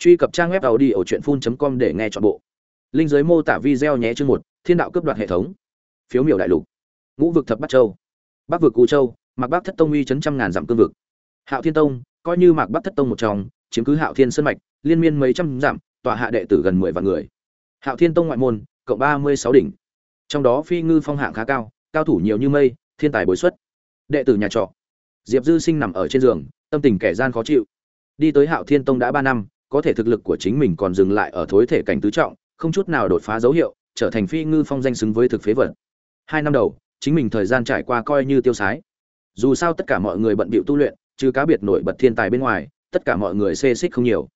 truy cập trang web tàu đi ở truyện phun com để nghe chọn bộ. Linh giới mô tả video nhé chương một, thiên đạo cướp đoạt hệ thống. Phiếu miểu đại lục. Ngũ vực thập bắc châu. Bắc vực cù châu, mạc bắc thất tông uy chấn trăm ngàn dặm cương vực. Hạo thiên tông, coi như mạc bắc thất tông một trong, chiếm cứ hạo thiên sơn mạch, liên miên mấy trăm dặm tọa hạ đệ tử gần mười vạn người. Hạo thiên tông ngoại môn, cộng ba mươi sáu đỉnh. Trong đó phi ngư phong hạng khá cao cao thủ nhiều như mây, thiên tài bối xuất. Đệ tử nhà trọ. Diệp dư sinh nằm ở trên giường, tâm tình kẻ gian khó chịu. Đi tới hạo thiên tông đã ba năm có thể thực lực của chính mình còn dừng lại ở thối thể cảnh tứ trọng, không chút nào đột phá dấu hiệu, trở thành phi ngư phong danh xứng với thực phế vật. Hai năm đầu, chính mình thời gian trải qua coi như tiêu sái. Dù sao tất cả mọi người bận bịu tu luyện, trừ cá biệt nổi bật thiên tài bên ngoài, tất cả mọi người xê xích không nhiều.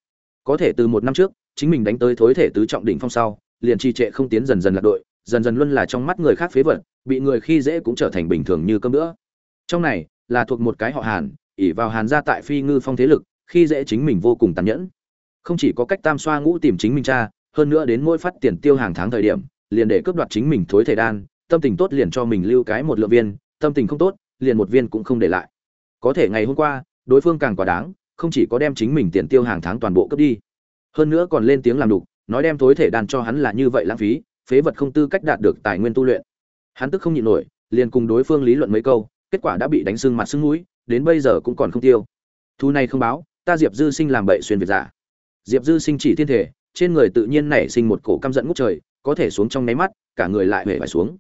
Có thể từ một năm trước, chính mình đánh tới thối thể tứ trọng đỉnh phong sau, liền trì trệ không tiến dần dần lạc đội, dần dần luôn là trong mắt người khác phế vật, bị người khi dễ cũng trở thành bình thường như cơm nữa trong này, là thuộc một cái họ hàn, ỷ vào hàn gia tại phi ngư phong thế lực, khi dễ chính mình vô cùng tàn nhẫn không chỉ có cách tam xoa ngũ tìm chính mình cha, hơn nữa đến mỗi phát tiền tiêu hàng tháng thời điểm, liền để cướp đoạt chính mình thối thể đan, tâm tình tốt liền cho mình lưu cái một lượng viên, tâm tình không tốt, liền một viên cũng không để lại. Có thể ngày hôm qua, đối phương càng quá đáng, không chỉ có đem chính mình tiền tiêu hàng tháng toàn bộ cướp đi, hơn nữa còn lên tiếng làm đục, nói đem thối thể đan cho hắn là như vậy lãng phí, phế vật không tư cách đạt được tài nguyên tu luyện. Hắn tức không nhịn nổi, liền cùng đối phương lý luận mấy câu, kết quả đã bị đánh sưng mặt sưng mũi, đến bây giờ cũng còn không tiêu. Thu này không báo, ta diệp dư sinh làm bậy xuyên việt giả diệp dư sinh chỉ thiên thể, trên người tự nhiên nảy sinh một cổ căm giận ngút trời, có thể xuống trong nháy mắt, cả người lại huệ phải xuống.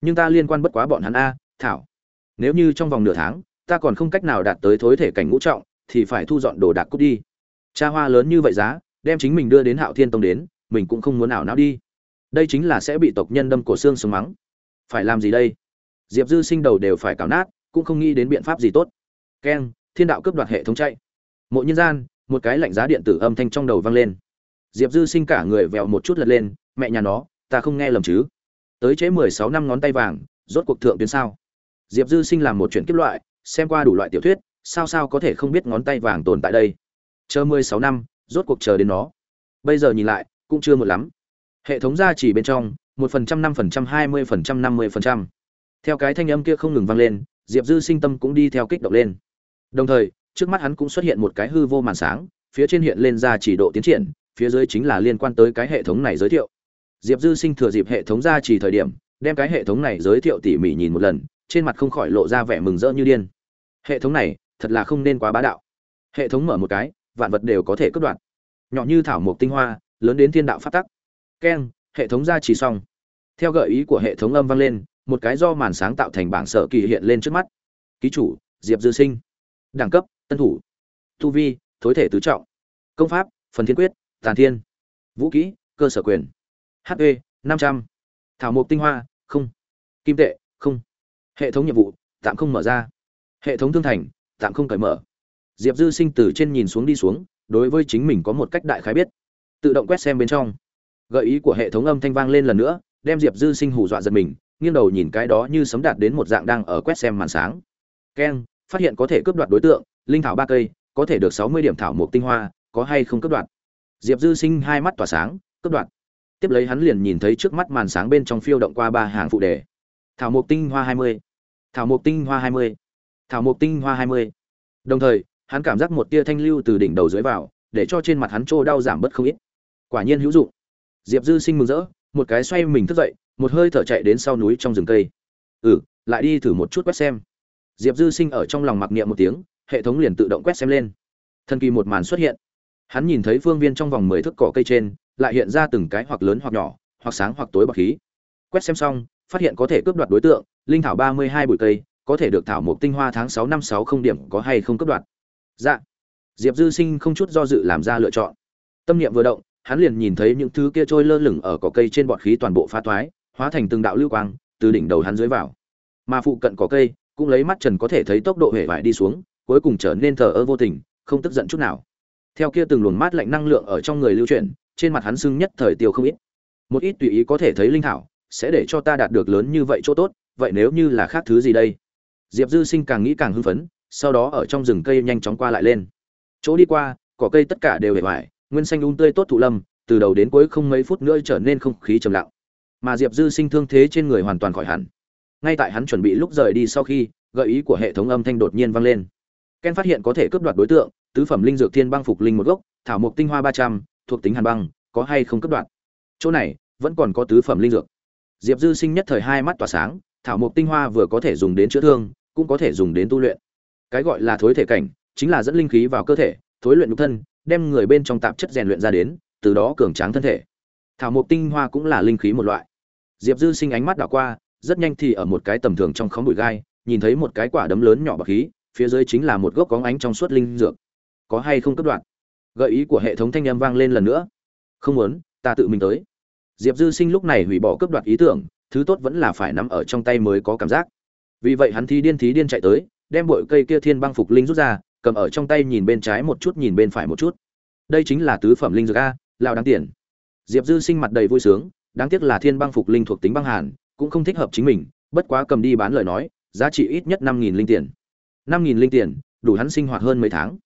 Nhưng ta liên quan bất quá bọn hắn a, thảo. Nếu như trong vòng nửa tháng, ta còn không cách nào đạt tới thối thể cảnh ngũ trọng, thì phải thu dọn đồ đạc cút đi. Cha hoa lớn như vậy giá, đem chính mình đưa đến hạo thiên tông đến, mình cũng không muốn nào não đi. Đây chính là sẽ bị tộc nhân đâm cổ xương sống mắng. Phải làm gì đây? Diệp dư sinh đầu đều phải cào nát, cũng không nghĩ đến biện pháp gì tốt. Keng, thiên đạo cướp đoạt hệ thống chạy. Mộ nhân gian một cái lạnh giá điện tử âm thanh trong đầu vang lên. Diệp dư sinh cả người vẹo một chút lật lên, mẹ nhà nó, ta không nghe lầm chứ? Tới chế mười sáu năm ngón tay vàng, rốt cuộc thượng tuyến sao? Diệp dư sinh làm một chuyện kiếp loại, xem qua đủ loại tiểu thuyết, sao sao có thể không biết ngón tay vàng tồn tại đây? Chờ mười sáu năm, rốt cuộc chờ đến nó. Bây giờ nhìn lại, cũng chưa một lắm. Hệ thống gia chỉ bên trong, một phần trăm, năm phần trăm, hai mươi phần trăm, năm mươi phần trăm. Theo cái thanh âm kia không ngừng vang lên, diệp dư sinh tâm cũng đi theo kích động lên. Đồng thời trước mắt hắn cũng xuất hiện một cái hư vô màn sáng, phía trên hiện lên ra chỉ độ tiến triển, phía dưới chính là liên quan tới cái hệ thống này giới thiệu. Diệp dư sinh thừa dịp hệ thống ra chỉ thời điểm, đem cái hệ thống này giới thiệu tỉ mỉ nhìn một lần, trên mặt không khỏi lộ ra vẻ mừng rỡ như điên. Hệ thống này, thật là không nên quá bá đạo. Hệ thống mở một cái, vạn vật đều có thể cất đoạn. Nhỏ như thảo mộc tinh hoa, lớn đến thiên đạo phát tắc. Keng, hệ thống ra chỉ xong. Theo gợi ý của hệ thống âm vang lên, một cái do màn sáng tạo thành bảng sở kỳ hiện lên trước mắt. Ký chủ, diệp dư sinh. Đẳng cấp tân thủ, tu vi, thối thể tứ trọng, công pháp, phần thiên quyết, tàn thiên, vũ kỹ, cơ sở quyền hp năm trăm, thảo mộc tinh hoa, không, kim tệ, không, hệ thống nhiệm vụ, tạm không mở ra, hệ thống thương thành, tạm không cởi mở. Diệp dư sinh từ trên nhìn xuống đi xuống, đối với chính mình có một cách đại khái biết, tự động quét xem bên trong. Gợi ý của hệ thống âm thanh vang lên lần nữa, đem diệp dư sinh hù dọa giật mình, nghiêng đầu nhìn cái đó như sấm đạt đến một dạng đang ở quét xem màn sáng. Keng, phát hiện có thể cướp đoạt đối tượng linh thảo ba cây, có thể được sáu mươi điểm thảo mộc tinh hoa, có hay không cấp đoạt? Diệp dư sinh hai mắt tỏa sáng cấp đoạt. Tiếp lấy hắn liền nhìn thấy trước mắt màn sáng bên trong phiêu động qua ba hàng phụ đề. Thảo mộc tinh hoa hai mươi. Thảo mộc tinh hoa hai mươi. Thảo mộc tinh hoa hai mươi. Đồng thời, hắn cảm giác một tia thanh lưu từ đỉnh đầu dưới vào, để cho trên mặt hắn trô đau giảm bớt không ít. Quả nhiên hữu dụng. Diệp dư sinh mừng rỡ, một cái xoay mình thức dậy, một hơi thở chạy đến sau núi trong rừng cây. Ừ lại đi thử một chút quét xem. Diệp dư sinh ở trong lòng mặc niệm một tiếng hệ thống liền tự động quét xem lên. Thần kỳ một màn xuất hiện. Hắn nhìn thấy phương viên trong vòng mười thước cỏ cây trên, lại hiện ra từng cái hoặc lớn hoặc nhỏ, hoặc sáng hoặc tối bọc khí. Quét xem xong, phát hiện có thể cướp đoạt đối tượng, linh thảo ba mươi hai bụi cây, có thể được thảo một tinh hoa tháng sáu năm sáu không điểm có hay không cướp đoạt. Dạ. Diệp dư sinh không chút do dự làm ra lựa chọn. Tâm niệm vừa động, hắn liền nhìn thấy những thứ kia trôi lơ lửng ở cỏ cây trên bọt khí toàn bộ phá toái hóa thành từng đạo lưu quang, từ đỉnh đầu hắn dưới vào. Mà phụ cận cỏ cây cũng lấy mắt trần có thể thấy tốc độ hể vải đi xuống cuối cùng trở nên thờ ơ vô tình, không tức giận chút nào. Theo kia từng luồng mát lạnh năng lượng ở trong người lưu chuyển, trên mặt hắn sưng nhất thời tiêu không ít. Một ít tùy ý có thể thấy linh thảo, sẽ để cho ta đạt được lớn như vậy chỗ tốt, vậy nếu như là khác thứ gì đây? Diệp dư sinh càng nghĩ càng hưng phấn, sau đó ở trong rừng cây nhanh chóng qua lại lên. Chỗ đi qua, cỏ cây tất cả đều hề hoài, nguyên xanh un tươi tốt thụ lâm, từ đầu đến cuối không mấy phút nữa trở nên không khí trầm lặng. Mà diệp dư sinh thương thế trên người hoàn toàn khỏi hẳn. Ngay tại hắn chuẩn bị lúc rời đi sau khi, gợi ý của hệ thống âm thanh đột nhiên vang lên ken phát hiện có thể cướp đoạt đối tượng, tứ phẩm linh dược thiên băng phục linh một gốc, thảo mộc tinh hoa ba trăm, thuộc tính hàn băng, có hay không cướp đoạt? chỗ này, vẫn còn có tứ phẩm linh dược. Diệp dư sinh nhất thời hai mắt tỏa sáng, thảo mộc tinh hoa vừa có thể dùng đến chữa thương, cũng có thể dùng đến tu luyện. Cái gọi là thối thể cảnh, chính là dẫn linh khí vào cơ thể, thối luyện nhục thân, đem người bên trong tạp chất rèn luyện ra đến, từ đó cường tráng thân thể. Thảo mộc tinh hoa cũng là linh khí một loại. Diệp dư sinh ánh mắt đảo qua, rất nhanh thì ở một cái tầm thường trong khóm bụi gai, nhìn thấy một cái quả đấm lớn nhỏ bạc khí phía dưới chính là một gốc có ánh trong suốt linh dược. Có hay không cấp đoạn? Gợi ý của hệ thống thanh âm vang lên lần nữa. Không muốn, ta tự mình tới. Diệp dư sinh lúc này hủy bỏ cấp đoạt ý tưởng, thứ tốt vẫn là phải nắm ở trong tay mới có cảm giác. Vì vậy hắn thi điên thí điên chạy tới, đem bội cây kia thiên băng phục linh rút ra, cầm ở trong tay nhìn bên trái một chút nhìn bên phải một chút. Đây chính là tứ phẩm linh dược a lao đáng tiền. Diệp dư sinh mặt đầy vui sướng, đáng tiếc là thiên băng phục linh thuộc tính băng hàn, cũng không thích hợp chính mình, bất quá cầm đi bán lời nói, giá trị ít nhất năm nghìn linh tiền năm nghìn linh tiền, đủ hắn sinh hoạt hơn mấy tháng.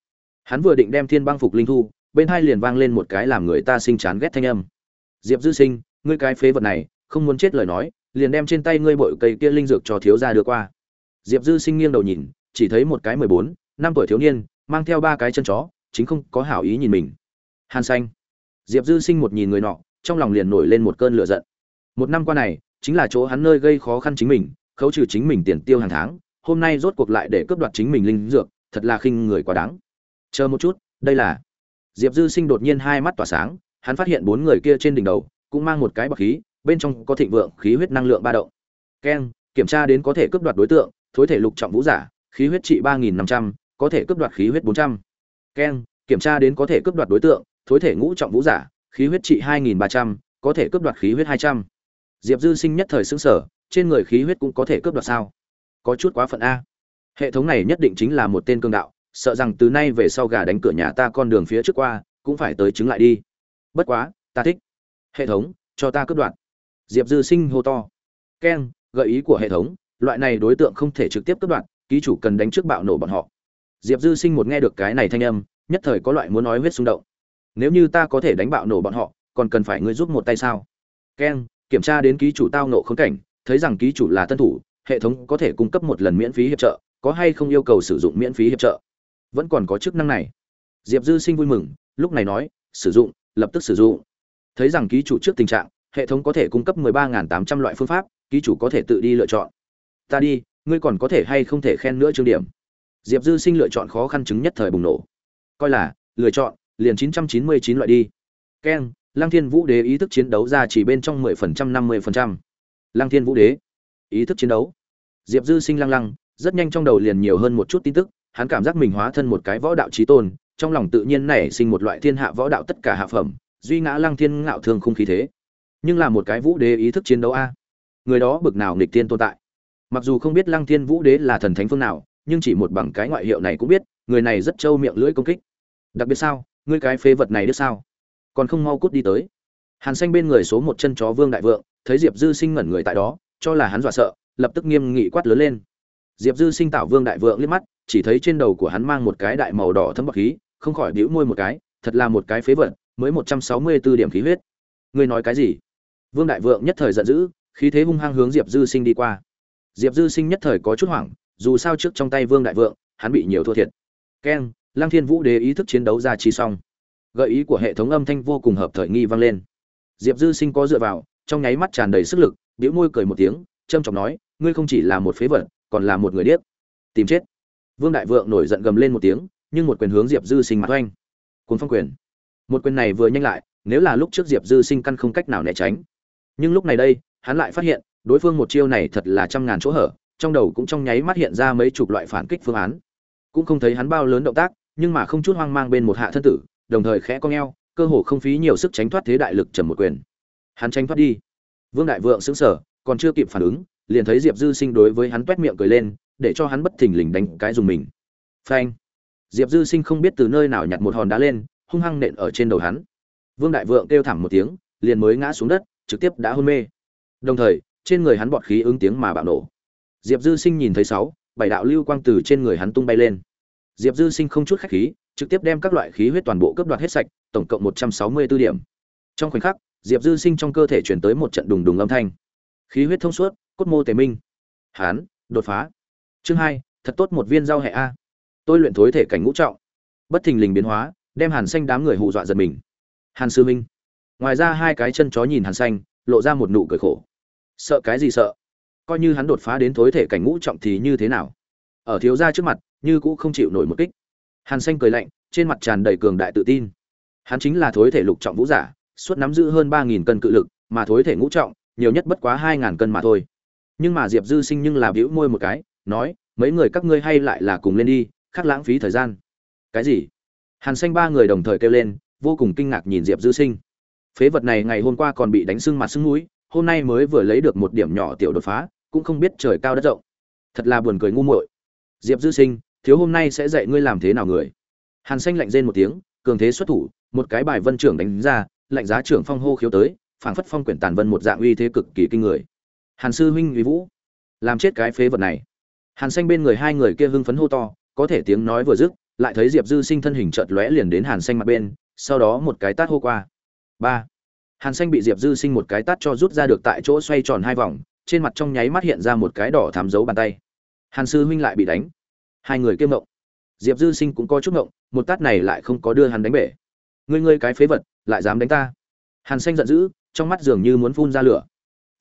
Hắn vừa định đem thiên băng phục linh thu, bên hai liền vang lên một cái làm người ta sinh chán ghét thanh âm. Diệp dư sinh, ngươi cái phế vật này, không muốn chết lời nói, liền đem trên tay ngươi bội cây kia linh dược cho thiếu gia đưa qua. Diệp dư sinh nghiêng đầu nhìn, chỉ thấy một cái mười bốn, năm tuổi thiếu niên, mang theo ba cái chân chó, chính không có hảo ý nhìn mình. Hàn xanh. Diệp dư sinh một nhìn người nọ, trong lòng liền nổi lên một cơn lửa giận. Một năm qua này, chính là chỗ hắn nơi gây khó khăn chính mình, khấu trừ chính mình tiền tiêu hàng tháng hôm nay rốt cuộc lại để cướp đoạt chính mình linh dược, thật là khinh người quá đáng. Chờ một chút, đây là. Diệp dư sinh đột nhiên hai mắt tỏa sáng, hắn phát hiện bốn người kia trên đỉnh đầu cũng mang một cái bọc khí, bên trong có thịnh vượng khí huyết năng lượng ba động. Keng, kiểm tra đến có thể cướp đoạt đối tượng, thối thể lục trọng vũ giả, khí huyết trị ba nghìn năm trăm, có thể cướp đoạt khí huyết bốn trăm. Keng, kiểm tra đến có thể cướp đoạt đối tượng, thối thể ngũ trọng vũ giả, khí huyết trị hai nghìn ba trăm, có thể cướp đoạt khí huyết hai trăm. Diệp dư sinh nhất thời xứng sở trên người khí huyết cũng có thể cướp đoạt sao? Có chút quá phận a. Hệ thống này nhất định chính là một tên cương đạo, sợ rằng từ nay về sau gà đánh cửa nhà ta con đường phía trước qua, cũng phải tới chứng lại đi. Bất quá, ta thích. Hệ thống, cho ta cướp đoạt. Diệp dư sinh hô to. Keng, gợi ý của hệ thống, loại này đối tượng không thể trực tiếp cướp đoạt, ký chủ cần đánh trước bạo nổ bọn họ. Diệp dư sinh một nghe được cái này thanh âm, nhất thời có loại muốn nói huyết xung động. Nếu như ta có thể đánh bạo nổ bọn họ, còn cần phải ngươi giúp một tay sao? Keng, kiểm tra đến ký chủ tao nộ khống cảnh, thấy rằng ký chủ là tân thủ hệ thống có thể cung cấp một lần miễn phí hiệp trợ, có hay không yêu cầu sử dụng miễn phí hiệp trợ? Vẫn còn có chức năng này. Diệp dư sinh vui mừng, lúc này nói, sử dụng, lập tức sử dụng. Thấy rằng ký chủ trước tình trạng, hệ thống có thể cung cấp 13.800 loại phương pháp, ký chủ có thể tự đi lựa chọn. Ta đi, ngươi còn có thể hay không thể khen nữa chương điểm? Diệp dư sinh lựa chọn khó khăn chứng nhất thời bùng nổ. Coi là, lựa chọn, liền 999 loại đi. Keng lăng thiên vũ đế ý thức chiến đấu ra chỉ bên trong 10% 50%. lăng thiên vũ đế, ý thức chiến đấu diệp dư sinh lăng lăng, rất nhanh trong đầu liền nhiều hơn một chút tin tức, hắn cảm giác mình hóa thân một cái võ đạo trí tôn, trong lòng tự nhiên nảy sinh một loại thiên hạ võ đạo tất cả hạ phẩm, duy ngã lăng thiên ngạo thương không khí thế. Nhưng là một cái vũ đế ý thức chiến đấu a. Người đó bực nào nghịch tiên tồn tại. Mặc dù không biết lăng thiên vũ đế là thần thánh phương nào, nhưng chỉ một bằng cái ngoại hiệu này cũng biết, người này rất trâu miệng lưỡi công kích. Đặc biệt sao, ngươi cái phế vật này được sao? Còn không mau cút đi tới. Hàn xanh bên người số một chân chó vương đại vượng, thấy diệp dư sinh ngẩn người tại đó, cho là hắn dọa sợ lập tức nghiêm nghị quát lớn lên. Diệp dư sinh tạo vương đại vượng liếc mắt, chỉ thấy trên đầu của hắn mang một cái đại màu đỏ thấm bọc khí, không khỏi bĩu môi một cái, thật là một cái phế vật, mới một trăm sáu mươi 164 điểm khí huyết. Ngươi nói cái gì? Vương đại vượng nhất thời giận dữ, khí thế hung hăng hướng diệp dư sinh đi qua. Diệp dư sinh nhất thời có chút hoảng, dù sao trước trong tay vương đại vượng, hắn bị nhiều thua thiệt. Keng, lăng thiên vũ đế ý thức chiến đấu ra chi xong. Gợi ý của hệ thống âm thanh vô cùng hợp thời nghi vang lên. Diệp dư sinh có dựa vào, trong nháy mắt tràn đầy sức lực, bĩu môi cười một tiếng trâm trọng nói ngươi không chỉ là một phế vật, còn là một người điếc. Tìm chết. Vương đại vượng nổi giận gầm lên một tiếng, nhưng một quyền hướng diệp dư sinh mặt oanh. Cuốn phong quyền. Một quyền này vừa nhanh lại, nếu là lúc trước diệp dư sinh căn không cách nào né tránh. Nhưng lúc này đây, hắn lại phát hiện, đối phương một chiêu này thật là trăm ngàn chỗ hở, trong đầu cũng trong nháy mắt hiện ra mấy chục loại phản kích phương án. Cũng không thấy hắn bao lớn động tác, nhưng mà không chút hoang mang bên một hạ thân tử, đồng thời khẽ cong eo, cơ hồ không phí nhiều sức tránh thoát thế đại lực trầm một quyền. Hắn tránh thoát đi. Vương đại vượng sững sờ, còn chưa kịp phản ứng liền thấy diệp dư sinh đối với hắn t miệng cười lên, để cho hắn bất thình lình đánh cái dùng mình. Phanh! Diệp dư sinh không biết từ nơi nào nhặt một hòn đá lên, hung hăng nện ở trên đầu hắn. Vương đại vượng kêu thảm một tiếng, liền mới ngã xuống đất, trực tiếp đã hôn mê. Đồng thời, trên người hắn bọt khí ứng tiếng mà bạo nổ. Diệp dư sinh nhìn thấy sáu, bảy đạo lưu quang từ trên người hắn tung bay lên. Diệp dư sinh không chút khách khí, trực tiếp đem các loại khí huyết toàn bộ cướp đoạt hết sạch, tổng cộng một trăm sáu mươi 164 điểm. Trong khoảnh khắc, diệp dư sinh trong cơ thể chuyển tới một trận đùng đùng âm thanh. Khí huyết thông suốt cốt mô tề minh. Hán, đột phá. Chương hai, thật tốt một viên rau hệ a. Tôi luyện thối thể cảnh ngũ trọng. Bất thình lình biến hóa, đem hàn xanh đám người hù dọa giật mình. Hàn sư minh. Ngoài ra hai cái chân chó nhìn hàn xanh, lộ ra một nụ cười khổ. Sợ cái gì sợ? Coi như hắn đột phá đến thối thể cảnh ngũ trọng thì như thế nào? Ở thiếu gia trước mặt, như cũ không chịu nổi một kích. Hàn xanh cười lạnh, trên mặt tràn đầy cường đại tự tin. Hắn chính là thối thể lục trọng vũ giả, suốt nắm giữ hơn ba nghìn cân cự lực, mà thối thể ngũ trọng, nhiều nhất bất quá hai ngàn cân mà thôi nhưng mà diệp dư sinh nhưng là bĩu môi một cái, nói, mấy người các ngươi hay lại là cùng lên đi khắc lãng phí thời gian. Cái gì? Hàn xanh ba người đồng thời kêu lên, vô cùng kinh ngạc nhìn diệp dư sinh. Phế vật này ngày hôm qua còn bị đánh sưng mặt sưng mũi, hôm nay mới vừa lấy được một điểm nhỏ tiểu đột phá, cũng không biết trời cao đất rộng. Thật là buồn cười ngu muội. Diệp dư sinh, thiếu hôm nay sẽ dạy ngươi làm thế nào người? Hàn xanh lạnh rên một tiếng, cường thế xuất thủ, một cái bài vân trưởng đánh ra, lạnh giá trưởng phong hô khiếu tới, phảng phất phong quyển tàn vân một dạng uy thế cực kỳ kinh người hàn sư huynh uy vũ, làm chết cái phế vật này. Hàn xanh bên người hai người kia hưng phấn hô to, có thể tiếng nói vừa dứt, lại thấy diệp dư sinh thân hình chợt lóe liền đến hàn xanh mặt bên, sau đó một cái tát hô qua. Ba. Hàn xanh bị diệp dư sinh một cái tát cho rút ra được tại chỗ xoay tròn hai vòng, trên mặt trong nháy mắt hiện ra một cái đỏ thám dấu bàn tay. Hàn sư huynh lại bị đánh. Hai người kiêm ngộng. Diệp dư sinh cũng có chút ngộng, một tát này lại không có đưa hắn đánh bể. Ngươi ngươi cái phế vật, lại dám đánh ta. Hàn xanh giận dữ, trong mắt dường như muốn phun ra lửa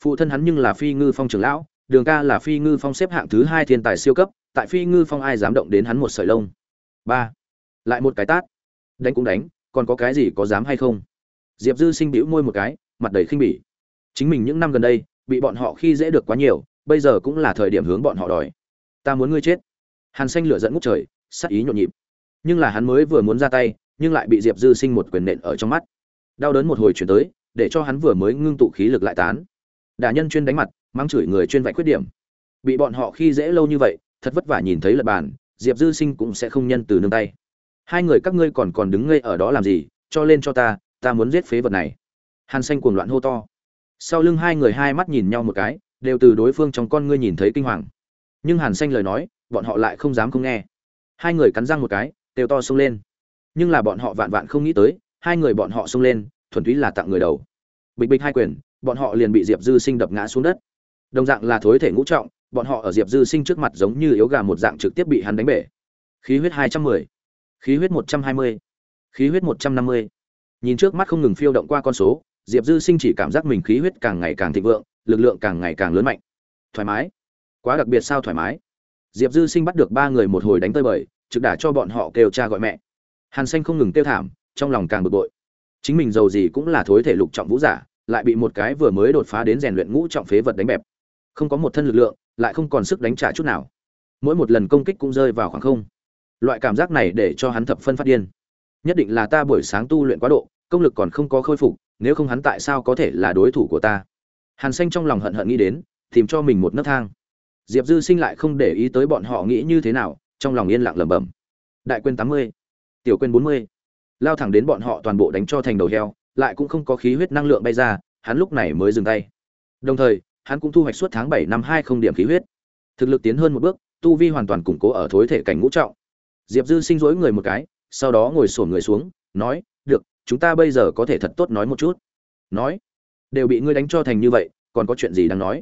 phụ thân hắn nhưng là phi ngư phong trưởng lão, đường ca là phi ngư phong xếp hạng thứ hai thiên tài siêu cấp, tại phi ngư phong ai dám động đến hắn một sợi lông? Ba. Lại một cái tát. Đánh cũng đánh, còn có cái gì có dám hay không? Diệp dư sinh bĩu môi một cái, mặt đầy khinh bỉ. Chính mình những năm gần đây, bị bọn họ khi dễ được quá nhiều, bây giờ cũng là thời điểm hướng bọn họ đòi. Ta muốn ngươi chết. Hàn xanh lửa dẫn ngút trời, sắc ý nhộn nhịp. Nhưng là hắn mới vừa muốn ra tay, nhưng lại bị diệp dư sinh một quyền nện ở trong mắt. Đau đớn một hồi chuyển tới, để cho hắn vừa mới ngưng tụ khí lực lại tán đả nhân chuyên đánh mặt mang chửi người chuyên vạch khuyết điểm. Bị bọn họ khi dễ lâu như vậy, thật vất vả nhìn thấy lật bàn, diệp dư sinh cũng sẽ không nhân từ nương tay. Hai người các ngươi còn còn đứng ngây ở đó làm gì, cho lên cho ta ta muốn giết phế vật này. Hàn xanh cuồng loạn hô to. Sau lưng hai người hai mắt nhìn nhau một cái, đều từ đối phương trong con ngươi nhìn thấy kinh hoàng. Nhưng hàn xanh lời nói, bọn họ lại không dám không nghe. Hai người cắn răng một cái, đều to xông lên. Nhưng là bọn họ vạn vạn không nghĩ tới, hai người bọn họ xông lên, thuần túy là tặng người đầu. Bịch bịch hai quyền bọn họ liền bị diệp dư sinh đập ngã xuống đất. Đồng dạng là thối thể ngũ trọng, bọn họ ở diệp dư sinh trước mặt giống như yếu gà một dạng trực tiếp bị hắn đánh bể. Khí huyết hai trăm mười, khí huyết một trăm hai mươi, khí huyết một trăm năm mươi. Nhìn trước mắt không ngừng phiêu động qua con số, diệp dư sinh chỉ cảm giác mình khí huyết càng ngày càng thịnh vượng, lực lượng càng ngày càng lớn mạnh. Thoải mái. Quá đặc biệt sao thoải mái. Diệp dư sinh bắt được ba người một hồi đánh tơi bời, trực đả cho bọn họ kêu cha gọi mẹ. Hàn xanh không ngừng kêu thảm, trong lòng càng bực bội. Chính mình giàu gì cũng là thối thể lục trọng vũ giả lại bị một cái vừa mới đột phá đến rèn luyện ngũ trọng phế vật đánh bẹp. Không có một thân lực lượng, lại không còn sức đánh trả chút nào. Mỗi một lần công kích cũng rơi vào khoảng không. Loại cảm giác này để cho hắn thập phân phát điên. Nhất định là ta buổi sáng tu luyện quá độ, công lực còn không có khôi phục, nếu không hắn tại sao có thể là đối thủ của ta? Hàn xanh trong lòng hận hận nghĩ đến, tìm cho mình một nấc thang. Diệp dư sinh lại không để ý tới bọn họ nghĩ như thế nào, trong lòng yên lặng lẩm bẩm. Đại quên tám mươi, tiểu quên bốn mươi. Lao thẳng đến bọn họ toàn bộ đánh cho thành đầu heo lại cũng không có khí huyết năng lượng bay ra hắn lúc này mới dừng tay. Đồng thời hắn cũng thu hoạch suốt tháng bảy năm hai không điểm khí huyết. Thực lực tiến hơn một bước tu vi hoàn toàn củng cố ở thối thể cảnh ngũ trọng. Diệp dư sinh rối người một cái sau đó ngồi xổm người xuống nói được chúng ta bây giờ có thể thật tốt nói một chút. Nói đều bị ngươi đánh cho thành như vậy còn có chuyện gì đang nói?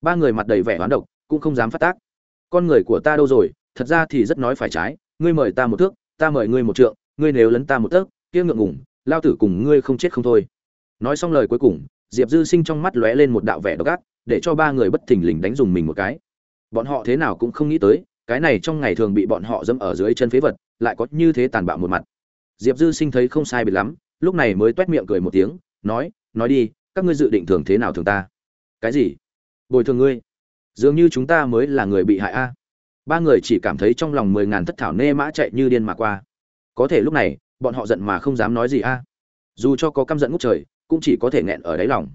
Ba người mặt đầy vẻ hoán độc cũng không dám phát tác. Con người của ta đâu rồi? Thật ra thì rất nói phải trái ngươi mời ta một thước ta mời ngươi một trượng ngươi nếu lấn ta một tấc kia ngượng ngùng, lao tử cùng ngươi không chết không thôi. Nói xong lời cuối cùng, diệp dư sinh trong mắt lóe lên một đạo vẻ độc ác, để cho ba người bất thình lình đánh dùng mình một cái. Bọn họ thế nào cũng không nghĩ tới, cái này trong ngày thường bị bọn họ dẫm ở dưới chân phế vật, lại có như thế tàn bạo một mặt. Diệp dư sinh thấy không sai biệt lắm, lúc này mới toét miệng cười một tiếng, nói nói đi, các ngươi dự định thường thế nào thường ta? Cái gì? Bồi thường ngươi. Dường như chúng ta mới là người bị hại a. Ba người chỉ cảm thấy trong lòng mười ngàn thất thảo nê mã chạy như điên mà qua. Có thể lúc này bọn họ giận mà không dám nói gì a. Dù cho có căm giận ngút trời, cũng chỉ có thể nghẹn ở đáy lòng.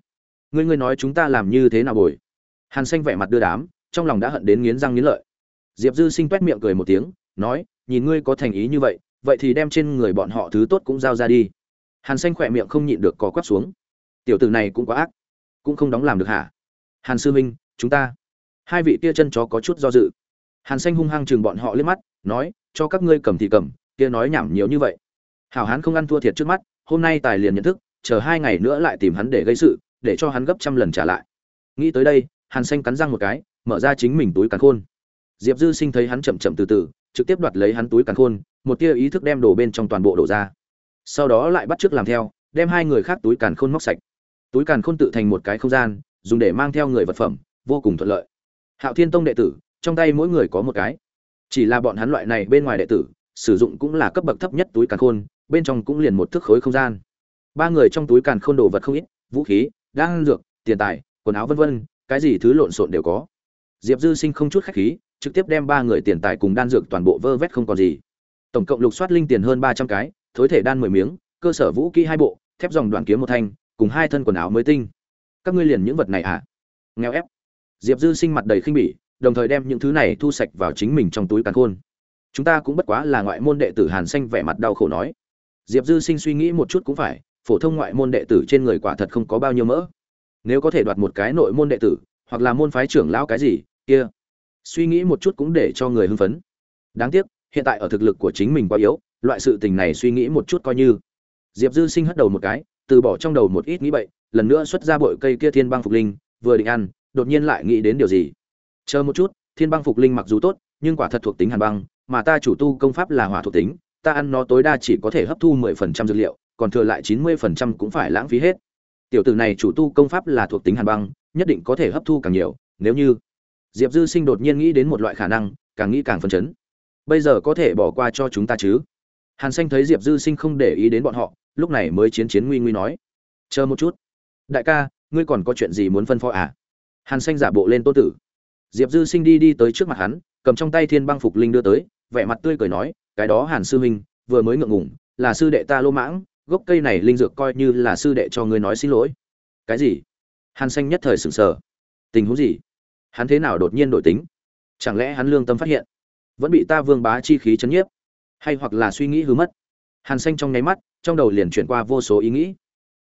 Ngươi ngươi nói chúng ta làm như thế nào bồi? Hàn xanh vẻ mặt đưa đám, trong lòng đã hận đến nghiến răng nghiến lợi. Diệp dư sinh toét miệng cười một tiếng, nói, nhìn ngươi có thành ý như vậy vậy thì đem trên người bọn họ thứ tốt cũng giao ra đi. Hàn xanh khỏe miệng không nhịn được có quắp xuống. Tiểu tử này cũng quá ác, cũng không đóng làm được hả? Hàn sư minh chúng ta. Hai vị kia chân chó có chút do dự. Hàn xanh hung hăng chừng bọn họ liếc mắt, nói, cho các ngươi cầm thì cầm, kia nói nhảm nhiều như vậy hảo hán không ăn thua thiệt trước mắt, hôm nay tài liền nhận thức, chờ hai ngày nữa lại tìm hắn để gây sự, để cho hắn gấp trăm lần trả lại. Nghĩ tới đây, hàn xanh cắn răng một cái, mở ra chính mình túi cắn khôn. Diệp dư sinh thấy hắn chậm chậm từ từ, trực tiếp đoạt lấy hắn túi cắn khôn, một tia ý thức đem đổ bên trong toàn bộ đổ ra. Sau đó lại bắt chước làm theo, đem hai người khác túi càn khôn móc sạch. Túi càn khôn tự thành một cái không gian, dùng để mang theo người vật phẩm, vô cùng thuận lợi. Hạo thiên tông đệ tử, trong tay mỗi người có một cái. Chỉ là bọn hắn loại này bên ngoài đệ tử, sử dụng cũng là cấp bậc thấp nhất túi càn khôn bên trong cũng liền một thước khối không gian. Ba người trong túi càn khôn đồ vật không ít, vũ khí, đan dược, tiền tài, quần áo vân vân, cái gì thứ lộn xộn đều có. Diệp dư sinh không chút khách khí, trực tiếp đem ba người tiền tài cùng đan dược toàn bộ vơ vét không còn gì. Tổng cộng lục soát linh tiền hơn ba trăm cái, thối thể đan mười miếng, cơ sở vũ kỹ hai bộ, thép dòng đoàn kiếm một thanh, cùng hai thân quần áo mới tinh. Các ngươi liền những vật này à? Nghèo ép. Diệp dư sinh mặt đầy khinh bỉ, đồng thời đem những thứ này thu sạch vào chính mình trong túi càn khôn. Chúng ta cũng bất quá là ngoại môn đệ tử hàn xanh vẻ mặt đau khổ nói diệp dư sinh suy nghĩ một chút cũng phải, phổ thông ngoại môn đệ tử trên người quả thật không có bao nhiêu mỡ. Nếu có thể đoạt một cái nội môn đệ tử, hoặc là môn phái trưởng lão cái gì, kia. Suy nghĩ một chút cũng để cho người hưng phấn. Đáng tiếc, hiện tại ở thực lực của chính mình quá yếu, loại sự tình này suy nghĩ một chút coi như. Diệp dư sinh hất đầu một cái, từ bỏ trong đầu một ít nghĩ bậy, lần nữa xuất ra bội cây kia thiên băng phục linh, vừa định ăn, đột nhiên lại nghĩ đến điều gì. Chờ một chút, thiên băng phục linh mặc dù tốt, nhưng quả thật thuộc tính hàn băng, mà ta chủ tu công pháp là hỏa thuộc tính ta ăn nó tối đa chỉ có thể hấp thu mười phần trăm dược liệu, còn thừa lại chín mươi phần trăm cũng phải lãng phí hết. Tiểu tử này chủ tu công pháp là thuộc tính hàn băng, nhất định có thể hấp thu càng nhiều, nếu như diệp dư sinh đột nhiên nghĩ đến một loại khả năng, càng nghĩ càng phấn chấn. Bây giờ có thể bỏ qua cho chúng ta chứ? Hàn xanh thấy diệp dư sinh không để ý đến bọn họ, lúc này mới chiến chiến nguy nguy nói. Chờ một chút. Đại ca, ngươi còn có chuyện gì muốn phân phó à? Hàn xanh giả bộ lên tôn tử. Diệp dư sinh đi đi tới trước mặt hắn, cầm trong tay thiên băng phục linh đưa tới, vẻ mặt tươi cười nói cái đó hàn sư huynh, vừa mới ngượng ngủng là sư đệ ta lô mãng, gốc cây này linh dược coi như là sư đệ cho ngươi nói xin lỗi. Cái gì? Hàn xanh nhất thời sửng sờ. Tình huống gì? Hắn thế nào đột nhiên đổi tính? Chẳng lẽ hắn lương tâm phát hiện? Vẫn bị ta vương bá chi khí chấn nhiếp? Hay hoặc là suy nghĩ hư mất? Hàn xanh trong nháy mắt, trong đầu liền chuyển qua vô số ý nghĩ.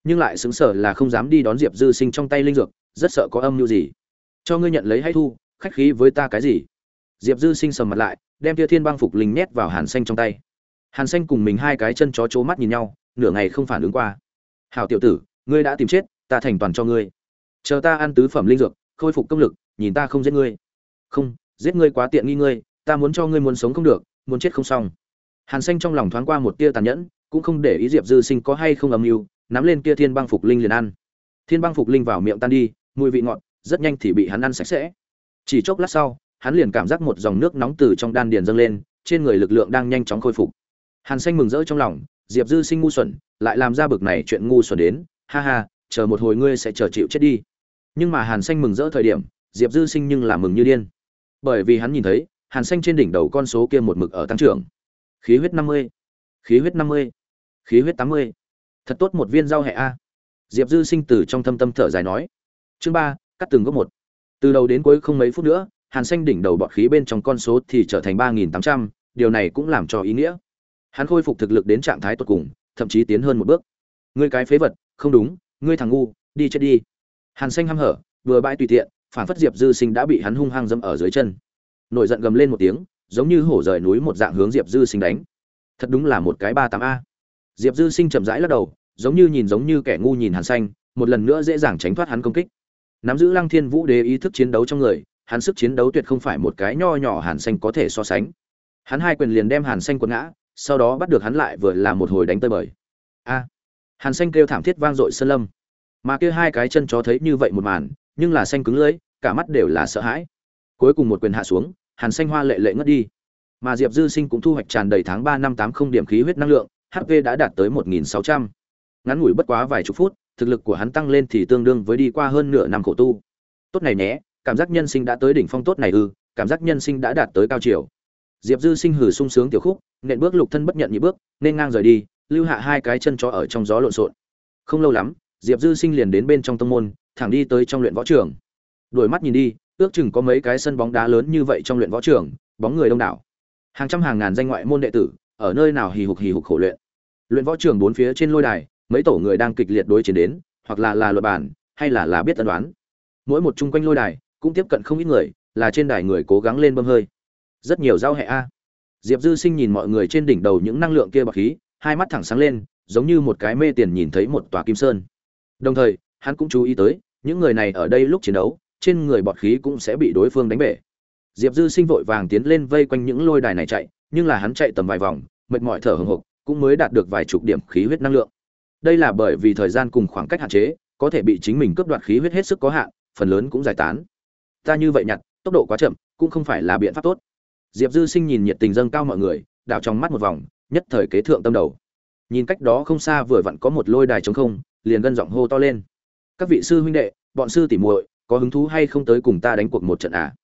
Nhưng lại xứng sở là không dám đi đón diệp dư sinh trong tay linh dược, rất sợ có âm mưu gì. Cho ngươi nhận lấy hay thu, khách khí với ta cái gì? Diệp dư sinh sầm mặt lại đem tia thiên băng phục linh nhét vào hàn xanh trong tay. Hàn xanh cùng mình hai cái chân chó c mắt nhìn nhau, nửa ngày không phản ứng qua. Hảo tiểu tử, ngươi đã tìm chết, ta thành toàn cho ngươi. Chờ ta ăn tứ phẩm linh dược, khôi phục công lực, nhìn ta không giết ngươi. Không, giết ngươi quá tiện nghi ngươi, ta muốn cho ngươi muốn sống không được, muốn chết không xong. Hàn xanh trong lòng thoáng qua một tia tàn nhẫn, cũng không để ý diệp dư sinh có hay không âm mưu, nắm lên kia thiên băng phục linh liền ăn. Thiên băng phục linh vào miệng tan đi, mùi vị ngọt, rất nhanh thì bị hắn ăn sạch sẽ. Chỉ chốc lát sau hắn liền cảm giác một dòng nước nóng từ trong đan điền dâng lên, trên người lực lượng đang nhanh chóng khôi phục. Hàn xanh mừng rỡ trong lòng, diệp dư sinh ngu xuẩn, lại làm ra bực này chuyện ngu xuẩn đến, ha ha, chờ một hồi ngươi sẽ chờ chịu chết đi. Nhưng mà hàn xanh mừng rỡ thời điểm, diệp dư sinh nhưng là mừng như điên. Bởi vì hắn nhìn thấy, hàn xanh trên đỉnh đầu con số kia một mực ở tăng trưởng. Khí huyết năm mươi, khí huyết năm mươi, khí huyết tám mươi. Thật tốt một viên rau hẹ a. Diệp dư sinh từ trong thâm tâm thở dài nói. Chương ba, cắt từng góc một. Từ đầu đến cuối không mấy phút nữa hàn xanh đỉnh đầu bọt khí bên trong con số thì trở thành ba nghìn tám trăm, điều này cũng làm cho ý nghĩa. Hắn khôi phục thực lực đến trạng thái tột cùng, thậm chí tiến hơn một bước. Ngươi cái phế vật, không đúng, ngươi thằng ngu, đi chết đi. Hàn xanh hăm hở, vừa bãi tùy tiện, phản phất diệp dư sinh đã bị hắn hung hăng dâm ở dưới chân. Nổi giận gầm lên một tiếng, giống như hổ rời núi một dạng hướng diệp dư sinh đánh. Thật đúng là một cái ba tám a. Diệp dư sinh chậm rãi lắc đầu, giống như nhìn giống như kẻ ngu nhìn hàn xanh, một lần nữa dễ dàng tránh thoát hắn công kích. Nắm giữ lăng thiên vũ đế ý thức chiến đấu trong người hắn sức chiến đấu tuyệt không phải một cái nho nhỏ hàn xanh có thể so sánh. Hắn hai quyền liền đem hàn xanh quật ngã, sau đó bắt được hắn lại vừa là một hồi đánh tơi bời. A! Hàn xanh kêu thảm thiết vang dội sơn lâm. Mà kia hai cái chân chó thấy như vậy một màn, nhưng là xanh cứng lưỡi, cả mắt đều là sợ hãi. Cuối cùng một quyền hạ xuống, hàn xanh hoa lệ lệ ngất đi. Mà diệp dư sinh cũng thu hoạch tràn đầy tháng ba năm tám không điểm khí huyết năng lượng hp đã đạt tới một nghìn sáu trăm. Ngắn ngủi bất quá vài chục phút, thực lực của hắn tăng lên thì tương đương với đi qua hơn nửa năm khổ tu. Tốt này nhé cảm giác nhân sinh đã tới đỉnh phong tốt này ư, cảm giác nhân sinh đã đạt tới cao chiều. Diệp dư sinh hử sung sướng tiểu khúc, nện bước lục thân bất nhận nhị bước, nên ngang rời đi, lưu hạ hai cái chân chó ở trong gió lộn xộn. Không lâu lắm, diệp dư sinh liền đến bên trong tông môn, thẳng đi tới trong luyện võ trường. Đuổi mắt nhìn đi, ước chừng có mấy cái sân bóng đá lớn như vậy trong luyện võ trường, bóng người đông đảo. Hàng trăm hàng ngàn danh ngoại môn đệ tử, ở nơi nào hì hục hì hục khổ luyện. Luyện võ trường bốn phía trên lôi đài, mấy tổ người đang kịch liệt đối chiến đến, hoặc là là luật bản, hay là là biết tân đoán. Mỗi một chung quanh lôi đài cũng tiếp cận không ít người, là trên đài người cố gắng lên bơm hơi. Rất nhiều giao hệ a. Diệp dư sinh nhìn mọi người trên đỉnh đầu những năng lượng kia bạc khí, hai mắt thẳng sáng lên, giống như một cái mê tiền nhìn thấy một tòa kim sơn. Đồng thời, hắn cũng chú ý tới, những người này ở đây lúc chiến đấu, trên người bọt khí cũng sẽ bị đối phương đánh bể. Diệp dư sinh vội vàng tiến lên vây quanh những lôi đài này chạy, nhưng là hắn chạy tầm vài vòng, mệt mỏi thở hồng hộc, cũng mới đạt được vài chục điểm khí huyết năng lượng. Đây là bởi vì thời gian cùng khoảng cách hạn chế, có thể bị chính mình cướp đoạt khí huyết hết sức có hạn, phần lớn cũng giải tán ta như vậy nhặt, tốc độ quá chậm, cũng không phải là biện pháp tốt. Diệp dư sinh nhìn nhiệt tình dâng cao mọi người đào trong mắt một vòng, nhất thời kế thượng tâm đầu. Nhìn cách đó không xa vừa vặn có một lôi đài trống không, liền gân giọng hô to lên. Các vị sư huynh đệ, bọn sư tỉ muội, có hứng thú hay không tới cùng ta đánh cuộc một trận à?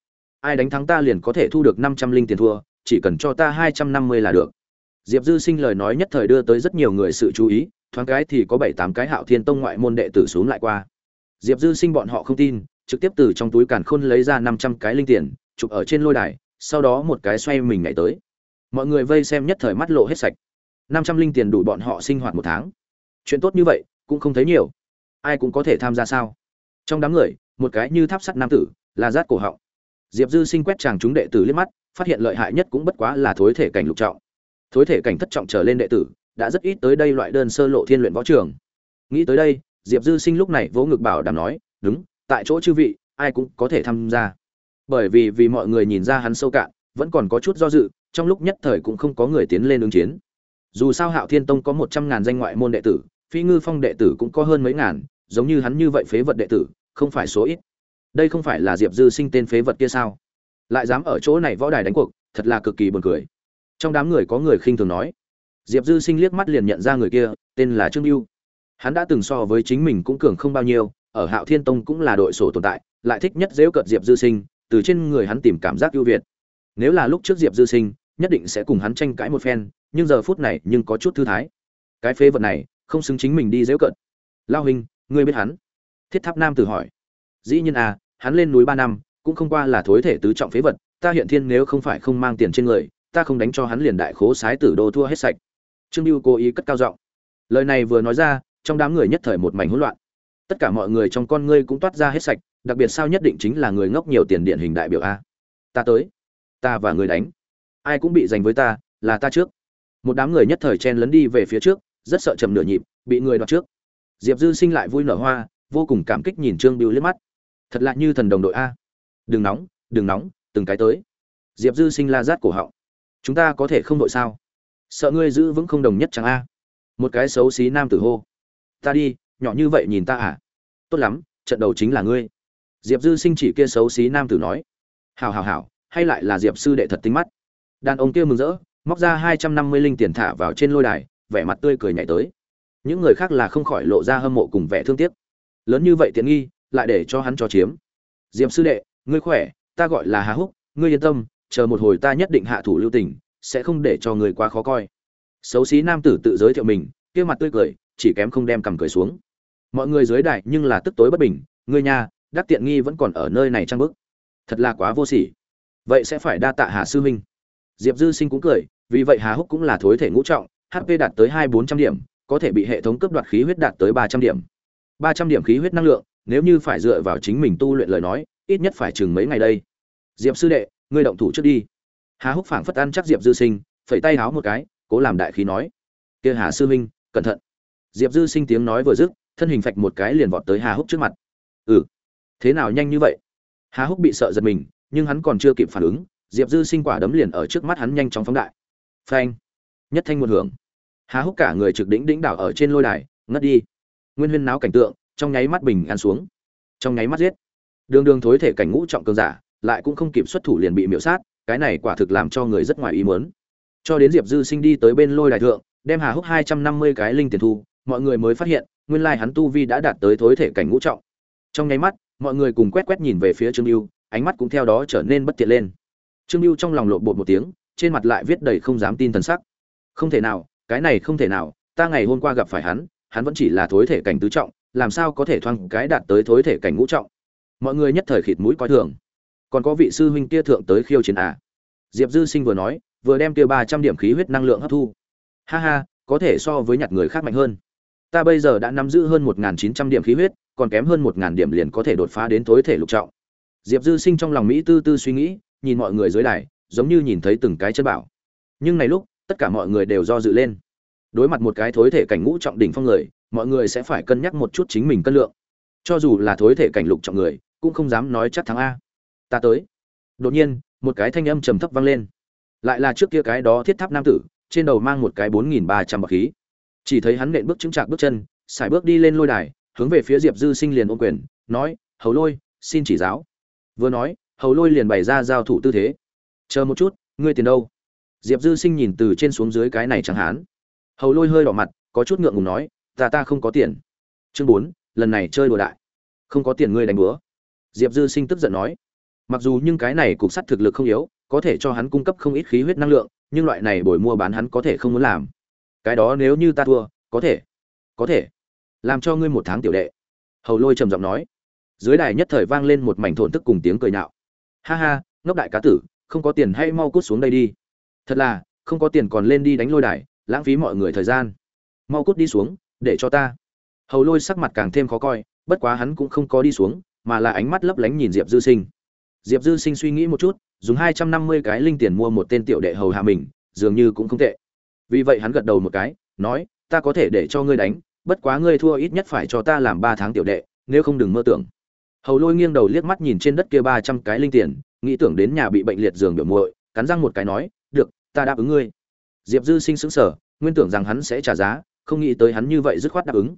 Ai đánh thắng ta liền có thể thu được năm trăm linh tiền thua, chỉ cần cho ta hai trăm năm mươi là được. Diệp dư sinh lời nói nhất thời đưa tới rất nhiều người sự chú ý, thoáng cái thì có bảy tám cái hạo thiên tông ngoại môn đệ tử xuống lại qua. Diệp dư sinh bọn họ không tin trực tiếp từ trong túi càn khôn lấy ra năm trăm cái linh tiền, chụp ở trên lôi đài, sau đó một cái xoay mình nhảy tới. Mọi người vây xem nhất thời mắt lộ hết sạch. năm trăm linh tiền đủ bọn họ sinh hoạt một tháng. Chuyện tốt như vậy, cũng không thấy nhiều. Ai cũng có thể tham gia sao? Trong đám người, một cái như tháp sắt nam tử, là rát cổ họng. Diệp dư sinh quét chàng chúng đệ tử liếc mắt, phát hiện lợi hại nhất cũng bất quá là thối thể cảnh lục trọng. Thối thể cảnh thất trọng trở lên đệ tử, đã rất ít tới đây loại đơn sơ lộ thiên luyện võ trường. Nghĩ tới đây, diệp dư sinh lúc này vỗ ngực bảo đảm nói, đúng tại chỗ chư vị, ai cũng có thể tham gia. Bởi vì vì mọi người nhìn ra hắn sâu cạn, vẫn còn có chút do dự, trong lúc nhất thời cũng không có người tiến lên ứng chiến. Dù sao hạo thiên tông có một trăm ngàn danh ngoại môn đệ tử, phi ngư phong đệ tử cũng có hơn mấy ngàn, giống như hắn như vậy phế vật đệ tử, không phải số ít. Đây không phải là diệp dư sinh tên phế vật kia sao? Lại dám ở chỗ này võ đài đánh cuộc, thật là cực kỳ buồn cười. Trong đám người có người khinh thường nói. Diệp dư sinh liếc mắt liền nhận ra người kia, tên là trương lưu hắn đã từng so với chính mình cũng cường không bao nhiêu ở hạo thiên tông cũng là đội sổ tồn tại lại thích nhất giễu cợt diệp dư sinh từ trên người hắn tìm cảm giác ưu việt. Nếu là lúc trước diệp dư sinh nhất định sẽ cùng hắn tranh cãi một phen nhưng giờ phút này nhưng có chút thư thái. Cái phế vật này không xứng chính mình đi giễu cợt. Lao huynh, ngươi biết hắn? Thiết tháp nam tử hỏi. Dĩ nhiên à hắn lên núi ba năm cũng không qua là thối thể tứ trọng phế vật ta hiện thiên nếu không phải không mang tiền trên người ta không đánh cho hắn liền đại khố sái tử đô thua hết sạch. Trương Dưu cố ý cất cao giọng. Lời này vừa nói ra trong đám người nhất thời một mảnh hỗn loạn tất cả mọi người trong con ngươi cũng toát ra hết sạch, đặc biệt sao nhất định chính là người ngốc nhiều tiền điện hình đại biểu a. Ta tới. Ta và người đánh. Ai cũng bị giành với ta, là ta trước. Một đám người nhất thời chen lấn đi về phía trước, rất sợ chậm nửa nhịp, bị người đoạt trước. Diệp dư sinh lại vui nở hoa, vô cùng cảm kích nhìn trương bưu liếc mắt. Thật lạ như thần đồng đội a. Đừng nóng đừng nóng, từng cái tới. Diệp dư sinh la rát cổ họng. Chúng ta có thể không đội sao? Sợ ngươi giữ vững không đồng nhất chẳng a? Một cái xấu xí nam tử hô. Ta đi nhỏ như vậy nhìn ta à? Tốt lắm, trận đầu chính là ngươi. Diệp dư sinh chỉ kia xấu xí nam tử nói. Hào hào hào hay lại là diệp sư đệ thật tinh mắt. Đàn ông kia mừng rỡ, móc ra hai trăm năm mươi linh tiền thả vào trên lôi đài, vẻ mặt tươi cười nhảy tới. Những người khác là không khỏi lộ ra hâm mộ cùng vẻ thương tiếc. Lớn như vậy tiện nghi, lại để cho hắn cho chiếm. Diệp sư đệ, ngươi khỏe, ta gọi là hà húc, ngươi yên tâm, chờ một hồi ta nhất định hạ thủ lưu tình, sẽ không để cho người quá khó coi. Xấu xí nam tử tự giới thiệu mình, kia mặt tươi cười, chỉ kém không đem cầm cười xuống mọi người dưới đài nhưng là tức tối bất bình, ngươi nha, đắc tiện nghi vẫn còn ở nơi này trang bức? Thật là quá vô sỉ. Vậy sẽ phải đa tạ hà sư huynh diệp dư sinh cũng cười, vì vậy hà húc cũng là thối thể ngũ trọng hp đạt tới hai bốn trăm điểm, có thể bị hệ thống cấp đoạt khí huyết đạt tới ba trăm điểm. Ba trăm điểm khí huyết năng lượng, nếu như phải dựa vào chính mình tu luyện lời nói, ít nhất phải chừng mấy ngày đây. Diệp sư đệ, ngươi động thủ trước đi. Hà húc phảng phất ăn chắc diệp dư sinh, phẩy tay háo một cái, cố làm đại khí nói, kia hà sư huynh cẩn thận. Diệp dư sinh tiếng nói vừa dứt thân hình phạch một cái liền vọt tới hà húc trước mặt. Ừ thế nào nhanh như vậy? Hà húc bị sợ giật mình, nhưng hắn còn chưa kịp phản ứng, diệp dư sinh quả đấm liền ở trước mắt hắn nhanh chóng phóng đại. Phanh, nhất thanh một hưởng. Hà húc cả người trực đỉnh đỉnh đảo ở trên lôi đài, ngất đi. Nguyên huyên náo cảnh tượng, trong nháy mắt bình an xuống. Trong nháy mắt giết. Đường đường thối thể cảnh ngũ trọng cường giả, lại cũng không kịp xuất thủ liền bị miễu sát, cái này quả thực làm cho người rất ngoài ý muốn. Cho đến diệp dư sinh đi tới bên lôi đài thượng, đem hà húc hai trăm năm mươi cái linh tiền thu, mọi người mới phát hiện nguyên lai hắn tu vi đã đạt tới thối thể cảnh ngũ trọng. Trong nháy mắt, mọi người cùng quét quét nhìn về phía trương lưu ánh mắt cũng theo đó trở nên bất tiện lên. Trương lưu trong lòng lộn bột một tiếng, trên mặt lại viết đầy không dám tin thần sắc. Không thể nào, cái này không thể nào, ta ngày hôm qua gặp phải hắn hắn vẫn chỉ là thối thể cảnh tứ trọng, làm sao có thể thoang cái đạt tới thối thể cảnh ngũ trọng? Mọi người nhất thời khịt mũi coi thường. Còn có vị sư huynh kia thượng tới khiêu chiến à? Diệp dư sinh vừa nói, vừa đem kia ba trăm điểm khí huyết năng lượng hấp thu. Ha ha, có thể so với nhặt người khác mạnh hơn ta bây giờ đã nắm giữ hơn một chín trăm điểm khí huyết, còn kém hơn một điểm liền có thể đột phá đến tối thể lục trọng. Diệp dư sinh trong lòng mỹ tư tư suy nghĩ, nhìn mọi người dưới đài, giống như nhìn thấy từng cái chân bảo. Nhưng này lúc, tất cả mọi người đều do dự lên. Đối mặt một cái thối thể cảnh ngũ trọng đỉnh phong người, mọi người sẽ phải cân nhắc một chút chính mình cân lượng. Cho dù là thối thể cảnh lục trọng người, cũng không dám nói chắc thắng a. Ta tới. Đột nhiên, một cái thanh âm trầm thấp vang lên. Lại là trước kia cái đó thiết tháp nam tử, trên đầu mang một cái bốn nghìn ba trăm bậc khí chỉ thấy hắn nện bước chứng trạc bước chân xài bước đi lên lôi đài, hướng về phía diệp dư sinh liền ôm quyền, nói, hầu lôi, xin chỉ giáo. Vừa nói, hầu lôi liền bày ra giao thủ tư thế. Chờ một chút, ngươi tiền đâu? Diệp dư sinh nhìn từ trên xuống dưới cái này chẳng hán. Hầu lôi hơi đỏ mặt, có chút ngượng ngùng nói, ta ta không có tiền. Chương bốn, lần này chơi đùa đại. Không có tiền ngươi đánh búa diệp dư sinh tức giận nói. Mặc dù nhưng cái này cục sắt thực lực không yếu, có thể cho hắn cung cấp không ít khí huyết năng lượng, nhưng loại này bồi mua bán hắn có thể không muốn làm cái đó nếu như ta thua, có thể có thể. Làm cho ngươi một tháng tiểu đệ. Hầu lôi trầm giọng nói. Dưới đài nhất thời vang lên một mảnh thổn tức cùng tiếng cười nhạo. Ha ha, ngốc đại cá tử, không có tiền hay mau cút xuống đây đi. Thật là, không có tiền còn lên đi đánh lôi đài, lãng phí mọi người thời gian. Mau cút đi xuống, để cho ta. Hầu lôi sắc mặt càng thêm khó coi, bất quá hắn cũng không có đi xuống, mà là ánh mắt lấp lánh nhìn diệp dư sinh. Diệp dư sinh suy nghĩ một chút, dùng hai trăm năm mươi cái linh tiền mua một tên tiểu đệ hầu hạ mình, dường như cũng không tệ vì vậy hắn gật đầu một cái, nói, ta có thể để cho ngươi đánh, bất quá ngươi thua ít nhất phải cho ta làm ba tháng tiểu đệ, nếu không đừng mơ tưởng. Hầu lôi nghiêng đầu liếc mắt nhìn trên đất kia ba trăm cái linh tiền, nghĩ tưởng đến nhà bị bệnh liệt giường biểu muội, cắn răng một cái nói, được, ta đáp ứng ngươi. Diệp dư sinh sững sờ, nguyên tưởng rằng hắn sẽ trả giá, không nghĩ tới hắn như vậy dứt khoát đáp ứng.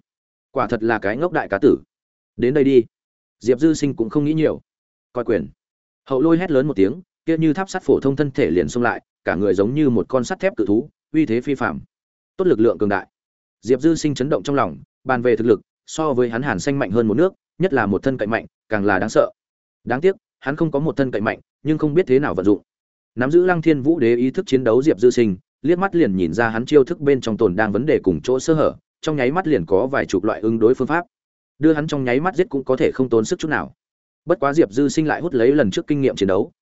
Quả thật là cái ngốc đại cá tử. Đến đây đi. Diệp dư sinh cũng không nghĩ nhiều. Coi quyền. Hậu lôi hét lớn một tiếng, kia như tháp sắt phổ thông thân thể liền xông lại, cả người giống như một con sắt thép cự thú uy thế phi phạm. Tốt lực lượng cường đại. Diệp dư sinh chấn động trong lòng, bàn về thực lực, so với hắn hàn xanh mạnh hơn một nước, nhất là một thân cậy mạnh, càng là đáng sợ. Đáng tiếc, hắn không có một thân cậy mạnh, nhưng không biết thế nào vận dụng. Nắm giữ lăng thiên vũ đế ý thức chiến đấu diệp dư sinh, liếc mắt liền nhìn ra hắn chiêu thức bên trong tồn đang vấn đề cùng chỗ sơ hở, trong nháy mắt liền có vài chục loại ứng đối phương pháp. Đưa hắn trong nháy mắt giết cũng có thể không tốn sức chút nào. Bất quá diệp dư sinh lại hút lấy lần trước kinh nghiệm chiến đấu.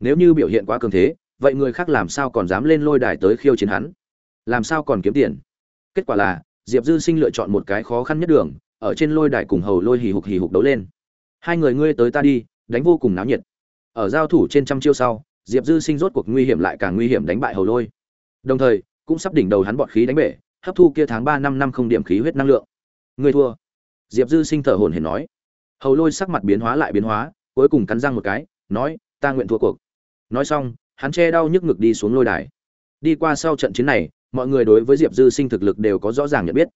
Nếu như biểu hiện quá cường thế vậy người khác làm sao còn dám lên lôi đài tới khiêu chiến hắn? Làm sao còn kiếm tiền? Kết quả là, diệp dư sinh lựa chọn một cái khó khăn nhất đường, ở trên lôi đài cùng hầu lôi hì hục hì hục đấu lên. Hai người ngươi tới ta đi, đánh vô cùng náo nhiệt. Ở giao thủ trên trăm chiêu sau, diệp dư sinh rốt cuộc nguy hiểm lại càng nguy hiểm đánh bại hầu lôi. Đồng thời, cũng sắp đỉnh đầu hắn bọn khí đánh bể, hấp thu kia tháng ba năm năm không điểm khí huyết năng lượng. Ngươi thua. Diệp dư sinh thở hồn hển nói. Hầu lôi sắc mặt biến hóa lại biến hóa, cuối cùng cắn răng một cái, nói, ta nguyện thua cuộc. Nói xong hắn che đau nhức ngực đi xuống lôi đài. Đi qua sau trận chiến này, mọi người đối với diệp dư sinh thực lực đều có rõ ràng nhận biết.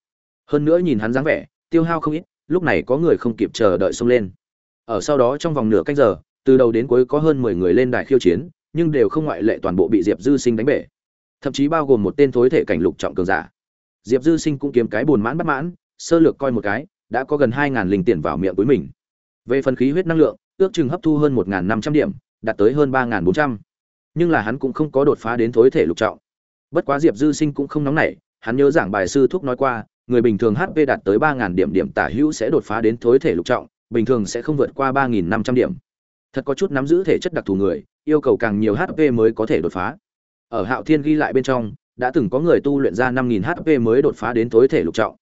Hơn nữa nhìn hắn dáng vẻ, tiêu hao không ít, lúc này có người không kịp chờ đợi xông lên. Ở sau đó trong vòng nửa canh giờ, từ đầu đến cuối có hơn mười người lên đài khiêu chiến, nhưng đều không ngoại lệ toàn bộ bị diệp dư sinh đánh bể. Thậm chí bao gồm một tên thối thể cảnh lục trọng cường giả. Diệp dư sinh cũng kiếm cái buồn mãn bất mãn, sơ lược coi một cái, đã có gần hai ngàn linh tiền vào miệng túi mình. Về phần khí huyết năng lượng, ước chừng hấp thu hơn một năm trăm điểm, đạt tới hơn ba bốn trăm nhưng là hắn cũng không có đột phá đến thối thể lục trọng. Bất quá diệp dư sinh cũng không nóng nảy, hắn nhớ giảng bài sư thuốc nói qua, người bình thường hp đạt tới ba điểm điểm tả hữu sẽ đột phá đến thối thể lục trọng, bình thường sẽ không vượt qua ba năm trăm điểm. Thật có chút nắm giữ thể chất đặc thù người, yêu cầu càng nhiều hp mới có thể đột phá. Ở hạo thiên ghi lại bên trong, đã từng có người tu luyện ra năm nghìn hp mới đột phá đến thối thể lục trọng.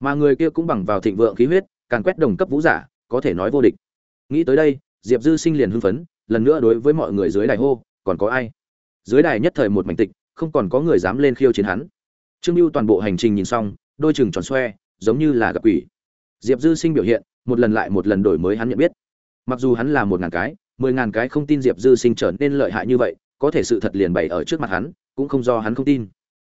Mà người kia cũng bằng vào thịnh vượng khí huyết càng quét đồng cấp vũ giả, có thể nói vô địch. Nghĩ tới đây, diệp dư sinh liền hưng phấn, lần nữa đối với mọi người dưới đài hô còn có ai? Dưới đài nhất thời một mảnh tịch, không còn có người dám lên khiêu chiến hắn. Trương lưu toàn bộ hành trình nhìn xong, đôi chừng tròn xoe, giống như là gặp quỷ. Diệp dư sinh biểu hiện, một lần lại một lần đổi mới hắn nhận biết. Mặc dù hắn là một ngàn cái, mười ngàn cái không tin diệp dư sinh trở nên lợi hại như vậy, có thể sự thật liền bày ở trước mặt hắn, cũng không do hắn không tin.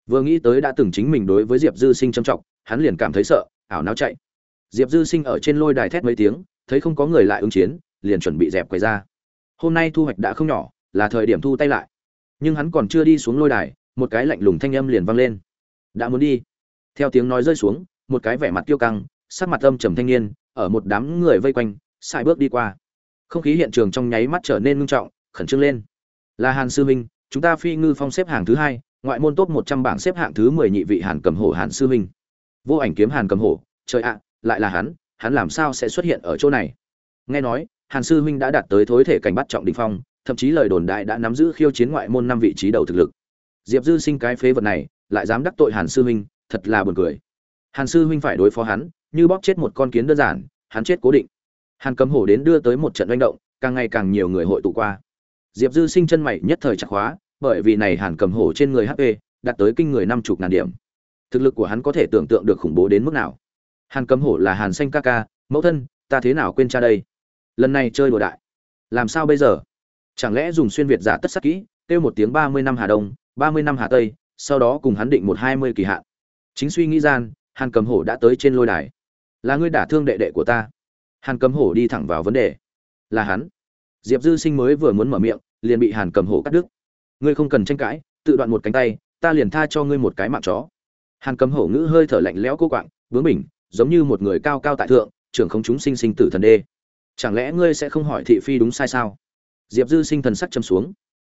Vừa nghĩ tới đã từng chính mình đối với diệp dư sinh trầm trọng, hắn liền cảm thấy sợ, ảo não chạy. Diệp dư sinh ở trên lôi đài thét mấy tiếng, thấy không có người lại ứng chiến, liền chuẩn bị dẹp quầy ra. Hôm nay thu hoạch đã không nhỏ là thời điểm thu tay lại. Nhưng hắn còn chưa đi xuống lôi đài, một cái lạnh lùng thanh âm liền vang lên. Đã muốn đi. Theo tiếng nói rơi xuống, một cái vẻ mặt kiêu căng, sắc mặt âm trầm thanh niên, ở một đám người vây quanh sai bước đi qua. Không khí hiện trường trong nháy mắt trở nên ngưng trọng, khẩn trương lên. Là hàn sư minh chúng ta phi ngư phong xếp hàng thứ hai, ngoại môn top một trăm bảng xếp hạng thứ mười nhị vị hàn cầm hổ hàn sư minh vô ảnh kiếm hàn cầm hổ, trời ạ, lại là hắn hắn làm sao sẽ xuất hiện ở chỗ này? Nghe nói, hàn sư huynh đã đạt tới thối thể cảnh bắt trọng đình phong thậm chí lời đồn đại đã nắm giữ khiêu chiến ngoại môn năm vị trí đầu thực lực. Diệp dư sinh cái phế vật này, lại dám đắc tội hàn sư huynh, thật là buồn cười. Hàn sư huynh phải đối phó hắn, như bóp chết một con kiến đơn giản, hắn chết cố định. Hàn cầm hổ đến đưa tới một trận manh động, càng ngày càng nhiều người hội tụ qua. Diệp dư sinh chân mày nhất thời chặt khóa, bởi vì này hàn cầm hổ trên người hp đạt tới kinh người năm chục ngàn điểm. Thực lực của hắn có thể tưởng tượng được khủng bố đến mức nào. Hàn cầm hổ là hàn xanh ca ca, mẫu thân, ta thế nào quên cha đây? Lần này chơi đùa đại. Làm sao bây giờ? Chẳng lẽ dùng xuyên việt giả tất sắc kỹ, kêu một tiếng ba mươi năm hà đông, ba mươi năm hà tây, sau đó cùng hắn định một hai mươi kỳ hạn. Chính suy nghĩ gian, hàn cầm hổ đã tới trên lôi đài. Là ngươi đả thương đệ đệ của ta. Hàn cầm hổ đi thẳng vào vấn đề. Là hắn. Diệp dư sinh mới vừa muốn mở miệng, liền bị hàn cầm hổ cắt đứt. Ngươi không cần tranh cãi, tự đoạn một cánh tay, ta liền tha cho ngươi một cái mạng chó. Hàn cầm hổ ngữ hơi thở lạnh lẽo cô quạng, bướng bỉnh, giống như một người cao cao tại thượng, trưởng không chúng sinh sinh tử thần đê. Chẳng lẽ ngươi sẽ không hỏi thị phi đúng sai sao? Diệp dư sinh thần sắc châm xuống.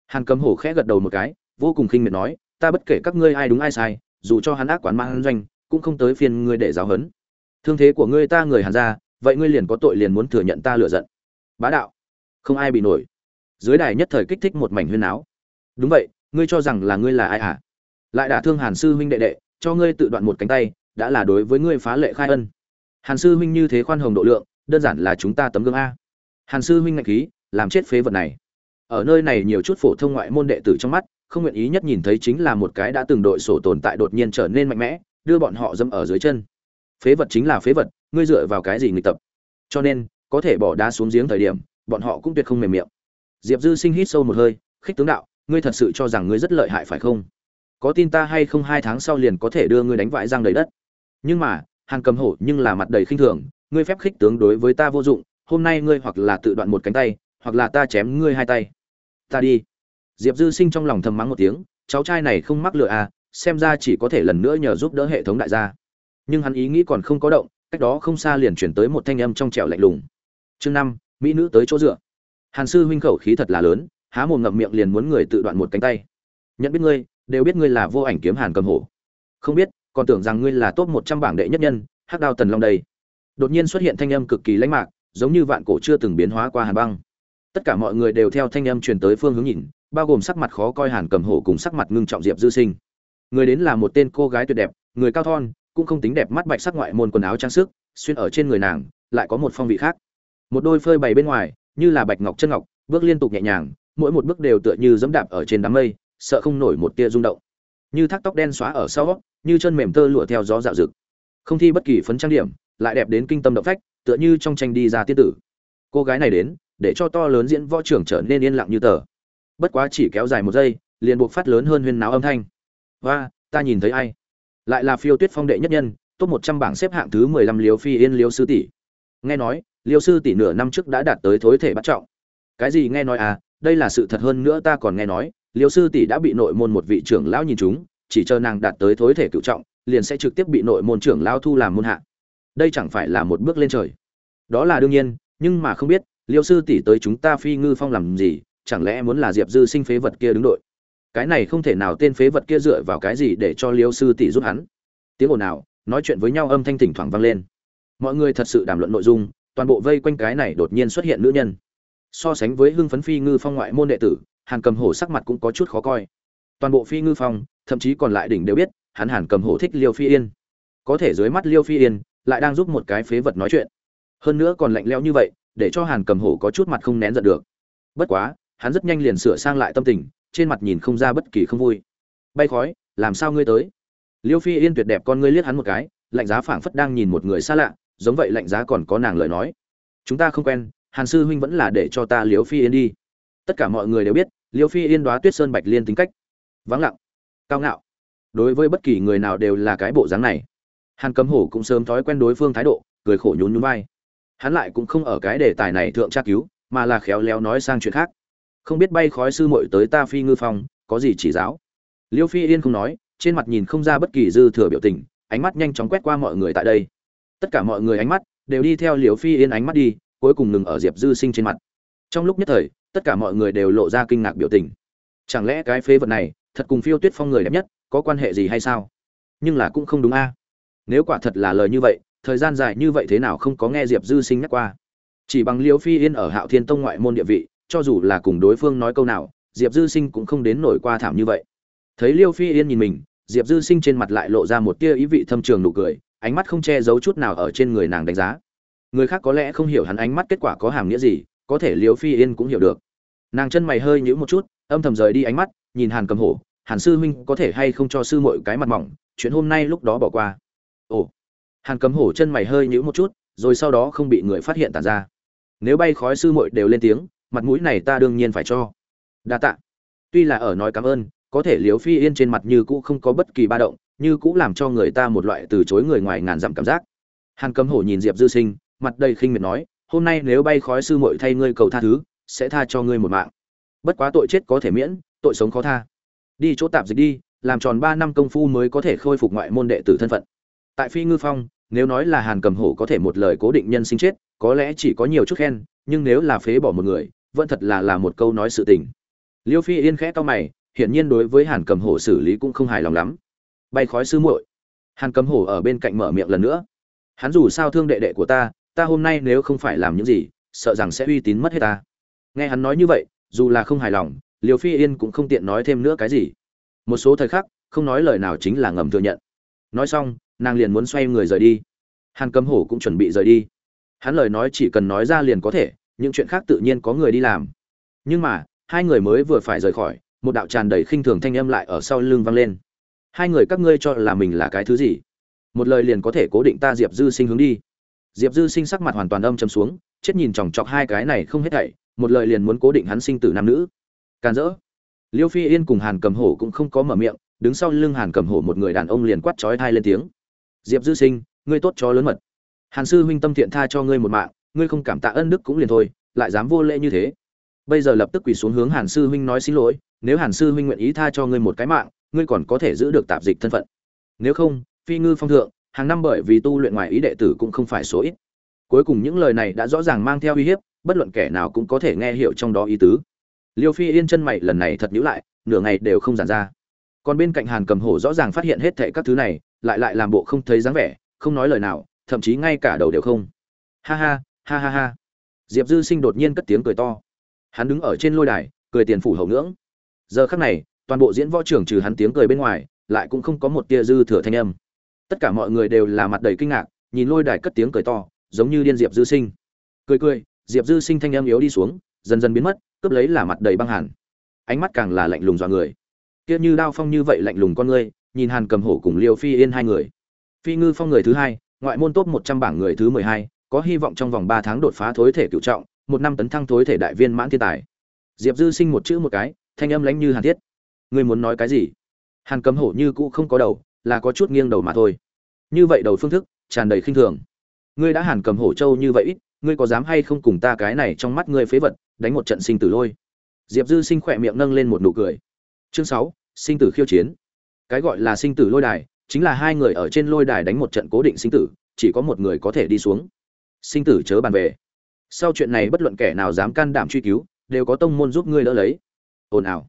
Hàn cầm hổ khẽ gật đầu một cái, vô cùng khinh miệt nói, ta bất kể các ngươi ai đúng ai sai, dù cho hắn ác quán mang doanh, cũng không tới phiên ngươi để giáo hấn. Thương thế của ngươi ta người hàn ra vậy ngươi liền có tội liền muốn thừa nhận ta lựa giận. Bá đạo, không ai bị nổi. Dưới đài nhất thời kích thích một mảnh huyên áo đúng vậy, ngươi cho rằng là ngươi là ai hả? Lại đả thương hàn sư huynh đệ đệ, cho ngươi tự đoạn một cánh tay, đã là đối với ngươi phá lệ khai ân. Hàn sư huynh như thế khoan hồng độ lượng, đơn giản là chúng ta tấm gương a. Hàn sư huynh ngạch khí làm chết phế vật này. Ở nơi này nhiều chút phổ thông ngoại môn đệ tử trong mắt, không nguyện ý nhất nhìn thấy chính là một cái đã từng đội sổ tồn tại đột nhiên trở nên mạnh mẽ, đưa bọn họ dâm ở dưới chân. Phế vật chính là phế vật, ngươi dựa vào cái gì nghịch tập? Cho nên, có thể bỏ đá xuống giếng thời điểm, bọn họ cũng tuyệt không mềm miệng. Diệp dư sinh hít sâu một hơi, khích tướng đạo, ngươi thật sự cho rằng ngươi rất lợi hại phải không? Có tin ta hay không hai tháng sau liền có thể đưa ngươi đánh vãi răng đầy đất. Nhưng mà, hàng cầm hổ nhưng là mặt đầy khinh thường, ngươi phép khích tướng đối với ta vô dụng, hôm nay ngươi hoặc là tự đoạn một cánh tay hoặc là ta chém ngươi hai tay. Ta đi. Diệp dư sinh trong lòng thầm mắng một tiếng, cháu trai này không mắc lựa à xem ra chỉ có thể lần nữa nhờ giúp đỡ hệ thống đại gia. Nhưng hắn ý nghĩ còn không có động, cách đó không xa liền chuyển tới một thanh âm trong trẻo lạnh lùng. Chương năm, mỹ nữ tới chỗ dựa. Hàn sư huynh khẩu khí thật là lớn, há mồm ngậm miệng liền muốn người tự đoạn một cánh tay. Nhận biết ngươi, đều biết ngươi là vô ảnh kiếm hàn cầm hổ. Không biết, còn tưởng rằng ngươi là top một trăm bảng đệ nhất nhân, hắc đao tần long đây. Đột nhiên xuất hiện thanh âm cực kỳ lãnh mạc, giống như vạn cổ chưa từng biến hóa qua hàn băng tất cả mọi người đều theo thanh âm truyền tới phương hướng nhìn, bao gồm sắc mặt khó coi hàn cầm hổ cùng sắc mặt ngưng trọng diệp dư sinh. Người đến là một tên cô gái tuyệt đẹp, người cao thon, cũng không tính đẹp mắt bạch sắc ngoại môn quần áo trang sức, xuyên ở trên người nàng, lại có một phong vị khác. Một đôi phơi bày bên ngoài, như là bạch ngọc chân ngọc, bước liên tục nhẹ nhàng, mỗi một bước đều tựa như dẫm đạp ở trên đám mây, sợ không nổi một tia rung động. Như thác tóc đen xóa ở sau, như chân mềm tơ lụa theo gió dạo rực. Không thi bất kỳ phấn trang điểm, lại đẹp đến kinh tâm động phách, tựa như trong tranh đi ra tiên tử. Cô gái này đến để cho to lớn diễn võ trưởng trở nên yên lặng như tờ. Bất quá chỉ kéo dài một giây, liền buộc phát lớn hơn huyên náo âm thanh. Và ta nhìn thấy ai? Lại là phiêu tuyết phong đệ nhất nhân, top một trăm bảng xếp hạng thứ mười lăm liều phi yên liêu sư tỷ. Nghe nói, liêu sư tỷ nửa năm trước đã đạt tới thối thể bắt trọng. Cái gì nghe nói à? Đây là sự thật hơn nữa ta còn nghe nói, liêu sư tỷ đã bị nội môn một vị trưởng lão nhìn chúng chỉ chờ nàng đạt tới thối thể cựu trọng, liền sẽ trực tiếp bị nội môn trưởng lão thu làm môn hạ. Đây chẳng phải là một bước lên trời. Đó là đương nhiên, nhưng mà không biết liêu sư tỷ tới chúng ta phi ngư phong làm gì? Chẳng lẽ muốn là diệp dư sinh phế vật kia đứng đội? Cái này không thể nào tên phế vật kia dựa vào cái gì để cho liêu sư tỷ giúp hắn. Tiếng ồn nào nói chuyện với nhau âm thanh thỉnh thoảng vang lên. Mọi người thật sự đàm luận nội dung, toàn bộ vây quanh cái này đột nhiên xuất hiện nữ nhân. So sánh với hưng phấn phi ngư phong ngoại môn đệ tử, hàn cầm hổ sắc mặt cũng có chút khó coi. Toàn bộ phi ngư phong, thậm chí còn lại đỉnh đều biết, hắn hàn cầm hổ thích liêu phi yên. Có thể dưới mắt liêu phi yên, lại đang giúp một cái phế vật nói chuyện. Hơn nữa còn lạnh lẽo như vậy để cho hàn cầm hổ có chút mặt không nén giận được. Bất quá, hắn rất nhanh liền sửa sang lại tâm tình, trên mặt nhìn không ra bất kỳ không vui. Bay khói, làm sao ngươi tới? Liêu phi yên tuyệt đẹp con ngươi liếc hắn một cái, lạnh giá phảng phất đang nhìn một người xa lạ, giống vậy lạnh giá còn có nàng lời nói. Chúng ta không quen, hàn sư huynh vẫn là để cho ta liêu phi yên đi. Tất cả mọi người đều biết, liêu phi yên đoá tuyết sơn bạch liên tính cách. Vắng lặng, cao ngạo. Đối với bất kỳ người nào đều là cái bộ dáng này. Hàn Cầm hổ cũng sớm thói quen đối phương thái độ, cười khổ nhún nhún vai hắn lại cũng không ở cái đề tài này thượng tra cứu, mà là khéo léo nói sang chuyện khác. Không biết bay khói sư muội tới ta phi ngư phong, có gì chỉ giáo? Liêu phi yên không nói, trên mặt nhìn không ra bất kỳ dư thừa biểu tình, ánh mắt nhanh chóng quét qua mọi người tại đây. Tất cả mọi người ánh mắt đều đi theo liều phi yên ánh mắt đi, cuối cùng ngừng ở diệp dư sinh trên mặt. Trong lúc nhất thời, tất cả mọi người đều lộ ra kinh ngạc biểu tình. Chẳng lẽ cái phế vật này thật cùng phiêu tuyết phong người đẹp nhất có quan hệ gì hay sao? Nhưng là cũng không đúng a. Nếu quả thật là lời như vậy thời gian dài như vậy thế nào không có nghe diệp dư sinh nhắc qua. Chỉ bằng liêu phi yên ở hạo thiên tông ngoại môn địa vị, cho dù là cùng đối phương nói câu nào, diệp dư sinh cũng không đến nổi qua thảm như vậy. Thấy liêu phi yên nhìn mình, diệp dư sinh trên mặt lại lộ ra một tia ý vị thâm trường nụ cười, ánh mắt không che giấu chút nào ở trên người nàng đánh giá. Người khác có lẽ không hiểu hắn ánh mắt kết quả có hàm nghĩa gì, có thể liêu phi yên cũng hiểu được. Nàng chân mày hơi nhíu một chút, âm thầm rời đi ánh mắt, nhìn hàn cầm hổ, hàn sư huynh có thể hay không cho sư muội cái mặt mỏng, chuyện hôm nay lúc đó bỏ qua. Ồ hàn cầm hổ chân mày hơi nhíu một chút, rồi sau đó không bị người phát hiện tàn ra. Nếu bay khói sư muội đều lên tiếng, mặt mũi này ta đương nhiên phải cho. Đa tạ. Tuy là ở nói cảm ơn, có thể liếu phi yên trên mặt như cũ không có bất kỳ ba động, như cũ làm cho người ta một loại từ chối người ngoài ngàn dặm cảm giác. Hàn cấm hổ nhìn diệp dư sinh, mặt đầy khinh miệt nói, hôm nay nếu bay khói sư muội thay ngươi cầu tha thứ, sẽ tha cho ngươi một mạng. Bất quá tội chết có thể miễn, tội sống khó tha. Đi chỗ tạm dịch đi, làm tròn ba năm công phu mới có thể khôi phục ngoại môn đệ tử thân phận. Tại phi ngư phong nếu nói là hàn cầm hổ có thể một lời cố định nhân sinh chết, có lẽ chỉ có nhiều chút khen, nhưng nếu là phế bỏ một người, vẫn thật là là một câu nói sự tình. Liêu phi yên khẽ to mày, hiển nhiên đối với hàn cầm hổ xử lý cũng không hài lòng lắm. Bay khói sư muội. Hàn cầm hổ ở bên cạnh mở miệng lần nữa. Hắn dù sao thương đệ đệ của ta ta hôm nay nếu không phải làm những gì, sợ rằng sẽ uy tín mất hết ta. Nghe hắn nói như vậy, dù là không hài lòng liều phi yên cũng không tiện nói thêm nữa cái gì. Một số thời khắc, không nói lời nào chính là ngầm thừa nhận. Nói xong nàng liền muốn xoay người rời đi. Hàn cầm hổ cũng chuẩn bị rời đi. Hắn lời nói chỉ cần nói ra liền có thể, những chuyện khác tự nhiên có người đi làm. Nhưng mà, hai người mới vừa phải rời khỏi, một đạo tràn đầy khinh thường thanh âm lại ở sau lưng vang lên. Hai người các ngươi cho là mình là cái thứ gì? Một lời liền có thể cố định ta diệp dư sinh hướng đi. Diệp dư sinh sắc mặt hoàn toàn âm chầm xuống, chết nhìn chòng chọc hai cái này không hết thảy, một lời liền muốn cố định hắn sinh tử nam nữ. Càn rỡ. Liêu phi yên cùng hàn cầm hổ cũng không có mở miệng, đứng sau lưng hàn cầm hổ một người đàn ông liền quát chói thai lên tiếng diệp dư sinh, ngươi tốt cho lớn mật. Hàn sư huynh tâm thiện tha cho ngươi một mạng, ngươi không cảm tạ ân đức cũng liền thôi, lại dám vô lễ như thế. Bây giờ lập tức quỳ xuống hướng hàn sư huynh nói xin lỗi, nếu hàn sư huynh nguyện ý tha cho ngươi một cái mạng, ngươi còn có thể giữ được tạp dịch thân phận. Nếu không, phi ngư phong thượng, hàng năm bởi vì tu luyện ngoài ý đệ tử cũng không phải số ít. Cuối cùng những lời này đã rõ ràng mang theo uy hiếp, bất luận kẻ nào cũng có thể nghe hiểu trong đó ý tứ. Liêu phi yên chân mày lần này thật nhữ lại, nửa ngày đều không giản ra còn bên cạnh hàn cầm hổ rõ ràng phát hiện hết thệ các thứ này, lại lại làm bộ không thấy dáng vẻ, không nói lời nào, thậm chí ngay cả đầu đều không. Ha ha ha ha ha. Diệp dư sinh đột nhiên cất tiếng cười to. Hắn đứng ở trên lôi đài, cười tiền phủ hậu ngưỡng. Giờ khắc này, toàn bộ diễn võ trưởng trừ hắn tiếng cười bên ngoài, lại cũng không có một tia dư thừa thanh âm. Tất cả mọi người đều là mặt đầy kinh ngạc, nhìn lôi đài cất tiếng cười to, giống như điên diệp dư sinh. Cười cười, diệp dư sinh thanh âm yếu đi xuống, dần dần biến mất, cướp lấy là mặt đầy băng hàn. Ánh mắt càng là lạnh lùng dọa người kia như đao phong như vậy lạnh lùng con ngươi, nhìn hàn cầm hổ cùng liêu phi yên hai người. Phi ngư phong người thứ hai, ngoại môn top một trăm bảng người thứ mười hai, có hy vọng trong vòng ba tháng đột phá thối thể cựu trọng, một năm tấn thăng thối thể đại viên mãn thiên tài. Diệp dư sinh một chữ một cái, thanh âm lãnh như hàn thiết. Ngươi muốn nói cái gì? Hàn cầm hổ như cũ không có đầu, là có chút nghiêng đầu mà thôi. Như vậy đầu phương thức, tràn đầy khinh thường. Ngươi đã hàn cầm hổ trâu như vậy ít, ngươi có dám hay không cùng ta cái này trong mắt ngươi phế vật, đánh một trận sinh tử lôi? Diệp dư sinh khỏe miệng nâng lên một nụ cười chương sáu, sinh tử khiêu chiến. Cái gọi là sinh tử lôi đài, chính là hai người ở trên lôi đài đánh một trận cố định sinh tử, chỉ có một người có thể đi xuống. Sinh tử chớ bàn về. Sau chuyện này bất luận kẻ nào dám can đảm truy cứu, đều có tông môn giúp ngươi đỡ lấy. Ồn ào.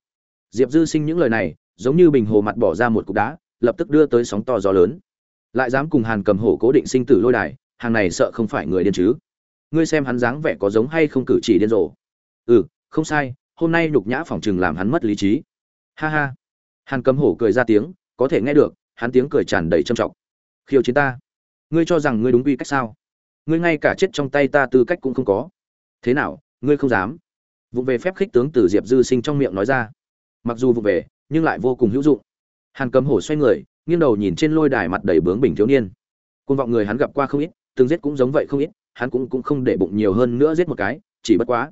Diệp dư sinh những lời này, giống như bình hồ mặt bỏ ra một cục đá, lập tức đưa tới sóng to gió lớn. Lại dám cùng hàn cầm hổ cố định sinh tử lôi đài, hàng này sợ không phải người điên chứ? Ngươi xem hắn dáng vẻ có giống hay không cử chỉ điên rồ? Ừ không sai, hôm nay nhục nhã phỏng chừng làm hắn mất lý trí ha ha. Hàn cầm hổ cười ra tiếng, có thể nghe được, hắn tiếng cười tràn đầy trầm trọng. Khiêu chiến ta. Ngươi cho rằng ngươi đúng quy cách sao? Ngươi ngay cả chết trong tay ta tư cách cũng không có. Thế nào, ngươi không dám? Vụ về phép khích tướng từ diệp dư sinh trong miệng nói ra. Mặc dù vụ về, nhưng lại vô cùng hữu dụng. Hàn cầm hổ xoay người, nghiêng đầu nhìn trên lôi đài mặt đầy bướng bình thiếu niên. Côn vọng người hắn gặp qua không ít, từng giết cũng giống vậy không ít, hắn cũng cũng không để bụng nhiều hơn nữa giết một cái, chỉ bất quá.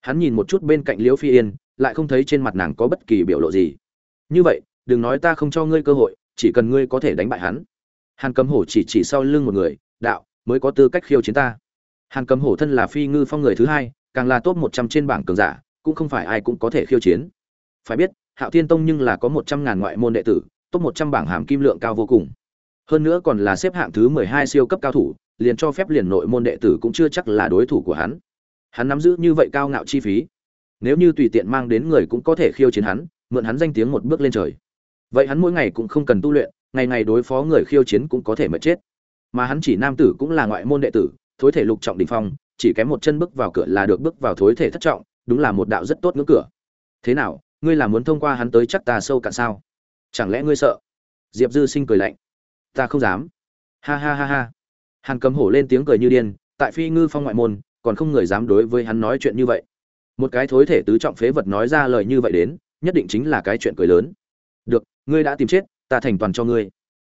Hắn nhìn một chút bên cạnh liễu phi yên lại không thấy trên mặt nàng có bất kỳ biểu lộ gì. Như vậy, đừng nói ta không cho ngươi cơ hội, chỉ cần ngươi có thể đánh bại hắn. Hàn cầm hổ chỉ chỉ sau lưng một người, đạo, mới có tư cách khiêu chiến ta. Hàn cầm hổ thân là phi ngư phong người thứ hai, càng là top một trăm trên bảng cường giả, cũng không phải ai cũng có thể khiêu chiến. Phải biết, hạo thiên tông nhưng là có một trăm ngàn ngoại môn đệ tử, top một trăm bảng hàm kim lượng cao vô cùng. Hơn nữa còn là xếp hạng thứ mười hai siêu cấp cao thủ, liền cho phép liền nội môn đệ tử cũng chưa chắc là đối thủ của hắn. Hắn nắm giữ như vậy cao ngạo chi phí nếu như tùy tiện mang đến người cũng có thể khiêu chiến hắn, mượn hắn danh tiếng một bước lên trời. Vậy hắn mỗi ngày cũng không cần tu luyện, ngày ngày đối phó người khiêu chiến cũng có thể mất chết. Mà hắn chỉ nam tử cũng là ngoại môn đệ tử, thối thể lục trọng đỉnh phong, chỉ kém một chân bước vào cửa là được bước vào thối thể thất trọng, đúng là một đạo rất tốt ngưỡng cửa. Thế nào, ngươi là muốn thông qua hắn tới chắc ta sâu cạn sao? Chẳng lẽ ngươi sợ? Diệp dư sinh cười lạnh. Ta không dám. Ha ha ha ha. Hàn cầm hổ lên tiếng cười như điên, tại phi ngư phong ngoại môn, còn không người dám đối với hắn nói chuyện như vậy một cái thối thể tứ trọng phế vật nói ra lời như vậy đến, nhất định chính là cái chuyện cười lớn. Được, ngươi đã tìm chết, ta thành toàn cho ngươi.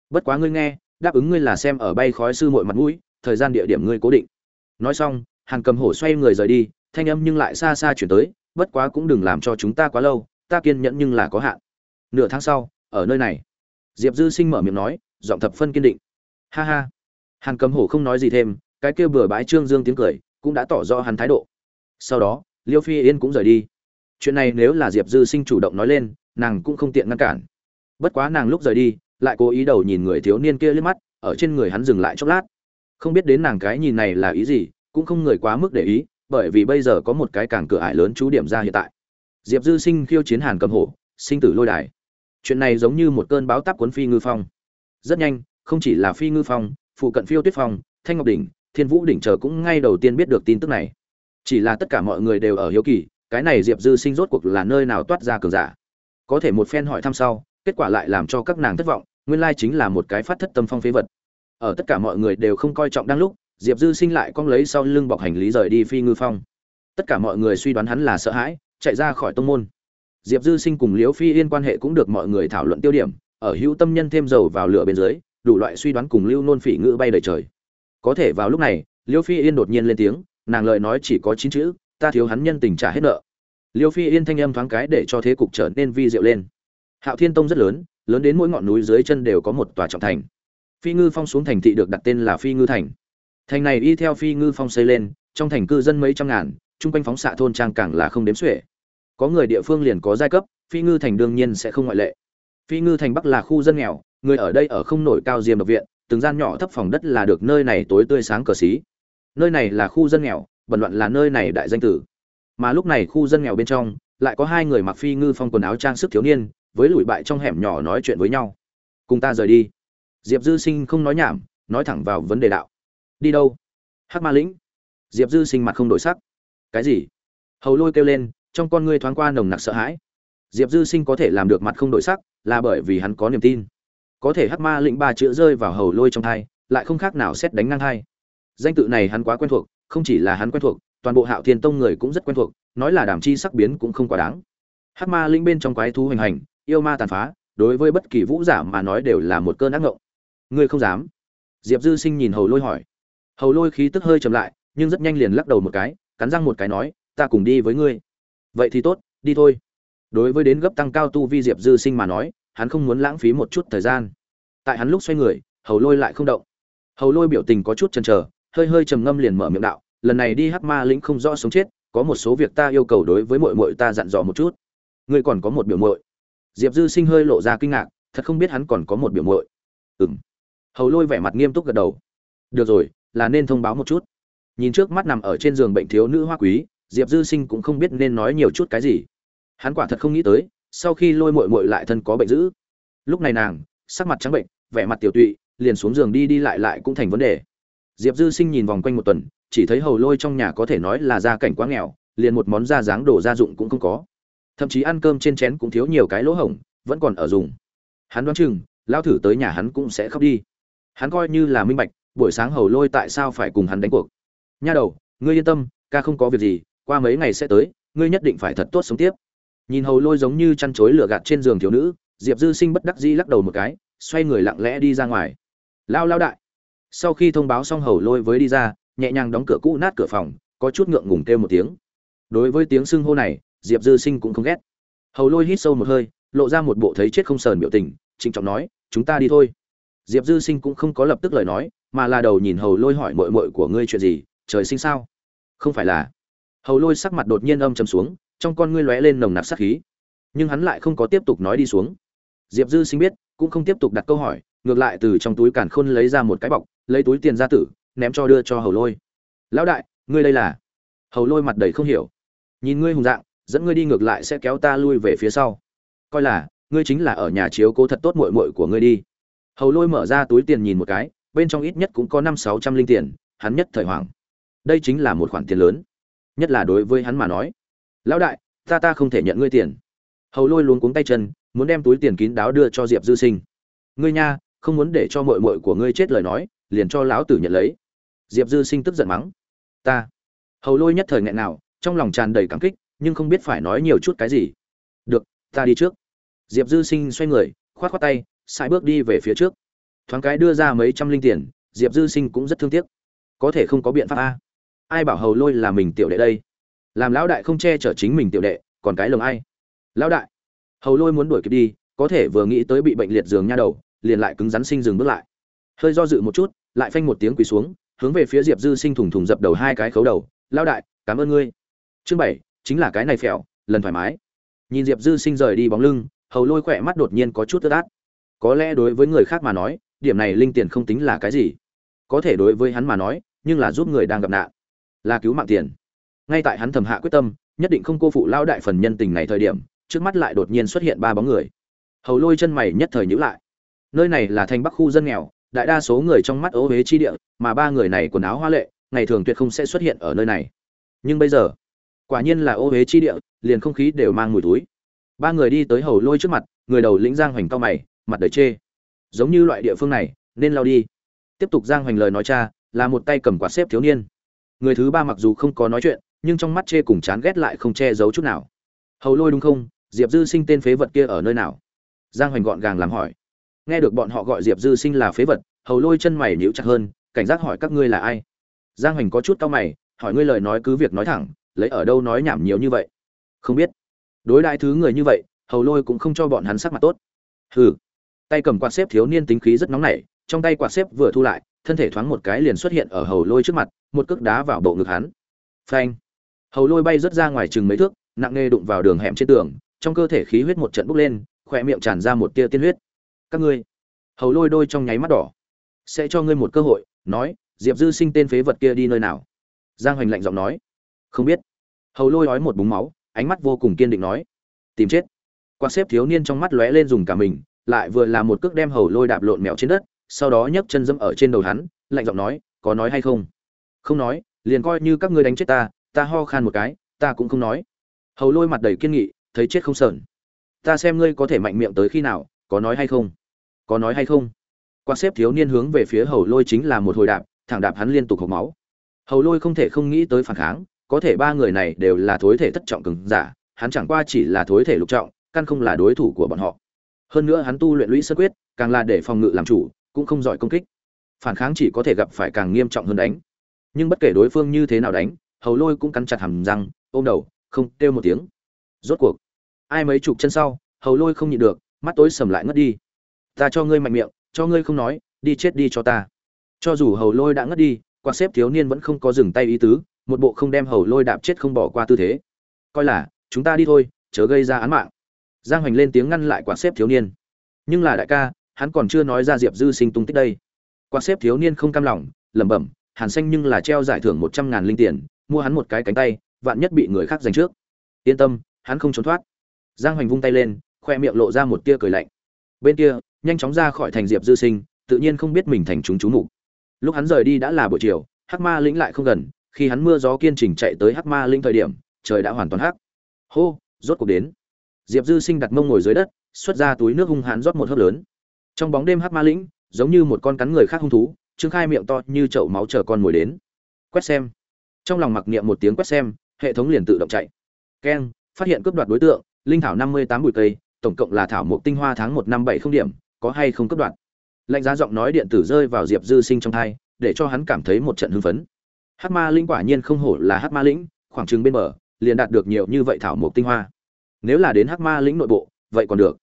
Bất quá ngươi nghe, đáp ứng ngươi là xem ở bay khói sư muội mặt mũi, thời gian địa điểm ngươi cố định. Nói xong, hàn cầm hổ xoay người rời đi, thanh âm nhưng lại xa xa chuyển tới, bất quá cũng đừng làm cho chúng ta quá lâu, ta kiên nhẫn nhưng là có hạn. Nửa tháng sau, ở nơi này, diệp dư sinh mở miệng nói, giọng thập phân kiên định. Ha ha. Hàn cầm hổ không nói gì thêm, cái kia bừa bãi trương dương tiếng cười, cũng đã tỏ rõ hắn thái độ. Sau đó liêu phi yên cũng rời đi. Chuyện này nếu là diệp dư sinh chủ động nói lên, nàng cũng không tiện ngăn cản. Bất quá nàng lúc rời đi, lại cố ý đầu nhìn người thiếu niên kia liếc mắt, ở trên người hắn dừng lại chốc lát. Không biết đến nàng cái nhìn này là ý gì, cũng không người quá mức để ý, bởi vì bây giờ có một cái càng cửa ải lớn chú điểm ra hiện tại. Diệp dư sinh khiêu chiến hàn cầm hổ, sinh tử lôi đài. Chuyện này giống như một cơn báo táp cuốn phi ngư phong. Rất nhanh, không chỉ là phi ngư phong, phụ cận phiêu tuyết phong, thanh ngọc đỉnh, thiên vũ đỉnh chờ cũng ngay đầu tiên biết được tin tức này chỉ là tất cả mọi người đều ở hiếu kỳ, cái này diệp dư sinh rốt cuộc là nơi nào toát ra cường giả. Có thể một phen hỏi thăm sau, kết quả lại làm cho các nàng thất vọng, nguyên lai chính là một cái phát thất tâm phong phế vật. Ở tất cả mọi người đều không coi trọng đang lúc, diệp dư sinh lại cong lấy sau lưng bọc hành lý rời đi phi ngư phong. Tất cả mọi người suy đoán hắn là sợ hãi, chạy ra khỏi tông môn. Diệp dư sinh cùng liễu phi yên quan hệ cũng được mọi người thảo luận tiêu điểm, ở hữu tâm nhân thêm dầu vào lửa bên dưới, đủ loại suy đoán cùng lưu nôn phỉ ngữ bay đầy trời. Có thể vào lúc này, liễu phi yên đột nhiên lên tiếng nàng lời nói chỉ có chín chữ, ta thiếu hắn nhân tình trả hết nợ. Liêu phi yên thanh âm thoáng cái để cho thế cục trở nên vi diệu lên. Hạo thiên tông rất lớn lớn đến mỗi ngọn núi dưới chân đều có một tòa trọng thành. Phi ngư phong xuống thành thị được đặt tên là phi ngư thành. Thành này y theo phi ngư phong xây lên, trong thành cư dân mấy trăm ngàn, chung quanh phóng xạ thôn trang càng là không đếm xuể. Có người địa phương liền có giai cấp, phi ngư thành đương nhiên sẽ không ngoại lệ. Phi ngư thành bắc là khu dân nghèo, người ở đây ở không nổi cao diêm độc viện, từng gian nhỏ thấp phòng đất là được nơi này tối tươi sáng cờ xí nơi này là khu dân nghèo, bẩn loạn là nơi này đại danh tử. Mà lúc này khu dân nghèo bên trong, lại có hai người mặc phi ngư phong quần áo trang sức thiếu niên, với lùi bại trong hẻm nhỏ nói chuyện với nhau. Cùng ta rời đi. Diệp dư sinh không nói nhảm, nói thẳng vào vấn đề đạo. Đi đâu? Hắc ma lĩnh. Diệp dư sinh mặt không đổi sắc. Cái gì? Hầu lôi kêu lên, trong con ngươi thoáng qua nồng nặc sợ hãi. Diệp dư sinh có thể làm được mặt không đổi sắc, là bởi vì hắn có niềm tin. Có thể hắc ma lĩnh ba chữ rơi vào hầu lôi trong thai, lại không khác nào xét đánh ngang thai danh tự này hắn quá quen thuộc, không chỉ là hắn quen thuộc, toàn bộ hạo thiên tông người cũng rất quen thuộc, nói là đảm chi sắc biến cũng không quá đáng. Hắc ma linh bên trong quái thú hoành hành, yêu ma tàn phá, đối với bất kỳ vũ giả mà nói đều là một cơn ác ngộng. Ngươi không dám? Diệp dư sinh nhìn hầu lôi hỏi. Hầu lôi khí tức hơi chậm lại, nhưng rất nhanh liền lắc đầu một cái, cắn răng một cái nói, ta cùng đi với ngươi. Vậy thì tốt, đi thôi. Đối với đến gấp tăng cao tu vi diệp dư sinh mà nói, hắn không muốn lãng phí một chút thời gian. Tại hắn lúc xoay người, hầu lôi lại không động. Hầu lôi biểu tình có chút chần chờ hơi hơi trầm ngâm liền mở miệng đạo, lần này đi hắc ma lĩnh không rõ sống chết, có một số việc ta yêu cầu đối với mội mội ta dặn dò một chút. Ngươi còn có một biểu mội diệp dư sinh hơi lộ ra kinh ngạc, thật không biết hắn còn có một biểu mội ừng hầu lôi vẻ mặt nghiêm túc gật đầu. Được rồi, là nên thông báo một chút. Nhìn trước mắt nằm ở trên giường bệnh thiếu nữ hoa quý, diệp dư sinh cũng không biết nên nói nhiều chút cái gì. Hắn quả thật không nghĩ tới, sau khi lôi mội mội lại thân có bệnh dữ. Lúc này nàng, sắc mặt trắng bệnh, vẻ mặt tiểu tụy, liền xuống giường đi đi lại lại cũng thành vấn đề diệp dư sinh nhìn vòng quanh một tuần, chỉ thấy hầu lôi trong nhà có thể nói là gia cảnh quá nghèo, liền một món da dáng đồ gia dụng cũng không có. Thậm chí ăn cơm trên chén cũng thiếu nhiều cái lỗ hổng, vẫn còn ở dùng. Hắn đoán chừng, lao thử tới nhà hắn cũng sẽ khóc đi. Hắn coi như là minh bạch, buổi sáng hầu lôi tại sao phải cùng hắn đánh cuộc. Nha đầu, ngươi yên tâm, ca không có việc gì, qua mấy ngày sẽ tới, ngươi nhất định phải thật tốt sống tiếp. Nhìn hầu lôi giống như chăn chối lửa gạt trên giường thiếu nữ, diệp dư sinh bất đắc dĩ lắc đầu một cái, xoay người lặng lẽ đi ra ngoài. Lao lao đại sau khi thông báo xong hầu lôi với đi ra, nhẹ nhàng đóng cửa cũ nát cửa phòng, có chút ngượng ngùng kêu một tiếng. Đối với tiếng xưng hô này, diệp dư sinh cũng không ghét. Hầu lôi hít sâu một hơi, lộ ra một bộ thấy chết không sờn biểu tình, trịnh trọng nói, chúng ta đi thôi. Diệp dư sinh cũng không có lập tức lời nói, mà là đầu nhìn hầu lôi hỏi mội mội của ngươi chuyện gì, trời sinh sao? Không phải là. Hầu lôi sắc mặt đột nhiên âm chầm xuống, trong con ngươi lóe lên nồng nặc sắc khí. Nhưng hắn lại không có tiếp tục nói đi xuống. Diệp dư sinh biết, cũng không tiếp tục đặt câu hỏi, ngược lại từ trong túi càn khôn lấy ra một cái bọc lấy túi tiền ra tử, ném cho đưa cho hầu lôi. Lão đại, ngươi đây là? Hầu lôi mặt đầy không hiểu. Nhìn ngươi hùng dạng, dẫn ngươi đi ngược lại sẽ kéo ta lui về phía sau. Coi là, ngươi chính là ở nhà chiếu cố thật tốt mội mội của ngươi đi. Hầu lôi mở ra túi tiền nhìn một cái, bên trong ít nhất cũng có năm sáu trăm linh tiền, hắn nhất thời hoàng đây chính là một khoản tiền lớn. Nhất là đối với hắn mà nói. Lão đại, ta ta không thể nhận ngươi tiền. Hầu lôi luống cuống tay chân, muốn đem túi tiền kín đáo đưa cho diệp dư sinh. Ngươi nha, không muốn để cho mội mội của ngươi chết lời nói liền cho lão tử nhận lấy. Diệp dư sinh tức giận mắng. Ta. Hầu lôi nhất thời nghẹn nào, trong lòng tràn đầy cảm kích, nhưng không biết phải nói nhiều chút cái gì. Được, ta đi trước. Diệp dư sinh xoay người k h o á t k h o á t tay sai bước đi về phía trước. Thoáng cái đưa ra mấy trăm linh tiền, diệp dư sinh cũng rất thương tiếc. Có thể không có biện pháp a. Ai bảo hầu lôi là mình tiểu đệ đây? Làm lão đại không che chở chính mình tiểu đệ, còn cái lồng ai? Lão đại. Hầu lôi muốn đuổi kịp đi, có thể vừa nghĩ tới bị bệnh liệt giường nha đầu, liền lại cứng rắn sinh dừng bước lại. Hơi do dự một chút lại phanh một tiếng quỳ xuống, hướng về phía diệp dư sinh thùng thùng dập đầu hai cái khấu đầu. Lao đại, cảm ơn ngươi. Chương bảy, chính là cái này phèo, lần thoải mái. Nhìn diệp dư sinh rời đi bóng lưng, hầu lôi khỏe mắt đột nhiên có chút tức át. Có lẽ đối với người khác mà nói, điểm này linh tiền không tính là cái gì. Có thể đối với hắn mà nói, nhưng là giúp người đang gặp nạn, là cứu mạng tiền. Ngay tại hắn thầm hạ quyết tâm, nhất định không cô phụ lao đại phần nhân tình này thời điểm, trước mắt lại đột nhiên xuất hiện ba bóng người. Hầu lôi chân mày nhất thời nhữ lại. Nơi này là thành bắc khu dân nghèo đại đa số người trong mắt ố huế chi địa, mà ba người này quần áo hoa lệ, ngày thường tuyệt không sẽ xuất hiện ở nơi này. Nhưng bây giờ, quả nhiên là ô huế chi địa, liền không khí đều mang mùi túi. Ba người đi tới hầu lôi trước mặt, người đầu lĩnh giang hoành cao mày, mặt đầy chê. Giống như loại địa phương này, nên lao đi. Tiếp tục giang hoành lời nói cha, là một tay cầm quạt xếp thiếu niên. Người thứ ba mặc dù không có nói chuyện, nhưng trong mắt chê cùng chán ghét lại không che giấu chút nào. Hầu lôi đúng không? Diệp dư sinh tên phế vật kia ở nơi nào? Giang hoành gọn gàng làm hỏi nghe được bọn họ gọi diệp dư sinh là phế vật, hầu lôi chân mày nhíu chặt hơn, cảnh giác hỏi các ngươi là ai? Giang hoành có chút cau mày, hỏi ngươi lời nói cứ việc nói thẳng, lấy ở đâu nói nhảm nhiều như vậy? Không biết. Đối đại thứ người như vậy, hầu lôi cũng không cho bọn hắn sắc mặt tốt. Hừ. Tay cầm quạt xếp thiếu niên tính khí rất nóng nảy, trong tay quạt xếp vừa thu lại, thân thể thoáng một cái liền xuất hiện ở hầu lôi trước mặt, một cước đá vào bộ ngực hắn. Phanh. Hầu lôi bay rớt ra ngoài chừng mấy thước, nặng nề đụng vào đường hẻm trên tường, trong cơ thể khí huyết một trận bốc lên, khỏe miệng tràn ra một tia tiên huyết các ngươi. Hầu lôi đôi trong nháy mắt đỏ. Sẽ cho ngươi một cơ hội, nói, diệp dư sinh tên phế vật kia đi nơi nào? Giang hoành lạnh giọng nói. Không biết. Hầu lôi nói một búng máu, ánh mắt vô cùng kiên định nói. Tìm chết. Quan xếp thiếu niên trong mắt lóe lên dùng cả mình, lại vừa là một cước đem hầu lôi đạp lộn mèo trên đất, sau đó nhấc chân dẫm ở trên đầu hắn, lạnh giọng nói, có nói hay không? Không nói, liền coi như các ngươi đánh chết ta ta ho khan một cái, ta cũng không nói. Hầu lôi mặt đầy kiên nghị, thấy chết không sờn. Ta xem ngươi có thể mạnh miệng tới khi nào, có nói hay không? Có nói hay không? Quan xếp thiếu niên hướng về phía hầu lôi chính là một hồi đạp, thẳng đạp hắn liên tục hộp máu. Hầu lôi không thể không nghĩ tới phản kháng, có thể ba người này đều là thối thể thất trọng cứng giả, hắn chẳng qua chỉ là thối thể lục trọng, căn không là đối thủ của bọn họ. Hơn nữa hắn tu luyện lũy sơ quyết, càng là để phòng ngự làm chủ, cũng không giỏi công kích. Phản kháng chỉ có thể gặp phải càng nghiêm trọng hơn đánh. Nhưng bất kể đối phương như thế nào đánh, hầu lôi cũng cắn chặt hàm răng, ôm đầu, không kêu một tiếng. Rốt cuộc, ai mấy chục chân sau, hầu lôi không nhịn được, mắt tối sầm lại ngất đi ta cho ngươi mạnh miệng, cho ngươi không nói, đi chết đi cho ta. Cho dù hầu lôi đã ngất đi quan xếp thiếu niên vẫn không có dừng tay ý tứ, một bộ không đem hầu lôi đạp chết không bỏ qua tư thế. Coi là, chúng ta đi thôi, chớ gây ra án mạng. Giang hoành lên tiếng ngăn lại quan xếp thiếu niên. Nhưng là đại ca, hắn còn chưa nói ra diệp dư sinh tung tích đây. Quan xếp thiếu niên không cam lòng, lẩm bẩm, hàn xanh nhưng là treo giải thưởng một trăm ngàn linh tiền, mua hắn một cái cánh tay, vạn nhất bị người khác giành trước. Yên tâm, hắn không trốn thoát. Giang hoành vung tay lên, khoe miệng lộ ra một tia cười lạnh. Bên kia nhanh chóng ra khỏi thành diệp dư sinh, tự nhiên không biết mình thành chúng chú mục. Lúc hắn rời đi đã là buổi chiều, hắc ma lĩnh lại không gần, khi hắn mưa gió kiên trình chạy tới hắc ma lĩnh thời điểm, trời đã hoàn toàn hắc. Hô, rốt cuộc đến. Diệp dư sinh đặt mông ngồi dưới đất, xuất ra túi nước hung hãn rót một hớp lớn. Trong bóng đêm hắc ma lĩnh, giống như một con cắn người khác hung thú, trương khai miệng to như chậu máu chờ con mồi đến. Quét xem. Trong lòng mặc niệm một tiếng quét xem, hệ thống liền tự động chạy. Keng, phát hiện cướp đoạt đối tượng, linh thảo năm mươi tám bụi cây, tổng cộng là thảo mộc tinh hoa tháng một năm bảy không điểm có hay không cấp đoạn. lạnh giá giọng nói điện tử rơi vào diệp dư sinh trong thai, để cho hắn cảm thấy một trận hưng phấn. Hát ma linh quả nhiên không hổ là hát ma lĩnh, khoảng chừng bên bờ, liền đạt được nhiều như vậy thảo mộc tinh hoa. Nếu là đến hát ma lĩnh nội bộ, vậy còn được.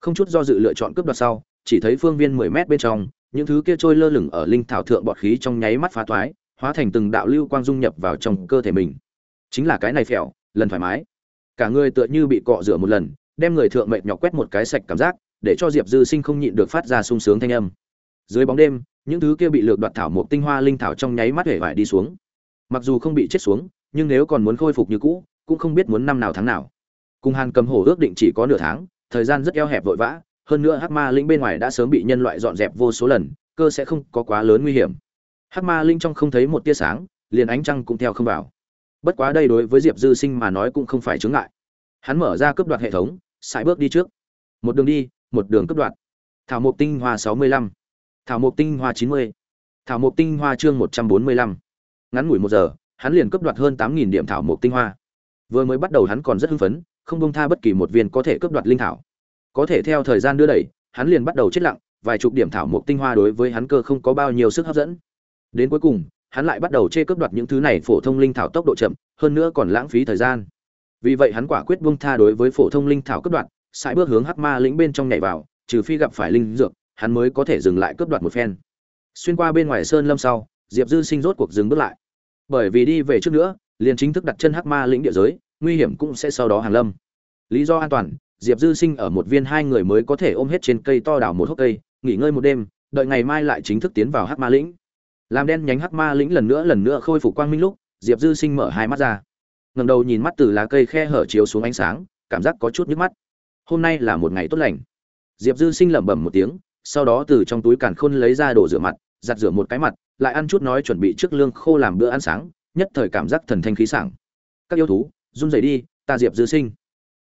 Không chút do dự lựa chọn cướp đoạt sau, chỉ thấy phương viên mười mét bên trong, những thứ kia trôi lơ lửng ở linh thảo thượng bọt khí trong nháy mắt phá toái, hóa thành từng đạo lưu quang dung nhập vào trong cơ thể mình. Chính là cái này phèo, lần thoải mái. Cả người tựa như bị cọ rửa một lần, đem người thượng mệt nhọc quét một cái sạch cảm giác để cho diệp dư sinh không nhịn được phát ra sung sướng thanh âm. Dưới bóng đêm, những thứ kia bị lược đoạt thảo một tinh hoa linh thảo trong nháy mắt hể vải đi xuống. Mặc dù không bị chết xuống, nhưng nếu còn muốn khôi phục như cũ, cũng không biết muốn năm nào tháng nào. Cùng hàn cầm hổ ước định chỉ có nửa tháng, thời gian rất eo hẹp vội vã, hơn nữa hắc ma linh bên ngoài đã sớm bị nhân loại dọn dẹp vô số lần, cơ sẽ không có quá lớn nguy hiểm. Hắc ma linh trong không thấy một tia sáng, liền ánh trăng cũng theo không vào. Bất quá đây đối với diệp dư sinh mà nói cũng không phải chướng ngại. Hắn mở ra cướp đoạt hệ thống, sải bước đi trước. Một đường đi một đường cướp đoạt. Thảo mộc tinh hoa sáu mươi lăm. Thảo mộc tinh hoa chín mươi. Thảo mộc tinh hoa chương một trăm bốn mươi lăm. Ngắn ngủi một giờ, hắn liền cướp đoạt hơn tám nghìn điểm thảo mộc tinh hoa. Vừa mới bắt đầu hắn còn rất hưng phấn, không bông tha bất kỳ một viên có thể cướp đoạt linh thảo. Có thể theo thời gian đưa đẩy, hắn liền bắt đầu chết lặng, vài chục điểm thảo mộc tinh hoa đối với hắn cơ không có bao nhiêu sức hấp dẫn. Đến cuối cùng, hắn lại bắt đầu chê cướp đoạt những thứ này phổ thông linh thảo tốc độ chậm, hơn nữa còn lãng phí thời gian. Vì vậy hắn quả quyết buông tha đối với phổ thông linh thảo cướp đoạt sải bước hướng hắc ma lĩnh bên trong nhảy vào, trừ phi gặp phải linh dược, hắn mới có thể dừng lại cướp đoạt một phen. Xuyên qua bên ngoài sơn lâm sau, diệp dư sinh rốt cuộc dừng bước lại. Bởi vì đi về trước nữa, liền chính thức đặt chân hắc ma lĩnh địa giới, nguy hiểm cũng sẽ sau đó hàng lâm. Lý do an toàn, diệp dư sinh ở một viên hai người mới có thể ôm hết trên cây to đảo một hốc cây, nghỉ ngơi một đêm, đợi ngày mai lại chính thức tiến vào hắc ma lĩnh. Làm đen nhánh hắc ma lĩnh lần nữa lần nữa khôi phục quang minh lúc, diệp dư sinh mở hai mắt ra. Ngầm đầu nhìn mắt từ lá cây khe hở chiếu xuống ánh sáng, cảm giác có chút nhức mắt hôm nay là một ngày tốt lành. Diệp dư sinh lẩm bẩm một tiếng, sau đó từ trong túi càn khôn lấy ra đồ rửa mặt, giặt rửa một cái mặt, lại ăn chút nói chuẩn bị trước lương khô làm bữa ăn sáng, nhất thời cảm giác thần thanh khí sảng. Các yêu thú, run rẩy đi, ta diệp dư sinh.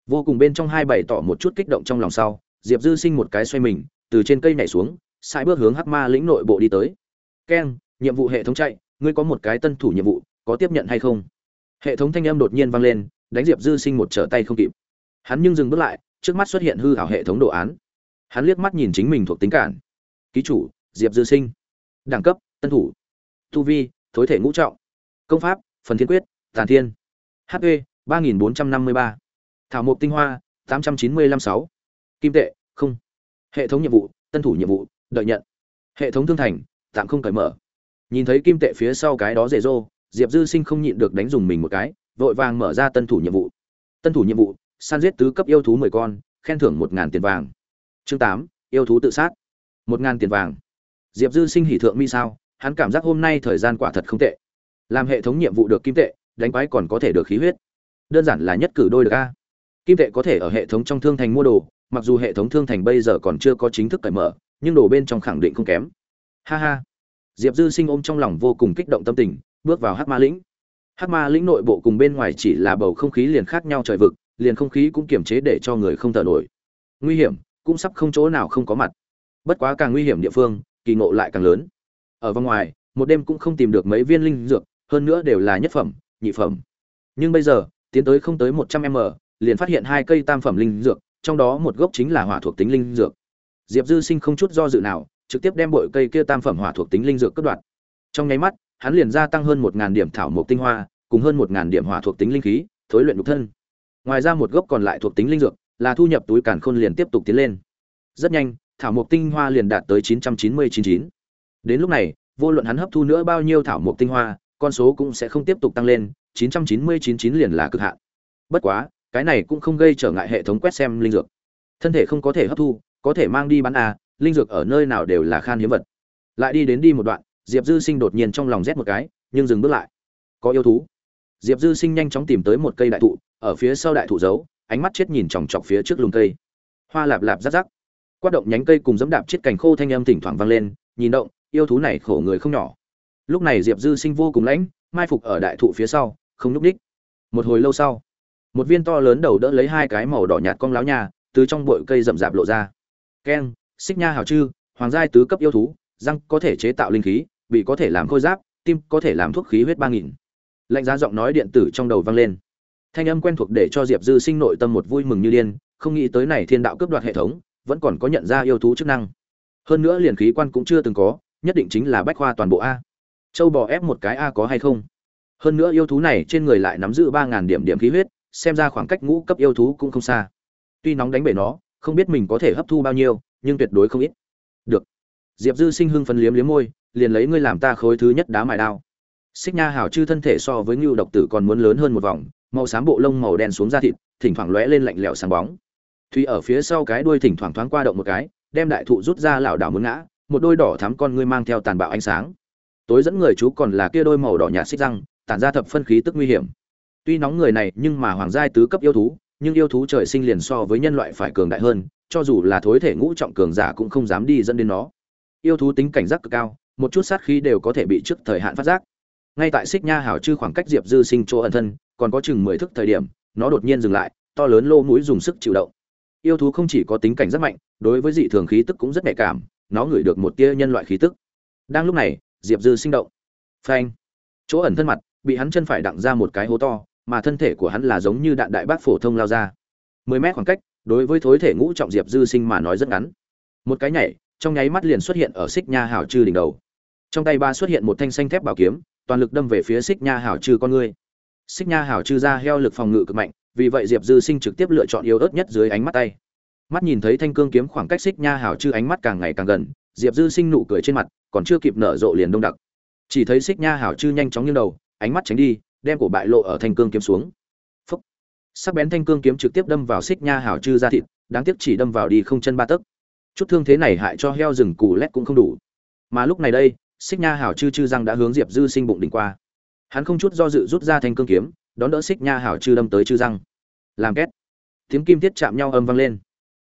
Vô cùng bên trong hai bày tỏ một chút kích động trong lòng sau, diệp dư sinh một cái xoay mình, từ trên cây nhảy xuống sai bước hướng hắc ma lĩnh nội bộ đi tới. Keng, nhiệm vụ hệ thống chạy, ngươi có một cái tân thủ nhiệm vụ, có tiếp nhận hay không? Hệ thống thanh âm đột nhiên vang lên, đánh diệp dư sinh một trở tay không kịp. Hắn nhưng dừng bước lại trước mắt xuất hiện hư hảo hệ thống đồ án. Hắn liếc mắt nhìn chính mình thuộc tính cản. Ký chủ, diệp dư sinh. Đẳng cấp, tân thủ. Tu vi, thối thể ngũ trọng. Công pháp, phần thiên quyết, tàn thiên. Hp ba nghìn bốn trăm năm mươi ba. Thảo mộc tinh hoa, tám trăm chín mươi lăm sáu. Kim tệ, không. Hệ thống nhiệm vụ, tân thủ nhiệm vụ, đợi nhận. Hệ thống thương thành, tạm không cởi mở. Nhìn thấy kim tệ phía sau cái đó rề rô diệp dư sinh không nhịn được đánh dùng mình một cái, vội vàng mở ra tân thủ nhiệm vụ. Tân thủ nhiệm vụ săn giết tứ cấp yêu thú mười con, khen thưởng một ngàn tiền vàng. Chương tám, yêu thú tự sát. Một ngàn tiền vàng. Diệp dư sinh hỉ thượng mi sao, hắn cảm giác hôm nay thời gian quả thật không tệ. Làm hệ thống nhiệm vụ được kim tệ, đánh quái còn có thể được khí huyết. Đơn giản là nhất cử đôi được a. Kim tệ có thể ở hệ thống trong thương thành mua đồ, mặc dù hệ thống thương thành bây giờ còn chưa có chính thức cởi mở, nhưng đồ bên trong khẳng định không kém. Ha ha. Diệp dư sinh ôm trong lòng vô cùng kích động tâm tình, bước vào hắc ma lĩnh. Hắc ma lĩnh nội bộ cùng bên ngoài chỉ là bầu không khí liền khác nhau trời vực liền không khí cũng kiềm chế để cho người không thở nổi. Nguy hiểm, cũng sắp không chỗ nào không có mặt. Bất quá càng nguy hiểm địa phương, kỳ ngộ lại càng lớn. Ở vòng ngoài, một đêm cũng không tìm được mấy viên linh dược, hơn nữa đều là nhất phẩm, nhị phẩm. Nhưng bây giờ, tiến tới không tới một trăm m, liền phát hiện hai cây tam phẩm linh dược, trong đó một gốc chính là hỏa thuộc tính linh dược. Diệp dư sinh không chút do dự nào, trực tiếp đem bội cây kia tam phẩm hỏa thuộc tính linh dược cất đoạn trong nháy mắt, hắn liền gia tăng hơn một ngàn điểm thảo mộc tinh hoa, cùng hơn một ngàn điểm hỏa thuộc tính linh khí, thối luyện nhục thân ngoài ra một gốc còn lại thuộc tính linh dược, là thu nhập túi càn khôn liền tiếp tục tiến lên. Rất nhanh, thảo mộc tinh hoa liền đạt tới chín trăm chín mươi chín chín. Đến lúc này, vô luận hắn hấp thu nữa bao nhiêu thảo mộc tinh hoa, con số cũng sẽ không tiếp tục tăng lên, chín trăm chín mươi chín chín liền là cực hạn. Bất quá, cái này cũng không gây trở ngại hệ thống quét xem linh dược. Thân thể không có thể hấp thu, có thể mang đi bán à linh dược ở nơi nào đều là khan hiếm vật. Lại đi đến đi một đoạn, diệp dư sinh đột nhiên trong lòng rét một cái, nhưng dừng bước lại. Có yêu thú. Diệp dư sinh nhanh chóng tìm tới một cây đại thụ ở phía sau đại thụ giấu, ánh mắt chết nhìn chòng chọc phía trước lùm cây. Hoa lạp lạp rắc rắc. Quát động nhánh cây cùng dẫm đạp chiếc cành khô thanh âm thỉnh thoảng vang lên, nhìn động, yêu thú này khổ người không nhỏ. Lúc này diệp dư sinh vô cùng lãnh, mai phục ở đại thụ phía sau, không núp đích một hồi lâu sau, một viên to lớn đầu đỡ lấy hai cái màu đỏ nhạt cong láo nhà từ trong bụi cây rậm rạp lộ ra. Keng, xích nha hào chư, hoàng giai tứ cấp yêu thú, răng có thể chế tạo linh khí bị có thể làm khôi giáp, tim có thể làm thuốc khí huyết ba nghìn. Lạnh giá giọng nói điện tử trong đầu vang lên thanh âm quen thuộc để cho diệp dư sinh nội tâm một vui mừng như điên, không nghĩ tới này thiên đạo cướp đoạt hệ thống, vẫn còn có nhận ra yêu thú chức năng. Hơn nữa liền khí quan cũng chưa từng có, nhất định chính là bách khoa toàn bộ a. Châu bò ép một cái a có hay không? Hơn nữa yêu thú này trên người lại nắm giữ ba ngàn điểm điểm khí huyết, xem ra khoảng cách ngũ cấp yêu thú cũng không xa. Tuy nóng đánh bể nó, không biết mình có thể hấp thu bao nhiêu, nhưng tuyệt đối không ít. Được. Diệp dư sinh hưng phấn liếm liếm môi, liền lấy ngươi làm ta khối thứ nhất đá mài đao. Xích nha hảo chư thân thể so với ngưu độc tử còn muốn lớn hơn một vòng màu xám bộ lông màu đen xuống da thịt, thỉnh thoảng lóe lên lạnh lẽo sáng bóng. Thùy ở phía sau cái đuôi thỉnh thoảng thoáng qua động một cái, đem đại thụ rút ra lảo đảo muốn ngã, một đôi đỏ thắm con ngươi mang theo tàn bạo ánh sáng. Tối dẫn người chú còn là kia đôi màu đỏ nhạt xích răng, tản ra thập phân khí tức nguy hiểm. Tuy nóng người này, nhưng mà hoàng giai tứ cấp yêu thú, nhưng yêu thú trời sinh liền so với nhân loại phải cường đại hơn, cho dù là thối thể ngũ trọng cường giả cũng không dám đi dẫn đến nó. Yêu thú tính cảnh giác cực cao, một chút sát khí đều có thể bị trước thời hạn phát giác. Ngay tại xích nha hảo chư khoảng cách diệp dư sinh chỗ ẩn thân còn có chừng mười thức thời điểm, nó đột nhiên dừng lại, to lớn lô mũi dùng sức chịu động. Yêu thú không chỉ có tính cảnh rất mạnh, đối với dị thường khí tức cũng rất nhạy cảm, nó ngửi được một tia nhân loại khí tức. Đang lúc này, diệp dư sinh động. Phanh! Chỗ ẩn thân mặt, bị hắn chân phải đặng ra một cái hố to, mà thân thể của hắn là giống như đạn đại bác phổ thông lao ra. Mười mét khoảng cách, đối với thối thể ngũ trọng diệp dư sinh mà nói rất ngắn. Một cái nhảy, trong nháy mắt liền xuất hiện ở xích nha hảo chư đỉnh đầu. Trong tay ba xuất hiện một thanh xanh thép bảo kiếm, toàn lực đâm về phía xích nha hảo chư con ngươi xích nha hảo chư ra heo lực phòng ngự cực mạnh, vì vậy diệp dư sinh trực tiếp lựa chọn yếu ớt nhất dưới ánh mắt tay. Mắt nhìn thấy thanh cương kiếm khoảng cách xích nha hảo chư ánh mắt càng ngày càng gần, diệp dư sinh nụ cười trên mặt, còn chưa kịp nở rộ liền đông đặc. Chỉ thấy xích nha hảo chư nhanh chóng nghiêng đầu, ánh mắt tránh đi, đem cổ bại lộ ở thanh cương kiếm xuống. Phúc. sắc bén thanh cương kiếm trực tiếp đâm vào xích nha hảo chư ra thịt, đáng tiếc chỉ đâm vào đi không chân ba tấc. Chút thương thế này hại cho heo rừng cù lét cũng không đủ. Mà lúc này đây, xích nha hảo chư chư răng đã hướng diệp dư sinh bụng đỉnh qua hắn không chút do dự rút ra thanh cương kiếm, đón đỡ xích nha hảo chư đâm tới chư răng. Làm két. Tiếng kim thiết chạm nhau âm vang lên.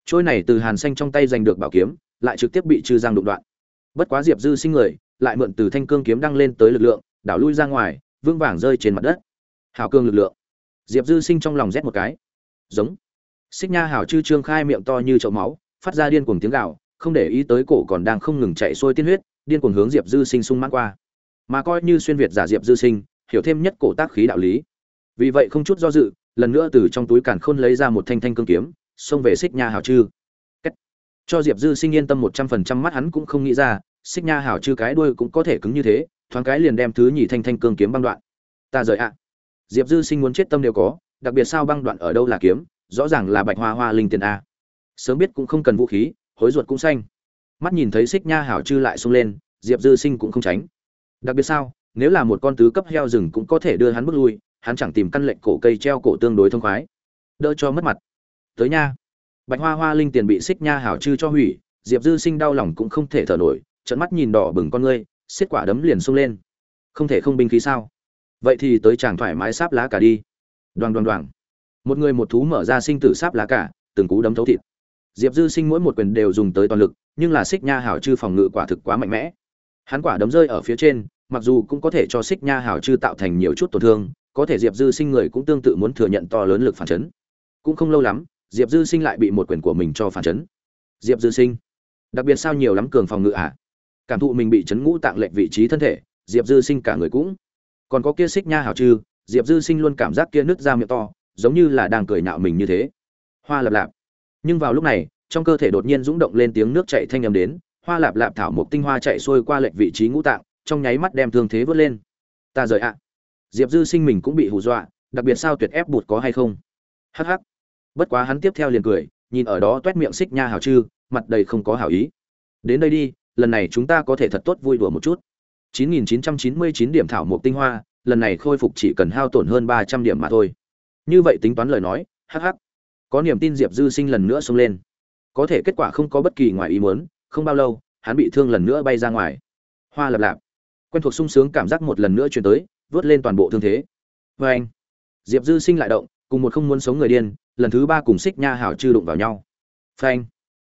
Trôi này từ hàn xanh trong tay giành được bảo kiếm, lại trực tiếp bị chư răng đụng đoạn. Bất quá diệp dư sinh người, lại mượn từ thanh cương kiếm đăng lên tới lực lượng, đảo lui ra ngoài vương vàng rơi trên mặt đất. Hào cương lực lượng. Diệp dư sinh trong lòng rét một cái. Giống. Xích nha hảo chư trương khai miệng to như chậu máu, phát ra điên cuồng tiếng gạo không để ý tới cổ còn đang không ngừng chạy xuôi tiên huyết, điên cuồng hướng diệp dư sinh sung mãn qua. Mà coi như xuyên việt giả diệp dư sinh hiểu thêm nhất cổ tác khí đạo lý. Vì vậy không chút do dự, lần nữa từ trong túi càn khôn lấy ra một thanh thanh cương kiếm, xông về xích nha hảo chư. Cách. cho diệp dư sinh yên tâm một trăm phần trăm mắt hắn cũng không nghĩ ra, xích nha hảo chư cái đuôi cũng có thể cứng như thế, thoáng cái liền đem thứ nhì thanh thanh cương kiếm băng đoạn. Ta rời ạ. Diệp dư sinh muốn chết tâm đều có, đặc biệt sao băng đoạn ở đâu là kiếm, rõ ràng là bạch hoa hoa linh tiền a. Sớm biết cũng không cần vũ khí, hối ruột cũng xanh. Mắt nhìn thấy xích nha hảo chư lại xông lên, diệp dư sinh cũng không tránh. Đặc biệt sao? Nếu là một con tứ cấp heo rừng cũng có thể đưa hắn bước lui, hắn chẳng tìm căn lệnh cổ cây treo cổ tương đối thông khoái. Đỡ cho mất mặt. Tới nha. Bạch hoa hoa linh tiền bị xích nha hảo chư cho hủy, diệp dư sinh đau lòng cũng không thể thở nổi trận mắt nhìn đỏ bừng con ngươi, xiết quả đấm liền sung lên. Không thể không binh khí sao? Vậy thì tới chàng thoải mái sáp lá cả đi. Đoàn đoàn đoàn một người một thú mở ra sinh tử sáp lá cả từng cú đấm thấu thịt. Diệp dư sinh mỗi một quyền đều dùng tới toàn lực, nhưng là xích nha hảo chư phòng ngự quả thực quá mạnh mẽ. Hắn quả đấm rơi ở phía trên mặc dù cũng có thể cho xích nha hảo chư tạo thành nhiều chút tổn thương, có thể diệp dư sinh người cũng tương tự muốn thừa nhận to lớn lực phản chấn. Cũng không lâu lắm, diệp dư sinh lại bị một quyền của mình cho phản chấn. Diệp dư sinh, đặc biệt sao nhiều lắm cường phòng ngự ạ à? cảm thụ mình bị chấn ngũ tạng lệch vị trí thân thể, diệp dư sinh cả người cũng. Còn có kia xích nha hảo chư, diệp dư sinh luôn cảm giác kia nứt ra miệng to, giống như là đang cười nạo mình như thế. Hoa lạp lạp. Nhưng vào lúc này, trong cơ thể đột nhiên rúng động lên tiếng nước chảy thanh âm đến, hoa lạp lạp thảo một tinh hoa chạy xuôi qua lệch vị trí ngũ tạng trong nháy mắt đem thương thế vớt lên. Ta rời ạ. Diệp dư sinh mình cũng bị hù dọa, đặc biệt sao tuyệt ép bụt có hay không? Hh bất quá hắn tiếp theo liền cười, nhìn ở đó t u é t miệng xích nha hào chư, mặt đầy không có hảo ý. Đến đây đi, lần này chúng ta có thể thật tốt vui đùa một chút. 9.999 điểm thảo mộc tinh hoa, lần này khôi phục chỉ cần hao tổn hơn 300 điểm mà thôi. Như vậy tính toán lời nói hh có niềm tin diệp dư sinh lần nữa xông lên. Có thể kết quả không có bất kỳ ngoài ý muốn, không bao lâu, hắn bị thương lần nữa bay ra ngoài. Hoa lập lạp quen thuộc sung sướng cảm giác một lần nữa truyền tới, vớt lên toàn bộ thương thế. Vê anh, diệp dư sinh lại động, cùng một không muốn sống người điên, lần thứ ba cùng xích nha hảo chư đụng vào nhau. Phanh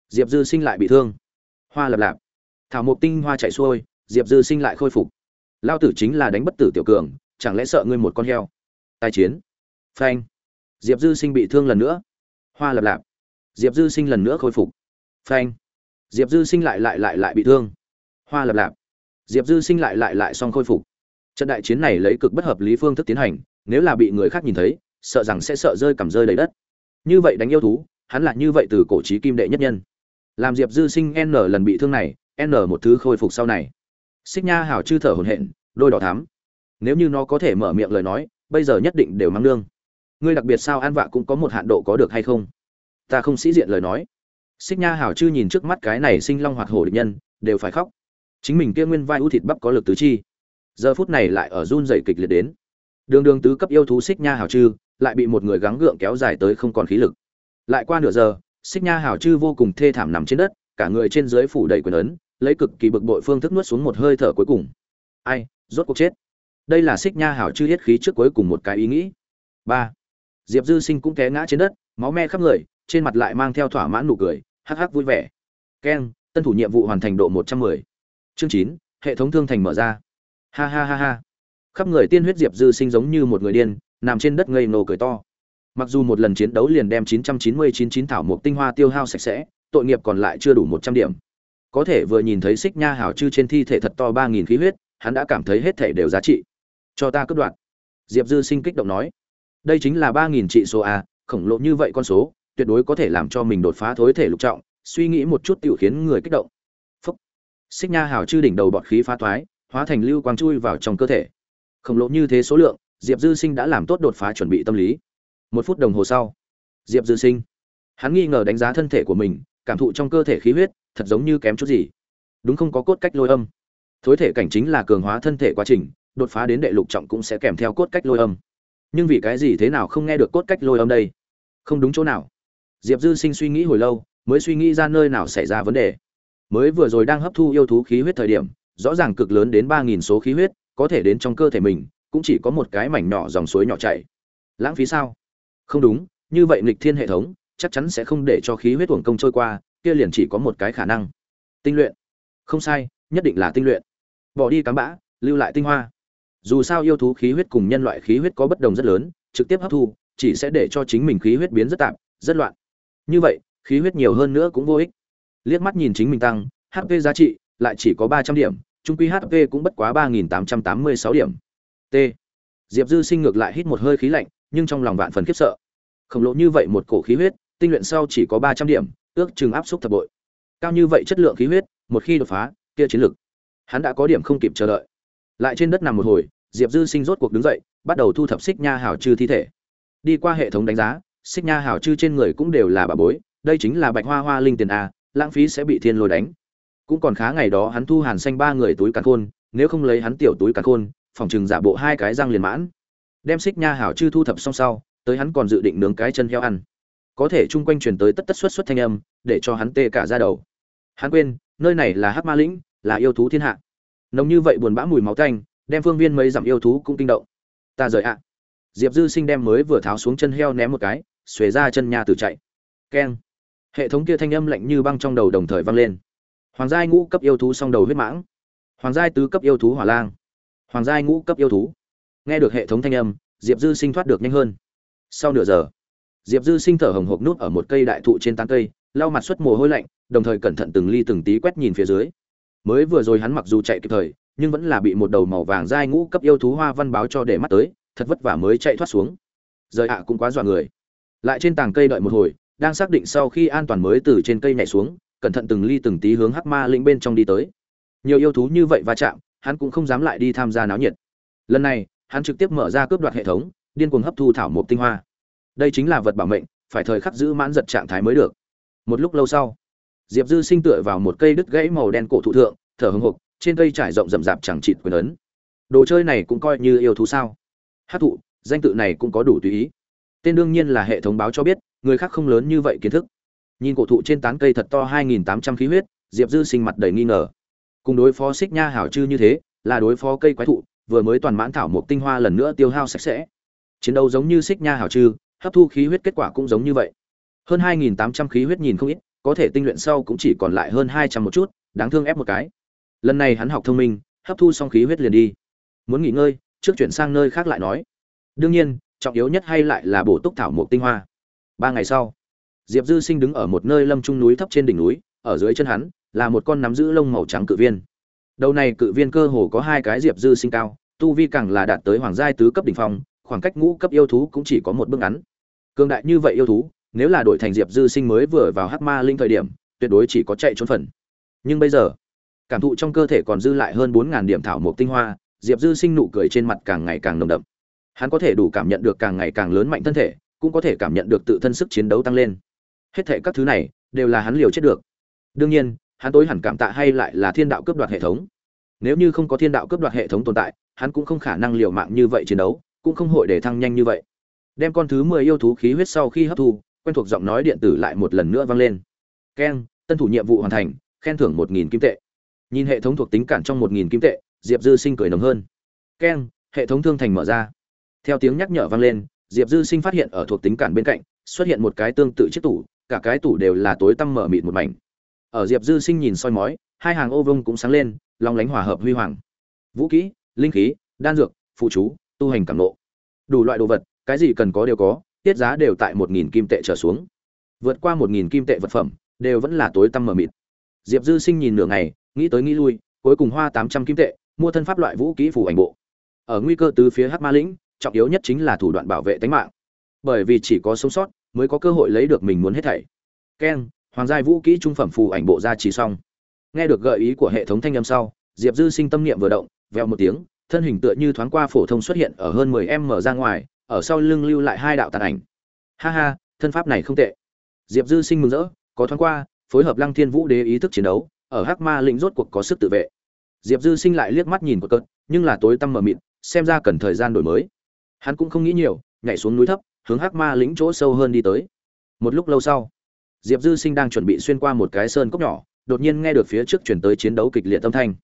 diệp dư sinh lại bị thương. Hoa lập lạp. Thảo mộc tinh hoa chạy xuôi, diệp dư sinh lại khôi phục. Lao tử chính là đánh bất tử tiểu cường, chẳng lẽ sợ ngươi một con heo? Tài chiến. Phanh diệp dư sinh bị thương lần nữa. Hoa lập lạp. Diệp dư sinh lần nữa khôi phục. Phanh diệp dư sinh lại lại lại lại bị thương. Hoa lập lạp diệp dư sinh lại lại lại xong khôi phục. Trận đại chiến này lấy cực bất hợp lý phương thức tiến hành, nếu là bị người khác nhìn thấy, sợ rằng sẽ sợ rơi cầm rơi đầy đất. Như vậy đánh yêu thú, hắn là như vậy từ cổ trí kim đệ nhất nhân. Làm diệp dư sinh n lần bị thương này, n một thứ khôi phục sau này. Xích nha hảo chư thở hổn hển, đôi đỏ thắm. Nếu như nó có thể mở miệng lời nói, bây giờ nhất định đều mang lương. Ngươi đặc biệt sao an vạ cũng có một hạn độ có được hay không? Ta không sĩ diện lời nói. Xích nha hảo chư nhìn trước mắt cái này sinh long hoạt hổ địch nhân, đều phải khóc chính mình kia nguyên vai ưu thịt bắp có lực tứ chi. Giờ phút này lại ở run dày kịch liệt đến. Đường đường tứ cấp yêu thú xích nha hảo chư lại bị một người gắng gượng kéo dài tới không còn khí lực. Lại qua nửa giờ, xích nha hảo chư vô cùng thê thảm nằm trên đất, cả người trên dưới phủ đầy quyền ấn, lấy cực kỳ bực bội phương thức nuốt xuống một hơi thở cuối cùng. Ai, rốt cuộc chết. Đây là xích nha hảo chư hết khí trước cuối cùng một cái ý nghĩ. Ba. Diệp dư sinh cũng té ngã trên đất, máu me khắp người, trên mặt lại mang theo thỏa mãn nụ cười, hắc hắc vui vẻ. Keng, tân thủ nhiệm vụ hoàn thành độ một trăm mười chương chín, hệ thống thương thành mở ra. Ha ha ha ha. Khắp người tiên huyết diệp dư sinh giống như một người điên, nằm trên đất ngây nổ cười to. Mặc dù một lần chiến đấu liền đem chín trăm chín mươi chín chín thảo mộc tinh hoa tiêu hao sạch sẽ, tội nghiệp còn lại chưa đủ một trăm điểm. Có thể vừa nhìn thấy xích nha hảo chư trên thi thể thật to ba nghìn khí huyết, hắn đã cảm thấy hết thể đều giá trị. Cho ta cướp đoạn diệp dư sinh kích động nói. Đây chính là ba nghìn trị số a, khổng lồ như vậy con số, tuyệt đối có thể làm cho mình đột phá thối thể lục trọng, suy nghĩ một chút tiểu khiến người kích động xích nha hảo chư đỉnh đầu bọt khí phá thoái, hóa thành lưu quang chui vào trong cơ thể. Khổng lồ như thế số lượng, diệp dư sinh đã làm tốt đột phá chuẩn bị tâm lý. Một phút đồng hồ sau, diệp dư sinh, hắn nghi ngờ đánh giá thân thể của mình, cảm thụ trong cơ thể khí huyết, thật giống như kém chút gì. Đúng không có cốt cách lôi âm. Thối thể cảnh chính là cường hóa thân thể quá trình, đột phá đến đệ lục trọng cũng sẽ kèm theo cốt cách lôi âm. Nhưng vì cái gì thế nào không nghe được cốt cách lôi âm đây? Không đúng chỗ nào. Diệp dư sinh suy nghĩ hồi lâu, mới suy nghĩ ra nơi nào xảy ra vấn đề mới vừa rồi đang hấp thu yêu thú khí huyết thời điểm, rõ ràng cực lớn đến ba nghìn số khí huyết, có thể đến trong cơ thể mình, cũng chỉ có một cái mảnh nhỏ dòng suối nhỏ chảy. Lãng phí sao? Không đúng, như vậy nghịch thiên hệ thống, chắc chắn sẽ không để cho khí huyết uổng công trôi qua, kia liền chỉ có một cái khả năng. Tinh luyện. Không sai, nhất định là tinh luyện. Bỏ đi cám bã, lưu lại tinh hoa. Dù sao yêu thú khí huyết cùng nhân loại khí huyết có bất đồng rất lớn, trực tiếp hấp thu, chỉ sẽ để cho chính mình khí huyết biến rất tạp, rất loạn. Như vậy, khí huyết nhiều hơn nữa cũng vô ích liếc mắt nhìn chính mình tăng hp giá trị lại chỉ có ba trăm điểm trung quy hp cũng bất quá ba nghìn tám trăm tám mươi sáu điểm. T. Diệp dư sinh ngược lại hít một hơi khí lạnh, nhưng trong lòng vạn phần khiếp sợ. Khổng lồ như vậy một cổ khí huyết, tinh luyện sau chỉ có ba trăm điểm, ước chừng áp suất thập bội. Cao như vậy chất lượng khí huyết, một khi đột phá, kia chiến lực, hắn đã có điểm không kịp chờ đợi. Lại trên đất nằm một hồi, diệp dư sinh rốt cuộc đứng dậy, bắt đầu thu thập xích nha hảo chư thi thể. Đi qua hệ thống đánh giá, xích nha hảo chư trên người cũng đều là bà bối, đây chính là bạch hoa hoa linh tiền a lãng phí sẽ bị thiên lôi đánh. Cũng còn khá ngày đó hắn thu hàn xanh ba người túi càn khôn, nếu không lấy hắn tiểu túi càn khôn, phòng chừng giả bộ hai cái răng liền mãn. Đem xích nha hảo chư thu thập xong sau, tới hắn còn dự định nướng cái chân heo ăn. Có thể chung quanh truyền tới tất tất xuất xuất thanh âm, để cho hắn tê cả ra đầu. Hắn quên, nơi này là hắc ma lĩnh, là yêu thú thiên hạ. Nồng như vậy buồn bã mùi máu tanh, đem phương viên mấy dặm yêu thú cũng kinh động. Ta rời ạ. Diệp dư sinh đem mới vừa tháo xuống chân heo ném một cái, xuề ra chân nhà từ chạy. Keng hệ thống kia thanh âm lạnh như băng trong đầu đồng thời vang lên. Hoàng giai ngũ cấp yêu thú song đầu huyết mãng. Hoàng giai tứ cấp yêu thú hỏa lang. Hoàng giai ngũ cấp yêu thú. Nghe được hệ thống thanh âm, diệp dư sinh thoát được nhanh hơn. Sau nửa giờ, diệp dư sinh thở hồng hộc nút ở một cây đại thụ trên tán cây, lau mặt xuất mồ hôi lạnh, đồng thời cẩn thận từng ly từng tí quét nhìn phía dưới. Mới vừa rồi hắn mặc dù chạy kịp thời, nhưng vẫn là bị một đầu màu vàng dai ngũ cấp yêu thú hoa văn báo cho để mắt tới, thật vất vả mới chạy thoát xuống. Rời ạ cũng quá dọa người. Lại trên tàng cây đợi một hồi đang xác định sau khi an toàn mới từ trên cây nhảy xuống, cẩn thận từng ly từng tí hướng hắc ma lĩnh bên trong đi tới. Nhiều yêu thú như vậy va chạm, hắn cũng không dám lại đi tham gia náo nhiệt. Lần này, hắn trực tiếp mở ra cướp đoạt hệ thống, điên cuồng hấp thu thảo mộc tinh hoa. Đây chính là vật bảo mệnh, phải thời khắc giữ mãn giật trạng thái mới được. Một lúc lâu sau, diệp dư sinh tựa vào một cây đứt gãy màu đen cổ thụ thượng, thở hưng hục trên cây trải rộng rậm rạp chẳng chịt quyền ấn. Đồ chơi này cũng coi như yêu thú sao? Hát thụ, danh tự này cũng có đủ tùy ý. Tên đương nhiên là hệ thống báo cho biết người khác không lớn như vậy kiến thức. Nhìn cổ thụ trên tán cây thật to hai nghìn tám trăm khí huyết, diệp dư sinh mặt đầy nghi ngờ. Cùng đối phó xích nha hảo chư như thế, là đối phó cây quái thụ, vừa mới toàn mãn thảo một tinh hoa lần nữa tiêu hao sạch sẽ. Chiến đấu giống như xích nha hảo chư, hấp thu khí huyết kết quả cũng giống như vậy. Hơn hai nghìn tám trăm khí huyết nhìn không ít, có thể tinh luyện sau cũng chỉ còn lại hơn hai trăm một chút, đáng thương ép một cái. Lần này hắn học thông minh, hấp thu xong khí huyết liền đi. Muốn nghỉ ngơi, trước chuyển sang nơi khác lại nói. Đương nhiên, trọng yếu nhất hay lại là bổ túc thảo mộc tinh hoa ba ngày sau, diệp dư sinh đứng ở một nơi lâm trung núi thấp trên đỉnh núi, ở dưới chân hắn là một con nắm giữ lông màu trắng cự viên. Đầu này cự viên cơ hồ có hai cái diệp dư sinh cao, tu vi càng là đạt tới hoàng giai tứ cấp đỉnh phong, khoảng cách ngũ cấp yêu thú cũng chỉ có một bước ngắn. Cường đại như vậy yêu thú, nếu là đội thành diệp dư sinh mới vừa vào hắc ma linh thời điểm, tuyệt đối chỉ có chạy trốn phần. Nhưng bây giờ, cảm thụ trong cơ thể còn dư lại hơn bốn điểm thảo mộc tinh hoa, diệp dư sinh nụ cười trên mặt càng ngày càng nồng đậm. Hắn có thể đủ cảm nhận được càng ngày càng lớn mạnh thân thể cũng có thể cảm nhận được tự thân sức chiến đấu tăng lên. Hết thệ các thứ này đều là hắn liều chết được. Đương nhiên, hắn tối hẳn cảm tạ hay lại là thiên đạo cướp đoạt hệ thống. Nếu như không có thiên đạo cướp đoạt hệ thống tồn tại, hắn cũng không khả năng liều mạng như vậy chiến đấu, cũng không hội để thăng nhanh như vậy. Đem con thứ mười yêu thú khí huyết sau khi hấp thu, quen thuộc giọng nói điện tử lại một lần nữa vang lên. Keng tân thủ nhiệm vụ hoàn thành, khen thưởng một nghìn kim tệ. Nhìn hệ thống thuộc tính cản trong một nghìn kim tệ, diệp dư sinh cười nồng hơn. Keng hệ thống thương thành mở ra. Theo tiếng nhắc nhở vang lên diệp dư sinh phát hiện ở thuộc tính cản bên cạnh, xuất hiện một cái tương tự chiếc tủ, cả cái tủ đều là tối tăm mở mịt một mảnh. Ở diệp dư sinh nhìn soi mói, hai hàng ô vông cũng sáng lên lòng lánh hòa hợp huy hoàng. Vũ kỹ linh khí, đan dược, phụ chú, tu hành cảm nộ. Đủ loại đồ vật, cái gì cần có đều có, tiết giá đều tại một nghìn kim tệ trở xuống. Vượt qua một nghìn kim tệ vật phẩm, đều vẫn là tối tăm mờ mịt. Diệp dư sinh nhìn nửa ngày, nghĩ tới nghĩ lui, cuối cùng hoa tám trăm kim tệ, mua thân pháp loại vũ kỹ phủ ảnh bộ. Ở nguy cơ từ phía hắc ma lĩnh trọng yếu nhất chính là thủ đoạn bảo vệ tính mạng. Bởi vì chỉ có sống sót mới có cơ hội lấy được mình muốn hết thảy. Keng hoàng giai vũ kỹ trung phẩm phù ảnh bộ ra chỉ xong. Nghe được gợi ý của hệ thống thanh âm sau, diệp dư sinh tâm niệm vừa động, vèo một tiếng, thân hình tựa như thoáng qua phổ thông xuất hiện ở hơn mười m mở ra ngoài, ở sau lưng lưu lại hai đạo tàn ảnh. Ha ha, thân pháp này không tệ. Diệp dư sinh mừng rỡ, có thoáng qua, phối hợp lăng thiên vũ đế ý thức chiến đấu, ở hắc ma lĩnh rốt cuộc có sức tự vệ. Diệp dư sinh lại liếc mắt nhìn một cơn nhưng là tối tăm mờ mịt, xem ra cần thời gian đổi mới hắn cũng không nghĩ nhiều, nhảy xuống núi thấp, hướng hắc ma lĩnh chỗ sâu hơn đi tới. Một lúc lâu sau, diệp dư sinh đang chuẩn bị xuyên qua một cái sơn cốc nhỏ, đột nhiên nghe được phía trước chuyển tới chiến đấu kịch liệt âm thanh.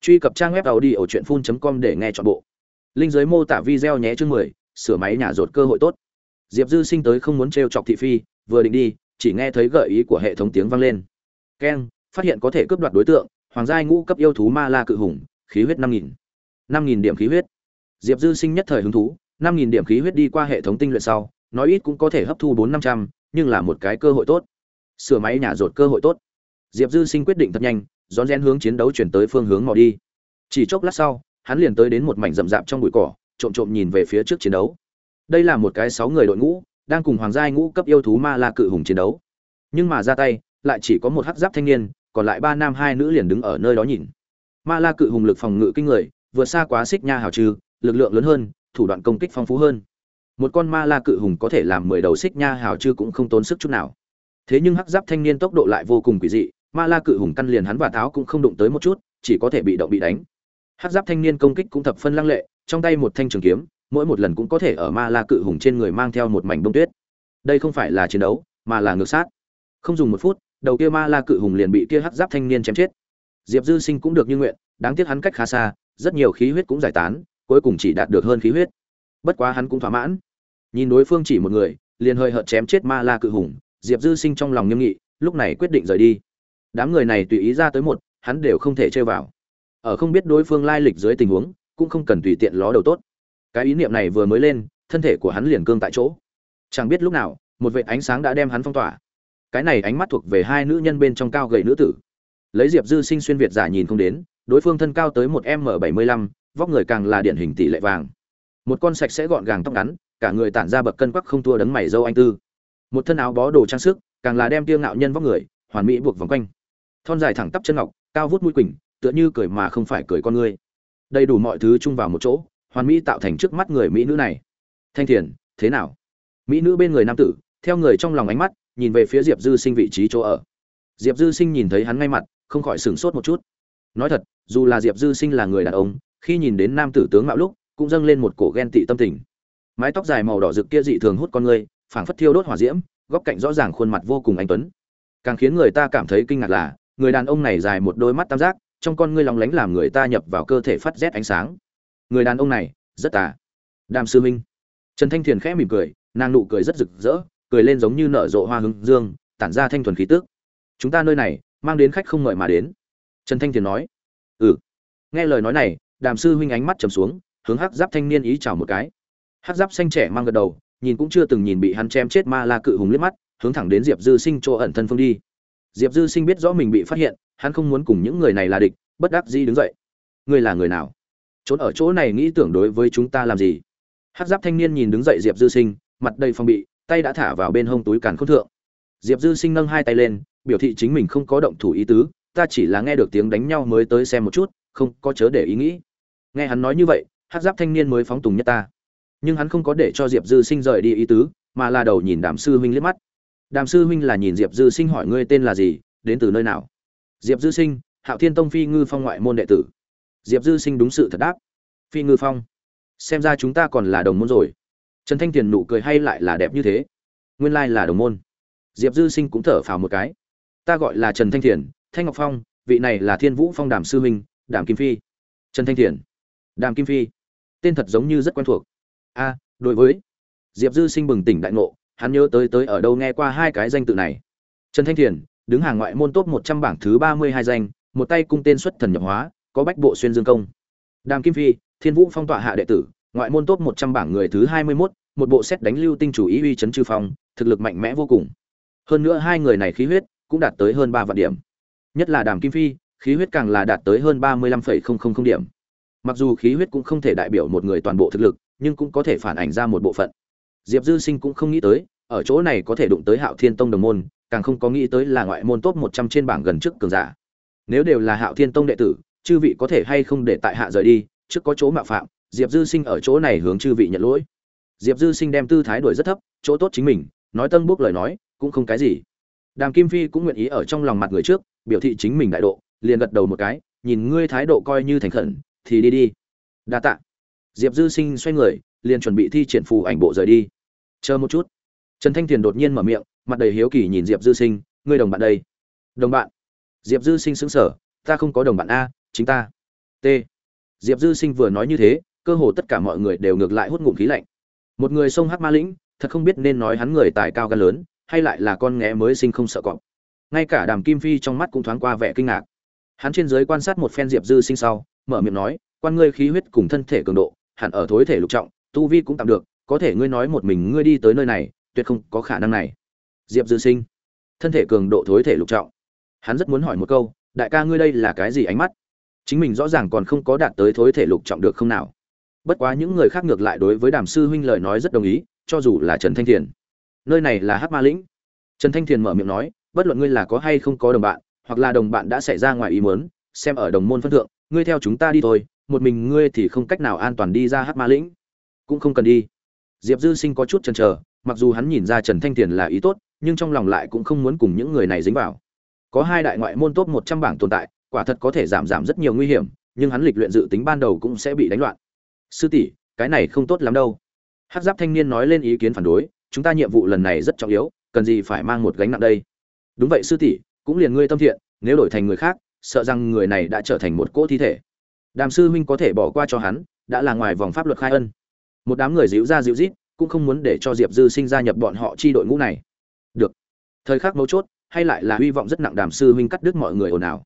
Truy cập trang web tàu đi ở truyện phun com để nghe chọn bộ. Linh giới mô tả video nhé chương mười, sửa máy nhà rột cơ hội tốt. Diệp dư sinh tới không muốn t chọc thị phi, vừa định đi, chỉ nghe thấy gợi ý của hệ thống tiếng vang lên. Keng, phát hiện có thể cướp đoạt đối tượng, hoàng giai ngũ cấp yêu thú ma la cự hùng, khí huyết năm nghìn. Năm nghìn điểm khí huyết. Diệp dư sinh nhất thời hứng thú năm nghìn điểm khí huyết đi qua hệ thống tinh luyện sau, nói ít cũng có thể hấp thu bốn năm trăm, nhưng là một cái cơ hội tốt. Sửa máy nhà rột cơ hội tốt. Diệp dư sinh quyết định thật nhanh, rón rén hướng chiến đấu chuyển tới phương hướng mò đi. Chỉ chốc lát sau, hắn liền tới đến một mảnh rậm rạp trong bụi cỏ, trộm trộm nhìn về phía trước chiến đấu. Đây là một cái sáu người đội ngũ, đang cùng hoàng giai ngũ cấp yêu thú ma la cự hùng chiến đấu. Nhưng mà ra tay, lại chỉ có một hắc giáp thanh niên, còn lại ba nam hai nữ liền đứng ở nơi đó nhìn. Ma la cự hùng lực phòng ngự kinh người, vượt xa quá xích nha hào trừ, lực lượng lớn hơn thủ đoạn công kích phong phú hơn. Một con ma la cự hùng có thể làm mười đầu xích nha hào chư cũng không tốn sức chút nào. Thế nhưng hắc giáp thanh niên tốc độ lại vô cùng quỷ dị, ma la cự hùng căn liền hắn và tháo cũng không đụng tới một chút, chỉ có thể bị động bị đánh. Hắc giáp thanh niên công kích cũng thập phân lăng lệ, trong tay một thanh trường kiếm, mỗi một lần cũng có thể ở ma la cự hùng trên người mang theo một mảnh bông tuyết. Đây không phải là chiến đấu, mà là ngược sát. Không dùng một phút, đầu kia ma la cự hùng liền bị kia hắc giáp thanh niên chém chết. Diệp dư sinh cũng được như nguyện, đáng tiếc hắn cách khá xa, rất nhiều khí huyết cũng giải tán cuối cùng chỉ đạt được hơn khí huyết. Bất quá hắn cũng thỏa mãn. Nhìn đối phương chỉ một người, liền hơi hợt chém chết ma la cự hùng, diệp dư sinh trong lòng nghiêm nghị, lúc này quyết định rời đi. Đám người này tùy ý ra tới một, hắn đều không thể chơi vào. Ở không biết đối phương lai lịch dưới tình huống, cũng không cần tùy tiện ló đầu tốt. Cái ý niệm này vừa mới lên, thân thể của hắn liền cương tại chỗ. Chẳng biết lúc nào, một vệ ánh sáng đã đem hắn phong tỏa. Cái này ánh mắt thuộc về hai nữ nhân bên trong cao gầy nữ tử. Lấy diệp dư sinh xuyên việt giả nhìn không đến, đối phương thân cao tới một m bảy mươi lăm vóc người càng là điển hình tỷ lệ vàng. Một con sạch sẽ gọn gàng tóc ngắn, cả người tản ra bậc cân quắc không thua đấng mày dâu anh tư. Một thân áo bó đồ trang sức, càng là đem tiêu ngạo nhân vóc người, hoàn mỹ buộc vòng quanh. Thon dài thẳng tắp chân ngọc, cao vút mũi quỳnh, tựa như cười mà không phải cười con người. Đầy đủ mọi thứ chung vào một chỗ, hoàn mỹ tạo thành trước mắt người mỹ nữ này. Thanh thiền, thế nào? Mỹ nữ bên người nam tử, theo người trong lòng ánh mắt, nhìn về phía diệp dư sinh vị trí chỗ ở. Diệp dư sinh nhìn thấy hắn ngay mặt, không khỏi sửng sốt một chút. Nói thật, dù là diệp dư sinh là người đàn ông khi nhìn đến nam tử tướng mạo lúc, cũng dâng lên một cổ ghen tị tâm tình. Mái tóc dài màu đỏ rực kia dị thường hút con người, phảng phất thiêu đốt hỏa diễm, góc cạnh rõ ràng khuôn mặt vô cùng anh tuấn. Càng khiến người ta cảm thấy kinh ngạc là, người đàn ông này dài một đôi mắt tam giác, trong con ngươi lóng lánh làm người ta nhập vào cơ thể phát rét ánh sáng. Người đàn ông này, rất tà. Đàm sư minh trần thanh thiền khẽ mỉm cười, nàng nụ cười rất rực rỡ, cười lên giống như nở rộ hoa hứng dương, tản ra thanh thuần khí tức. Chúng ta nơi này, mang đến khách không ngợi mà đến. Trần thanh thiền nói. Ừ. Nghe lời nói này đàm sư huynh ánh mắt trầm xuống, hướng hắc giáp thanh niên ý chào một cái. Hắc giáp xanh trẻ mang gật đầu, nhìn cũng chưa từng nhìn bị hắn chém chết ma la cự hùng liếc mắt, hướng thẳng đến diệp dư sinh chỗ ẩn thân phương đi. Diệp dư sinh biết rõ mình bị phát hiện, hắn không muốn cùng những người này là địch, bất đắc dĩ đứng dậy. Ngươi là người nào? Trốn ở chỗ này nghĩ tưởng đối với chúng ta làm gì? Hắc giáp thanh niên nhìn đứng dậy diệp dư sinh, mặt đầy phong bị, tay đã thả vào bên hông túi càn khôn thượng. Diệp dư sinh nâng hai tay lên, biểu thị chính mình không có động thủ ý tứ, ta chỉ là nghe được tiếng đánh nhau mới tới xem một chút, không có chớ để ý nghĩ nghe hắn nói như vậy, hát giáp thanh niên mới phóng tùng nhất ta. Nhưng hắn không có để cho diệp dư sinh rời đi ý tứ, mà là đầu nhìn đàm sư huynh liếc mắt. Đàm sư huynh là nhìn diệp dư sinh hỏi ngươi tên là gì, đến từ nơi nào? Diệp dư sinh, hạo thiên tông phi ngư phong ngoại môn đệ tử. Diệp dư sinh đúng sự thật đáp. Phi ngư phong, xem ra chúng ta còn là đồng môn rồi. Trần thanh tiền nụ cười hay lại là đẹp như thế? Nguyên lai là đồng môn. Diệp dư sinh cũng thở phào một cái. Ta gọi là trần thanh thiền thanh ngọc phong, vị này là thiên vũ phong đàm sư huynh, đàm kim phi. Trần thanh thiền đàm kim phi. Tên thật giống như rất quen thuộc. A, đối với. Diệp dư sinh bừng tỉnh đại ngộ, hắn nhớ tới tới ở đâu nghe qua hai cái danh tự này. Trần thanh thiền, đứng hàng ngoại môn top một trăm bảng thứ ba mươi hai danh, một tay cung tên xuất thần nhập hóa, có bách bộ xuyên dương công. Đàm kim phi, thiên vũ phong tọa hạ đệ tử, ngoại môn top một trăm bảng người thứ hai mươi mốt, một bộ xét đánh lưu tinh chủ ý uy chấn chư phong, thực lực mạnh mẽ vô cùng. Hơn nữa hai người này khí huyết cũng đạt tới hơn ba vạn điểm. Nhất là đàm kim phi, khí huyết càng là đạt tới hơn ba mươi lăm phẩy không không không điểm mặc dù khí huyết cũng không thể đại biểu một người toàn bộ thực lực, nhưng cũng có thể phản ảnh ra một bộ phận. Diệp dư sinh cũng không nghĩ tới, ở chỗ này có thể đụng tới hạo thiên tông đồng môn, càng không có nghĩ tới là ngoại môn top một trăm trên bảng gần trước cường giả. Nếu đều là hạo thiên tông đệ tử, chư vị có thể hay không để tại hạ rời đi, trước có chỗ mạo phạm, diệp dư sinh ở chỗ này hướng chư vị nhận lỗi. Diệp dư sinh đem tư thái đuổi rất thấp, chỗ tốt chính mình, nói tân bốc lời nói, cũng không cái gì. Đàm kim phi cũng nguyện ý ở trong lòng mặt người trước, biểu thị chính mình đại độ, liền gật đầu một cái, nhìn ngươi thái độ coi như thành khẩn thì đi đi. Đa tạ. Diệp dư sinh xoay người, liền chuẩn bị thi triển phù ảnh bộ rời đi. Chờ một chút. Trần thanh thiền đột nhiên mở miệng, mặt đầy hiếu kỳ nhìn diệp dư sinh, ngươi đồng bạn đây? Đồng bạn. Diệp dư sinh xứng sở ta không có đồng bạn a, chính ta. T. Diệp dư sinh vừa nói như thế, cơ hồ tất cả mọi người đều ngược lại hút ngụm khí lạnh. Một người sông hát ma lĩnh, thật không biết nên nói hắn người tài cao gan lớn, hay lại là con nghé mới sinh không sợ cọp. Ngay cả đàm kim phi trong mắt cũng thoáng qua vẻ kinh ngạc. Hắn trên giới quan sát một phen diệp dư sinh sau mở miệng nói, quan ngươi khí huyết cùng thân thể cường độ, hẳn ở thối thể lục trọng, tu vi cũng tạm được, có thể ngươi nói một mình ngươi đi tới nơi này, tuyệt không có khả năng này. Diệp dư sinh, thân thể cường độ thối thể lục trọng. Hắn rất muốn hỏi một câu, đại ca ngươi đây là cái gì ánh mắt? Chính mình rõ ràng còn không có đạt tới thối thể lục trọng được không nào? Bất quá những người khác ngược lại đối với đàm sư huynh lời nói rất đồng ý, cho dù là trần thanh thiền. Nơi này là hát ma lĩnh. Trần thanh thiền mở miệng nói, bất luận ngươi là có hay không có đồng bạn, hoặc là đồng bạn đã xảy ra ngoài ý muốn, xem ở đồng môn phân thượng ngươi theo chúng ta đi thôi, một mình ngươi thì không cách nào an toàn đi ra hát ma lĩnh. Cũng không cần đi. Diệp dư sinh có chút chần chờ, mặc dù hắn nhìn ra trần thanh thiền là ý tốt, nhưng trong lòng lại cũng không muốn cùng những người này dính vào. Có hai đại ngoại môn top một trăm bảng tồn tại, quả thật có thể giảm giảm rất nhiều nguy hiểm, nhưng hắn lịch luyện dự tính ban đầu cũng sẽ bị đánh loạn. Sư tỷ, cái này không tốt lắm đâu. Hát giáp thanh niên nói lên ý kiến phản đối, chúng ta nhiệm vụ lần này rất trọng yếu, cần gì phải mang một gánh nặng đây? Đúng vậy sư tỷ, cũng liền ngươi tâm thiện, nếu đổi thành người khác sợ rằng người này đã trở thành một cỗ thi thể. Đàm sư huynh có thể bỏ qua cho hắn, đã là ngoài vòng pháp luật khai ân. Một đám người dịu ra dịu rít, cũng không muốn để cho diệp dư sinh gia nhập bọn họ chi đội ngũ này. Được. Thời khắc mấu chốt, hay lại là hy vọng rất nặng đàm sư huynh cắt đứt mọi người ồn ào.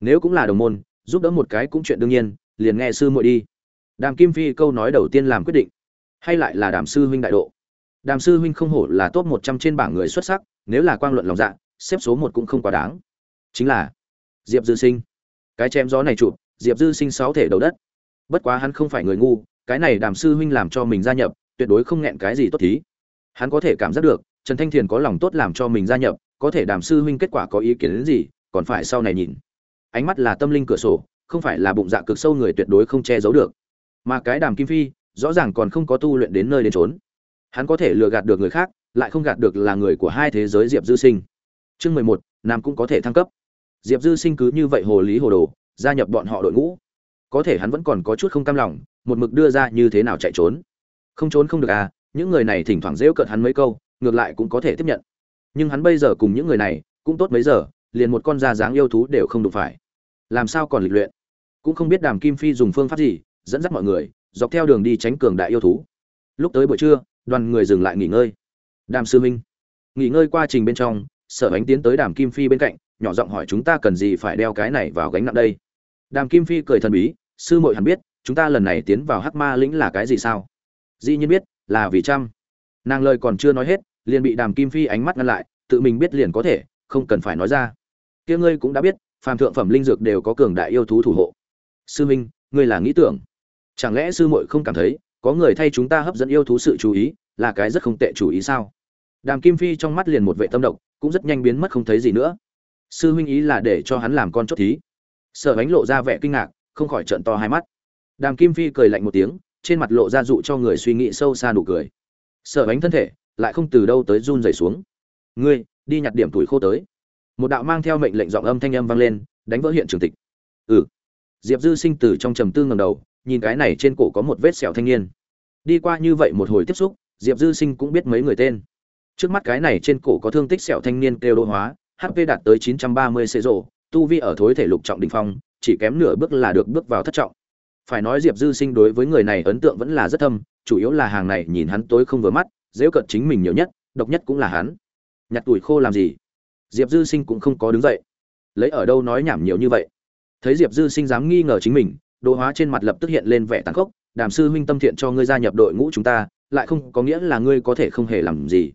Nếu cũng là đồng môn, giúp đỡ một cái cũng chuyện đương nhiên, liền nghe sư muội đi. Đàm kim phi câu nói đầu tiên làm quyết định, hay lại là đàm sư huynh đại độ. Đàm sư huynh không hổ là top một trăm trên bảng người xuất sắc, nếu là quang luận lòng dạ xếp số một cũng không quá đáng. Chính là diệp dư sinh. Cái chém gió này chụp, diệp dư sinh sáu thể đầu đất. Bất quá hắn không phải người ngu, cái này đàm sư huynh làm cho mình gia nhập, tuyệt đối không nghẹn cái gì tốt thí. Hắn có thể cảm giác được, trần thanh thiền có lòng tốt làm cho mình gia nhập, có thể đàm sư huynh kết quả có ý kiến đến gì, còn phải sau này nhìn. Ánh mắt là tâm linh cửa sổ, không phải là bụng dạ cực sâu người tuyệt đối không che giấu được. Mà cái đàm kim phi, rõ ràng còn không có tu luyện đến nơi đến trốn hắn có thể lừa gạt được người khác, lại không gạt được là người của hai thế giới diệp dư sinh. Chương mười một, nam cũng có thể thăng cấp diệp dư sinh cứ như vậy hồ lý hồ đồ, gia nhập bọn họ đội ngũ. Có thể hắn vẫn còn có chút không cam lòng, một mực đưa ra như thế nào chạy trốn. Không trốn không được à những người này thỉnh thoảng rêu cợt hắn mấy câu, ngược lại cũng có thể tiếp nhận. Nhưng hắn bây giờ cùng những người này, cũng tốt mấy giờ, liền một con da dáng yêu thú đều không đụng phải. Làm sao còn lịch luyện? Cũng không biết đàm kim phi dùng phương pháp gì, dẫn dắt mọi người, dọc theo đường đi tránh cường đại yêu thú. Lúc tới buổi trưa, đoàn người dừng lại nghỉ ngơi. Đàm sư minh, nghỉ ngơi qua trình bên trong, sở ánh tiến tới đàm kim phi bên cạnh nhỏ giọng hỏi chúng ta cần gì phải đeo cái này vào gánh nặng đây? Đàm kim phi cười thần bí, sư muội hẳn biết, chúng ta lần này tiến vào hắc ma lĩnh là cái gì sao? Dĩ nhiên biết, là vì trăm nàng lời còn chưa nói hết, liền bị đàm kim phi ánh mắt ngăn lại, tự mình biết liền có thể, không cần phải nói ra. Kia ngươi cũng đã biết, phàm thượng phẩm linh dược đều có cường đại yêu thú thủ hộ. Sư minh, ngươi là nghĩ tưởng. Chẳng lẽ sư muội không cảm thấy, có người thay chúng ta hấp dẫn yêu thú sự chú ý, là cái rất không tệ chủ ý sao? Đàm kim phi trong mắt liền một vệ tâm động cũng rất nhanh biến mất không thấy gì nữa sư huynh ý là để cho hắn làm con chốt thí. Sở ánh lộ ra vẻ kinh ngạc, không khỏi trợn to hai mắt. Đàm kim phi cười lạnh một tiếng, trên mặt lộ ra dụ cho người suy nghĩ sâu xa nụ cười. Sở ánh thân thể lại không từ đâu tới run rẩy xuống. Ngươi, đi nhặt điểm tuổi khô tới. Một đạo mang theo mệnh lệnh giọng âm thanh âm vang lên, đánh vỡ hiện trường tịch. Ừ. Diệp dư sinh từ trong trầm tư ngầm đầu, nhìn cái này trên cổ có một vết sẹo thanh niên. Đi qua như vậy một hồi tiếp xúc, diệp dư sinh cũng biết mấy người tên. Trước mắt cái này trên cổ có thương tích sẹo thanh niên kêu đô hóa hp đạt tới 930 xê rộ tu vi ở thối thể lục trọng đỉnh phong, chỉ kém nửa bước là được bước vào thất trọng. Phải nói diệp dư sinh đối với người này ấn tượng vẫn là rất thâm, chủ yếu là hàng này nhìn hắn tối không vừa mắt dễ cận chính mình nhiều nhất, độc nhất cũng là hắn. Nhặt tuổi khô làm gì? Diệp dư sinh cũng không có đứng dậy. Lấy ở đâu nói nhảm nhiều như vậy? Thấy diệp dư sinh dám nghi ngờ chính mình, đồ hóa trên mặt lập tức hiện lên vẻ tàn khốc, đàm sư huynh tâm thiện cho ngươi gia nhập đội ngũ chúng ta, lại không có nghĩa là ngươi có thể không hề làm gì.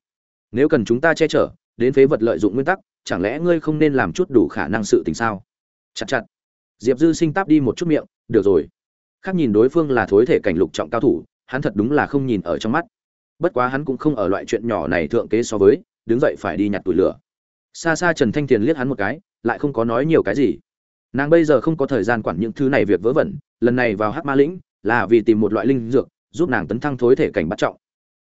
Nếu cần chúng ta che chở, đến phế vật lợi dụng nguyên tắc chẳng lẽ ngươi không nên làm chút đủ khả năng sự tình sao? Chặt chặt. Diệp dư sinh táp đi một chút miệng, được rồi. Khác nhìn đối phương là thối thể cảnh lục trọng cao thủ, hắn thật đúng là không nhìn ở trong mắt. Bất quá hắn cũng không ở loại chuyện nhỏ này thượng kế so với, đứng dậy phải đi nhặt tủi lửa. Xa xa trần thanh tiền liếc hắn một cái, lại không có nói nhiều cái gì. Nàng bây giờ không có thời gian quản những thứ này việc vớ vẩn, lần này vào hắc ma lĩnh là vì tìm một loại linh dược, giúp nàng tấn thăng thối thể cảnh bắt trọng.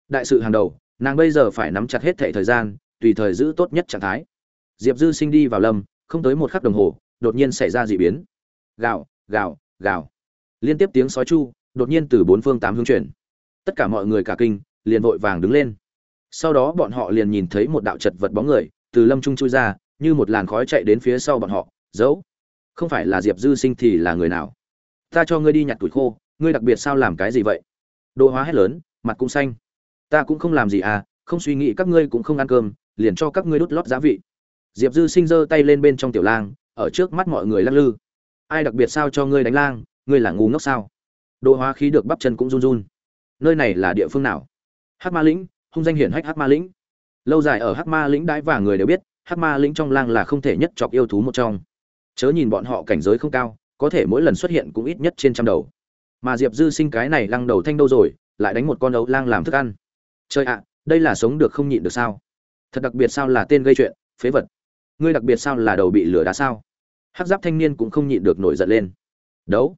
Đại sự hàng đầu, nàng bây giờ phải nắm chặt hết thể thời gian, tùy thời giữ tốt nhất trạng thái diệp dư sinh đi vào lâm, không tới một khắc đồng hồ, đột nhiên xảy ra d ị biến. Gào gào gào. Liên tiếp tiếng sói chu, đột nhiên từ bốn phương tám hướng chuyển. Tất cả mọi người cả kinh, liền vội vàng đứng lên. Sau đó bọn họ liền nhìn thấy một đạo chật vật bóng người, từ lâm trung chui ra, như một làn khói chạy đến phía sau bọn họ giấu không phải là diệp dư sinh thì là người nào? Ta cho ngươi đi nhặt tuổi khô, ngươi đặc biệt sao làm cái gì vậy? Đồ hóa hét lớn, mặt cũng xanh. Ta cũng không làm gì à không suy nghĩ các ngươi cũng không ăn cơm, liền cho các ngươi đốt lót giá vị diệp dư sinh giơ tay lên bên trong tiểu lang, ở trước mắt mọi người lắc lư. Ai đặc biệt sao cho ngươi đánh lang, ngươi là ngu ngốc sao? Đồ hóa khí được bắp chân cũng run run. Nơi này là địa phương nào? Hắc ma lĩnh, hung danh hiển hách hắc ma lĩnh. Lâu dài ở hắc ma lĩnh đãi và người đều biết, hắc ma lĩnh trong lang là không thể nhất chọc yêu thú một trong. Chớ nhìn bọn họ cảnh giới không cao, có thể mỗi lần xuất hiện cũng ít nhất trên trăm đầu. Mà diệp dư sinh cái này lăng đầu thanh đâu rồi, lại đánh một con đấu lang làm thức ăn. Chơi ạ, đây là sống được không nhịn được sao? Thật đặc biệt sao là tên gây chuyện, phế vật ngươi đặc biệt sao là đầu bị lửa đá sao? Hát giáp thanh niên cũng không nhịn được nổi giận lên. Đấu.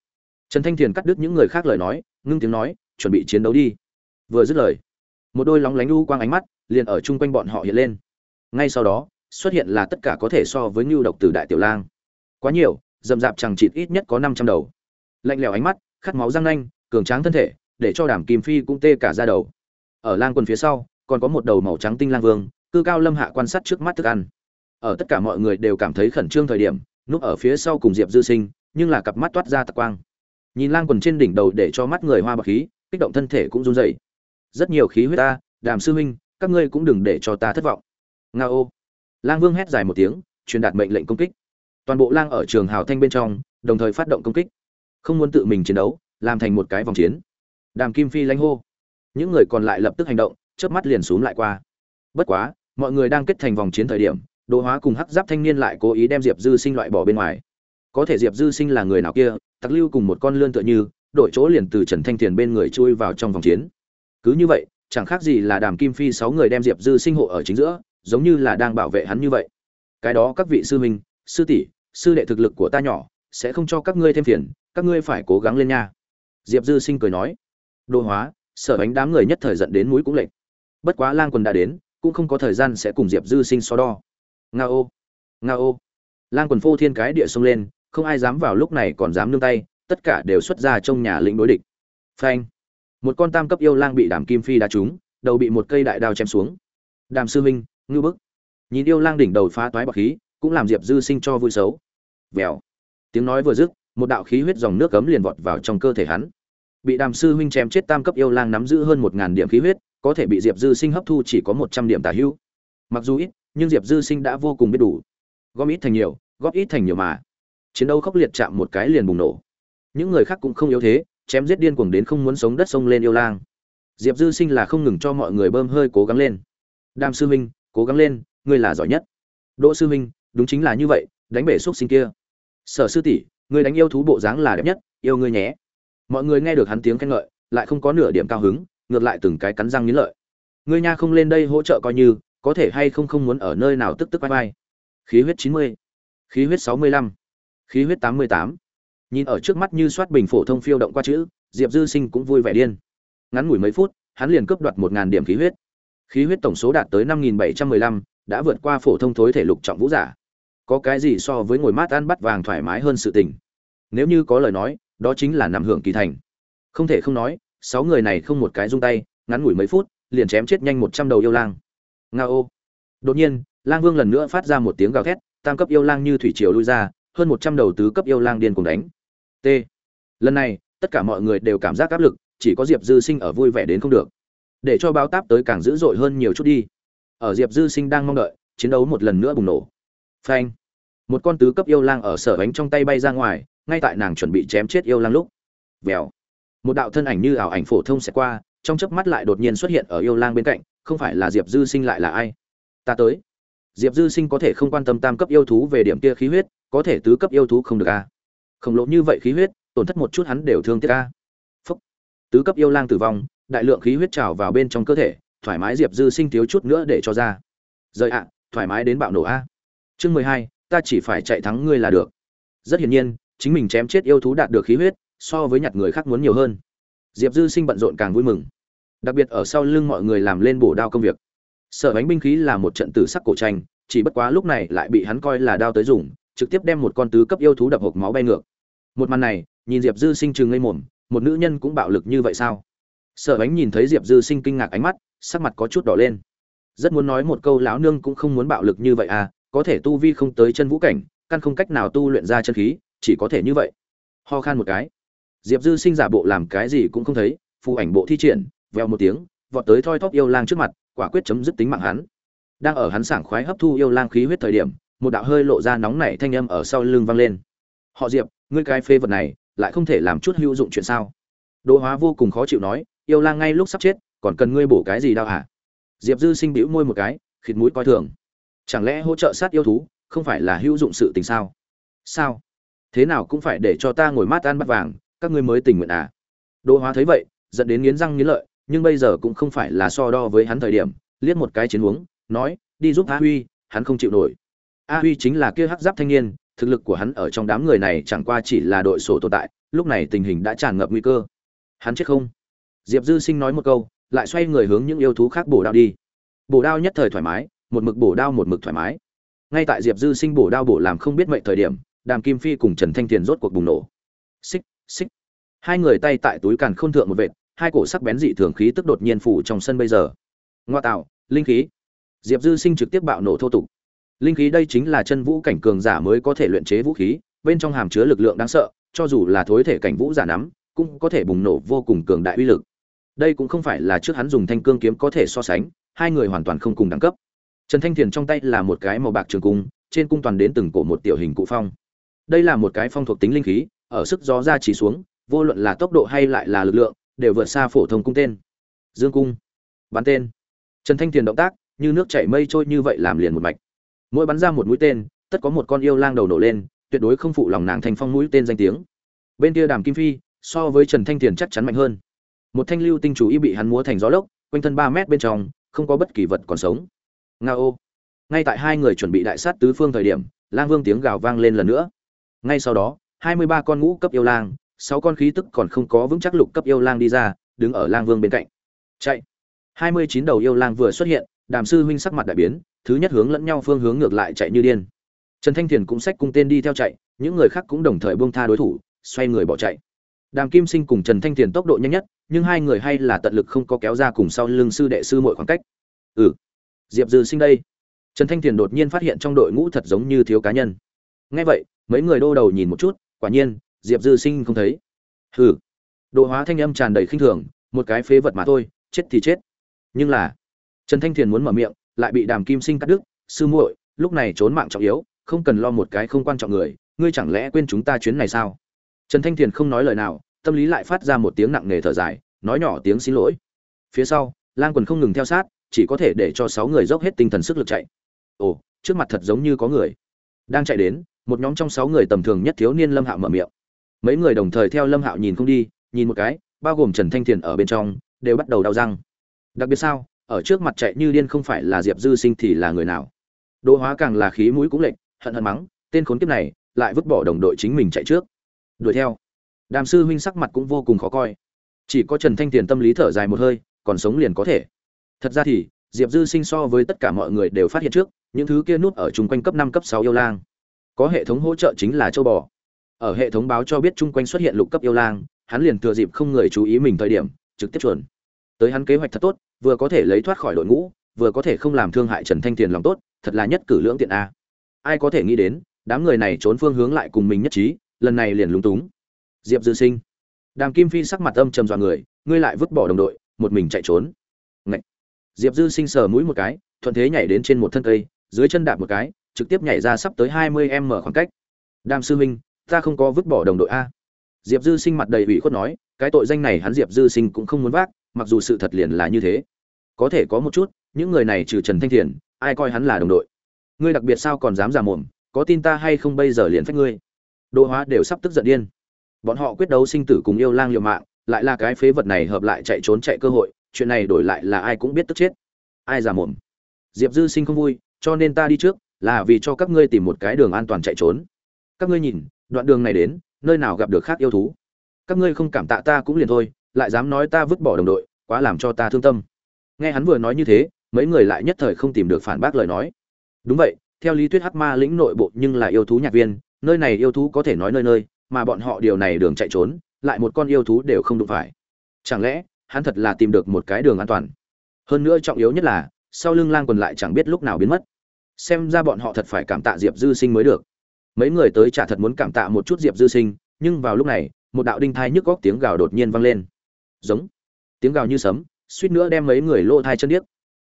Trần thanh thiền cắt đứt những người khác lời nói, ngưng tiếng nói, chuẩn bị chiến đấu đi. Vừa dứt lời, một đôi lóng lánh u quang ánh mắt liền ở chung quanh bọn họ hiện lên. Ngay sau đó, xuất hiện là tất cả có thể so với ngưu độc từ đại tiểu lang. Quá nhiều, dầm dạp chẳng chịt ít nhất có năm trăm đầu. Lạnh lẽo ánh mắt, khát máu răng nanh, cường tráng thân thể, để cho đàm kim phi cũng tê cả ra đầu. Ở lang quần phía sau, còn có một đầu màu trắng tinh lang vương, cư cao lâm hạ quan sát trước mắt thức ăn ở tất cả mọi người đều cảm thấy khẩn trương thời điểm, núp ở phía sau cùng diệp dư sinh, nhưng là cặp mắt toát ra tạc quang. Nhìn lang quần trên đỉnh đầu để cho mắt người hoa bạc khí, kích động thân thể cũng run rẩy. Rất nhiều khí huyết ta, đàm sư huynh, các ngươi cũng đừng để cho ta thất vọng. Nga ô. Lang vương hét dài một tiếng, truyền đạt mệnh lệnh công kích. Toàn bộ lang ở trường hào thanh bên trong, đồng thời phát động công kích. Không muốn tự mình chiến đấu, làm thành một cái vòng chiến. Đàm kim phi lanh hô. Những người còn lại lập tức hành động, chớp mắt liền xuống lại qua. Bất quá, mọi người đang kết thành vòng chiến thời điểm đồ hóa cùng hắc giáp thanh niên lại cố ý đem diệp dư sinh loại bỏ bên ngoài. Có thể diệp dư sinh là người nào kia, tặc lưu cùng một con lươn tựa như, đổi chỗ liền từ trần thanh thiền bên người chui vào trong vòng chiến. Cứ như vậy, chẳng khác gì là đàm kim phi sáu người đem diệp dư sinh hộ ở chính giữa, giống như là đang bảo vệ hắn như vậy. Cái đó các vị sư huynh, sư tỷ, sư đệ thực lực của ta nhỏ, sẽ không cho các ngươi thêm phiền, các ngươi phải cố gắng lên nha. Diệp dư sinh cười nói. Đồ hóa, sở ánh đám người nhất thời giận đến mũi cũng lệnh bất quá lang quần đã đến, cũng không có thời gian sẽ cùng diệp dư sinh so đo nga ô. Nga ô. Lang quần phô thiên cái địa xông lên, không ai dám vào lúc này còn dám nương tay, tất cả đều xuất ra trong nhà lĩnh đối địch. Phanh. Một con tam cấp yêu lang bị đàm kim phi đá trúng, đầu bị một cây đại đao chém xuống. Đàm sư minh ngưu bức. Nhìn yêu lang đỉnh đầu phá toái bọc khí, cũng làm diệp dư sinh cho vui xấu. Vèo. Tiếng nói vừa dứt, một đạo khí huyết dòng nước cấm liền vọt vào trong cơ thể hắn. Bị đàm sư huynh chém chết tam cấp yêu lang nắm giữ hơn một ngàn điểm khí huyết, có thể bị diệp dư sinh hấp thu chỉ có một trăm điểm tả hữu mặc dù ít nhưng diệp dư sinh đã vô cùng biết đủ. Góp ít thành nhiều, góp ít thành nhiều mà. Chiến đấu khốc liệt chạm một cái liền bùng nổ. Những người khác cũng không yếu thế, chém giết điên cuồng đến không muốn sống đất sông lên yêu lang. Diệp dư sinh là không ngừng cho mọi người bơm hơi cố gắng lên. Đàm sư huynh cố gắng lên, ngươi là giỏi nhất. Đỗ sư huynh đúng chính là như vậy, đánh bể xúc sinh kia. Sở sư tỷ, ngươi đánh yêu thú bộ dáng là đẹp nhất, yêu ngươi nhé. Mọi người nghe được hắn tiếng khen ngợi, lại không có nửa điểm cao hứng, ngược lại từng cái cắn răng nghiến lợi. Ngươi nha không lên đây hỗ trợ coi như có thể hay không không muốn ở nơi nào tức tức bay bay khí huyết chín mươi, khí huyết sáu mươi lăm, khí huyết tám mươi tám. Nhìn ở trước mắt như soát bình phổ thông phiêu động qua chữ, diệp dư sinh cũng vui vẻ điên. Ngắn ngủi mấy phút, hắn liền cướp đoạt một ngàn điểm khí huyết. Khí huyết tổng số đạt tới năm nghìn bảy trăm mười lăm, đã vượt qua phổ thông thối thể lục trọng vũ giả. Có cái gì so với ngồi mát ăn bắt vàng thoải mái hơn sự tình? Nếu như có lời nói, đó chính là nằm hưởng kỳ thành. Không thể không nói, sáu người này không một cái rung tay, ngắn ngủi mấy phút, liền chém chết nhanh một trăm đầu yêu lang nga ô. Đột nhiên, lang vương lần nữa phát ra một tiếng gào thét, tam cấp yêu lang như thủy triều lui ra, hơn một trăm đầu tứ cấp yêu lang điên cùng đánh. T. Lần này, tất cả mọi người đều cảm giác áp lực, chỉ có diệp dư sinh ở vui vẻ đến không được. Để cho báo táp tới càng dữ dội hơn nhiều chút đi. Ở diệp dư sinh đang mong đợi, chiến đấu một lần nữa bùng nổ. Phanh. Một con tứ cấp yêu lang ở sở bánh trong tay bay ra ngoài, ngay tại nàng chuẩn bị chém chết yêu lang lúc. Vèo. Một đạo thân ảnh như ảo ảnh phổ thông sẽ qua trong chớp mắt lại đột nhiên xuất hiện ở yêu lang bên cạnh, không phải là diệp dư sinh lại là ai? Ta tới. Diệp dư sinh có thể không quan tâm tam cấp yêu thú về điểm kia khí huyết, có thể tứ cấp yêu thú không được a khổng lồ như vậy khí huyết, tổn thất một chút hắn đều thương tiếc a phúc. Tứ cấp yêu lang tử vong, đại lượng khí huyết trào vào bên trong cơ thể, thoải mái diệp dư sinh thiếu chút nữa để cho ra. Rời ạ, thoải mái đến bạo nổ a. Chương mười hai, ta chỉ phải chạy thắng ngươi là được. Rất hiển nhiên, chính mình chém chết yêu thú đạt được khí huyết, so với nhặt người khác muốn nhiều hơn diệp dư sinh bận rộn càng vui mừng. Đặc biệt ở sau lưng mọi người làm lên bổ đao công việc. Sở bánh binh khí là một trận tử sắc cổ tranh, chỉ bất quá lúc này lại bị hắn coi là đao tới dùng, trực tiếp đem một con tứ cấp yêu thú đập hộp máu bay ngược. Một màn này, nhìn diệp dư sinh trừng ngây mồm, một nữ nhân cũng bạo lực như vậy sao? Sở bánh nhìn thấy diệp dư sinh kinh ngạc ánh mắt, sắc mặt có chút đỏ lên. Rất muốn nói một câu, lão nương cũng không muốn bạo lực như vậy à có thể tu vi không tới chân vũ cảnh, căn không cách nào tu luyện ra chân khí, chỉ có thể như vậy. Ho khan một cái diệp dư sinh giả bộ làm cái gì cũng không thấy, phù ảnh bộ thi triển veo một tiếng, vọt tới thoi thóp yêu lang trước mặt, quả quyết chấm dứt tính mạng hắn. Đang ở hắn sảng khoái hấp thu yêu lang khí huyết thời điểm, một đạo hơi lộ ra nóng nảy thanh âm ở sau lưng vang lên. Họ diệp, ngươi cái phê vật này, lại không thể làm chút hữu dụng chuyện sao? Đỗ hóa vô cùng khó chịu nói, yêu lang ngay lúc sắp chết, còn cần ngươi bổ cái gì đau hả? Diệp dư sinh bĩu môi một cái, khịt mũi coi thường. Chẳng lẽ hỗ trợ sát yêu thú, không phải là hữu dụng sự tình sao? Sao? Thế nào cũng phải để cho ta ngồi mát ăn bắt vàng các ngươi mới tình nguyện à? Đỗ hóa thấy vậy dẫn đến nghiến răng nghiến lợi, nhưng bây giờ cũng không phải là so đo với hắn thời điểm, liếc một cái chiến huống, nói, đi giúp a huy, hắn không chịu nổi. A huy chính là kia hắc giáp thanh niên, thực lực của hắn ở trong đám người này chẳng qua chỉ là đội sổ tồn tại, lúc này tình hình đã tràn ngập nguy cơ. Hắn chết không? Diệp dư sinh nói một câu, lại xoay người hướng những yêu thú khác bổ đao đi. Bổ đao nhất thời thoải mái, một mực bổ đao một mực thoải mái. Ngay tại diệp dư sinh bổ đao bổ làm không biết mệnh thời điểm, đàm kim phi cùng trần thanh tiền rốt cuộc bùng nổ. Xích xích. Hai người tay tại túi càn khôn thượng một vệt, hai cổ sắc bén dị thường khí tức đột nhiên phủ trong sân bây giờ. Ngoa tạo, linh khí. Diệp dư sinh trực tiếp bạo nổ thô tục. Linh khí đây chính là chân vũ cảnh cường giả mới có thể luyện chế vũ khí, bên trong hàm chứa lực lượng đáng sợ, cho dù là thối thể cảnh vũ giả nắm, cũng có thể bùng nổ vô cùng cường đại uy lực. Đây cũng không phải là trước hắn dùng thanh cương kiếm có thể so sánh, hai người hoàn toàn không cùng đẳng cấp. Trần thanh thiền trong tay là một cái màu bạc trường cung, trên cung toàn đến từng cổ một tiểu hình cụ phong. Đây là một cái phong thuộc tính linh khí ở sức gió ra chỉ xuống vô luận là tốc độ hay lại là lực lượng đều vượt xa phổ thông cung tên. Dương cung bắn tên. Trần thanh Tiền động tác như nước chảy mây trôi như vậy làm liền một mạch. Mỗi bắn ra một mũi tên tất có một con yêu lang đầu nổ lên tuyệt đối không phụ lòng nàng thành phong mũi tên danh tiếng. Bên kia đàm kim phi so với trần thanh Tiền chắc chắn mạnh hơn. Một thanh lưu tinh chủ y bị hắn múa thành gió lốc quanh thân ba mét bên trong không có bất kỳ vật còn sống. Ngao, ngay tại hai người chuẩn bị đại sát tứ phương thời điểm lang vương tiếng gào vang lên lần nữa. Ngay sau đó hai mươi ba con ngũ cấp yêu lang, sáu con khí tức còn không có vững chắc lục cấp yêu lang đi ra, đứng ở lang vương bên cạnh. Chạy. hai mươi chín đầu yêu lang vừa xuất hiện, đàm sư huynh sắc mặt đại biến, thứ nhất hướng lẫn nhau phương hướng ngược lại chạy như điên. Trần thanh thiền cũng xách cung tên đi theo chạy, những người khác cũng đồng thời buông tha đối thủ, xoay người bỏ chạy. Đàm kim sinh cùng trần thanh thiền tốc độ nhanh nhất, nhưng hai người hay là tận lực không có kéo ra cùng sau lưng sư đệ sư mỗi khoảng cách. Ừ. Diệp dư sinh đây. Trần thanh thiền đột nhiên phát hiện trong đội ngũ thật giống như thiếu cá nhân. Nghe vậy, mấy người đô đầu nhìn một chút quả nhiên, diệp dư sinh không thấy. Hừ. Độ hóa thanh âm tràn đầy khinh thường, một cái phế vật mà thôi, chết thì chết. Nhưng là, trần thanh thiền muốn mở miệng, lại bị đàm kim sinh cắt đứt. Sư muội, lúc này trốn mạng trọng yếu, không cần lo một cái không quan trọng người, ngươi chẳng lẽ quên chúng ta chuyến này sao? Trần thanh thiền không nói lời nào, tâm lý lại phát ra một tiếng nặng nề thở dài, nói nhỏ tiếng xin lỗi. Phía sau, lang quần không ngừng theo sát, chỉ có thể để cho sáu người dốc hết tinh thần sức lực chạy. Ồ, trước mặt thật giống như có người đang chạy đến một nhóm trong sáu người tầm thường nhất thiếu niên lâm hạo mở miệng. Mấy người đồng thời theo lâm hạo nhìn không đi, nhìn một cái, bao gồm trần thanh thiền ở bên trong, đều bắt đầu đau răng. Đặc biệt sao, ở trước mặt chạy như điên không phải là diệp dư sinh thì là người nào? Đỗ hóa càng là khí mũi cũng lệnh hận hận mắng, tên khốn kiếp này, lại vứt bỏ đồng đội chính mình chạy trước. Đuổi theo. Đàm sư huynh sắc mặt cũng vô cùng khó coi. Chỉ có trần thanh tiền tâm lý thở dài một hơi, còn sống liền có thể. Thật ra thì, diệp dư sinh so với tất cả mọi người đều phát hiện trước, những thứ kia nút ở chung quanh cấp năm, cấp sáu yêu lang có hệ thống hỗ trợ chính là châu bò. Ở hệ thống báo cho biết chung quanh xuất hiện lục cấp yêu lang, hắn liền thừa dịp không người chú ý mình thời điểm, trực tiếp chuẩn. Tới hắn kế hoạch thật tốt, vừa có thể lấy thoát khỏi đội ngũ, vừa có thể không làm thương hại trần thanh tiền lòng tốt, thật là nhất cử lưỡng tiện a. Ai có thể nghĩ đến, đám người này trốn phương hướng lại cùng mình nhất trí, lần này liền lúng túng. Diệp dư sinh. Đàm kim phi sắc mặt âm trầm dọa người, ngươi lại vứt bỏ đồng đội, một mình chạy trốn. Ngậy. diệp dư sinh sờ mũi một cái, thuận thế nhảy đến trên một thân cây, dưới chân đạp một cái trực tiếp nhảy ra sắp tới hai mươi m khoảng cách. Đàm sư huynh, ta không có vứt bỏ đồng đội a. Diệp dư sinh mặt đầy ủy khuất nói, cái tội danh này hắn diệp dư sinh cũng không muốn vác, mặc dù sự thật liền là như thế. Có thể có một chút, những người này trừ trần thanh thiền, ai coi hắn là đồng đội? Ngươi đặc biệt sao còn dám giả mồm, có tin ta hay không bây giờ liền phách ngươi? Đỗ hóa đều sắp tức giận điên. Bọn họ quyết đấu sinh tử cùng yêu lang liều mạng, lại là cái phế vật này hợp lại chạy trốn chạy cơ hội, chuyện này đổi lại là ai cũng biết tức chết. Ai giả mồm? Diệp dư sinh không vui, cho nên ta đi trước là vì cho các ngươi tìm một cái đường an toàn chạy trốn. Các ngươi nhìn, đoạn đường này đến, nơi nào gặp được khác yêu thú. Các ngươi không cảm tạ ta cũng liền thôi, lại dám nói ta vứt bỏ đồng đội, quá làm cho ta thương tâm. Nghe hắn vừa nói như thế, mấy người lại nhất thời không tìm được phản bác lời nói. Đúng vậy, theo lý thuyết hắc ma lĩnh nội bộ nhưng là yêu thú nhạc viên, nơi này yêu thú có thể nói nơi nơi, mà bọn họ điều này đường chạy trốn, lại một con yêu thú đều không đụng phải. Chẳng lẽ, hắn thật là tìm được một cái đường an toàn? Hơn nữa trọng yếu nhất là, sau lưng lang quần lại chẳng biết lúc nào biến mất xem ra bọn họ thật phải cảm tạ diệp dư sinh mới được. Mấy người tới chả thật muốn cảm tạ một chút diệp dư sinh, nhưng vào lúc này, một đạo đinh thai nhức góc tiếng gào đột nhiên vang lên. Giống. Tiếng gào như sấm, suýt nữa đem mấy người lô thai chân điếc.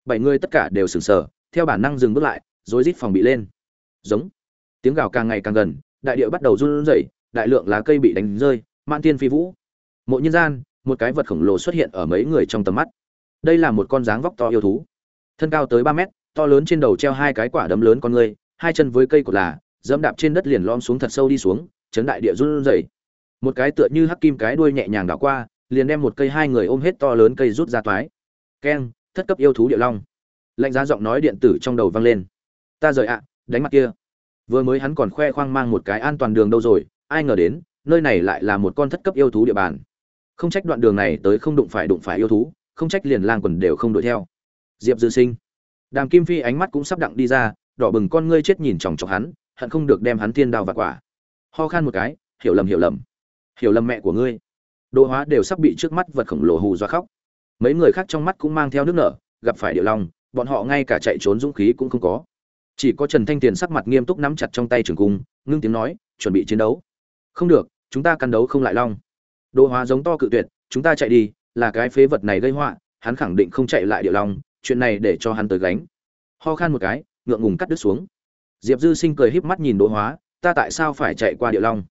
Bảy người tất cả đều sừng sờ, theo bản năng dừng bước lại, rối rít phòng bị lên. Giống. Tiếng gào càng ngày càng gần, đại địa bắt đầu run rẩy, đại lượng lá cây bị đánh rơi man tiên phi vũ. Mộ nhân gian, một cái vật khổng lồ xuất hiện ở mấy người trong tầm mắt. Đây là một con dáng vóc to yêu thú. Thân cao tới ba mét to lớn trên đầu treo hai cái quả đấm lớn con người hai chân với cây cột là, dẫm đạp trên đất liền lom xuống thật sâu đi xuống, chấn đại địa run rẩy. Một cái tựa như hắc kim cái đuôi nhẹ nhàng đảo qua, liền đem một cây hai người ôm hết to lớn cây rút ra toái. Keng, thất cấp yêu thú địa long. Lạnh giá giọng nói điện tử trong đầu vang lên. Ta rời ạ, đánh mặt kia. Vừa mới hắn còn khoe khoang mang một cái an toàn đường đâu rồi, ai ngờ đến, nơi này lại là một con thất cấp yêu thú địa bàn. Không trách đoạn đường này tới không đụng phải đụng phải yêu thú, không trách liền lang quần đều không đuổi theo. Diệp dư sinh đàm kim phi ánh mắt cũng sắp đặng đi ra, đỏ bừng con ngươi chết nhìn chòng chọc hắn, hận không được đem hắn tiên đao và quả. Ho khan một cái, hiểu lầm hiểu lầm. Hiểu lầm mẹ của ngươi. Đỗ hóa đều sắp bị trước mắt vật khổng lồ hù dọa khóc. Mấy người khác trong mắt cũng mang theo nước nở, gặp phải địa long, bọn họ ngay cả chạy trốn dũng khí cũng không có. Chỉ có trần thanh tiền sắc mặt nghiêm túc nắm chặt trong tay trường cung, ngưng tiếng nói, chuẩn bị chiến đấu. Không được, chúng ta căn đấu không lại long. Đỗ hóa giống to cự tuyệt, chúng ta chạy đi, là cái phế vật này gây họa, hắn khẳng định không chạy lại địa long chuyện này để cho hắn tới gánh. Ho khan một cái, ngượng ngùng cắt đứt xuống. Diệp dư sinh cười híp mắt nhìn đỗ hóa, ta tại sao phải chạy qua địa long?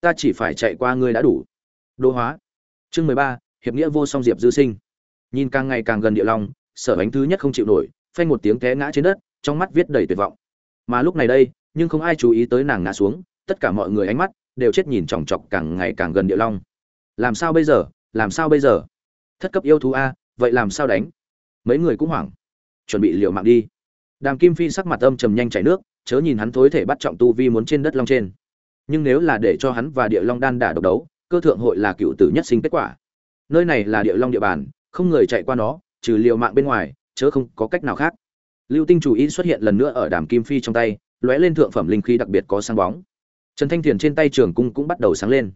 Ta chỉ phải chạy qua ngươi đã đủ. Đỗ hóa, chương mười ba, hiệp nghĩa vô song diệp dư sinh. Nhìn càng ngày càng gần địa long, sở bánh thứ nhất không chịu nổi, phanh một tiếng té ngã trên đất, trong mắt viết đầy tuyệt vọng. Mà lúc này đây, nhưng không ai chú ý tới nàng ngã xuống, tất cả mọi người ánh mắt đều chết nhìn chòng chọc càng ngày càng gần địa long. Làm sao bây giờ? Làm sao bây giờ? Thất cấp yêu thú a, vậy làm sao đánh? Mấy người cũng hoảng. Chuẩn bị liệu mạng đi. Đàm kim phi sắc mặt âm trầm nhanh chảy nước, chớ nhìn hắn thối thể bắt trọng tu vi muốn trên đất long trên. Nhưng nếu là để cho hắn và địa long đan đả độc đấu, cơ thượng hội là cựu tử nhất sinh kết quả. Nơi này là địa long địa bàn, không người chạy qua nó, trừ liều mạng bên ngoài, chớ không có cách nào khác. Lưu tinh chủ ý xuất hiện lần nữa ở đàm kim phi trong tay, lóe lên thượng phẩm linh khí đặc biệt có sáng bóng. Trần thanh thiền trên tay trường cung cũng bắt đầu sáng lên.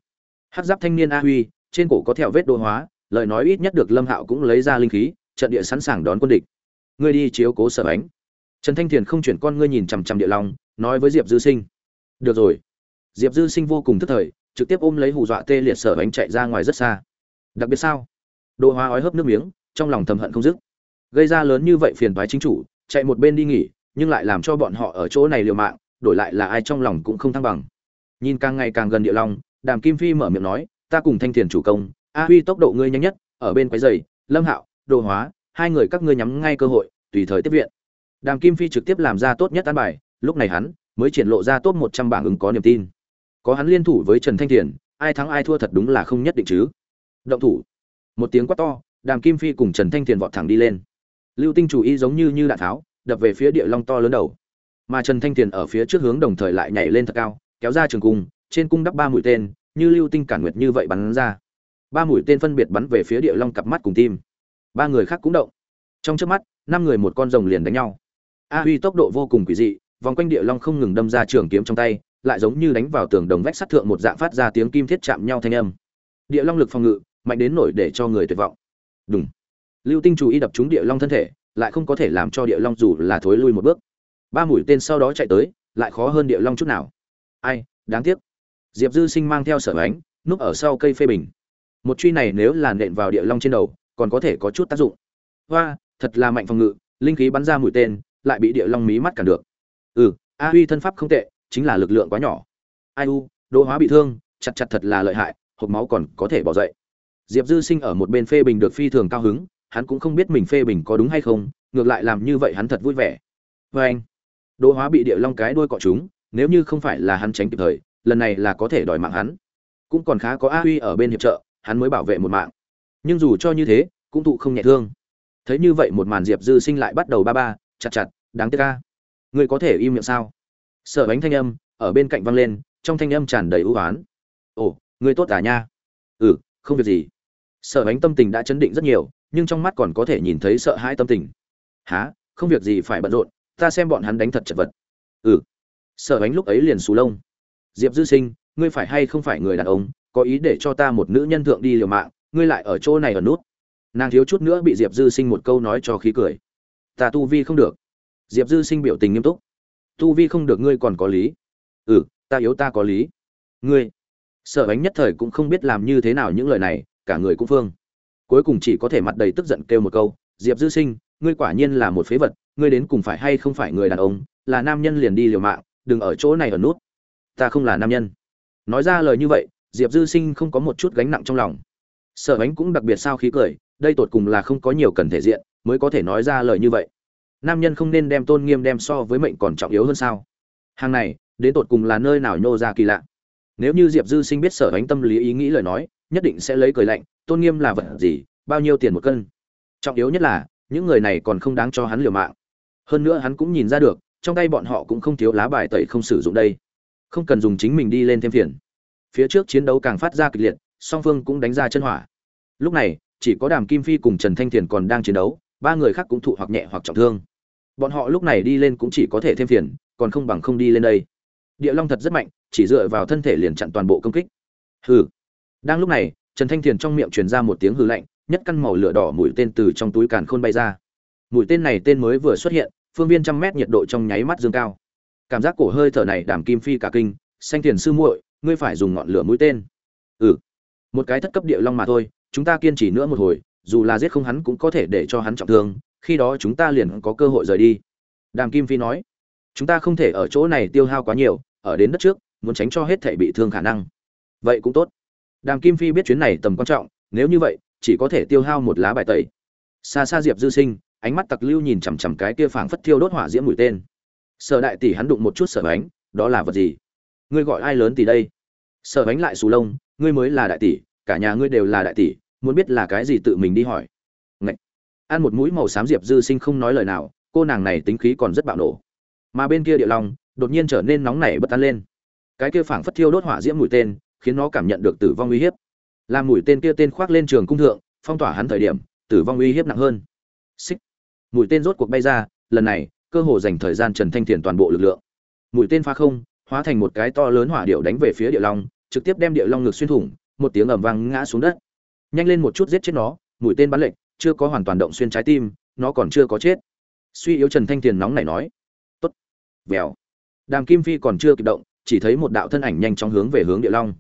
Hát giáp thanh niên a huy, trên cổ có thẹo vết đô hóa, lời nói ít nhất được lâm hạo cũng lấy ra linh khí trận địa sẵn sàng đón quân địch. Ngươi đi chiếu cố sở ánh trần thanh thiền không chuyển con ngươi nhìn chằm chằm địa long, nói với diệp dư sinh. Được rồi. Diệp dư sinh vô cùng thức thời, trực tiếp ôm lấy hù dọa tê liệt sở ánh chạy ra ngoài rất xa. Đặc biệt sao? Đô hóa ói hớp nước miếng, trong lòng thầm hận không dứt. Gây ra lớn như vậy phiền toái chính chủ, chạy một bên đi nghỉ, nhưng lại làm cho bọn họ ở chỗ này liều mạng, đổi lại là ai trong lòng cũng không thăng bằng. Nhìn càng ngày càng gần địa long, đàm kim phi mở miệng nói, ta cùng thanh thiền chủ công, a huy tốc độ ngươi nhanh nhất, ở bên quái dày, lâm hạo đồ hóa, hai người các ngươi nhắm ngay cơ hội, tùy thời tiếp viện. Đàm kim phi trực tiếp làm ra tốt nhất an bài, lúc này hắn mới triển lộ ra tốt một trăm bảng ứng có niềm tin. Có hắn liên thủ với trần thanh thiền, ai thắng ai thua thật đúng là không nhất định chứ. Động thủ. Một tiếng quát to, đàm kim phi cùng trần thanh thiền vọt thẳng đi lên. Lưu tinh chủ ý giống như như đạn tháo, đập về phía địa long to lớn đầu. Mà trần thanh thiền ở phía trước hướng đồng thời lại nhảy lên thật cao, kéo ra trường cung, trên cung đắp ba mũi tên, như lưu tinh cản nguyệt như vậy bắn ra. Ba mũi tên phân biệt bắn về phía địa long cặp mắt cùng tim ba người khác cũng động. Trong trước mắt, năm người một con rồng liền đánh nhau. A huy tốc độ vô cùng quỷ dị, vòng quanh địa long không ngừng đâm ra trường kiếm trong tay, lại giống như đánh vào tường đồng vách sắt thượng một dạng phát ra tiếng kim thiết chạm nhau thanh âm. Địa long lực phòng ngự, mạnh đến nổi để cho người tuyệt vọng. Đúng lưu tinh chú ý đập trúng địa long thân thể, lại không có thể làm cho địa long dù là thối lui một bước. Ba mũi tên sau đó chạy tới, lại khó hơn địa long chút nào. Ai, đáng tiếc. Diệp dư sinh mang theo sở ánh, núp ở sau cây phê bình. Một truy này nếu là nện vào địa long trên đầu còn có thể có chút tác dụng. Hoa, thật là mạnh phòng ngự, linh khí bắn ra mũi tên, lại bị địa long mí mắt cản được. Ừ a huy thân pháp không tệ, chính là lực lượng quá nhỏ. Ai u đỗ hóa bị thương, chặt chặt thật là lợi hại, hộp máu còn có thể bỏ dậy. Diệp dư sinh ở một bên phê bình được phi thường cao hứng, hắn cũng không biết mình phê bình có đúng hay không, ngược lại làm như vậy hắn thật vui vẻ. Vê anh đỗ hóa bị địa long cái đuôi cọ chúng nếu như không phải là hắn tránh kịp thời, lần này là có thể đòi mạng hắn. Cũng còn khá có a huy ở bên hiệp trợ, hắn mới bảo vệ một mạng nhưng dù cho như thế, cũng thụ không nhẹ thương. Thấy như vậy một màn diệp dư sinh lại bắt đầu ba ba, chặt chặt, đáng tiếc ca ngươi có thể im miệng sao? Sợ bánh thanh âm ở bên cạnh văng lên, trong thanh âm tràn đầy ưu oán. Ồ ngươi tốt à nha. Ừ không việc gì. Sợ bánh tâm tình đã chấn định rất nhiều, nhưng trong mắt còn có thể nhìn thấy sợ hãi tâm tình. Há không việc gì phải bận rộn, ta xem bọn hắn đánh thật chật vật. Ừ. Sở ánh lúc ấy liền xù lông. Diệp dư sinh, ngươi phải hay không phải người đàn ông, có ý để cho ta một nữ nhân thượng đi liều mạng ngươi lại ở chỗ này ở nút. Nàng thiếu chút nữa bị diệp dư sinh một câu nói cho khí cười. Ta tu vi không được. Diệp dư sinh biểu tình nghiêm túc. Tu vi không được ngươi còn có lý. Ừ ta yếu ta có lý. Ngươi sở ánh nhất thời cũng không biết làm như thế nào những lời này, cả người cũng phương. Cuối cùng chỉ có thể mặt đầy tức giận kêu một câu, diệp dư sinh, ngươi quả nhiên là một phế vật, ngươi đến cùng phải hay không phải người đàn ông, là nam nhân liền đi liều mạng, đừng ở chỗ này ở nút. Ta không là nam nhân. Nói ra lời như vậy, diệp dư sinh không có một chút gánh nặng trong lòng sở ánh cũng đặc biệt sao khí cười, đây tột cùng là không có nhiều cần thể diện, mới có thể nói ra lời như vậy. Nam nhân không nên đem tôn nghiêm đem so với mệnh còn trọng yếu hơn sao? Hàng này, đến tột cùng là nơi nào nhô ra kỳ lạ? Nếu như diệp dư sinh biết sở ánh tâm lý ý nghĩ lời nói, nhất định sẽ lấy cười lạnh, tôn nghiêm là vật gì, bao nhiêu tiền một cân? Trọng yếu nhất là, những người này còn không đáng cho hắn liều mạng. Hơn nữa hắn cũng nhìn ra được, trong tay bọn họ cũng không thiếu lá bài tẩy không sử dụng đây. Không cần dùng chính mình đi lên thêm phiền. Phía trước chiến đấu càng phát ra kịch liệt song phương cũng đánh ra chân hỏa. Lúc này, chỉ có đàm kim phi cùng trần thanh thiền còn đang chiến đấu, ba người khác cũng thụ hoặc nhẹ hoặc trọng thương. Bọn họ lúc này đi lên cũng chỉ có thể thêm phiền, còn không bằng không đi lên đây. Địa long thật rất mạnh, chỉ dựa vào thân thể liền chặn toàn bộ công kích. Hừ. Đang lúc này, trần thanh thiền trong miệng truyền ra một tiếng hư lạnh, nhất căn màu lửa đỏ mũi tên từ trong túi càn khôn bay ra. Mũi tên này tên mới vừa xuất hiện, phương viên trăm mét nhiệt độ trong nháy mắt dương cao. Cảm giác cổ hơi thở này đảm kim phi cả kinh, xanh Thiền sư muội, ngươi phải dùng ngọn lửa mũi tên. Ừ một cái thất cấp địa long mà thôi, chúng ta kiên trì nữa một hồi, dù là giết không hắn cũng có thể để cho hắn trọng thương, khi đó chúng ta liền có cơ hội rời đi. Đàm kim phi nói. Chúng ta không thể ở chỗ này tiêu hao quá nhiều, ở đến đất trước, muốn tránh cho hết thể bị thương khả năng. Vậy cũng tốt. Đàm kim phi biết chuyến này tầm quan trọng, nếu như vậy, chỉ có thể tiêu hao một lá bài tẩy. Xa xa diệp dư sinh, ánh mắt tặc lưu nhìn chằm chằm cái kia phảng phất thiêu đốt hỏa diễm mũi tên. Sở đại tỷ hắn đụng một chút sở bánh, đó là vật gì? Ngươi gọi ai lớn tỷ đây? Sở bánh lại xù lông ngươi mới là đại tỷ, cả nhà ngươi đều là đại tỷ, muốn biết là cái gì tự mình đi hỏi. Ngậy! ăn một mũi màu xám diệp dư sinh không nói lời nào, cô nàng này tính khí còn rất bạo nổ. Mà bên kia địa long đột nhiên trở nên nóng nảy bất an lên. Cái kia phảng phất thiêu đốt hỏa diễm mũi tên, khiến nó cảm nhận được tử vong uy hiếp. Làm mũi tên kia tên khoác lên trường cung thượng, phong tỏa hắn thời điểm, tử vong uy hiếp nặng hơn. Xích. Mũi tên rốt cuộc bay ra, lần này, cơ hồ dành thời gian trần thanh thiền toàn bộ lực lượng. Mũi tên phá không, hóa thành một cái to lớn hỏa điệu đánh về phía địa long trực tiếp đem địa long ngực xuyên thủng, một tiếng ầm vang ngã xuống đất. Nhanh lên một chút giết chết nó, mũi tên bắn lệnh chưa có hoàn toàn động xuyên trái tim, nó còn chưa có chết. Suy yếu trần thanh Tiền nóng này nói, tốt. Vèo. Đàm kim phi còn chưa kịp động, chỉ thấy một đạo thân ảnh nhanh chóng hướng về hướng địa long.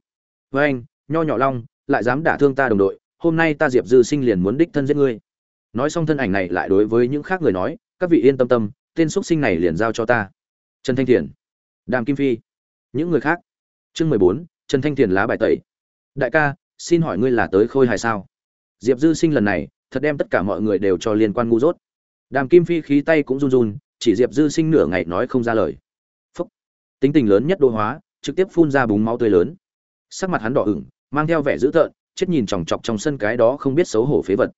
Với anh, nho nhỏ long, lại dám đả thương ta đồng đội, hôm nay ta diệp dư sinh liền muốn đích thân giết ngươi. Nói xong thân ảnh này lại đối với những khác người nói, các vị yên tâm tâm, tên x sinh này liền giao cho ta. Trần thanh thiền. Đàm kim phi. Những người khác. Chương mười bốn trần thanh thiền lá bài tẩy. Đại ca, xin hỏi ngươi là tới khôi hài sao? Diệp dư sinh lần này, thật đem tất cả mọi người đều cho liên quan ngu dốt. Đàm kim phi khí tay cũng run run, chỉ diệp dư sinh nửa ngày nói không ra lời. Phúc. Tính tình lớn nhất đô hóa, trực tiếp phun ra búng máu tươi lớn. Sắc mặt hắn đỏ ửng, mang theo vẻ dữ tợn, chết nhìn chòng chọc trong sân cái đó không biết xấu hổ phế vật.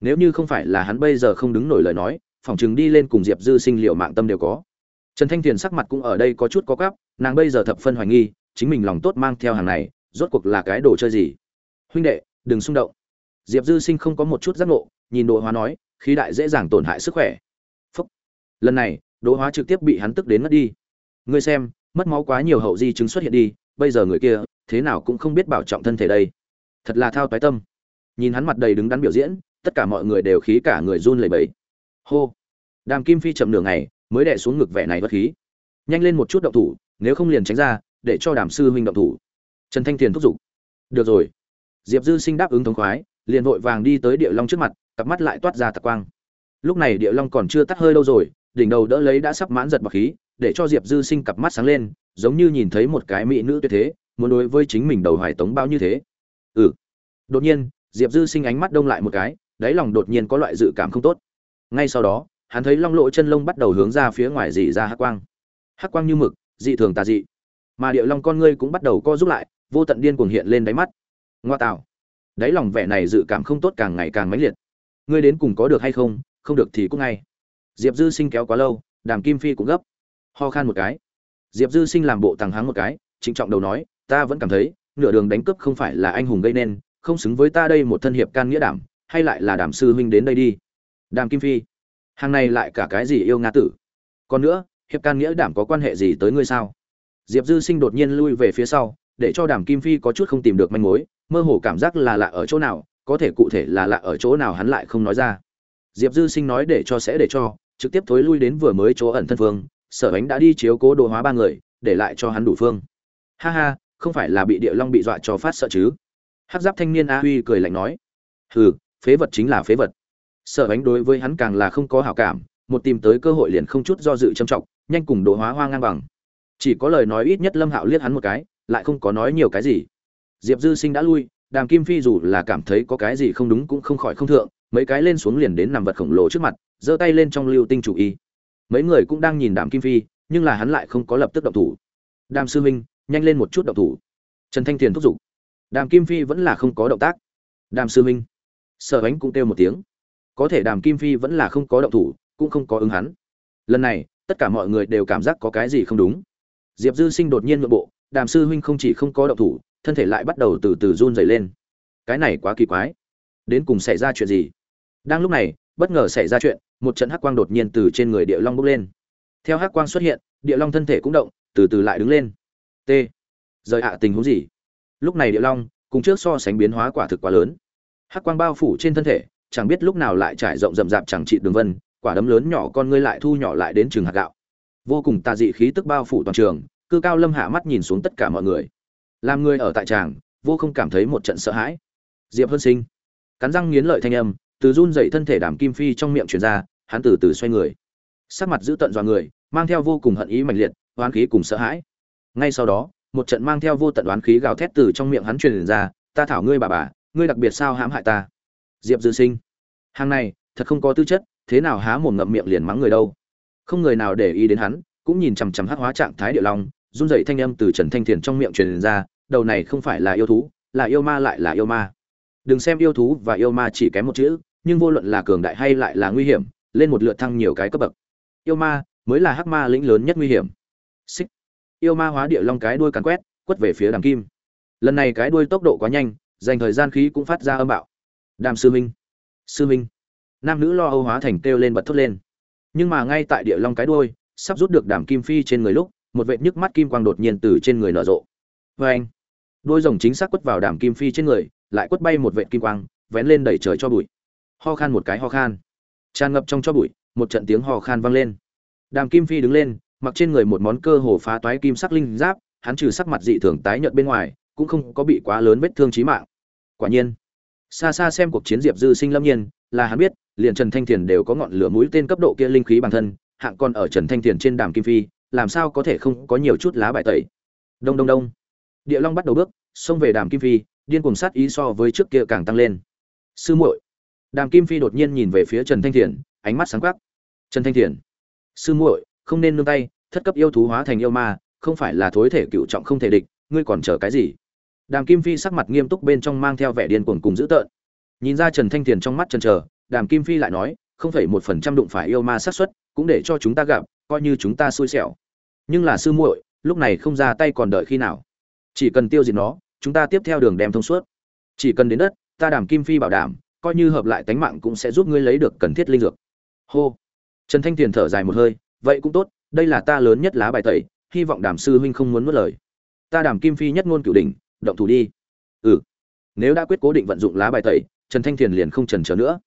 Nếu như không phải là hắn bây giờ không đứng nổi lời nói phỏng chừng đi lên cùng diệp dư sinh liệu mạng tâm đều có. Trần thanh thiền sắc mặt cũng ở đây có chút có cắp nàng bây giờ thập phân hoài nghi chính mình lòng tốt mang theo hàng này, rốt cuộc là cái đồ chơi gì? Huynh đệ, đừng xung động. Diệp dư sinh không có một chút giác ngộ, nhìn đồ hóa nói, khí đại dễ dàng tổn hại sức khỏe. Phúc. lần này đồ hóa trực tiếp bị hắn tức đến mất đi. Ngươi xem, mất máu quá nhiều hậu di chứng xuất hiện đi, bây giờ người kia, thế nào cũng không biết bảo trọng thân thể đây. Thật là thao toái tâm. Nhìn hắn mặt đầy đứng đắn biểu diễn, tất cả mọi người đều khí cả người run lẩy bẩy. Hô. Đàm kim phi chậm nửa ngày, mới đè xuống ngực vẻ này bất khí. Nhanh lên một chút động thủ, nếu không liền tránh ra để cho đàm sư huynh động thủ. Trần thanh thiền thúc giục. Được rồi. Diệp dư sinh đáp ứng thống khoái, liền vội vàng đi tới địa long trước mặt, cặp mắt lại toát ra tạc quang. Lúc này địa long còn chưa tắt hơi lâu rồi, đỉnh đầu đỡ lấy đã sắp mãn giật bọc khí, để cho diệp dư sinh cặp mắt sáng lên, giống như nhìn thấy một cái mỹ nữ tuyệt thế, muốn đối với chính mình đầu hoài tống bao như thế. Ừ. Đột nhiên, diệp dư sinh ánh mắt đông lại một cái, đáy lòng đột nhiên có loại dự cảm không tốt. Ngay sau đó, hắn thấy long lộ chân lông bắt đầu hướng ra phía ngoài dị ra hắc quang. Hắc quang như mực, dị thường tà dị mà địa long con ngươi cũng bắt đầu co rút lại, vô tận điên cuồng hiện lên đáy mắt. Ngoa tạo. Đáy lòng vẻ này dự cảm không tốt càng ngày càng mãnh liệt. Ngươi đến cùng có được hay không không được thì cũng ngay. Diệp dư sinh kéo quá lâu, đàm kim phi cũng gấp. Ho khan một cái. Diệp dư sinh làm bộ tàng hắng một cái, trịnh trọng đầu nói, ta vẫn cảm thấy, nửa đường đánh cướp không phải là anh hùng gây nên, không xứng với ta đây một thân hiệp can nghĩa đảm, hay lại là đàm sư huynh đến đây đi. Đàm kim phi. Hàng này lại cả cái gì yêu nga tử? Còn nữa, hiệp can nghĩa đảm có quan hệ gì tới ngươi sao? Diệp dư sinh đột nhiên lui về phía sau, để cho đàm kim phi có chút không tìm được manh mối, mơ hồ cảm giác là lạ ở chỗ nào, có thể cụ thể là lạ ở chỗ nào hắn lại không nói ra. Diệp dư sinh nói để cho sẽ để cho, trực tiếp thối lui đến vừa mới chỗ ẩn thân phương sở ánh đã đi chiếu cố đồ hóa ba người, để lại cho hắn đủ phương. Ha ha, không phải là bị địa long bị dọa cho phát sợ chứ? Hát giáp thanh niên a huy cười lạnh nói. Hừ, phế vật chính là phế vật. Sở ánh đối với hắn càng là không có hảo cảm, một tìm tới cơ hội liền không chút do dự châm trọng, nhanh cùng đồ hóa hoa ngang bằng chỉ có lời nói ít nhất lâm hạo liếc hắn một cái, lại không có nói nhiều cái gì. Diệp dư sinh đã lui, đàm kim phi dù là cảm thấy có cái gì không đúng cũng không khỏi không thượng, mấy cái lên xuống liền đến nằm vật khổng lồ trước mặt, giơ tay lên trong lưu tinh chủ y. Mấy người cũng đang nhìn đàm kim phi, nhưng là hắn lại không có lập tức động thủ. Đàm sư minh, nhanh lên một chút động thủ. Trần thanh thiền thúc giục. Đàm kim phi vẫn là không có động tác. Đàm sư minh, sở ánh cũng kêu một tiếng. Có thể đàm kim phi vẫn là không có động thủ, cũng không có ứng hắn. Lần này, tất cả mọi người đều cảm giác có cái gì không đúng diệp dư sinh đột nhiên nội bộ, đàm sư huynh không chỉ không có động thủ, thân thể lại bắt đầu từ từ run dày lên. Cái này quá kỳ quái. Đến cùng xảy ra chuyện gì? Đang lúc này, bất ngờ xảy ra chuyện, một trận hắc quang đột nhiên từ trên người địa long bốc lên. Theo hắc quang xuất hiện, địa long thân thể cũng động, từ từ lại đứng lên. T, rời ạ, tình huống gì? Lúc này địa long, cùng trước so sánh biến hóa quả thực quá lớn. Hắc quang bao phủ trên thân thể, chẳng biết lúc nào lại trải rộng rậm rạp chẳng trị đường vân, quả đấm lớn nhỏ con ngươi lại thu nhỏ lại đến trường hạt gạo vô cùng tà dị khí tức bao phủ toàn trường, cư cao lâm hạ mắt nhìn xuống tất cả mọi người. Làm người ở tại tràng, vô không cảm thấy một trận sợ hãi. Diệp hân sinh, cắn răng nghiến lợi thanh âm, từ run dậy thân thể đàm kim phi trong miệng truyền ra, hắn từ từ xoay người. Sắc mặt giữ tận dọa người, mang theo vô cùng hận ý mạnh liệt, oán khí cùng sợ hãi. Ngay sau đó, một trận mang theo vô tận oán khí gào thét từ trong miệng hắn truyền ra, ta thảo ngươi bà bà, ngươi đặc biệt sao hãm hại ta? Diệp dư sinh, hàng này, thật không có tư chất, thế nào há mồm ngậm miệng liền mắng người đâu? Không người nào để ý đến hắn, cũng nhìn chằm chằm hắc hóa trạng thái địa long, run dậy thanh âm từ trần thanh thiền trong miệng truyền ra, đầu này không phải là yêu thú, là yêu ma lại là yêu ma. Đừng xem yêu thú và yêu ma chỉ kém một chữ, nhưng vô luận là cường đại hay lại là nguy hiểm, lên một lượt thăng nhiều cái cấp bậc. Yêu ma mới là hắc ma lĩnh lớn nhất nguy hiểm. Xích. Yêu ma hóa địa long cái đuôi càn quét, quất về phía đàm kim. Lần này cái đuôi tốc độ quá nhanh, dành thời gian khí cũng phát ra âm bạo. Đàm sư minh. Sư minh. Nam nữ lo âu hóa thành kêu lên bật thốt lên nhưng mà ngay tại địa long cái đuôi, sắp rút được đàm kim phi trên người lúc, một vệt nhức mắt kim quang đột nhiên từ trên người nở rộ. Vê anh đôi rồng chính xác quất vào đàm kim phi trên người, lại quất bay một vệt kim quang, vén lên đẩy trời cho bụi. Ho khan một cái ho khan. Tràn ngập trong cho bụi, một trận tiếng ho khan vang lên. Đàm kim phi đứng lên, mặc trên người một món cơ hồ phá toái kim sắc linh giáp, hắn trừ sắc mặt dị thường tái nhợt bên ngoài, cũng không có bị quá lớn vết thương chí mạng. Quả nhiên, xa xa xem cuộc chiến diệp dư sinh lâm nhiên, là hắn biết liền trần thanh Tiền đều có ngọn lửa mũi tên cấp độ kia linh khí bản thân hạng còn ở trần thanh Tiền trên đàm kim phi làm sao có thể không có nhiều chút lá bài tẩy. Đông đông đông. Địa long bắt đầu bước xông về đàm kim phi điên cuồng sát ý so với trước kia càng tăng lên. Sư muội. Đàm kim phi đột nhiên nhìn về phía trần thanh thiền ánh mắt sáng quắc. Trần thanh thiền. Sư muội không nên nương tay thất cấp yêu thú hóa thành yêu ma không phải là thối thể cựu trọng không thể địch ngươi còn chờ cái gì? Đàm kim phi sắc mặt nghiêm túc bên trong mang theo vẻ điên cuồng cùng dữ tợn. Nhìn ra trần thanh thiền trong mắt chần chờ, đàm kim phi lại nói, không phải một phần trăm đụng phải yêu ma sát xuất cũng để cho chúng ta gặp, coi như chúng ta xui xẻo. Nhưng là sư muội, lúc này không ra tay còn đợi khi nào? Chỉ cần tiêu diệt nó, chúng ta tiếp theo đường đem thông suốt. Chỉ cần đến đất, ta đàm kim phi bảo đảm, coi như hợp lại tánh mạng cũng sẽ giúp ngươi lấy được cần thiết linh dược. Hô. Trần thanh tiền thở dài một hơi, vậy cũng tốt, đây là ta lớn nhất lá bài tẩy, hy vọng đàm sư huynh không muốn mất lời. Ta đàm kim phi nhất ngôn cửu đỉnh, động thủ đi. Ừ. Nếu đã quyết cố định vận dụng lá bài tẩy, trần thanh thiền liền không trần trở nữa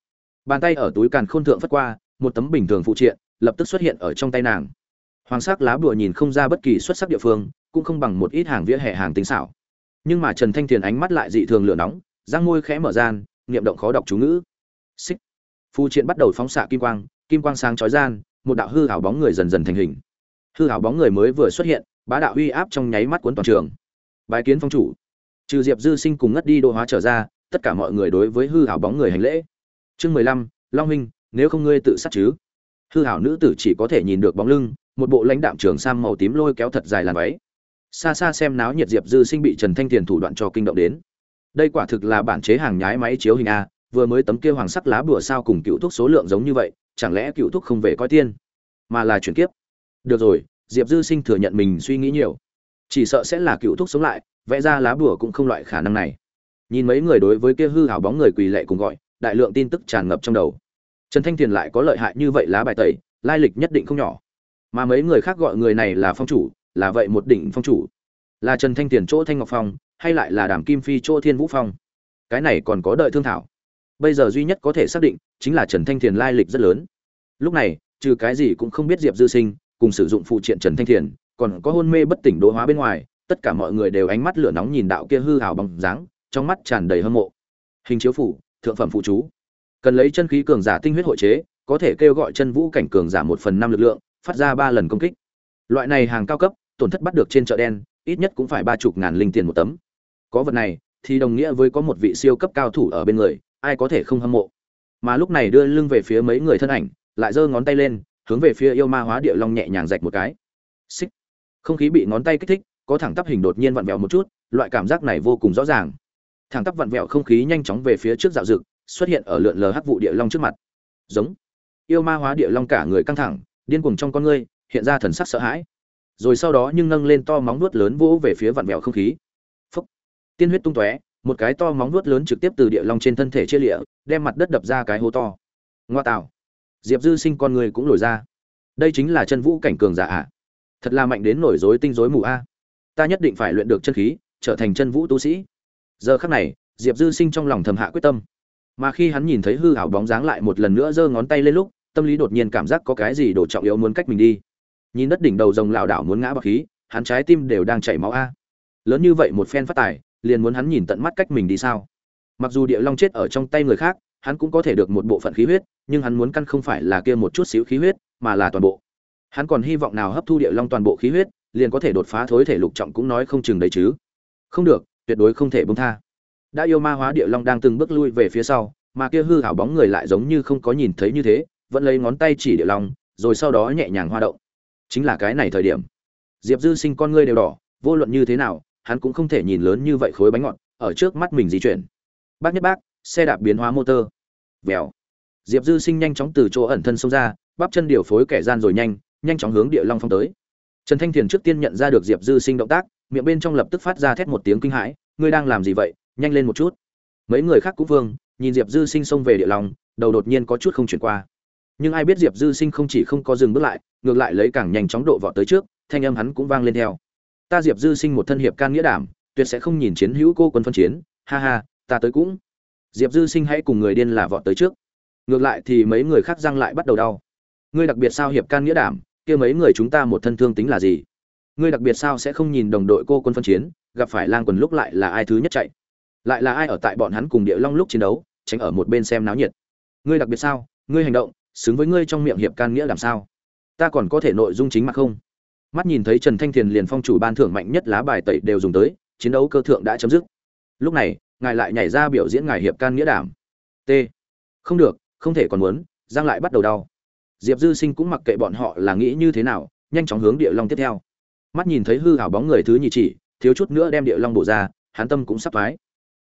bàn tay ở túi càn khôn thượng phất qua, một tấm bình thường phụ triện, lập tức xuất hiện ở trong tay nàng. Hoàng sắc lá bùa nhìn không ra bất kỳ xuất sắc địa phương, cũng không bằng một ít hàng vỉa hè hàng tính xảo. Nhưng mà trần thanh thiền ánh mắt lại dị thường lửa nóng, răng môi khẽ mở gian, niệm động khó đọc chú ngữ. Xích. Phụ triện bắt đầu phóng xạ kim quang kim quang sáng chói gian, một đạo hư hảo bóng người dần dần thành hình. Hư hảo bóng người mới vừa xuất hiện, bá đạo uy áp trong nháy mắt cuốn toàn trường. Bái kiến phong chủ. Trừ diệp dư sinh cùng ngất đi đô hóa trở ra, tất cả mọi người đối với hư hảo bóng người hành lễ chương mười lăm, long huynh nếu không ngươi tự sát chứ? Hư hảo nữ tử chỉ có thể nhìn được bóng lưng, một bộ lãnh đạm trường sam màu tím lôi kéo thật dài làn váy. Xa xa xem náo nhiệt diệp dư sinh bị trần thanh tiền thủ đoạn cho kinh động đến. Đây quả thực là bản chế hàng nhái máy chiếu hình a, vừa mới tấm kia hoàng sắc lá bùa sao cùng cựu thuốc số lượng giống như vậy, chẳng lẽ cựu thuốc không về coi tiên? Mà là chuyển kiếp. Được rồi, diệp dư sinh thừa nhận mình suy nghĩ nhiều. Chỉ sợ sẽ là cựu thuốc sống lại, vẽ ra lá bùa cũng không loại khả năng này. Nhìn mấy người đối với kia hư hảo bóng người quỳ lệ cùng gọi đại lượng tin tức tràn ngập trong đầu. Trần thanh tiền lại có lợi hại như vậy lá bài tẩy, lai lịch nhất định không nhỏ. Mà mấy người khác gọi người này là phong chủ, là vậy một đỉnh phong chủ. Là trần thanh tiền chỗ thanh ngọc phong, hay lại là đàm kim phi chỗ thiên vũ phong. Cái này còn có đợi thương thảo. Bây giờ duy nhất có thể xác định, chính là trần thanh thiền lai lịch rất lớn. Lúc này, trừ cái gì cũng không biết diệp dư sinh, cùng sử dụng phụ triện trần thanh thiền còn có hôn mê bất tỉnh đỗ hóa bên ngoài, tất cả mọi người đều ánh mắt lửa nóng nhìn đạo kia hư hào bằng dáng, trong mắt tràn đầy hâm mộ. Hình chiếu phủ thượng phẩm phụ chú. Cần lấy chân khí cường giả tinh huyết hội chế, có thể kêu gọi chân vũ cảnh cường giả một phần năm lực lượng, phát ra ba lần công kích. Loại này hàng cao cấp, tổn thất bắt được trên chợ đen, ít nhất cũng phải ba chục ngàn linh tiền một tấm. Có vật này, thì đồng nghĩa với có một vị siêu cấp cao thủ ở bên người, ai có thể không hâm mộ. Mà lúc này đưa lưng về phía mấy người thân ảnh, lại giơ ngón tay lên, hướng về phía yêu ma hóa địa long nhẹ nhàng rạch một cái. Xích. Không khí bị ngón tay kích thích, có thẳng tắp hình đột nhiên vặn vẹo một chút, loại cảm giác này vô cùng rõ ràng thẳng tắp vặn vẹo không khí nhanh chóng về phía trước dạo rực, xuất hiện ở lượn lờ hắc vụ địa long trước mặt. Giống. Yêu ma hóa địa long cả người căng thẳng, điên cuồng trong con ngươi, hiện ra thần sắc sợ hãi. Rồi sau đó nhưng nâng lên to móng vuốt lớn vỗ về phía vặn vẹo không khí. Phúc. Tiên huyết tung tóe, một cái to móng vuốt lớn trực tiếp từ địa long trên thân thể chia lịa, đem mặt đất đập ra cái hố to. Ngoa tạo. Diệp dư sinh con người cũng nổi ra. Đây chính là chân vũ cảnh cường giả ạ. Thật là mạnh đến nổi rối tinh rối mù a. Ta nhất định phải luyện được chân khí, trở thành chân vũ tu sĩ giờ khắc này, diệp dư sinh trong lòng thầm hạ quyết tâm. Mà khi hắn nhìn thấy hư hảo bóng dáng lại một lần nữa giơ ngón tay lên lúc, tâm lý đột nhiên cảm giác có cái gì đổ trọng yếu muốn cách mình đi. Nhìn đất đỉnh đầu rồng lảo đảo muốn ngã bọc khí, hắn trái tim đều đang chảy máu a. Lớn như vậy một phen phát tài, liền muốn hắn nhìn tận mắt cách mình đi sao? Mặc dù địa long chết ở trong tay người khác, hắn cũng có thể được một bộ phận khí huyết, nhưng hắn muốn căn không phải là kia một chút xíu khí huyết, mà là toàn bộ. Hắn còn hy vọng nào hấp thu địa long toàn bộ khí huyết, liền có thể đột phá thối thể lục trọng cũng nói không chừng đấy chứ. Không được tuyệt đối không thể bông tha. Đã yêu ma hóa địa long đang từng bước lui về phía sau, mà kia hư hảo bóng người lại giống như không có nhìn thấy như thế, vẫn lấy ngón tay chỉ địa long, rồi sau đó nhẹ nhàng hoa động. Chính là cái này thời điểm. Diệp dư sinh con ngươi đều đỏ, vô luận như thế nào, hắn cũng không thể nhìn lớn như vậy khối bánh ngọt, ở trước mắt mình di chuyển. Bác nhất bác, xe đạp biến hóa motor. Vèo. Diệp dư sinh nhanh chóng từ chỗ ẩn thân xông ra, bắp chân điều phối kẻ gian rồi nhanh nhanh chóng hướng địa long phong tới. Trần thanh thiền trước tiên nhận ra được diệp dư sinh động tác, miệng bên trong lập tức phát ra thét một tiếng kinh hãi ngươi đang làm gì vậy, nhanh lên một chút. Mấy người khác cũng vương, nhìn diệp dư sinh xông về địa long đầu đột nhiên có chút không chuyển qua. Nhưng ai biết diệp dư sinh không chỉ không có dừng bước lại, ngược lại lấy càng nhanh chóng độ vọt tới trước, thanh âm hắn cũng vang lên theo. Ta diệp dư sinh một thân hiệp can nghĩa đảm, tuyệt sẽ không nhìn chiến hữu cô quân phân chiến, ha ha, ta tới cũng. Diệp dư sinh hãy cùng người điên là vọt tới trước. Ngược lại thì mấy người khác răng lại bắt đầu đau. Ngươi đặc biệt sao hiệp can nghĩa đảm, kia mấy người chúng ta một thân thương tính là gì? Ngươi đặc biệt sao sẽ không nhìn đồng đội cô quân phân chiến, gặp phải lang quần lúc lại là ai thứ nhất chạy? Lại là ai ở tại bọn hắn cùng địa long lúc chiến đấu, tránh ở một bên xem náo nhiệt? Ngươi đặc biệt sao? Ngươi hành động, xứng với ngươi trong miệng hiệp can nghĩa làm sao? Ta còn có thể nội dung chính mặt không? Mắt nhìn thấy trần thanh thiền liền phong chủ ban thưởng mạnh nhất lá bài tẩy đều dùng tới, chiến đấu cơ thượng đã chấm dứt. Lúc này, ngài lại nhảy ra biểu diễn ngài hiệp can nghĩa đảm. T. Không được, không thể còn muốn, giang lại bắt đầu đau. Diệp dư sinh cũng mặc kệ bọn họ là nghĩ như thế nào, nhanh chóng hướng địa long tiếp theo mắt nhìn thấy hư hảo bóng người thứ nhị chỉ, thiếu chút nữa đem địa long bổ ra, hắn tâm cũng sắp thoái.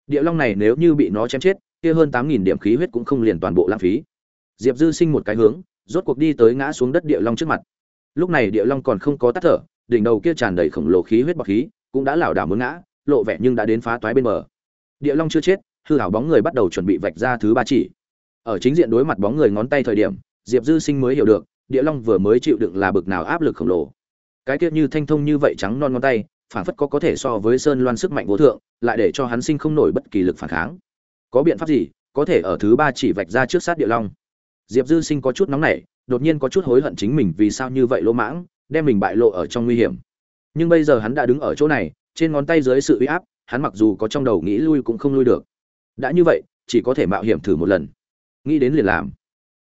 Địa long này nếu như bị nó chém chết, kia hơn tám nghìn điểm khí huyết cũng không liền toàn bộ lãng phí. Diệp dư sinh một cái hướng, rốt cuộc đi tới ngã xuống đất địa long trước mặt. Lúc này địa long còn không có tắt thở, đỉnh đầu kia tràn đầy khổng lồ khí huyết bọc khí, cũng đã lảo đảo muốn ngã, lộ vẻ nhưng đã đến phá toái bên bờ. Địa long chưa chết, hư hảo bóng người bắt đầu chuẩn bị vạch ra thứ ba chỉ. Ở chính diện đối mặt bóng người ngón tay thời điểm, diệp dư sinh mới hiểu được, địa long vừa mới chịu đựng là bực nào áp lực khổng lồ cái kia như thanh thông như vậy trắng non ngón tay phản phất có có thể so với sơn loan sức mạnh vô thượng, lại để cho hắn sinh không nổi bất kỳ lực phản kháng. Có biện pháp gì, có thể ở thứ ba chỉ vạch ra trước sát địa long. Diệp dư sinh có chút nóng nảy, đột nhiên có chút hối hận chính mình vì sao như vậy lỗ mãng, đem mình bại lộ ở trong nguy hiểm. Nhưng bây giờ hắn đã đứng ở chỗ này, trên ngón tay dưới sự uy áp, hắn mặc dù có trong đầu nghĩ lui cũng không lui được. Đã như vậy, chỉ có thể mạo hiểm thử một lần. Nghĩ đến liền làm.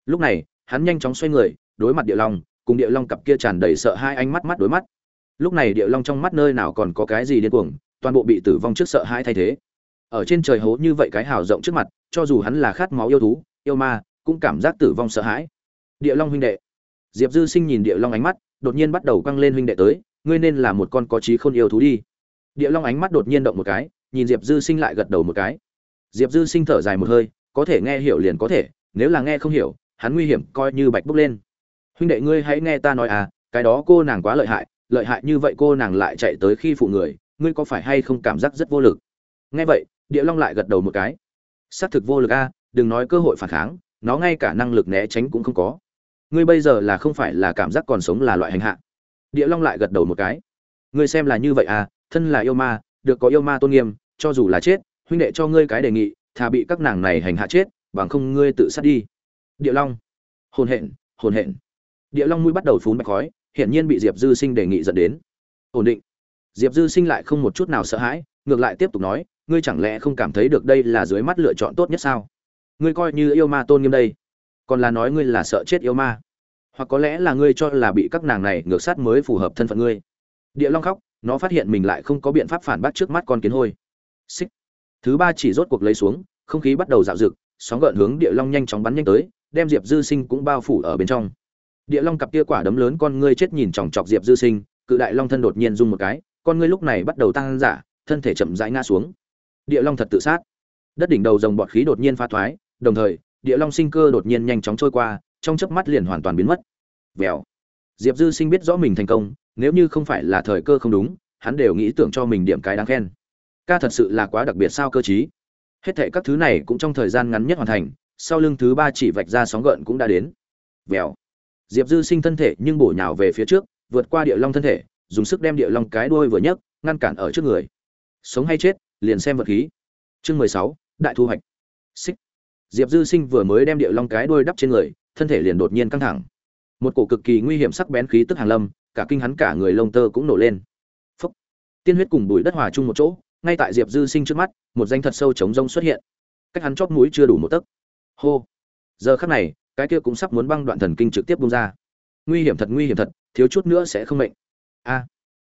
Lúc này, hắn nhanh chóng xoay người, đối mặt địa long cùng địa long cặp kia tràn đầy sợ hai ánh mắt mắt đối mắt. Lúc này địa long trong mắt nơi nào còn có cái gì điên cuồng, toàn bộ bị tử vong trước sợ hai thay thế. Ở trên trời hố như vậy cái hào rộng trước mặt, cho dù hắn là khát máu yêu thú, yêu ma, cũng cảm giác tử vong sợ hãi. Địa long huynh đệ. Diệp dư sinh nhìn địa long ánh mắt, đột nhiên bắt đầu căng lên huynh đệ tới, ngươi nên là một con có trí khôn yêu thú đi. Địa long ánh mắt đột nhiên động một cái, nhìn diệp dư sinh lại gật đầu một cái. Diệp dư sinh thở dài một hơi, có thể nghe hiểu liền có thể, nếu là nghe không hiểu, hắn nguy hiểm coi như bạch bốc lên huynh đệ ngươi hãy nghe ta nói à cái đó cô nàng quá lợi hại lợi hại như vậy cô nàng lại chạy tới khi phụ người, ngươi có phải hay không cảm giác rất vô lực? Nghe vậy, địa long lại gật đầu một cái. Xác thực vô lực a đừng nói cơ hội phản kháng, nó ngay cả năng lực né tránh cũng không có. Ngươi bây giờ là không phải là cảm giác còn sống là loại hành hạ. Địa long lại gật đầu một cái. Ngươi xem là như vậy à thân là yêu ma, được có yêu ma tôn nghiêm, cho dù là chết, huynh đệ cho ngươi cái đề nghị, thà bị các nàng này hành hạ chết, bằng không ngươi tự sát đi. Địa long. Hồn hện hồn hện địa long mũi bắt đầu phun bạch khói, hiển nhiên bị diệp dư sinh đề nghị dẫn đến. Ổn định. Diệp dư sinh lại không một chút nào sợ hãi, ngược lại tiếp tục nói, ngươi chẳng lẽ không cảm thấy được đây là dưới mắt lựa chọn tốt nhất sao? Ngươi coi như yêu ma tôn nghiêm đây, còn là nói ngươi là sợ chết yêu ma. Hoặc có lẽ là ngươi cho là bị các nàng này ngược sát mới phù hợp thân phận ngươi. Địa long khóc, nó phát hiện mình lại không có biện pháp phản bác trước mắt con kiến hôi. Xích. Thứ ba chỉ rốt cuộc lấy xuống, không khí bắt đầu dạo rực sóng gợn hướng địa long nhanh chóng bắn nhanh tới, đem diệp dư sinh cũng bao phủ ở bên trong địa long cặp kia quả đấm lớn con ngươi chết nhìn chòng chọc diệp dư sinh, cự đại long thân đột nhiên rung một cái, con ngươi lúc này bắt đầu tăng giả thân thể chậm rãi ngã xuống. Địa long thật tự sát. Đất đỉnh đầu dòng bọt khí đột nhiên pha thoái, đồng thời, địa long sinh cơ đột nhiên nhanh chóng trôi qua, trong chớp mắt liền hoàn toàn biến mất. Vèo. Diệp dư sinh biết rõ mình thành công, nếu như không phải là thời cơ không đúng, hắn đều nghĩ tưởng cho mình điểm cái đáng khen. Ca thật sự là quá đặc biệt sao cơ chí. Hết thệ các thứ này cũng trong thời gian ngắn nhất hoàn thành, sau lưng thứ ba chỉ vạch ra sóng gợn cũng đã đến. Vèo diệp dư sinh thân thể nhưng bổ nhào về phía trước, vượt qua địa long thân thể, dùng sức đem địa long cái đuôi vừa nhấc, ngăn cản ở trước người. Sống hay chết, liền xem vật khí. Chương mười sáu, đại thu hoạch. Xích. Diệp dư sinh vừa mới đem địa long cái đuôi đắp trên người, thân thể liền đột nhiên căng thẳng. Một cổ cực kỳ nguy hiểm sắc bén khí tức hàng lâm, cả kinh hắn cả người lông tơ cũng nổ lên. Phúc. tiên huyết cùng bụi đất hòa chung một chỗ, ngay tại diệp dư sinh trước mắt, một danh thật sâu trống rông xuất hiện. Cách hắn chóp mũi chưa đủ một tấc. Hô. Giờ khắc này cái kia cũng sắp muốn băng đoạn thần kinh trực tiếp bung ra. Nguy hiểm thật, nguy hiểm thật, thiếu chút nữa sẽ không mệnh. A.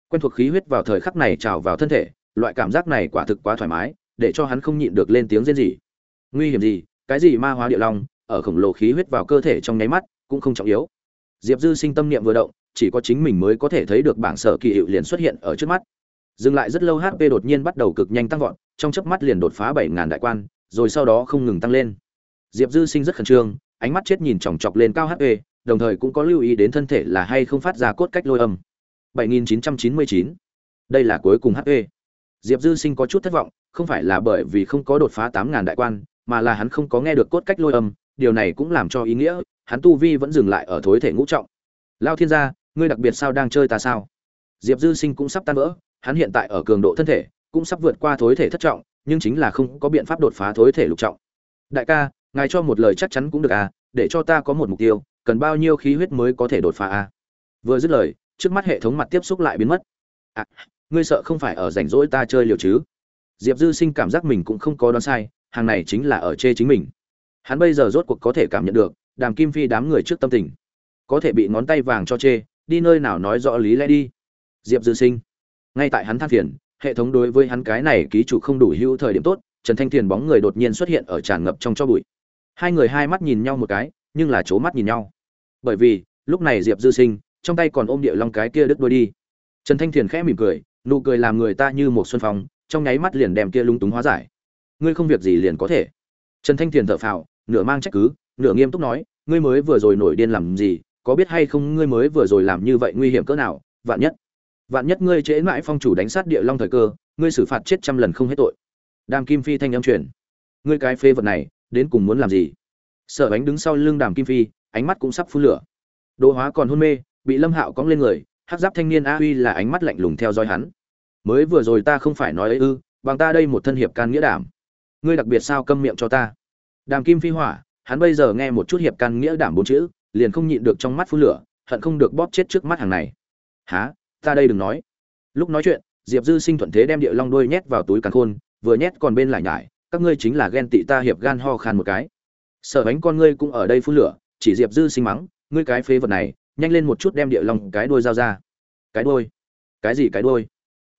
Quen thuộc khí huyết vào thời khắc này trào vào thân thể, loại cảm giác này quả thực quá thoải mái, để cho hắn không nhịn được lên tiếng rên rỉ. Nguy hiểm gì? Cái gì ma hóa địa long, ở khổng lồ khí huyết vào cơ thể trong nháy mắt, cũng không trọng yếu. Diệp dư sinh tâm niệm vừa động, chỉ có chính mình mới có thể thấy được bảng sở kỳ hiệu liền xuất hiện ở trước mắt. Dừng lại rất lâu hp đột nhiên bắt đầu cực nhanh tăng vọt, trong chớp mắt liền đột phá bảy ngàn đại quan, rồi sau đó không ngừng tăng lên. Diệp dư sinh rất khẩn trương ánh mắt chết nhìn chòng chọc lên cao hp đồng thời cũng có lưu ý đến thân thể là hay không phát ra cốt cách lôi âm. 7999. đây là cuối cùng hp diệp dư sinh có chút thất vọng, không phải là bởi vì không có đột phá tám ngàn đại quan, mà là hắn không có nghe được cốt cách lôi âm, điều này cũng làm cho ý nghĩa, hắn tu vi vẫn dừng lại ở thối thể ngũ trọng. Lao thiên gia, ngươi đặc biệt sao đang chơi ta sao? Diệp dư sinh cũng sắp tan vỡ, hắn hiện tại ở cường độ thân thể, cũng sắp vượt qua thối thể thất trọng, nhưng chính là không có biện pháp đột phá thối thể lục trọng. Đại ca ngài cho một lời chắc chắn cũng được à để cho ta có một mục tiêu, cần bao nhiêu khí huyết mới có thể đột phá à? Vừa dứt lời, trước mắt hệ thống mặt tiếp xúc lại biến mất. À ngươi sợ không phải ở rảnh rỗi ta chơi liều chứ? Diệp dư sinh cảm giác mình cũng không có đoán sai, hàng này chính là ở chê chính mình. Hắn bây giờ rốt cuộc có thể cảm nhận được, đàm kim phi đám người trước tâm tình. Có thể bị ngón tay vàng cho chê, đi nơi nào nói rõ lý lẽ đi. Diệp dư sinh. Ngay tại hắn than phiền, hệ thống đối với hắn cái này ký chủ không đủ hữu thời điểm tốt, trần thanh thiền bóng người đột nhiên xuất hiện ở tràn ngập trong cho bụi hai người hai mắt nhìn nhau một cái, nhưng là c mắt nhìn nhau. Bởi vì, lúc này diệp dư sinh, trong tay còn ôm địa long cái kia đứt đôi đi. Trần thanh thiền khẽ mỉm cười, nụ cười làm người ta như một xuân phong, trong nháy mắt liền đem kia lung túng hóa giải. Ngươi không việc gì liền có thể. Trần thanh thiền thở phào, nửa mang trách cứ, nửa nghiêm túc nói, ngươi mới vừa rồi nổi điên làm gì, có biết hay không ngươi mới vừa rồi làm như vậy nguy hiểm cỡ nào, vạn nhất vạn nhất ngươi trễ mãi phong chủ đánh sát địa long thời cơ, ngươi xử phạt chết trăm lần không hết tội. Đàm kim phi thanh âm truyền, ngươi cái phê vật này đến cùng muốn làm gì? Sở ánh đứng sau lưng đàm kim phi, ánh mắt cũng sắp phun lửa. Đỗ hóa còn hôn mê, bị lâm hạo cóng lên người hát giáp thanh niên a huy là ánh mắt lạnh lùng theo dõi hắn. Mới vừa rồi ta không phải nói ấy ư, bằng ta đây một thân hiệp can nghĩa đảm ngươi đặc biệt sao câm miệng cho ta? Đàm kim phi hỏa, hắn bây giờ nghe một chút hiệp can nghĩa đảm bốn chữ, liền không nhịn được trong mắt phun lửa, hận không được bóp chết trước mắt hàng này. Há ta đây đừng nói. Lúc nói chuyện, diệp dư sinh thuận thế đem địa long đôi nhét vào túi càn khôn, vừa nhét còn bên lại nhải các ngươi chính là ghen tị ta hiệp gan ho khan một cái. Sở bánh con ngươi cũng ở đây phun lửa, chỉ diệp dư sinh mắng, ngươi cái phế vật này, nhanh lên một chút đem địa long cái đuôi dao ra. Cái đuôi? Cái gì cái đuôi?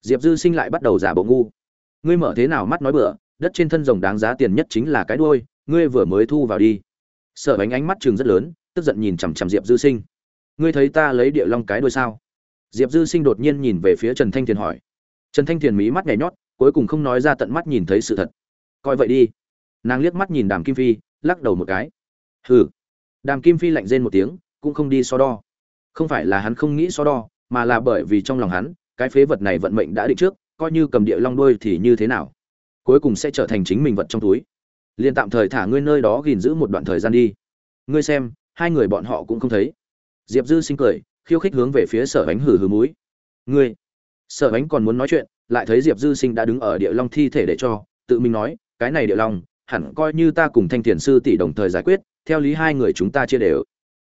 Diệp dư sinh lại bắt đầu giả bộ ngu. Ngươi mở thế nào mắt nói bựa đất trên thân rồng đáng giá tiền nhất chính là cái đuôi, ngươi vừa mới thu vào đi. Sở bánh ánh mắt chừng rất lớn, tức giận nhìn chằm chằm diệp dư sinh. Ngươi thấy ta lấy địa long cái đuôi sao? Diệp dư sinh đột nhiên nhìn về phía trần thanh thiền hỏi. Trần thanh thiền mí mắt nhảy nhót, cuối cùng không nói ra tận mắt nhìn thấy sự thật coi vậy đi. Nàng liếc mắt nhìn đàm kim phi, lắc đầu một cái. Hừ. Đàm kim phi lạnh rên một tiếng, cũng không đi so đo. Không phải là hắn không nghĩ so đo, mà là bởi vì trong lòng hắn, cái phế vật này vận mệnh đã định trước, coi như cầm địa long đuôi thì như thế nào? Cuối cùng sẽ trở thành chính mình vật trong túi. Liền tạm thời thả ngươi nơi đó gìn giữ một đoạn thời gian đi. Ngươi xem, hai người bọn họ cũng không thấy. Diệp dư sinh cười, khiêu khích hướng về phía sở bánh hử hử múi ngươi. Sở bánh còn muốn nói chuyện, lại thấy diệp dư sinh đã đứng ở địa long thi thể để cho, tự mình nói cái này địa long, hẳn coi như ta cùng thanh thiền sư tỷ đồng thời giải quyết, theo lý hai người chúng ta chia đều.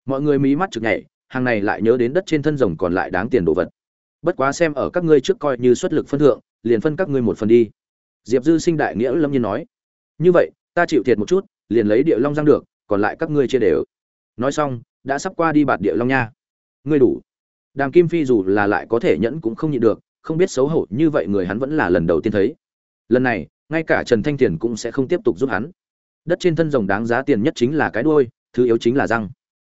Mọi người mí mắt chực nhảy, hàng này lại nhớ đến đất trên thân rồng còn lại đáng tiền đồ vật. Bất quá xem ở các ngươi trước coi như xuất lực phân thượng, liền phân các ngươi một phần đi. Diệp dư sinh đại nghĩa lâm nhiên nói. Như vậy, ta chịu thiệt một chút, liền lấy địa long giang được, còn lại các ngươi chia đều. Nói xong, đã sắp qua đi bạt địa long nha. Ngươi đủ. Đàm kim phi dù là lại có thể nhẫn cũng không nhịn được, không biết xấu hổ như vậy người hắn vẫn là lần đầu tiên thấy. Lần này ngay cả trần thanh tiền cũng sẽ không tiếp tục giúp hắn. Đất trên thân rồng đáng giá tiền nhất chính là cái đuôi, thứ yếu chính là răng.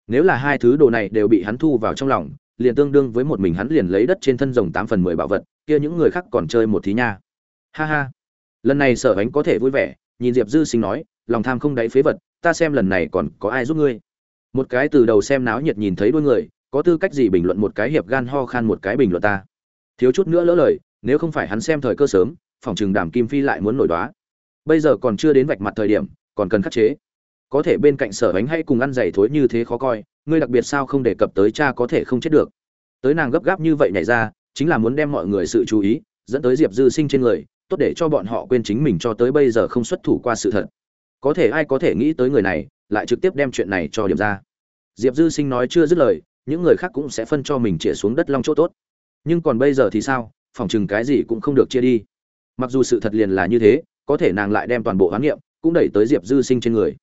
Nếu là hai thứ đồ này đều bị hắn thu vào trong lòng, liền tương đương với một mình hắn liền lấy đất trên thân rồng tám phần mười bảo vật, kia những người khác còn chơi một thí nha. Ha ha. Lần này sở ánh có thể vui vẻ, nhìn diệp dư sinh nói, lòng tham không đáy phế vật, ta xem lần này còn có ai giúp ngươi? Một cái từ đầu xem náo nhiệt nhìn thấy đuôi người, có tư cách gì bình luận một cái hiệp gan ho khan một cái bình luận ta? Thiếu chút nữa lỡ lời, nếu không phải hắn xem thời cơ sớm phòng trừng đàm kim phi lại muốn nổi đóa. bây giờ còn chưa đến vạch mặt thời điểm, còn cần khắc chế. Có thể bên cạnh sở ánh hay cùng ăn giày thối như thế khó coi, ngươi đặc biệt sao không đề cập tới cha có thể không chết được. Tới nàng gấp gáp như vậy nhảy ra, chính là muốn đem mọi người sự chú ý dẫn tới diệp dư sinh trên người, tốt để cho bọn họ quên chính mình cho tới bây giờ không xuất thủ qua sự thật. Có thể ai có thể nghĩ tới người này, lại trực tiếp đem chuyện này cho điểm ra. Diệp dư sinh nói chưa dứt lời, những người khác cũng sẽ phân cho mình chĩa xuống đất long chỗ tốt. Nhưng còn bây giờ thì sao? Phòng Trừng cái gì cũng không được chia đi mặc dù sự thật liền là như thế, có thể nàng lại đem toàn bộ hoán niệm cũng đẩy tới diệp dư sinh trên người.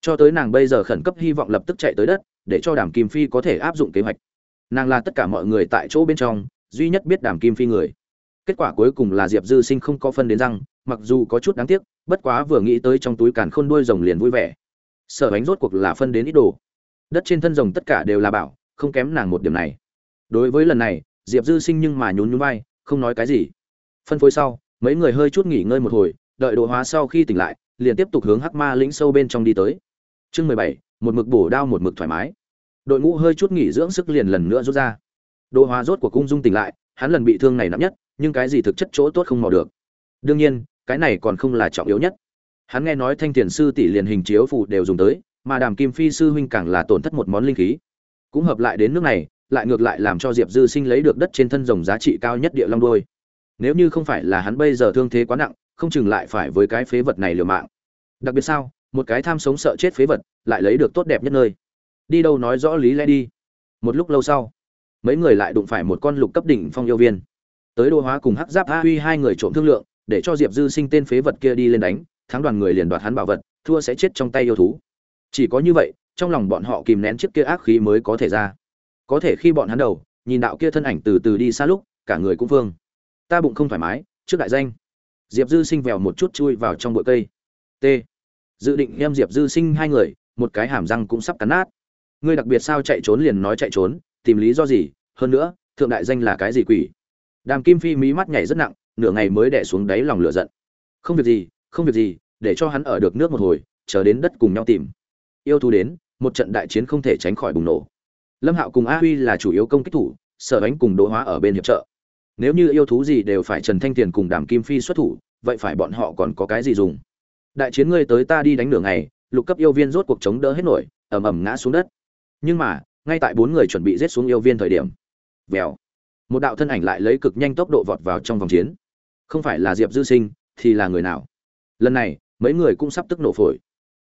Cho tới nàng bây giờ khẩn cấp hy vọng lập tức chạy tới đất, để cho đàm kim phi có thể áp dụng kế hoạch. Nàng là tất cả mọi người tại chỗ bên trong, duy nhất biết đàm kim phi người. Kết quả cuối cùng là diệp dư sinh không có phân đến răng, mặc dù có chút đáng tiếc, bất quá vừa nghĩ tới trong túi càn khôn đuôi rồng liền vui vẻ. Sợ bánh rốt cuộc là phân đến ít đồ. Đất trên thân rồng tất cả đều là bảo, không kém nàng một điểm này. Đối với lần này, diệp dư sinh nhưng mà nhún nhún vai, không nói cái gì. Phân phối sau mấy người hơi chút nghỉ ngơi một hồi, đợi độ hóa sau khi tỉnh lại, liền tiếp tục hướng hắc ma lĩnh sâu bên trong đi tới. Chương mười bảy, một mực bổ đao một mực thoải mái. Đội ngũ hơi chút nghỉ dưỡng sức liền lần nữa rút ra. Độ hóa rốt của cung dung tỉnh lại, hắn lần bị thương này nặng nhất, nhưng cái gì thực chất chỗ tốt không mò được. Đương nhiên, cái này còn không là trọng yếu nhất. Hắn nghe nói thanh tiền sư tỷ liền hình chiếu phụ đều dùng tới, mà đàm kim phi sư huynh càng là tổn thất một món linh khí. Cũng hợp lại đến nước này, lại ngược lại làm cho diệp dư sinh lấy được đất trên thân rồng giá trị cao nhất địa long đôi nếu như không phải là hắn bây giờ thương thế quá nặng, không chừng lại phải với cái phế vật này liều mạng. Đặc biệt sao, một cái tham sống sợ chết phế vật lại lấy được tốt đẹp nhất nơi. Đi đâu nói rõ lý lẽ đi. Một lúc lâu sau, mấy người lại đụng phải một con lục cấp đỉnh phong yêu viên. Tới đô hóa cùng hắc giáp a huy hai người trộm thương lượng, để cho diệp dư sinh tên phế vật kia đi lên đánh, thắng đoàn người liền đoạt hắn bảo vật, thua sẽ chết trong tay yêu thú. Chỉ có như vậy, trong lòng bọn họ kìm nén chiếc kia ác khí mới có thể ra. Có thể khi bọn hắn đầu, nhìn đạo kia thân ảnh từ từ đi xa lúc, cả người cũng vương ta bụng không thoải mái, trước đại danh. Diệp dư sinh vèo một chút chui vào trong bụi cây. T. Dự định em diệp dư sinh hai người, một cái hàm răng cũng sắp cắn nát. Ngươi đặc biệt sao chạy trốn liền nói chạy trốn, tìm lý do gì? Hơn nữa, thượng đại danh là cái gì quỷ? Đàm kim phi mí mắt nhảy rất nặng, nửa ngày mới đẻ xuống đáy lòng lửa giận. Không việc gì, không việc gì, để cho hắn ở được nước một hồi, chờ đến đất cùng nhau tìm. Yêu thú đến, một trận đại chiến không thể tránh khỏi bùng nổ. Lâm hạo cùng a huy là chủ yếu công kích thủ, sở ánh cùng đỗ hóa ở bên hiệp trợ nếu như yêu thú gì đều phải trần thanh tiền cùng đàm kim phi xuất thủ, vậy phải bọn họ còn có cái gì dùng? Đại chiến ngươi tới ta đi đánh nửa ngày, lục cấp yêu viên rốt cuộc chống đỡ hết nổi, ầm ầm ngã xuống đất. Nhưng mà, ngay tại bốn người chuẩn bị giết xuống yêu viên thời điểm, vèo, một đạo thân ảnh lại lấy cực nhanh tốc độ vọt vào trong vòng chiến. Không phải là diệp dư sinh, thì là người nào? Lần này, mấy người cũng sắp tức nổ phổi.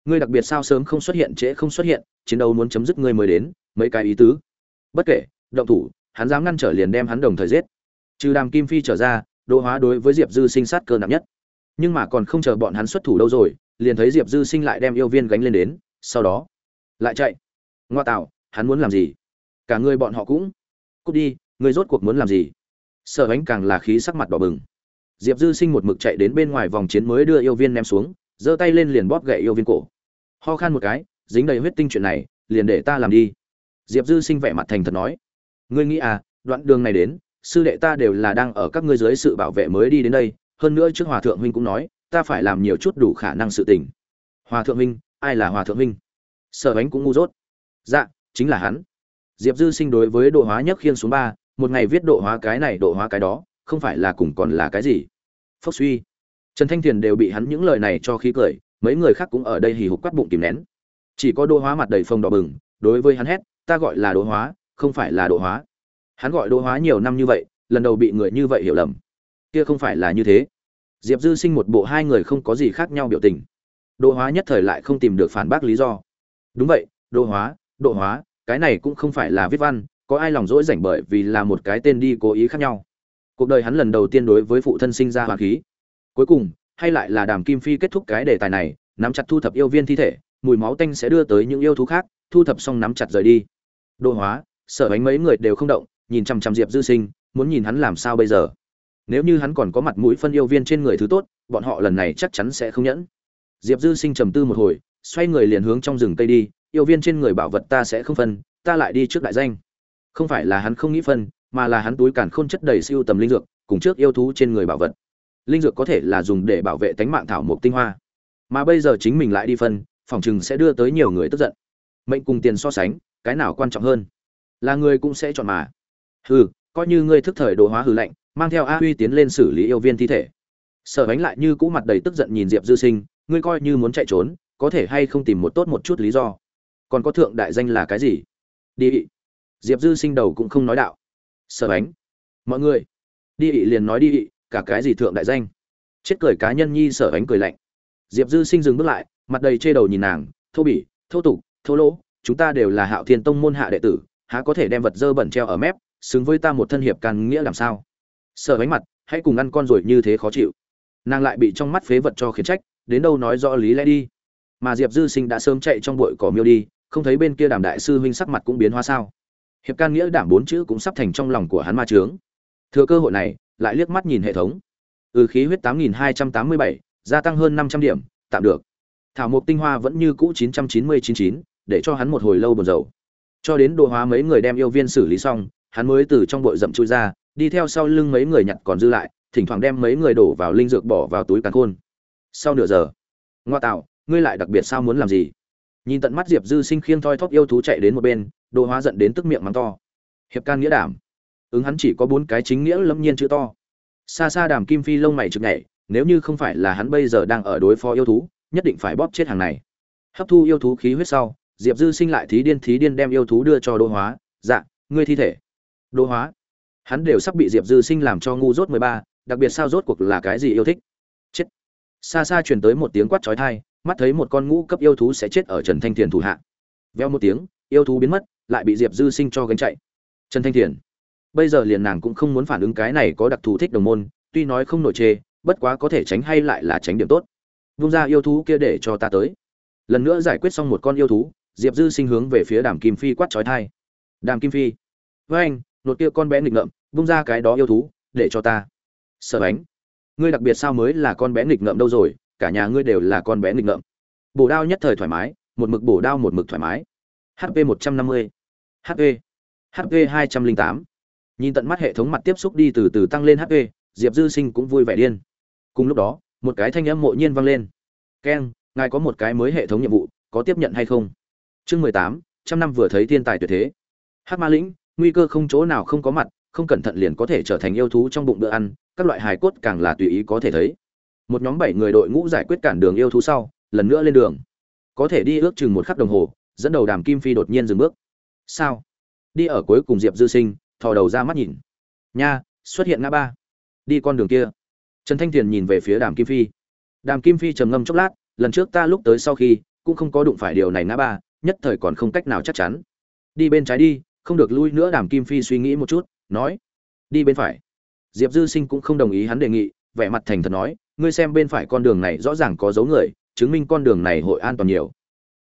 Ngươi đặc biệt sao sớm không xuất hiện trễ không xuất hiện, chiến đấu muốn chấm dứt ngươi mới đến, mấy cái ý tứ. Bất kể, động thủ, hắn dám ngăn trở liền đem hắn đồng thời giết trừ đàm kim phi trở ra, đỗ hóa đối với diệp dư sinh sát cơ nặng nhất. Nhưng mà còn không chờ bọn hắn xuất thủ đâu rồi, liền thấy diệp dư sinh lại đem yêu viên gánh lên đến, sau đó lại chạy. Ngoa tạo, hắn muốn làm gì? Cả người bọn họ cũng cút đi, người rốt cuộc muốn làm gì? Sợ ánh càng là khí sắc mặt đỏ bừng. Diệp dư sinh một mực chạy đến bên ngoài vòng chiến mới đưa yêu viên ném xuống, giơ tay lên liền bóp gậy yêu viên cổ. Ho khan một cái, dính đầy huyết tinh chuyện này, liền để ta làm đi. Diệp dư sinh vẻ mặt thành thật nói. Ngươi nghĩ à đoạn đường này đến sư đệ ta đều là đang ở các ngươi dưới sự bảo vệ mới đi đến đây, hơn nữa trước hòa thượng huynh cũng nói, ta phải làm nhiều chút đủ khả năng sự tình. Hòa thượng huynh, ai là hòa thượng huynh? Sở bánh cũng ngu dốt. Dạ chính là hắn. Diệp dư sinh đối với độ hóa nhất khiên xuống ba, một ngày viết độ hóa cái này, độ hóa cái đó, không phải là cùng còn là cái gì. Phốc suy. Trần thanh thiền đều bị hắn những lời này cho khí cười, mấy người khác cũng ở đây hì hục quát bụng kìm nén. Chỉ có đô hóa mặt đầy phồng đỏ bừng, đối với hắn hét, ta gọi là đô hóa, không phải là độ hóa hắn gọi đỗ hóa nhiều năm như vậy, lần đầu bị người như vậy hiểu lầm. Kia không phải là như thế. Diệp dư sinh một bộ hai người không có gì khác nhau biểu tình. Đỗ hóa nhất thời lại không tìm được phản bác lý do. Đúng vậy, đỗ hóa độ hóa, cái này cũng không phải là viết văn, có ai lòng dỗi rảnh bởi vì là một cái tên đi cố ý khác nhau. Cuộc đời hắn lần đầu tiên đối với phụ thân sinh ra hoàng khí. Cuối cùng, hay lại là đàm kim phi kết thúc cái đề tài này, nắm chặt thu thập yêu viên thi thể, mùi máu tanh sẽ đưa tới những yêu thú khác, thu thập xong nắm chặt rời đi. Đô hóa sở bánh mấy người đều không động nhìn chằm chằm diệp dư sinh, muốn nhìn hắn làm sao bây giờ. Nếu như hắn còn có mặt mũi phân yêu viên trên người thứ tốt, bọn họ lần này chắc chắn sẽ không nhẫn. Diệp dư sinh trầm tư một hồi, xoay người liền hướng trong rừng tây đi, yêu viên trên người bảo vật ta sẽ không phân, ta lại đi trước đại danh. Không phải là hắn không nghĩ phân, mà là hắn túi càn khôn chất đầy siêu tầm linh dược, cùng trước yêu thú trên người bảo vật. Linh dược có thể là dùng để bảo vệ tánh mạng thảo mộc tinh hoa. Mà bây giờ chính mình lại đi phân, phòng chừng sẽ đưa tới nhiều người tức giận. Mệnh cùng tiền so sánh, cái nào quan trọng hơn? Là người cũng sẽ chọn mà hừ, coi như ngươi thức thời đồ hóa hư lạnh, mang theo a huy tiến lên xử lý yêu viên thi thể. Sở bánh lại như cũ mặt đầy tức giận nhìn diệp dư sinh, ngươi coi như muốn chạy trốn, có thể hay không tìm một tốt một chút lý do? Còn có thượng đại danh là cái gì? Đi ị. Diệp dư sinh đầu cũng không nói đạo. Sở bánh. Mọi người. Đi ị liền nói đi ị, cả cái gì thượng đại danh? Chết cười cá nhân nhi sở bánh cười lạnh. Diệp dư sinh dừng bước lại, mặt đầy chê đầu nhìn nàng, thô bỉ, thô tục, thô lỗ, chúng ta đều là hạo thiên tông môn hạ đệ tử, há có thể đem vật dơ bẩn treo ở mép xứng với ta một thân hiệp can nghĩa làm sao? Sợ bánh mặt, hãy cùng ăn con rồi như thế khó chịu. Nàng lại bị trong mắt phế vật cho khiến trách, đến đâu nói rõ lý lẽ đi. Mà diệp dư sinh đã sớm chạy trong bụi cỏ miêu đi, không thấy bên kia đàm đại sư huynh sắc mặt cũng biến hóa sao. Hiệp can nghĩa đảm bốn chữ cũng sắp thành trong lòng của hắn ma trướng thừa cơ hội này, lại liếc mắt nhìn hệ thống. Ừ khí huyết tám nghìn hai trăm tám mươi bảy, gia tăng hơn năm trăm điểm, tạm được. Thảo mộc tinh hoa vẫn như cũ chín trăm chín mươi chín chín, để cho hắn một hồi lâu buồn rầu. Cho đến đồ hóa mấy người đem yêu viên xử lý xong hắn mới từ trong bụi rậm chui ra, đi theo sau lưng mấy người nhặt còn dư lại, thỉnh thoảng đem mấy người đổ vào linh dược bỏ vào túi càn khôn. Sau nửa giờ, ngoa tạo, ngươi lại đặc biệt sao muốn làm gì? Nhìn tận mắt diệp dư sinh khiêng thoi thóp yêu thú chạy đến một bên, đồ hóa giận đến tức miệng mắng to. Hiệp can nghĩa đảm. Ứng hắn chỉ có bốn cái chính nghĩa lâm nhiên chữ to. Xa xa đàm kim phi lông mày chực nhảy, nếu như không phải là hắn bây giờ đang ở đối phó yêu thú, nhất định phải bóp chết hàng này. Hấp thu yêu thú khí huyết sau, diệp dư sinh lại thí điên thí điên đem yêu thú đưa cho đỗ hóa. Dạ ngươi thi thể đô hóa. Hắn đều sắp bị diệp dư sinh làm cho ngu dốt mười ba, đặc biệt sao rốt cuộc là cái gì yêu thích? Chết. Xa xa truyền tới một tiếng quát trói thai mắt thấy một con ngũ cấp yêu thú sẽ chết ở trần thanh thiền thủ hạ. Veo một tiếng, yêu thú biến mất, lại bị diệp dư sinh cho gánh chạy. Trần thanh thiền. Bây giờ liền nàng cũng không muốn phản ứng cái này có đặc thù thích đồng môn, tuy nói không nổi chê, bất quá có thể tránh hay lại là tránh điểm tốt. Vung ra yêu thú kia để cho ta tới. Lần nữa giải quyết xong một con yêu thú, diệp dư sinh hướng về phía đàm kim phi quát trói thai đàm kim phi. Với anh nột kia con bé nghịch ngợm, bung ra cái đó yêu thú, để cho ta. Sợ ánh ngươi đặc biệt sao mới là con bé nghịch ngợm đâu rồi, cả nhà ngươi đều là con bé nghịch ngợm. Bổ đao nhất thời thoải mái, một mực bổ đao một mực thoải mái. Hp một trăm năm mươi hp hp hai trăm linh tám. Nhìn tận mắt hệ thống mặt tiếp xúc đi từ từ tăng lên hp diệp dư sinh cũng vui vẻ điên. Cùng lúc đó, một cái thanh âm mộ nhiên vang lên. Keng ngài có một cái mới hệ thống nhiệm vụ, có tiếp nhận hay không? Chương mười tám, trăm năm vừa thấy thiên tài tuyệt thế. Hát ma lĩnh nguy cơ không chỗ nào không có mặt, không cẩn thận liền có thể trở thành yêu thú trong bụng bữa ăn, các loại hài cốt càng là tùy ý có thể thấy. Một nhóm bảy người đội ngũ giải quyết cản đường yêu thú sau, lần nữa lên đường. Có thể đi ước chừng một khắc đồng hồ, dẫn đầu đàm kim phi đột nhiên dừng bước. Sao? Đi ở cuối cùng diệp dư sinh, thò đầu ra mắt nhìn. Nha, xuất hiện ngã ba. Đi con đường kia. Trần thanh thiền nhìn về phía đàm kim phi. Đàm kim phi trầm ngâm chốc lát, lần trước ta lúc tới sau khi, cũng không có đụng phải điều này ngã ba, nhất thời còn không cách nào chắc chắn. Đi bên trái đi không được lui nữa, đàm kim phi suy nghĩ một chút, nói, đi bên phải. Diệp dư sinh cũng không đồng ý hắn đề nghị, vẻ mặt thành thật nói, ngươi xem bên phải con đường này rõ ràng có dấu người, chứng minh con đường này hội an toàn nhiều.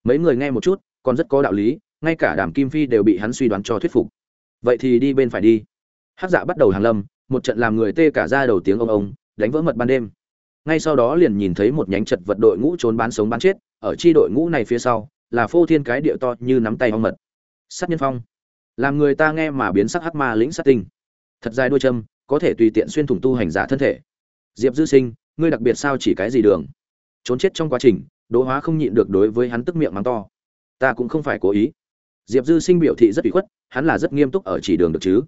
Mấy người nghe một chút, còn rất có đạo lý, ngay cả đàm kim phi đều bị hắn suy đoán cho thuyết phục. Vậy thì đi bên phải đi. Hát dạ bắt đầu hàng lâm, một trận làm người tê cả ra đầu tiếng ông ông, đánh vỡ mật ban đêm. Ngay sau đó liền nhìn thấy một nhánh chật vật đội ngũ trốn bán sống bán chết, ở chi đội ngũ này phía sau, là phô thiên cái địa to như nắm tay ong mật. Sát nhân phong làm người ta nghe mà biến sắc hắc ma lĩnh sát tinh. Thật dài đuôi châm, có thể tùy tiện xuyên thủng tu hành giả thân thể. Diệp dư sinh, ngươi đặc biệt sao chỉ cái gì đường? Trốn chết trong quá trình, đỗ hóa không nhịn được đối với hắn tức miệng mắng to. Ta cũng không phải cố ý. Diệp dư sinh biểu thị rất bị khuất, hắn là rất nghiêm túc ở chỉ đường được chứ.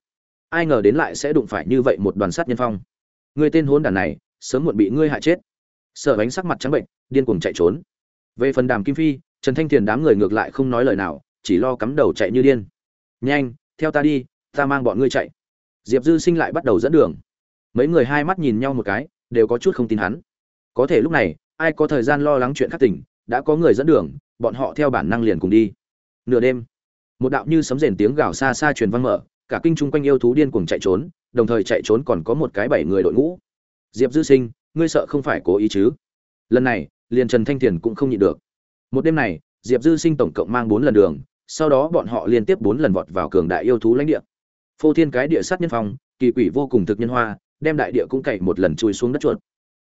Ai ngờ đến lại sẽ đụng phải như vậy một đoàn sát nhân phong. Người tên hôn đàn này, sớm muộn bị ngươi hại chết. Sợ bánh sắc mặt trắng bệnh, điên cuồng chạy trốn. Về phần đàm kim phi, trần thanh thiền đám người ngược lại không nói lời nào, chỉ lo cắm đầu chạy như điên nhanh, theo ta đi, ta mang bọn ngươi chạy. Diệp dư sinh lại bắt đầu dẫn đường. Mấy người hai mắt nhìn nhau một cái, đều có chút không tin hắn. Có thể lúc này, ai có thời gian lo lắng chuyện khắc tỉnh, đã có người dẫn đường, bọn họ theo bản năng liền cùng đi. Nửa đêm, một đạo như sấm rền tiếng gào xa xa truyền vang mở, cả kinh chung quanh yêu thú điên cuồng chạy trốn, đồng thời chạy trốn còn có một cái bảy người đội ngũ. Diệp dư sinh, ngươi sợ không phải cố ý chứ? Lần này, liền trần thanh thiền cũng không nhịn được. Một đêm này, diệp dư sinh tổng cộng mang bốn lần đường sau đó bọn họ liên tiếp bốn lần vọt vào cường đại yêu thú lãnh địa. Phô thiên cái địa sát nhân phong, kỳ quỷ vô cùng thực nhân hoa, đem đại địa cũng cậy một lần chui xuống đất chuột.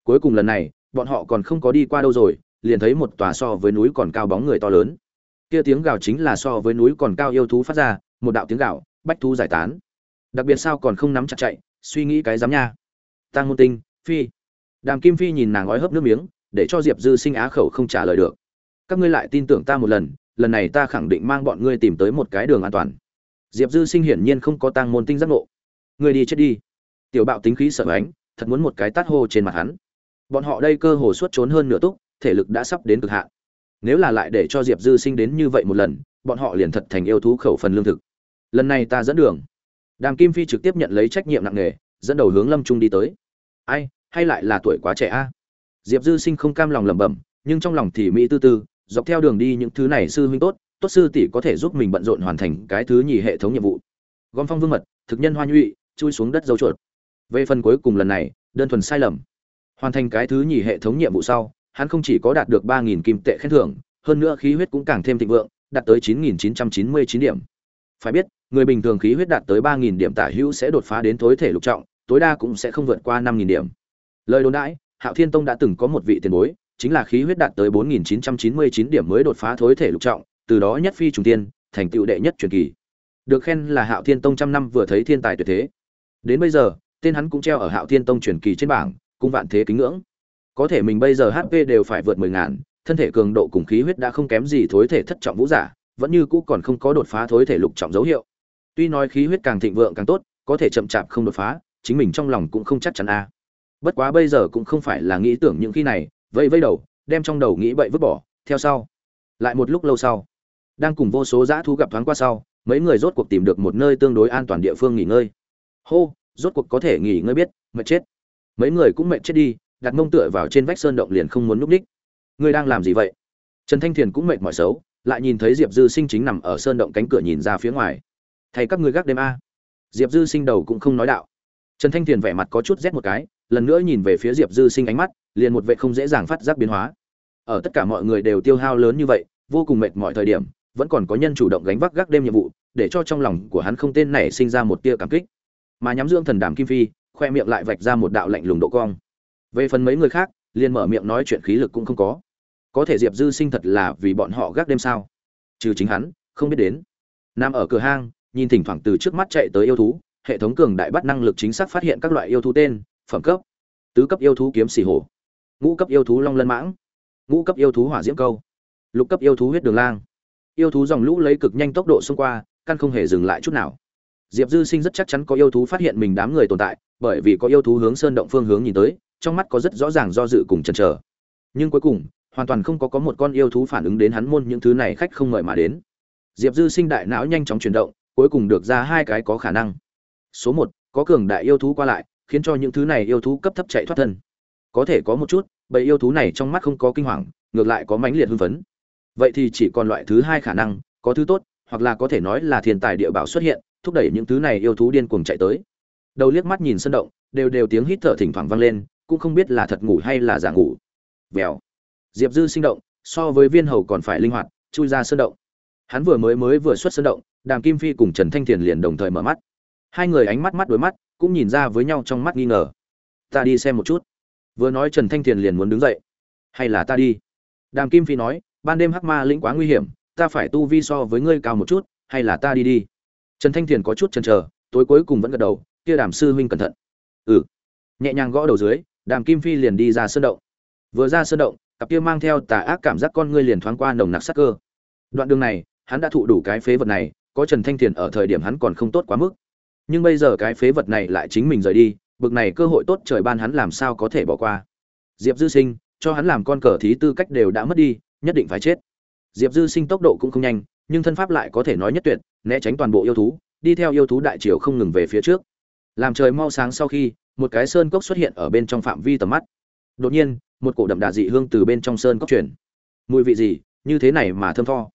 Cuối cùng lần này, bọn họ còn không có đi qua đâu rồi, liền thấy một tòa so với núi còn cao bóng người to lớn. Kia tiếng gào chính là so với núi còn cao yêu thú phát ra, một đạo tiếng gào, bách thú giải tán. Đặc biệt sao còn không nắm chặt chạy, suy nghĩ cái dám nha. Tăng môn tinh, phi. Đàm kim phi nhìn nàng ói hớp nước miếng, để cho diệp dư sinh á khẩu không trả lời được. Các ngươi lại tin tưởng ta một lần lần này ta khẳng định mang bọn ngươi tìm tới một cái đường an toàn. Diệp dư sinh hiển nhiên không có tăng môn tinh giác ngộ. Ngươi đi chết đi. Tiểu bạo tính khí sợ ánh thật muốn một cái tát hô trên mặt hắn. Bọn họ đây cơ hồ suốt trốn hơn nửa túc, thể lực đã sắp đến cực hạn. Nếu là lại để cho diệp dư sinh đến như vậy một lần, bọn họ liền thật thành yêu thú khẩu phần lương thực. Lần này ta dẫn đường. Đàm kim phi trực tiếp nhận lấy trách nhiệm nặng nề, dẫn đầu hướng lâm trung đi tới. Ai, hay lại là tuổi quá trẻ a? Diệp dư sinh không cam lòng lẩm bẩm, nhưng trong lòng thì mỹ tư tư dọc theo đường đi những thứ này sư huynh tốt tốt sư tỷ có thể giúp mình bận rộn hoàn thành cái thứ nhì hệ thống nhiệm vụ. Gom phong vương mật, thực nhân hoa nhụy, chui xuống đất dấu chuột. Về phần cuối cùng lần này, đơn thuần sai lầm. Hoàn thành cái thứ nhì hệ thống nhiệm vụ sau, hắn không chỉ có đạt được ba nghìn kim tệ khen thưởng, hơn nữa khí huyết cũng càng thêm thịnh vượng, đạt tới chín nghìn chín trăm chín mươi chín điểm. Phải biết, người bình thường khí huyết đạt tới ba nghìn điểm tả hữu sẽ đột phá đến tối thể lục trọng, tối đa cũng sẽ không vượt qua năm nghìn điểm. Lời đồn đãi, hạo thiên tông đã từng có một vị tiền bối chính là khí huyết đạt tới bốn nghìn chín trăm chín mươi chín điểm mới đột phá thối thể lục trọng, từ đó nhất phi trùng tiên, thành tựu đệ nhất truyền kỳ. Được khen là hạo thiên tông trăm năm vừa thấy thiên tài tuyệt thế. Đến bây giờ, tên hắn cũng treo ở hạo thiên tông truyền kỳ trên bảng, cũng vạn thế kính ngưỡng. Có thể mình bây giờ hp đều phải vượt mười ngàn, thân thể cường độ cùng khí huyết đã không kém gì thối thể thất trọng vũ giả, vẫn như cũ còn không có đột phá thối thể lục trọng dấu hiệu. Tuy nói khí huyết càng thịnh vượng càng tốt, có thể chậm chạp không đột phá, chính mình trong lòng cũng không chắc chắn a. Bất quá bây giờ cũng không phải là nghĩ tưởng những khi này vây vây đầu, đem trong đầu nghĩ bậy vứt bỏ, theo sau. Lại một lúc lâu sau, đang cùng vô số dã thú gặp thoáng qua sau, mấy người rốt cuộc tìm được một nơi tương đối an toàn địa phương nghỉ ngơi. Hô, rốt cuộc có thể nghỉ ngơi biết, mệt chết. Mấy người cũng mệt chết đi, đặt mông tựa vào trên vách sơn động liền không muốn núp ních ngươi đang làm gì vậy? Trần thanh thiền cũng mệt mỏi xấu, lại nhìn thấy diệp dư sinh chính nằm ở sơn động cánh cửa nhìn ra phía ngoài. Thầy các người gác đêm a. Diệp dư sinh đầu cũng không nói đạo. Trần thanh thiền vẻ mặt có chút rét một cái, lần nữa nhìn về phía diệp dư sinh ánh mắt liền một vệ không dễ dàng phát giác biến hóa. Ở tất cả mọi người đều tiêu hao lớn như vậy, vô cùng mệt mọi thời điểm, vẫn còn có nhân chủ động gánh vác gác đêm nhiệm vụ, để cho trong lòng của hắn không tên này sinh ra một tia cảm kích. Mà nhắm dưỡng thần đàm kim phi, khoe miệng lại vạch ra một đạo lạnh lùng độ cong. Về phần mấy người khác, liền mở miệng nói chuyện khí lực cũng không có. Có thể diệp dư sinh thật là vì bọn họ gác đêm sao? Trừ chính hắn, không biết đến. Nằm ở cửa hang, nhìn thỉnh thoảng từ trước mắt chạy tới yêu thú, hệ thống cường đại bắt năng lực chính xác phát hiện các loại yêu thú tên, phẩm cấp. Tứ cấp yêu thú kiếm xỉ hổ ngũ cấp yêu thú long lân mãng, ngũ cấp yêu thú hỏa diễm câu, lục cấp yêu thú huyết đường lang. Yêu thú dòng lũ lấy cực nhanh tốc độ xông qua, căn không hề dừng lại chút nào. Diệp dư sinh rất chắc chắn có yêu thú phát hiện mình đám người tồn tại, bởi vì có yêu thú hướng sơn động phương hướng nhìn tới, trong mắt có rất rõ ràng do dự cùng chần chờ. Nhưng cuối cùng, hoàn toàn không có có một con yêu thú phản ứng đến hắn môn những thứ này khách không mời mà đến. Diệp dư sinh đại não nhanh chóng chuyển động, cuối cùng được ra hai cái có khả năng. Số một, có cường đại yêu thú qua lại, khiến cho những thứ này yêu thú cấp thấp chạy thoát thân có thể có một chút, bầy yêu thú này trong mắt không có kinh hoàng, ngược lại có mãnh liệt hưng phấn. Vậy thì chỉ còn loại thứ hai khả năng, có thứ tốt, hoặc là có thể nói là thiên tài địa bảo xuất hiện, thúc đẩy những thứ này yêu thú điên cuồng chạy tới. Đầu liếc mắt nhìn sân động, đều đều tiếng hít thở thỉnh thoảng vang lên, cũng không biết là thật ngủ hay là giả ngủ. Vèo. Diệp dư sinh động, so với viên hầu còn phải linh hoạt, chui ra sân động. Hắn vừa mới mới vừa xuất sân động, đàm kim phi cùng trần thanh thiền liền đồng thời mở mắt. Hai người ánh mắt mắt đối mắt, cũng nhìn ra với nhau trong mắt nghi ngờ. Ta đi xem một chút vừa nói trần thanh thiền liền muốn đứng dậy. Hay là ta đi? Đàm kim phi nói, ban đêm hắc ma lĩnh quá nguy hiểm, ta phải tu vi so với ngươi cao một chút, hay là ta đi đi? Trần thanh thiền có chút chần chờ, tối cuối cùng vẫn gật đầu, kia đàm sư huynh cẩn thận. Ừ. Nhẹ nhàng gõ đầu dưới, đàm kim phi liền đi ra sơn động. Vừa ra sơn động, cặp kia mang theo tà ác cảm giác con ngươi liền thoáng qua nồng nặc sắc cơ. Đoạn đường này, hắn đã thụ đủ cái phế vật này, có trần thanh thiền ở thời điểm hắn còn không tốt quá mức. Nhưng bây giờ cái phế vật này lại chính mình rời đi bực này cơ hội tốt trời ban hắn làm sao có thể bỏ qua. Diệp dư sinh, cho hắn làm con cờ thí tư cách đều đã mất đi, nhất định phải chết. Diệp dư sinh tốc độ cũng không nhanh, nhưng thân pháp lại có thể nói nhất tuyệt, né tránh toàn bộ yêu thú, đi theo yêu thú đại triều không ngừng về phía trước. Làm trời mau sáng sau khi, một cái sơn cốc xuất hiện ở bên trong phạm vi tầm mắt. Đột nhiên, một cổ đậm đà dị hương từ bên trong sơn cốc truyền. Mùi vị gì, như thế này mà thơm tho.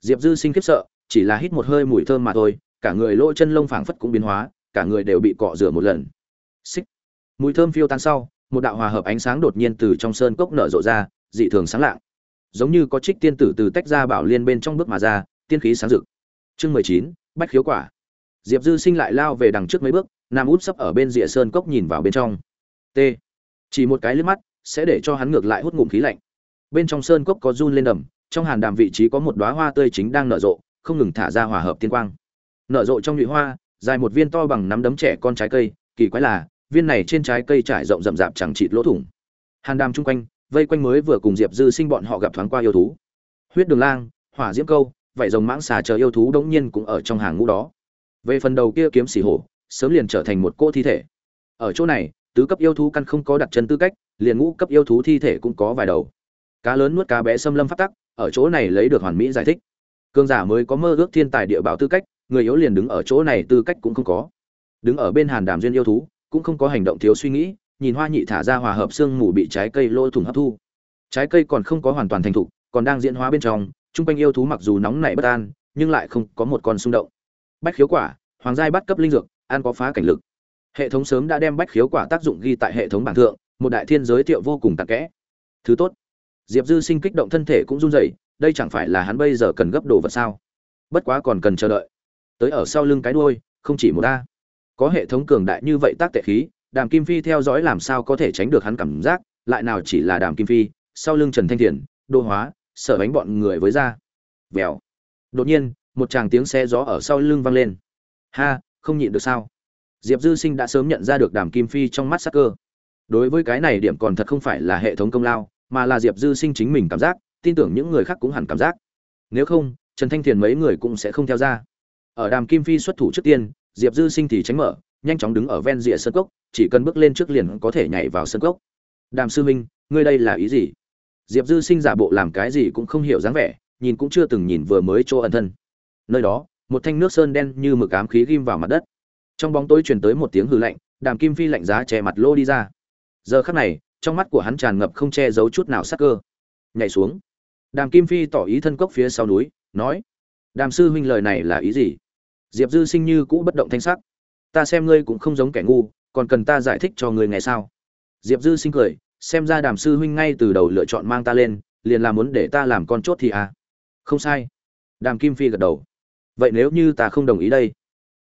Diệp dư sinh khiếp sợ, chỉ là hít một hơi mùi thơm mà thôi, cả người lỗ chân lông phảng phất cũng biến hóa, cả người đều bị cọ rửa một lần xích. Mùi thơm phiêu tan sau, một đạo hòa hợp ánh sáng đột nhiên từ trong sơn cốc nở rộ ra, dị thường sáng lạng. Giống như có trích tiên tử từ tách ra bảo liên bên trong bước mà ra, tiên khí sáng rực. Chương mười chín, bách khiếu quả. Diệp dư sinh lại lao về đằng trước mấy bước, nam út sấp ở bên rìa sơn cốc nhìn vào bên trong. T. Chỉ một cái liếc mắt, sẽ để cho hắn ngược lại hút ngụm khí lạnh. Bên trong sơn cốc có run lên đầm, trong hàn đàm vị trí có một đóa hoa tươi chính đang nở rộ, không ngừng thả ra hòa hợp tiên quang. Nở rộ trong nhụy hoa, dài một viên to bằng nắm đấm trẻ con trái cây, kỳ quái là viên này trên trái cây trải rộng rậm rạp chẳng chịt lỗ thủng. Hàn đàm chung quanh, vây quanh mới vừa cùng diệp dư sinh bọn họ gặp thoáng qua yêu thú. Huyết đường lang, hỏa diễm câu vậy rồng mãng xà chờ yêu thú đống nhiên cũng ở trong hàng ngũ đó. Về phần đầu kia kiếm xỉ hổ, sớm liền trở thành một cô thi thể. Ở chỗ này, tứ cấp yêu thú căn không có đặt chân tư cách, liền ngũ cấp yêu thú thi thể cũng có vài đầu. Cá lớn nuốt cá bé xâm lâm phát tắc, ở chỗ này lấy được hoàn mỹ giải thích. Cương giả mới có mơ ước thiên tài địa bảo tư cách, người yếu liền đứng ở chỗ này tư cách cũng không có. Đứng ở bên hàn đàm duyên yêu thú cũng không có hành động thiếu suy nghĩ, nhìn hoa nhị thả ra hòa hợp xương mù bị trái cây lôi thủng hấp thu. Trái cây còn không có hoàn toàn thành thục, còn đang diễn hóa bên trong, chung quanh yêu thú mặc dù nóng nảy bất an, nhưng lại không có một con xung động. Bách khiếu quả, hoàng giai bắt cấp linh dược an có phá cảnh lực. Hệ thống sớm đã đem bách khiếu quả tác dụng ghi tại hệ thống bảng thượng, một đại thiên giới thiệu vô cùng tạc kẽ. Thứ tốt, diệp dư sinh kích động thân thể cũng run rẩy, đây chẳng phải là hắn bây giờ cần gấp đồ vật sao? Bất quá còn cần chờ đợi. Tới ở sau lưng cái đuôi, không chỉ một đa có hệ thống cường đại như vậy tác tệ khí, đàm kim phi theo dõi làm sao có thể tránh được hắn cảm giác, lại nào chỉ là đàm kim phi, sau lưng trần thanh thiền, đô hóa, sở bánh bọn người với ra. Vèo. Đột nhiên, một tràng tiếng xe gió ở sau lưng vang lên. Ha, không nhịn được sao? Diệp dư sinh đã sớm nhận ra được đàm kim phi trong mắt sắc cơ. Đối với cái này điểm còn thật không phải là hệ thống công lao, mà là diệp dư sinh chính mình cảm giác, tin tưởng những người khác cũng hẳn cảm giác. Nếu không, trần thanh thiền mấy người cũng sẽ không theo ra. Ở đàm kim phi xuất thủ trước tiên diệp dư sinh thì tránh mở, nhanh chóng đứng ở ven rìa sân cốc, chỉ cần bước lên trước liền có thể nhảy vào sân cốc. Đàm sư minh, ngươi đây là ý gì? Diệp dư sinh giả bộ làm cái gì cũng không hiểu dáng vẻ, nhìn cũng chưa từng nhìn vừa mới chỗ ẩn thân. Nơi đó, một thanh nước sơn đen như mực ám khí ghim vào mặt đất. Trong bóng tối truyền tới một tiếng hư lạnh, đàm kim phi lạnh giá che mặt lô đi ra. Giờ khắc này, trong mắt của hắn tràn ngập không che giấu chút nào sắc cơ. Nhảy xuống. Đàm kim phi tỏ ý thân cốc phía sau núi, nói, đàm sư huynh lời này là ý gì? Diệp dư sinh như cũ bất động thanh sắc. Ta xem ngươi cũng không giống kẻ ngu, còn cần ta giải thích cho ngươi nghe sao? Diệp dư sinh cười, xem ra đàm sư huynh ngay từ đầu lựa chọn mang ta lên, liền là muốn để ta làm con chốt thì à? Không sai. Đàm kim phi gật đầu. Vậy nếu như ta không đồng ý đây,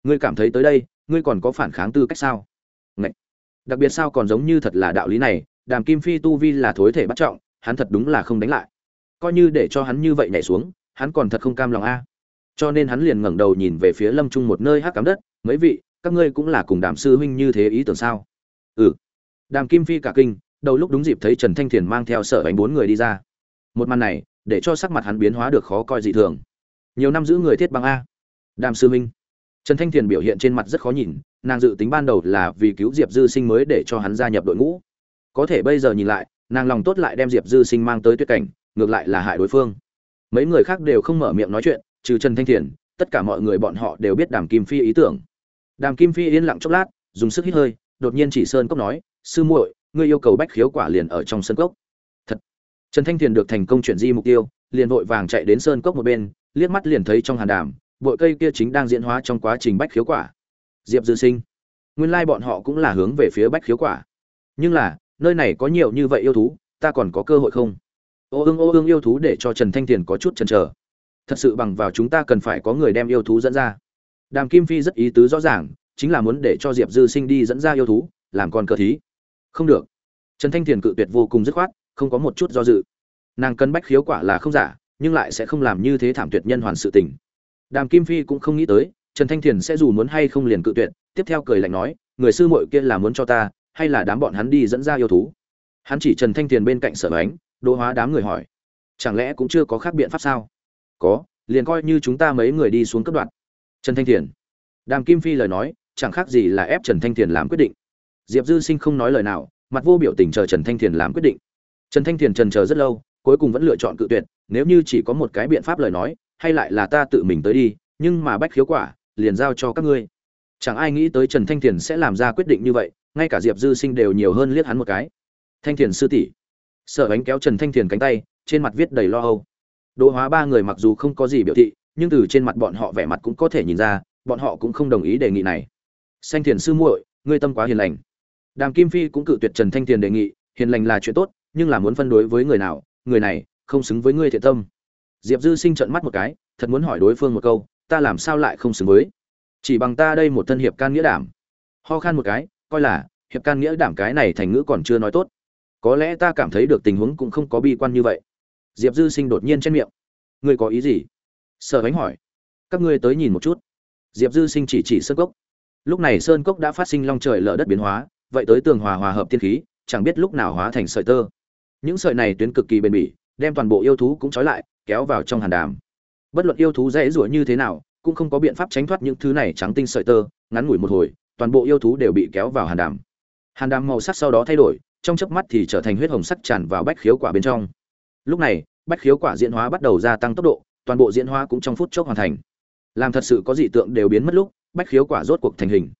ngươi cảm thấy tới đây, ngươi còn có phản kháng tư cách sao? Ngậy! đặc biệt sao còn giống như thật là đạo lý này, đàm kim phi tu vi là thối thể bắt trọng, hắn thật đúng là không đánh lại. Coi như để cho hắn như vậy nhảy xuống, hắn còn thật không cam lòng a cho nên hắn liền ngẩng đầu nhìn về phía lâm trung một nơi hắc cám đất, mấy vị, các ngươi cũng là cùng đàm sư huynh như thế ý tưởng sao? Ừ. Đàm kim phi cả kinh, đầu lúc đúng dịp thấy trần thanh thiền mang theo sở ánh bốn người đi ra. Một màn này, để cho sắc mặt hắn biến hóa được khó coi dị thường. Nhiều năm giữ người thiết bằng a. Đàm sư huynh. Trần thanh thiền biểu hiện trên mặt rất khó nhìn, nàng dự tính ban đầu là vì cứu diệp dư sinh mới để cho hắn gia nhập đội ngũ. Có thể bây giờ nhìn lại, nàng lòng tốt lại đem diệp dư sinh mang tới tuyệt cảnh, ngược lại là hại đối phương. Mấy người khác đều không mở miệng nói chuyện trừ trần thanh thiền, tất cả mọi người bọn họ đều biết đàm kim phi ý tưởng. Đàm kim phi yên lặng chốc lát, dùng sức hít hơi, đột nhiên chỉ sơn cốc nói, sư muội, ngươi yêu cầu bách khiếu quả liền ở trong sơn cốc. Thật. Trần thanh thiền được thành công chuyển di mục tiêu, liền vội vàng chạy đến sơn cốc một bên, liếc mắt liền thấy trong hàn đàm bội cây kia chính đang diễn hóa trong quá trình bách khiếu quả. Diệp dư sinh. Nguyên lai bọn họ cũng là hướng về phía bách khiếu quả. Nhưng là, nơi này có nhiều như vậy yêu thú, ta còn có cơ hội không? Ô ương ô ương yêu thú để cho trần thanh thiền có chút chần chờ thật sự bằng vào chúng ta cần phải có người đem yêu thú dẫn ra. Đàm kim phi rất ý tứ rõ ràng, chính là muốn để cho diệp dư sinh đi dẫn ra yêu thú, làm con cờ thí. Không được. Trần thanh thiền cự tuyệt vô cùng dứt khoát, không có một chút do dự. Nàng cân bách khiếu quả là không giả, nhưng lại sẽ không làm như thế thảm tuyệt nhân hoàn sự tình. Đàm kim phi cũng không nghĩ tới, trần thanh thiền sẽ dù muốn hay không liền cự tuyệt, tiếp theo cười lạnh nói, người sư muội kia là muốn cho ta, hay là đám bọn hắn đi dẫn ra yêu thú? Hắn chỉ trần thanh thiền bên cạnh sở ánh, đỗ hóa đám người hỏi. Chẳng lẽ cũng chưa có khác biện pháp sao? Có, liền coi như chúng ta mấy người đi xuống cấp đoạn. Trần thanh thiền. Đàm kim phi lời nói, chẳng khác gì là ép trần thanh thiền làm quyết định. Diệp dư sinh không nói lời nào, mặt vô biểu tình chờ trần thanh thiền làm quyết định. Trần thanh thiền trần chờ rất lâu, cuối cùng vẫn lựa chọn cự tuyệt, nếu như chỉ có một cái biện pháp lời nói, hay lại là ta tự mình tới đi, nhưng mà bách khiếu quả, liền giao cho các ngươi. Chẳng ai nghĩ tới trần thanh thiền sẽ làm ra quyết định như vậy, ngay cả diệp dư sinh đều nhiều hơn liếc hắn một cái. Thanh thiền sư tỷ. Sợ bánh kéo trần thanh thiền cánh tay, trên mặt viết đầy lo âu đỗ hóa ba người mặc dù không có gì biểu thị, nhưng từ trên mặt bọn họ vẻ mặt cũng có thể nhìn ra, bọn họ cũng không đồng ý đề nghị này. Xanh thiền sư muội, ngươi tâm quá hiền lành. Đàm kim phi cũng cự tuyệt trần thanh thiền đề nghị, hiền lành là chuyện tốt, nhưng là muốn phân đối với người nào, người này không xứng với ngươi thiện tâm. Diệp dư sinh trợn mắt một cái, thật muốn hỏi đối phương một câu, ta làm sao lại không xứng với? Chỉ bằng ta đây một thân hiệp can nghĩa đảm. Ho khan một cái, coi là, hiệp can nghĩa đảm cái này thành ngữ còn chưa nói tốt. Có lẽ ta cảm thấy được tình huống cũng không có bi quan như vậy diệp dư sinh đột nhiên trên miệng. Ngươi có ý gì? Sở ánh hỏi. Các ngươi tới nhìn một chút. Diệp dư sinh chỉ chỉ sơn cốc. Lúc này sơn cốc đã phát sinh long trời lở đất biến hóa, vậy tới tường hòa hòa hợp tiên khí, chẳng biết lúc nào hóa thành sợi tơ. Những sợi này tuyến cực kỳ bền bỉ, đem toàn bộ yêu thú cũng trói lại, kéo vào trong hàn đàm. Bất luận yêu thú dễ rủa như thế nào, cũng không có biện pháp tránh thoát những thứ này trắng tinh sợi tơ, ngắn ngủi một hồi, toàn bộ yêu thú đều bị kéo vào hàn đàm. Hàn đàm màu sắc sau đó thay đổi, trong chớp mắt thì trở thành huyết hồng sắc tràn vào bách khiếu quả bên trong lúc này, bách khiếu quả diễn hóa bắt đầu gia tăng tốc độ, toàn bộ diễn hóa cũng trong phút chốc hoàn thành. Làm thật sự có dị tượng đều biến mất lúc, bách khiếu quả rốt cuộc thành hình.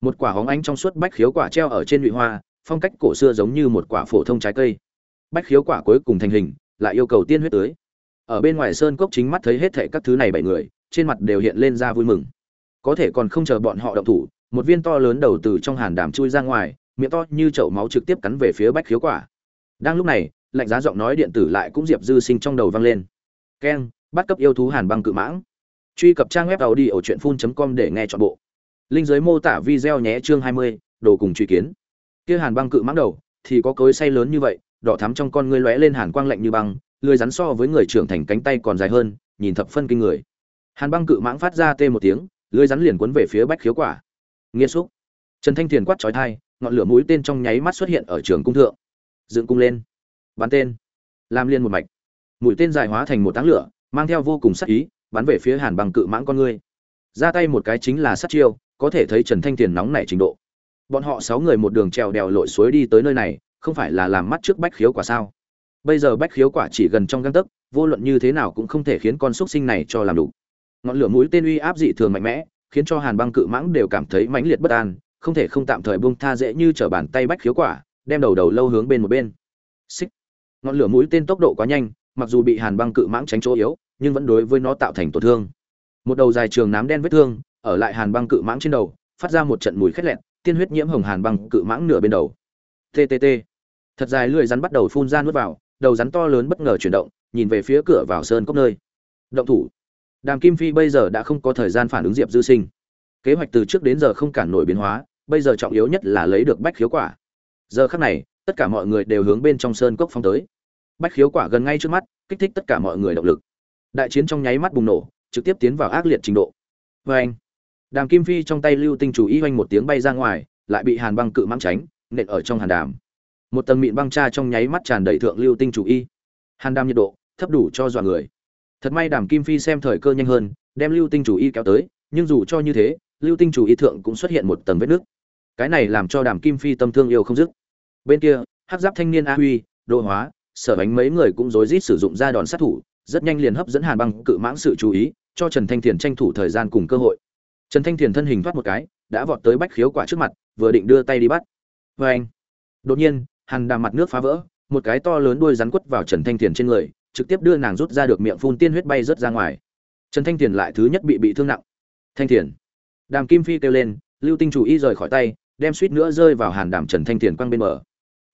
Một quả hóng ánh trong suốt bách khiếu quả treo ở trên nhụy hoa, phong cách cổ xưa giống như một quả phổ thông trái cây. Bách khiếu quả cuối cùng thành hình, lại yêu cầu tiên huyết tưới ở bên ngoài sơn cốc chính mắt thấy hết thảy các thứ này bảy người, trên mặt đều hiện lên ra vui mừng. Có thể còn không chờ bọn họ động thủ, một viên to lớn đầu từ trong hàn đàm chui ra ngoài, miệng to như chậu máu trực tiếp cắn về phía bách khiếu quả. Đang lúc này lạnh giá giọng nói điện tử lại cũng diệp dư sinh trong đầu vang lên. Keng bắt cấp yêu thú hàn băng cự mãng. Truy cập trang web tàu đi ở truyện phun com để nghe chọn bộ. Linh giới mô tả video nhé chương 20, đồ cùng truy kiến. Kia hàn băng cự mãng đầu thì có cối say lớn như vậy đỏ thắm trong con ngươi lóe lên hàn quang lạnh như băng lười rắn so với người trưởng thành cánh tay còn dài hơn nhìn thập phân kinh người. Hàn băng cự mãng phát ra tê một tiếng lưới rắn liền cuốn về phía bách khiếu quả. Nghĩa xúc. Trần thanh thiền quát trói thai ngọn lửa mũi tên trong nháy mắt xuất hiện ở trường cung thượng. Dựng cung lên bắn tên. Làm liên một mạch. Mũi tên dài hóa thành một táng lửa, mang theo vô cùng sắc ý, bắn về phía hàn bằng cự mãng con ngươi. Ra tay một cái chính là sát chiêu, có thể thấy trần thanh thiền nóng nảy trình độ. Bọn họ sáu người một đường trèo đèo lội suối đi tới nơi này, không phải là làm mắt trước bách khiếu quả sao? Bây giờ bách khiếu quả chỉ gần trong găng tấc, vô luận như thế nào cũng không thể khiến con xúc sinh này cho làm đủ. Ngọn lửa mũi tên uy áp dị thường mạnh mẽ, khiến cho hàn băng cự mãng đều cảm thấy mãnh liệt bất an, không thể không tạm thời buông tha dễ như trở bàn tay bách khiếu quả, đem đầu đầu lâu hướng bên một bên. Xích ngọn lửa mũi tên tốc độ quá nhanh, mặc dù bị hàn băng cự mãng tránh chỗ yếu, nhưng vẫn đối với nó tạo thành tổn thương. Một đầu dài trường nám đen vết thương, ở lại hàn băng cự mãng trên đầu, phát ra một trận mùi khét lẹn tiên huyết nhiễm hồng hàn băng cự mãng nửa bên đầu. Ttt thật dài lưỡi rắn bắt đầu phun ra nuốt vào, đầu rắn to lớn bất ngờ chuyển động, nhìn về phía cửa vào sơn cốc nơi. Động thủ. Đàm kim phi bây giờ đã không có thời gian phản ứng diệp dư sinh. Kế hoạch từ trước đến giờ không cản nổi biến hóa, bây giờ trọng yếu nhất là lấy được bách khiếu quả. Giờ khắc này tất cả mọi người đều hướng bên trong sơn cốc phong tới. Bách khiếu quả gần ngay trước mắt, kích thích tất cả mọi người động lực. Đại chiến trong nháy mắt bùng nổ, trực tiếp tiến vào ác liệt trình độ. Vê anh, đàm kim phi trong tay lưu tinh chủ y oanh một tiếng bay ra ngoài, lại bị hàn băng cự mãng tránh, nện ở trong hàn đàm. Một tầng mịn băng cha trong nháy mắt tràn đầy thượng lưu tinh chủ y. Hàn đàm nhiệt độ, thấp đủ cho dọa người. Thật may đàm kim phi xem thời cơ nhanh hơn, đem lưu tinh chủ y kéo tới, nhưng dù cho như thế, lưu tinh chủ y thượng cũng xuất hiện một tầng vết nước cái này làm cho đàm kim phi tâm thương yêu không dứt bên kia hắc giáp thanh niên a huy đô hóa, sở bánh mấy người cũng rối rít sử dụng ra đòn sát thủ, rất nhanh liền hấp dẫn hàn băng cự mãng sự chú ý, cho trần thanh thiền tranh thủ thời gian cùng cơ hội. Trần thanh thiền thân hình thoát một cái, đã vọt tới bách khiếu quả trước mặt, vừa định đưa tay đi bắt. Vê anh, đột nhiên, hàn đàm mặt nước phá vỡ, một cái to lớn đuôi rắn quất vào trần thanh thiền trên người, trực tiếp đưa nàng rút ra được miệng phun tiên huyết bay rớt ra ngoài. Trần thanh thiền lại thứ nhất bị bị thương nặng. Thanh thiền, đàm kim phi kêu lên, lưu tinh chủ y rời khỏi tay, đem suýt nữa rơi vào hàn đàm trần thanh thiền quăng bên bờ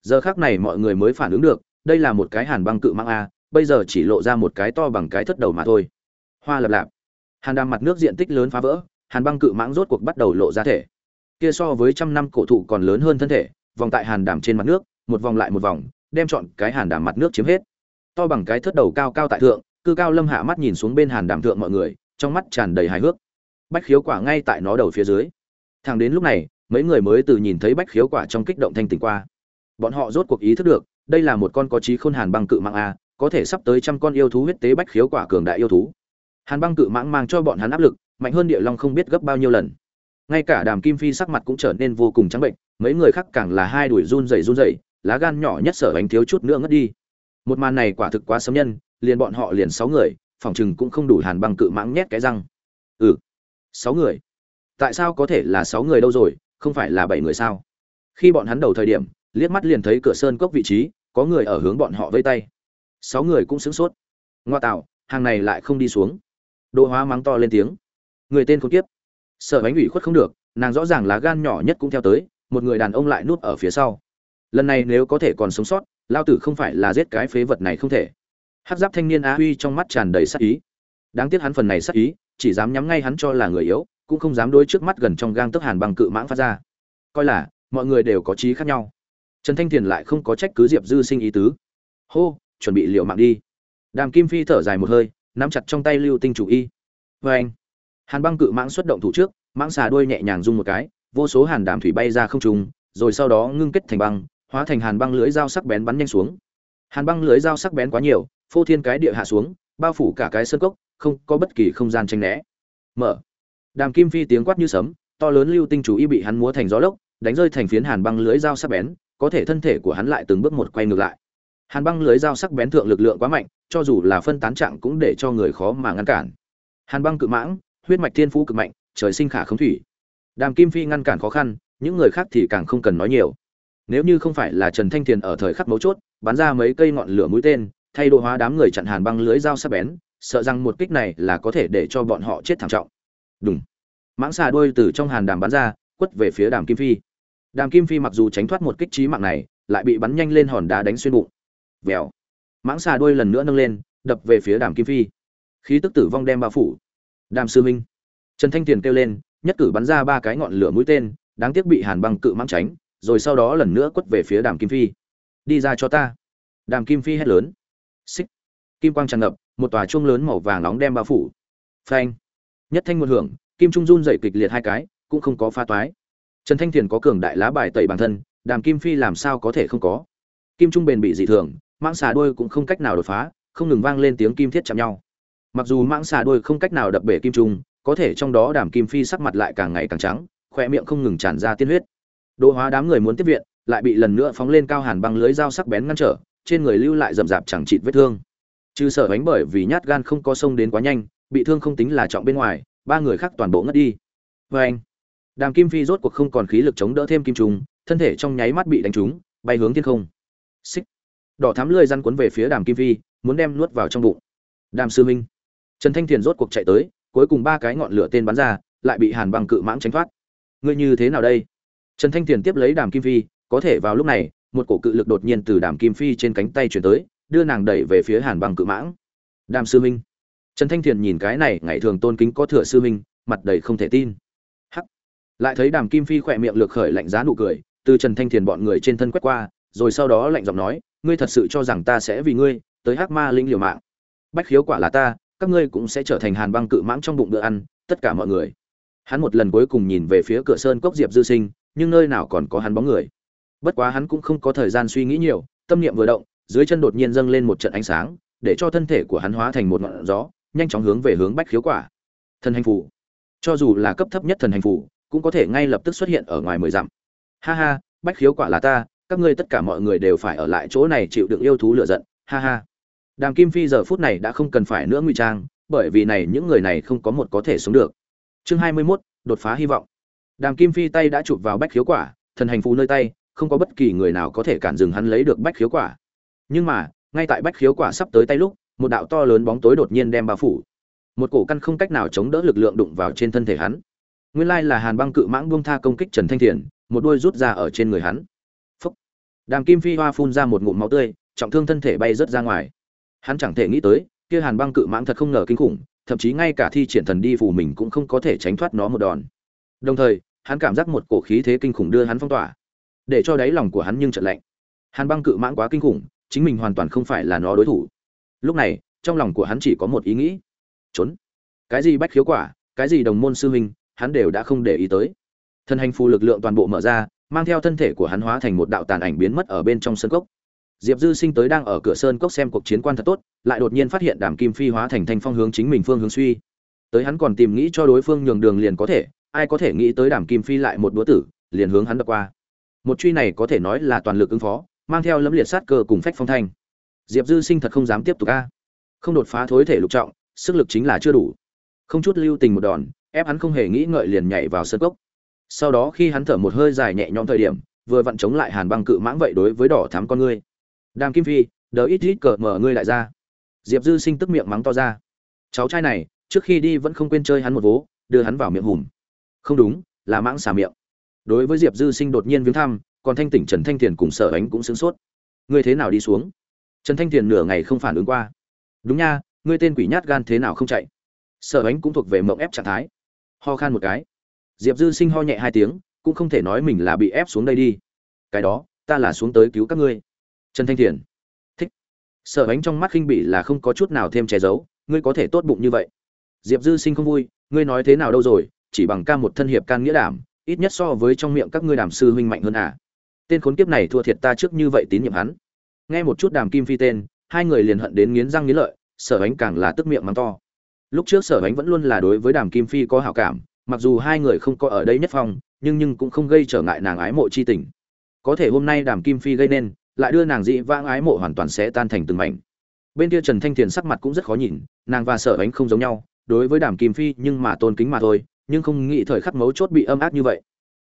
giờ khác này mọi người mới phản ứng được, đây là một cái hàn băng cự mang a, bây giờ chỉ lộ ra một cái to bằng cái thất đầu mà thôi. Hoa lập lạp. Hàn đàm mặt nước diện tích lớn phá vỡ, hàn băng cự mãng rốt cuộc bắt đầu lộ ra thể. Kia so với trăm năm cổ thụ còn lớn hơn thân thể, vòng tại hàn đàm trên mặt nước, một vòng lại một vòng, đem chọn cái hàn đàm mặt nước chiếm hết. To bằng cái thất đầu cao cao tại thượng, cư cao lâm hạ mắt nhìn xuống bên hàn đàm thượng mọi người, trong mắt tràn đầy hài hước. Bách khiếu quả ngay tại nó đầu phía dưới. Thằng đến lúc này, mấy người mới từ nhìn thấy bách khiếu quả trong kích động thanh tỉnh qua bọn họ rốt cuộc ý thức được, đây là một con có trí khôn hàn băng cự mạng a, có thể sắp tới trăm con yêu thú huyết tế bách khiếu quả cường đại yêu thú. Hàn băng cự mãng mang cho bọn hắn áp lực, mạnh hơn địa long không biết gấp bao nhiêu lần. Ngay cả đàm kim phi sắc mặt cũng trở nên vô cùng trắng bệnh, mấy người khác càng là hai đuổi run rẩy run rẩy, lá gan nhỏ nhất sở bánh thiếu chút nữa ngất đi. Một màn này quả thực quá sấm nhân, liền bọn họ liền sáu người, phòng chừng cũng không đủ hàn băng cự mãng nhét cái răng. Ừ sáu người. Tại sao có thể là sáu người đâu rồi, không phải là bảy người sao? Khi bọn hắn đầu thời điểm liếc mắt liền thấy cửa sơn cốc vị trí, có người ở hướng bọn họ vây tay. Sáu người cũng sửng sốt. Ngoa tạo, hàng này lại không đi xuống. Đỗ hóa mắng to lên tiếng. Người tên không tiếp sợ bánh ủy khuất không được, nàng rõ ràng là gan nhỏ nhất cũng theo tới, một người đàn ông lại nuốt ở phía sau. Lần này nếu có thể còn sống sót, lao tử không phải là giết cái phế vật này không thể. Hát giáp thanh niên á huy trong mắt tràn đầy sắc ý. Đáng tiếc hắn phần này sắc ý, chỉ dám nhắm ngay hắn cho là người yếu, cũng không dám đối trước mắt gần trong gang tức hàn bằng cự mãng phát ra. Coi là, mọi người đều có trí khác nhau trần thanh thiền lại không có trách cứ diệp dư sinh ý tứ. Hô, chuẩn bị liệu mạng đi. Đàm kim phi thở dài một hơi, nắm chặt trong tay lưu tinh chủ y. Vê anh, hàn băng cự mãng xuất động thủ trước, mãng xà đuôi nhẹ nhàng rung một cái, vô số hàn đàm thủy bay ra không trung, rồi sau đó ngưng kết thành băng, hóa thành hàn băng lưới dao sắc bén bắn nhanh xuống. Hàn băng lưới dao sắc bén quá nhiều, phô thiên cái địa hạ xuống, bao phủ cả cái sân cốc, không có bất kỳ không gian tranh né. Mở. Đàm kim phi tiếng quát như sấm, to lớn lưu tinh chủ y bị hắn múa thành gió lốc, đánh rơi thành phiến hàn băng lưới dao sắc bén có thể thân thể của hắn lại từng bước một quay ngược lại. Hàn băng lưới dao sắc bén thượng lực lượng quá mạnh, cho dù là phân tán trạng cũng để cho người khó mà ngăn cản. Hàn băng cự mãng, huyết mạch thiên phú cực mạnh, trời sinh khả không thủy. Đàm kim phi ngăn cản khó khăn, những người khác thì càng không cần nói nhiều. Nếu như không phải là trần thanh thiền ở thời khắc mấu chốt, bắn ra mấy cây ngọn lửa mũi tên, thay đồ hóa đám người chặn hàn băng lưới dao sắc bén, sợ rằng một kích này là có thể để cho bọn họ chết thảm trọng. Đúng mãng xà đuôi từ trong hàn đàm bắn ra, quất về phía đàm kim phi đàm kim phi mặc dù tránh thoát một kích chí mạng này, lại bị bắn nhanh lên hòn đá đánh xuyên bụng. Vèo. Mãng xà đuôi lần nữa nâng lên, đập về phía đàm kim phi. Khí tức tử vong đem bao phủ. Đàm sư minh. Trần thanh tiền kêu lên, nhất cử bắn ra ba cái ngọn lửa mũi tên, đáng tiếc bị hàn băng cự mãng tránh, rồi sau đó lần nữa quất về phía đàm kim phi. Đi ra cho ta. Đàm kim phi hét lớn. Xích. Kim quang tràn ngập, một tòa chuông lớn màu vàng nóng đem bao phủ. Phanh. Nhất thanh một hưởng, kim trung run rẩy kịch liệt hai cái, cũng không có pha toái trần thanh thiền có cường đại lá bài tẩy bản thân, đàm kim phi làm sao có thể không có? Kim trung bền bị dị thường, mãng xà đuôi cũng không cách nào đột phá, không ngừng vang lên tiếng kim thiết chạm nhau. Mặc dù mãng xà đuôi không cách nào đập bể kim trung, có thể trong đó đàm kim phi sắc mặt lại càng ngày càng trắng khoe miệng không ngừng tràn ra tiên huyết. Đỗ hóa đám người muốn tiếp viện, lại bị lần nữa phóng lên cao hàn băng lưới dao sắc bén ngăn trở, trên người lưu lại rậm rạp chẳng chịt vết thương. Trừ sở bánh bởi vì nhát gan không có sông đến quá nhanh, bị thương không tính là trọng bên ngoài, ba người khác toàn bộ ngất đi. Vê anh đàm kim phi rốt cuộc không còn khí lực chống đỡ thêm kim trùng thân thể trong nháy mắt bị đánh trúng, bay hướng thiên không. Xích. Đỏ thắm lưỡi răn cuốn về phía đàm kim phi, muốn đem nuốt vào trong bụng. Đàm sư minh. Trần thanh thiền rốt cuộc chạy tới, cuối cùng ba cái ngọn lửa tên bắn ra, lại bị hàn băng cự mãng tránh thoát. Ngươi như thế nào đây? Trần thanh thiền tiếp lấy đàm kim phi, có thể vào lúc này, một cổ cự lực đột nhiên từ đàm kim phi trên cánh tay chuyển tới, đưa nàng đẩy về phía hàn băng cự mãng. Đàm sư minh. Trần thanh thiền nhìn cái này, ngày thường tôn kính có thừa sư minh, mặt đầy không thể tin lại thấy đàm kim phi khỏe miệng lược khởi lạnh giá nụ cười, từ trần thanh thiền bọn người trên thân quét qua, rồi sau đó lạnh giọng nói, ngươi thật sự cho rằng ta sẽ vì ngươi tới hắc ma linh liều mạng? Bách khiếu quả là ta, các ngươi cũng sẽ trở thành hàn băng cự mãng trong bụng bữa ăn, tất cả mọi người. Hắn một lần cuối cùng nhìn về phía cửa sơn cốc diệp dư sinh, nhưng nơi nào còn có hắn bóng người. Bất quá hắn cũng không có thời gian suy nghĩ nhiều, tâm niệm vừa động, dưới chân đột nhiên dâng lên một trận ánh sáng, để cho thân thể của hắn hóa thành một ngọn gió, nhanh chóng hướng về hướng bách khiếu quả. Thần hành phủ. Cho dù là cấp thấp nhất thần hành phủ cũng có thể ngay lập tức xuất hiện ở ngoài mười dặm. Ha ha bách khiếu quả là ta các ngươi tất cả mọi người đều phải ở lại chỗ này chịu đựng yêu thú lựa giận ha ha. Đàm kim phi giờ phút này đã không cần phải nữa ngụy trang bởi vì này những người này không có một có thể sống được. Chương hai mươi 21, đột phá hy vọng. Đàm kim phi tay đã chụp vào bách khiếu quả thần hành phù nơi tay không có bất kỳ người nào có thể cản dừng hắn lấy được bách khiếu quả. Nhưng mà ngay tại bách khiếu quả sắp tới tay lúc một đạo to lớn bóng tối đột nhiên đem bao phủ. Một cổ căn không cách nào chống đỡ lực lượng đụng vào trên thân thể hắn nguyên lai là hàn băng cự mãng buông tha công kích trần thanh thiền, một đuôi rút ra ở trên người hắn. Phúc. đàm kim phi hoa phun ra một ngụm máu tươi, trọng thương thân thể bay rớt ra ngoài. Hắn chẳng thể nghĩ tới, kia hàn băng cự mãng thật không ngờ kinh khủng, thậm chí ngay cả thi triển thần đi phủ mình cũng không có thể tránh thoát nó một đòn. Đồng thời, hắn cảm giác một cổ khí thế kinh khủng đưa hắn phong tỏa. Để cho đáy lòng của hắn nhưng trận lạnh. Hàn băng cự mãng quá kinh khủng, chính mình hoàn toàn không phải là nó đối thủ. Lúc này, trong lòng của hắn chỉ có một ý nghĩ. Trốn. Cái gì bách khiếu quả, cái gì đồng môn sư huynh hắn đều đã không để ý tới. Thân hành phù lực lượng toàn bộ mở ra, mang theo thân thể của hắn hóa thành một đạo tàn ảnh biến mất ở bên trong sân cốc. Diệp dư sinh tới đang ở cửa sơn cốc xem cuộc chiến quan thật tốt, lại đột nhiên phát hiện đàm kim phi hóa thành thanh phong hướng chính mình phương hướng suy. Tới hắn còn tìm nghĩ cho đối phương nhường đường liền có thể, ai có thể nghĩ tới đàm kim phi lại một đũa tử, liền hướng hắn đập qua. Một truy này có thể nói là toàn lực ứng phó, mang theo lẫm liệt sát cơ cùng phách phong thanh. Diệp dư sinh thật không dám tiếp tục a. Không đột phá thối thể lục trọng, sức lực chính là chưa đủ. Không chút lưu tình một đòn ép hắn không hề nghĩ ngợi liền nhảy vào sân cốc. Sau đó khi hắn thở một hơi dài nhẹ nhõm thời điểm, vừa vặn chống lại hàn băng cự mãng vậy đối với đỏ thắm con ngươi. Đàm kim phi đỡ ít ít cờ mở ngươi lại ra. Diệp dư sinh tức miệng mắng to ra. Cháu trai này, trước khi đi vẫn không quên chơi hắn một vố, đưa hắn vào miệng hùm. Không đúng, là mãng xà miệng. Đối với diệp dư sinh đột nhiên viếng thăm, còn thanh tỉnh trần thanh thiền cùng sở ánh cũng sửng sốt. Ngươi thế nào đi xuống? Trần thanh thiền nửa ngày không phản ứng qua. Đúng nha, ngươi tên quỷ nhát gan thế nào không chạy? Sở ánh cũng thuộc về mộng ép trạng thái ho khan một cái. Diệp dư sinh ho nhẹ hai tiếng, cũng không thể nói mình là bị ép xuống đây đi. Cái đó, ta là xuống tới cứu các ngươi. Trần thanh thiền. Thích. Sở ánh trong mắt khinh bỉ là không có chút nào thêm che giấu, ngươi có thể tốt bụng như vậy. Diệp dư sinh không vui, ngươi nói thế nào đâu rồi, chỉ bằng ca một thân hiệp can nghĩa đảm, ít nhất so với trong miệng các ngươi đàm sư huynh mạnh hơn à. Tên khốn kiếp này thua thiệt ta trước như vậy tín nhiệm hắn. Nghe một chút đàm kim phi tên, hai người liền hận đến nghiến răng nghiến lợi, sở ánh càng là tức miệng mắng to lúc trước sở ánh vẫn luôn là đối với đàm kim phi có hảo cảm, mặc dù hai người không có ở đây nhất phong, nhưng nhưng cũng không gây trở ngại nàng ái mộ chi tình. Có thể hôm nay đàm kim phi gây nên, lại đưa nàng dị vãng ái mộ hoàn toàn sẽ tan thành từng mảnh. Bên kia trần thanh thiền sắc mặt cũng rất khó nhìn, nàng và sở ánh không giống nhau, đối với đàm kim phi nhưng mà tôn kính mà thôi, nhưng không nghĩ thời khắc mấu chốt bị âm ác như vậy.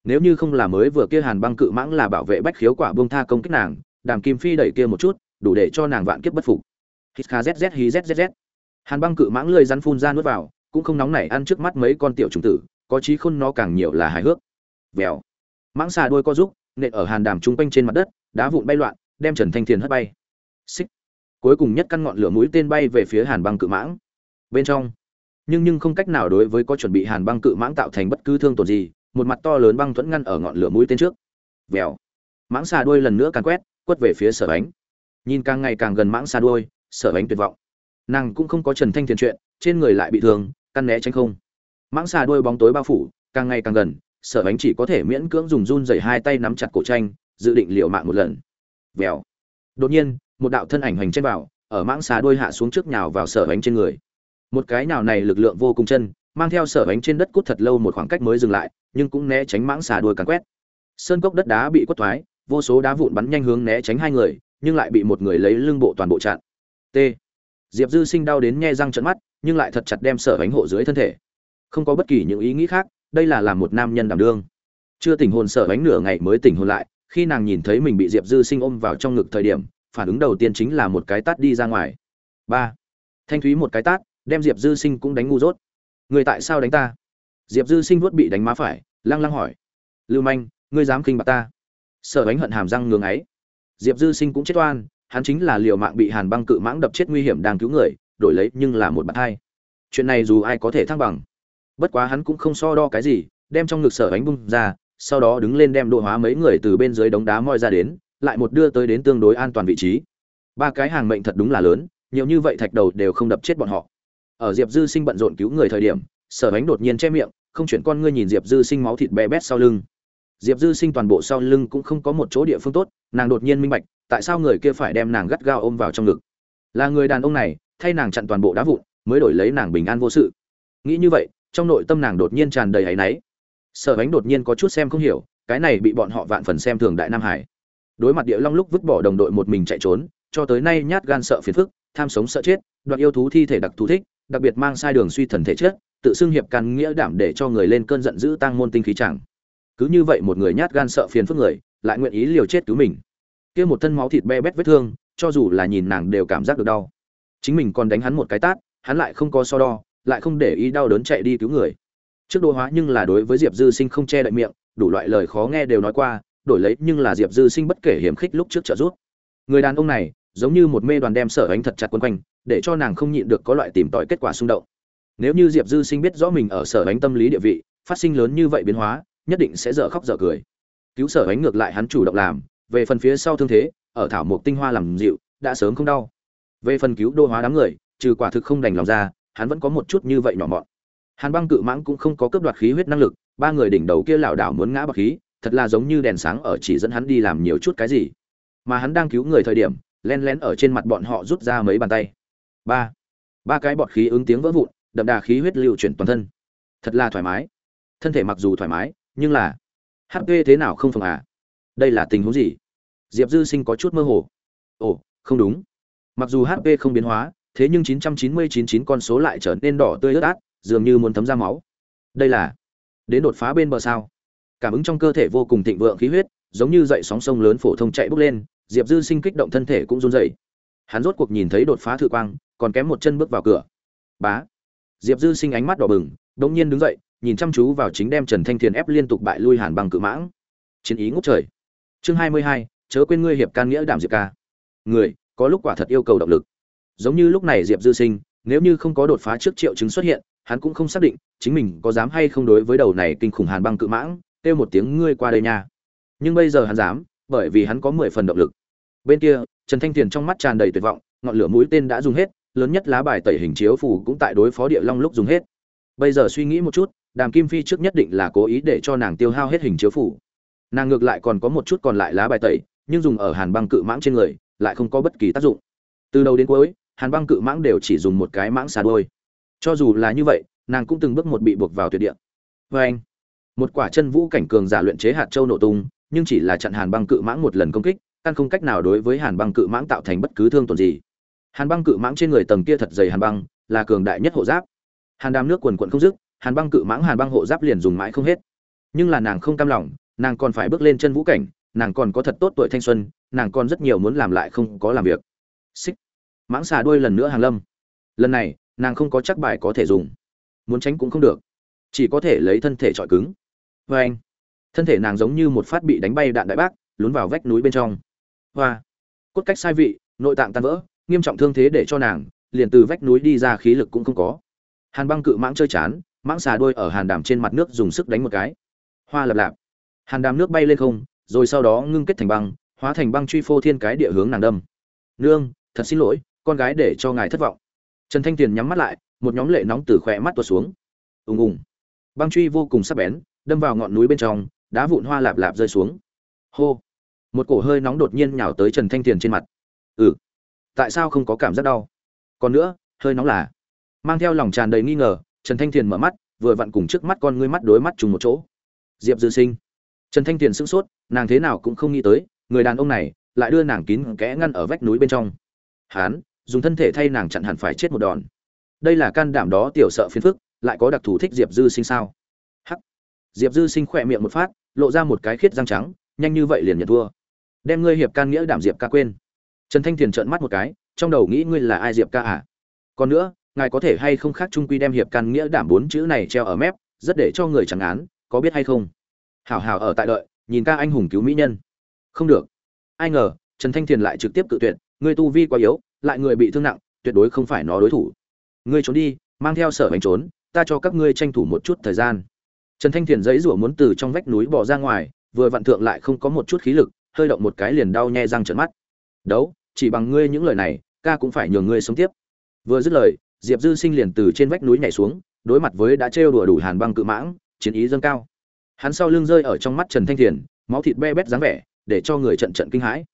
Nếu như không là mới vừa kia hàn băng cự mãng là bảo vệ bách khiếu quả bông tha công kích nàng, đàm kim phi đẩy kia một chút, đủ để cho nàng vạn kiếp bất phục. Hít kha zz hí zzz hàn băng cự mãng lười rắn phun ra nuốt vào, cũng không nóng nảy ăn trước mắt mấy con tiểu trùng tử, có trí khôn nó càng nhiều là hài hước. Vèo. Mãng xà đôi co giúp nện ở hàn đàm trung quanh trên mặt đất, đá vụn bay loạn, đem trần thanh thiền hất bay. Xích. Cuối cùng nhất căn ngọn lửa mũi tên bay về phía hàn băng cự mãng. Bên trong. Nhưng nhưng không cách nào đối với có chuẩn bị hàn băng cự mãng tạo thành bất cứ thương tổn gì, một mặt to lớn băng thuẫn ngăn ở ngọn lửa mũi tên trước. Vèo. Mãng xà đuôi lần nữa càn quét, quất về phía sở ánh nhìn càng ngày càng gần mãng xà đuôi, sở ánh tuyệt vọng nàng cũng không có trần thanh thiền chuyện, trên người lại bị thương, căn né tránh không. Mãng xà đuôi bóng tối bao phủ, càng ngày càng gần, sở ánh chỉ có thể miễn cưỡng dùng run dày hai tay nắm chặt cổ tranh, dự định liệu mạng một lần. Vèo. Đột nhiên, một đạo thân ảnh hành trên vào, ở mãng xà đuôi hạ xuống trước nhào vào sở ánh trên người. Một cái nào này lực lượng vô cùng chân, mang theo sở ánh trên đất cút thật lâu một khoảng cách mới dừng lại, nhưng cũng né tránh mãng xà đuôi càng quét. Sơn cốc đất đá bị quất thoái, vô số đá vụn bắn nhanh hướng né tránh hai người, nhưng lại bị một người lấy lưng bộ toàn bộ chặn. T diệp dư sinh đau đến nhe răng trận mắt, nhưng lại thật chặt đem sở ánh hộ dưới thân thể. Không có bất kỳ những ý nghĩ khác, đây là làm một nam nhân đảm đương. Chưa tỉnh hồn sở ánh nửa ngày mới tỉnh hồn lại, khi nàng nhìn thấy mình bị diệp dư sinh ôm vào trong ngực thời điểm, phản ứng đầu tiên chính là một cái tát đi ra ngoài. Ba. Thanh thúy một cái tát, đem diệp dư sinh cũng đánh ngu dốt. Người tại sao đánh ta? Diệp dư sinh vuốt bị đánh má phải, lăng lăng hỏi. Lưu manh, ngươi dám khinh bạc ta? Sở ánh hận hàm răng ngưng ấy. Diệp dư sinh cũng chết oan hắn chính là liều mạng bị hàn băng cự mãng đập chết nguy hiểm đang cứu người, đổi lấy nhưng là một bạn hai. Chuyện này dù ai có thể thăng bằng, bất quá hắn cũng không so đo cái gì, đem trong ngực sở ánh bung ra, sau đó đứng lên đem độ hóa mấy người từ bên dưới đống đá moi ra đến, lại một đưa tới đến tương đối an toàn vị trí. Ba cái hàng mệnh thật đúng là lớn, nhiều như vậy thạch đầu đều không đập chết bọn họ. Ở diệp dư sinh bận rộn cứu người thời điểm, sở ánh đột nhiên che miệng, không chuyển con ngươi nhìn diệp dư sinh máu thịt bé bét sau lưng diệp dư sinh toàn bộ sau lưng cũng không có một chỗ địa phương tốt nàng đột nhiên minh bạch tại sao người kia phải đem nàng gắt gao ôm vào trong ngực. Là người đàn ông này thay nàng chặn toàn bộ đá vụn mới đổi lấy nàng bình an vô sự. Nghĩ như vậy trong nội tâm nàng đột nhiên tràn đầy áy náy. Sở ánh đột nhiên có chút xem không hiểu cái này bị bọn họ vạn phần xem thường đại nam hải. Đối mặt địa long lúc vứt bỏ đồng đội một mình chạy trốn cho tới nay nhát gan sợ phiền phức tham sống sợ chết đoạt yêu thú thi thể đặc thù thích đặc biệt mang sai đường suy thần thể chết, tự xưng hiệp can nghĩa đảm để cho người lên cơn giận dữ tăng môn tinh khí chẳng cứ như vậy một người nhát gan sợ phiền phức người, lại nguyện ý liều chết cứu mình. Kia một thân máu thịt be bét vết thương, cho dù là nhìn nàng đều cảm giác được đau. Chính mình còn đánh hắn một cái tát, hắn lại không có so đo, lại không để ý đau đớn chạy đi cứu người. Trước đô hóa nhưng là đối với diệp dư sinh không che đậy miệng, đủ loại lời khó nghe đều nói qua, đổi lấy nhưng là diệp dư sinh bất kể hiểm khích lúc trước trợ giúp. Người đàn ông này, giống như một mê đoàn đem sở ánh thật chặt quấn quanh, để cho nàng không nhịn được có loại tìm tòi kết quả xung động. Nếu như diệp dư sinh biết rõ mình ở sở ánh tâm lý địa vị, phát sinh lớn như vậy biến hóa nhất định sẽ dở khóc dở cười. Cứu sở ánh ngược lại hắn chủ động làm, về phần phía sau thương thế, ở thảo mộc tinh hoa làm dịu, đã sớm không đau. Về phần cứu đô hóa đám người, trừ quả thực không đành lòng ra, hắn vẫn có một chút như vậy nhỏ mọn. Hàn băng cự mãng cũng không có cướp đoạt khí huyết năng lực, ba người đỉnh đầu kia lảo đảo muốn ngã bạc khí, thật là giống như đèn sáng ở chỉ dẫn hắn đi làm nhiều chút cái gì. Mà hắn đang cứu người thời điểm len lén ở trên mặt bọn họ rút ra mấy bàn tay. Ba. Ba cái bọt khí ứng tiếng vỡ vụn, đậm đà khí huyết lưu chuyển toàn thân. Thật là thoải mái. Thân thể mặc dù thoải mái nhưng là hp thế nào không phòng à? Đây là tình huống gì? Diệp dư sinh có chút mơ hồ. Ồ, không đúng. Mặc dù hp không biến hóa, thế nhưng 9999 con số lại trở nên đỏ tươi ướt át, dường như muốn thấm ra máu. Đây là, đến đột phá bên bờ sao? Cảm ứng trong cơ thể vô cùng thịnh vượng khí huyết, giống như dậy sóng sông lớn phổ thông chạy bốc lên, diệp dư sinh kích động thân thể cũng run dậy hắn rốt cuộc nhìn thấy đột phá thự quang, còn kém một chân bước vào cửa. Bá. Diệp dư sinh ánh mắt đỏ bừng đ nhiên đứng dậy nhìn chăm chú vào chính đem trần thanh thiền ép liên tục bại lui hàn Băng cự mãng. Chiến ý ngút trời. Chương hai mươi hai, chớ quên ngươi hiệp can nghĩa đảm diệp ca. Người, có lúc quả thật yêu cầu động lực. Giống như lúc này diệp dư sinh, nếu như không có đột phá trước triệu chứng xuất hiện, hắn cũng không xác định chính mình có dám hay không đối với đầu này kinh khủng hàn băng cự mãng, kêu một tiếng ngươi qua đây nha. Nhưng bây giờ hắn dám, bởi vì hắn có mười phần động lực. Bên kia, trần thanh tiền trong mắt tràn đầy tuyệt vọng, ngọn lửa mũi tên đã dùng hết, lớn nhất lá bài tẩy hình chiếu phủ cũng tại đối phó địa long lúc dùng hết. Bây giờ suy nghĩ một chút đàm kim phi trước nhất định là cố ý để cho nàng tiêu hao hết hình chiếu phủ. Nàng ngược lại còn có một chút còn lại lá bài tẩy, nhưng dùng ở hàn băng cự mãng trên người, lại không có bất kỳ tác dụng. Từ đầu đến cuối, hàn băng cự mãng đều chỉ dùng một cái mãng xà đôi cho dù là như vậy, nàng cũng từng bước một bị buộc vào tuyệt địa. Vê anh, một quả chân vũ cảnh cường giả luyện chế hạt châu nổ tung, nhưng chỉ là chặn hàn băng cự mãng một lần công kích, căn không cách nào đối với hàn băng cự mãng tạo thành bất cứ thương tổn gì. Hàn băng cự mãng trên người tầng kia thật dày hàn băng, là cường đại nhất hộ giáp. Hàn đàm nước quần quận không dứt hàn băng cự mãng hàn băng hộ giáp liền dùng mãi không hết. Nhưng là nàng không cam lòng, nàng còn phải bước lên chân vũ cảnh, nàng còn có thật tốt tuổi thanh xuân, nàng còn rất nhiều muốn làm lại không có làm việc. Xích. Mãng xà đuôi lần nữa hàng lâm. Lần này, nàng không có chắc bài có thể dùng. Muốn tránh cũng không được. Chỉ có thể lấy thân thể trọi cứng. Vê anh, thân thể nàng giống như một phát bị đánh bay đạn đại bác, lún vào vách núi bên trong. Hoa. Cốt cách sai vị, nội tạng tan vỡ, nghiêm trọng thương thế để cho nàng, liền từ vách núi đi ra khí lực cũng không có. Hàn băng cự mãng chơi chán mãng xà đôi ở hàn đàm trên mặt nước dùng sức đánh một cái. Hoa lập lạp. Hàn đàm nước bay lên không, rồi sau đó ngưng kết thành băng, hóa thành băng truy phô thiên cái địa hướng nàng đâm. Nương, thật xin lỗi, con gái để cho ngài thất vọng. Trần thanh tiền nhắm mắt lại, một nhóm lệ nóng từ khỏe mắt tuột xuống. Ùng ùng. Băng truy vô cùng sắc bén, đâm vào ngọn núi bên trong, đá vụn hoa lạp lạp rơi xuống. Hô. Một cổ hơi nóng đột nhiên nhào tới trần thanh tiền trên mặt. Ừ. Tại sao không có cảm giác đau? Còn nữa, hơi nóng là, mang theo lòng tràn đầy nghi ngờ trần thanh tiền mở mắt, vừa vặn cùng trước mắt con ngươi mắt đối mắt trùng một chỗ. Diệp dư sinh. Trần thanh tiền sững sốt, nàng thế nào cũng không nghĩ tới, người đàn ông này lại đưa nàng kín kẽ ngăn ở vách núi bên trong. Hán, dùng thân thể thay nàng chặn hẳn phải chết một đòn. Đây là can đảm đó, tiểu sợ phiền phức, lại có đặc thù thích diệp dư sinh sao? Hắc. Diệp dư sinh khỏe miệng một phát, lộ ra một cái khiết răng trắng, nhanh như vậy liền nhận thua. Đem ngươi hiệp can nghĩa đảm diệp ca quên. Trần thanh thiền trợn mắt một cái, trong đầu nghĩ ngươi là ai diệp ca à? Còn nữa ngài có thể hay không khác trung quy đem hiệp can nghĩa đảm bốn chữ này treo ở mép, rất để cho người chẳng án, có biết hay không? Hảo hảo ở tại đợi, nhìn ca anh hùng cứu mỹ nhân. Không được. Ai ngờ, trần thanh thiền lại trực tiếp cự tuyệt ngươi tu vi quá yếu, lại người bị thương nặng, tuyệt đối không phải nó đối thủ. Ngươi trốn đi, mang theo sở bánh trốn, ta cho các ngươi tranh thủ một chút thời gian. Trần thanh thiền dãy rủa muốn từ trong vách núi bỏ ra ngoài, vừa vặn thượng lại không có một chút khí lực, hơi động một cái liền đau nhe răng trợn mắt. Đấu, chỉ bằng ngươi những lời này, ca cũng phải nhường ngươi sống tiếp. Vừa dứt lời diệp dư sinh liền từ trên vách núi nhảy xuống, đối mặt với đã trêu đùa đủ hàn băng cự mãng, chiến ý dâng cao. Hắn sau lưng rơi ở trong mắt trần thanh thiền, máu thịt be bét dáng vẻ, để cho người trận trận kinh hãi.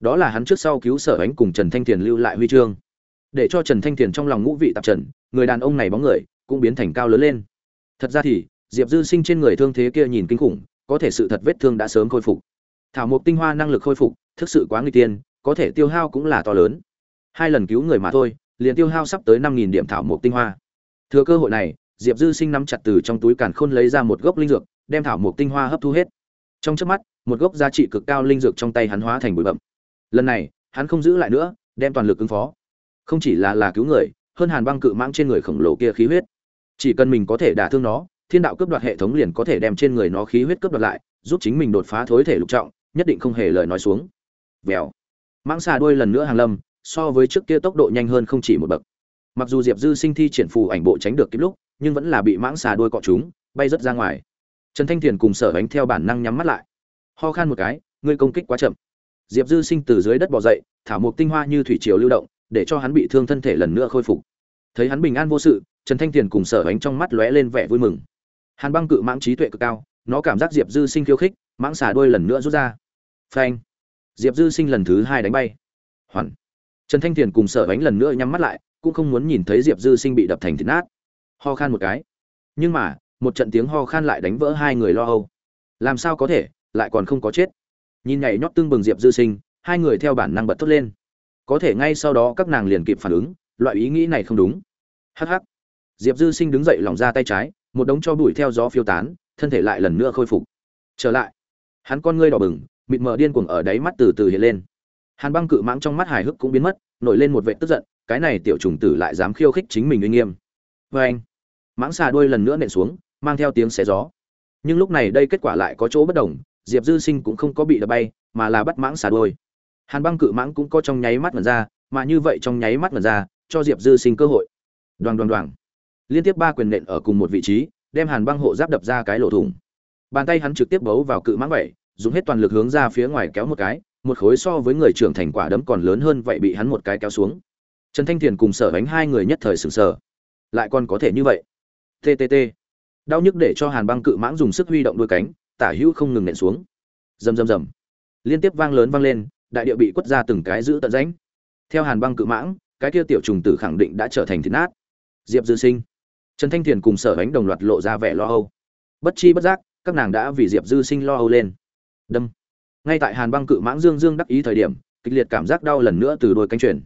Đó là hắn trước sau cứu sở ánh cùng trần thanh thiền lưu lại huy chương. Để cho trần thanh thiền trong lòng ngũ vị tạp trần, người đàn ông này bóng người, cũng biến thành cao lớn lên. Thật ra thì, diệp dư sinh trên người thương thế kia nhìn kinh khủng, có thể sự thật vết thương đã sớm khôi phục. Thảo mộc tinh hoa năng lực khôi phục, thực sự quá nguy tiên, có thể tiêu hao cũng là to lớn. Hai lần cứu người mà thôi liền tiêu hao sắp tới năm nghìn điểm thảo mộc tinh hoa. Thừa cơ hội này, diệp dư sinh nắm chặt từ trong túi càn khôn lấy ra một gốc linh dược, đem thảo mộc tinh hoa hấp thu hết. Trong trước mắt, một gốc giá trị cực cao linh dược trong tay hắn hóa thành bụi bậm lần này, hắn không giữ lại nữa, đem toàn lực ứng phó. Không chỉ là là cứu người, hơn hàn băng cự mãng trên người khổng lồ kia khí huyết. Chỉ cần mình có thể đả thương nó, thiên đạo cướp đoạt hệ thống liền có thể đem trên người nó khí huyết cướp đoạt lại, giúp chính mình đột phá thối thể lục trọng, nhất định không hề lời nói xuống. Vèo. Mãng xà đuôi lần nữa hàng lâm so với trước kia tốc độ nhanh hơn không chỉ một bậc. Mặc dù diệp dư sinh thi triển phù ảnh bộ tránh được kịp lúc, nhưng vẫn là bị mãng xà đuôi cọ chúng, bay rất ra ngoài. Trần thanh thiền cùng sở Ánh theo bản năng nhắm mắt lại. Ho khan một cái, ngươi công kích quá chậm. Diệp dư sinh từ dưới đất bò dậy, thảo mộc tinh hoa như thủy triều lưu động, để cho hắn bị thương thân thể lần nữa khôi phục. Thấy hắn bình an vô sự, trần thanh thiền cùng sở Ánh trong mắt lóe lên vẻ vui mừng. Hàn băng cự mãng trí tuệ cực cao, nó cảm giác diệp dư sinh khiêu khích, mãng xà đuôi lần nữa rút ra. Phanh! Diệp dư sinh lần thứ hai đánh bay. Hoàn! Trần thanh thiền cùng sở bánh lần nữa nhắm mắt lại, cũng không muốn nhìn thấy diệp dư sinh bị đập thành thịt nát. Ho khan một cái. Nhưng mà, một trận tiếng ho khan lại đánh vỡ hai người lo âu. Làm sao có thể, lại còn không có chết. Nhìn nhảy nhót tương bừng diệp dư sinh, hai người theo bản năng bật thốt lên. Có thể ngay sau đó các nàng liền kịp phản ứng, loại ý nghĩ này không đúng. Hh diệp dư sinh đứng dậy lỏng ra tay trái, một đống cho bụi theo gió phiêu tán, thân thể lại lần nữa khôi phục. Trở lại. Hắn con ngươi đỏ bừng, mịt mờ điên cuồng ở đáy mắt từ từ hiện lên hàn băng cự mãng trong mắt hài hước cũng biến mất, nổi lên một vệ tức giận, cái này tiểu trùng tử lại dám khiêu khích chính mình uy nghiêm. Vê anh, mãng xà đuôi lần nữa nện xuống, mang theo tiếng xé gió. Nhưng lúc này đây kết quả lại có chỗ bất đồng, diệp dư sinh cũng không có bị đập bay, mà là bắt mãng xà đuôi. Hàn băng cự mãng cũng có trong nháy mắt mật ra, mà như vậy trong nháy mắt mật ra, cho diệp dư sinh cơ hội. Đoàn đoàn đoàn liên tiếp ba quyền nện ở cùng một vị trí, đem hàn băng hộ giáp đập ra cái lỗ thủng. Bàn tay hắn trực tiếp bấu vào cự mãng vậy, dùng hết toàn lực hướng ra phía ngoài kéo một cái một khối so với người trưởng thành quả đấm còn lớn hơn vậy bị hắn một cái kéo xuống. Trần thanh thiền cùng sở bánh hai người nhất thời sừng sờ. Lại còn có thể như vậy. Ttt đau nhức để cho hàn băng cự mãng dùng sức huy động đôi cánh, tả hữu không ngừng nện xuống. Rầm rầm rầm. Liên tiếp vang lớn vang lên, đại địa bị quất ra từng cái giữ tận ránh. theo hàn băng cự mãng, cái kia tiểu trùng tử khẳng định đã trở thành thịt nát. Diệp dư sinh. Trần thanh thiền cùng sở bánh đồng loạt lộ ra vẻ lo âu. Bất chi bất giác, các nàng đã vì diệp dư sinh lo âu lên. Đâm ngay tại hàn băng cự mãng dương dương đắc ý thời điểm, kịch liệt cảm giác đau lần nữa từ đôi cánh truyền.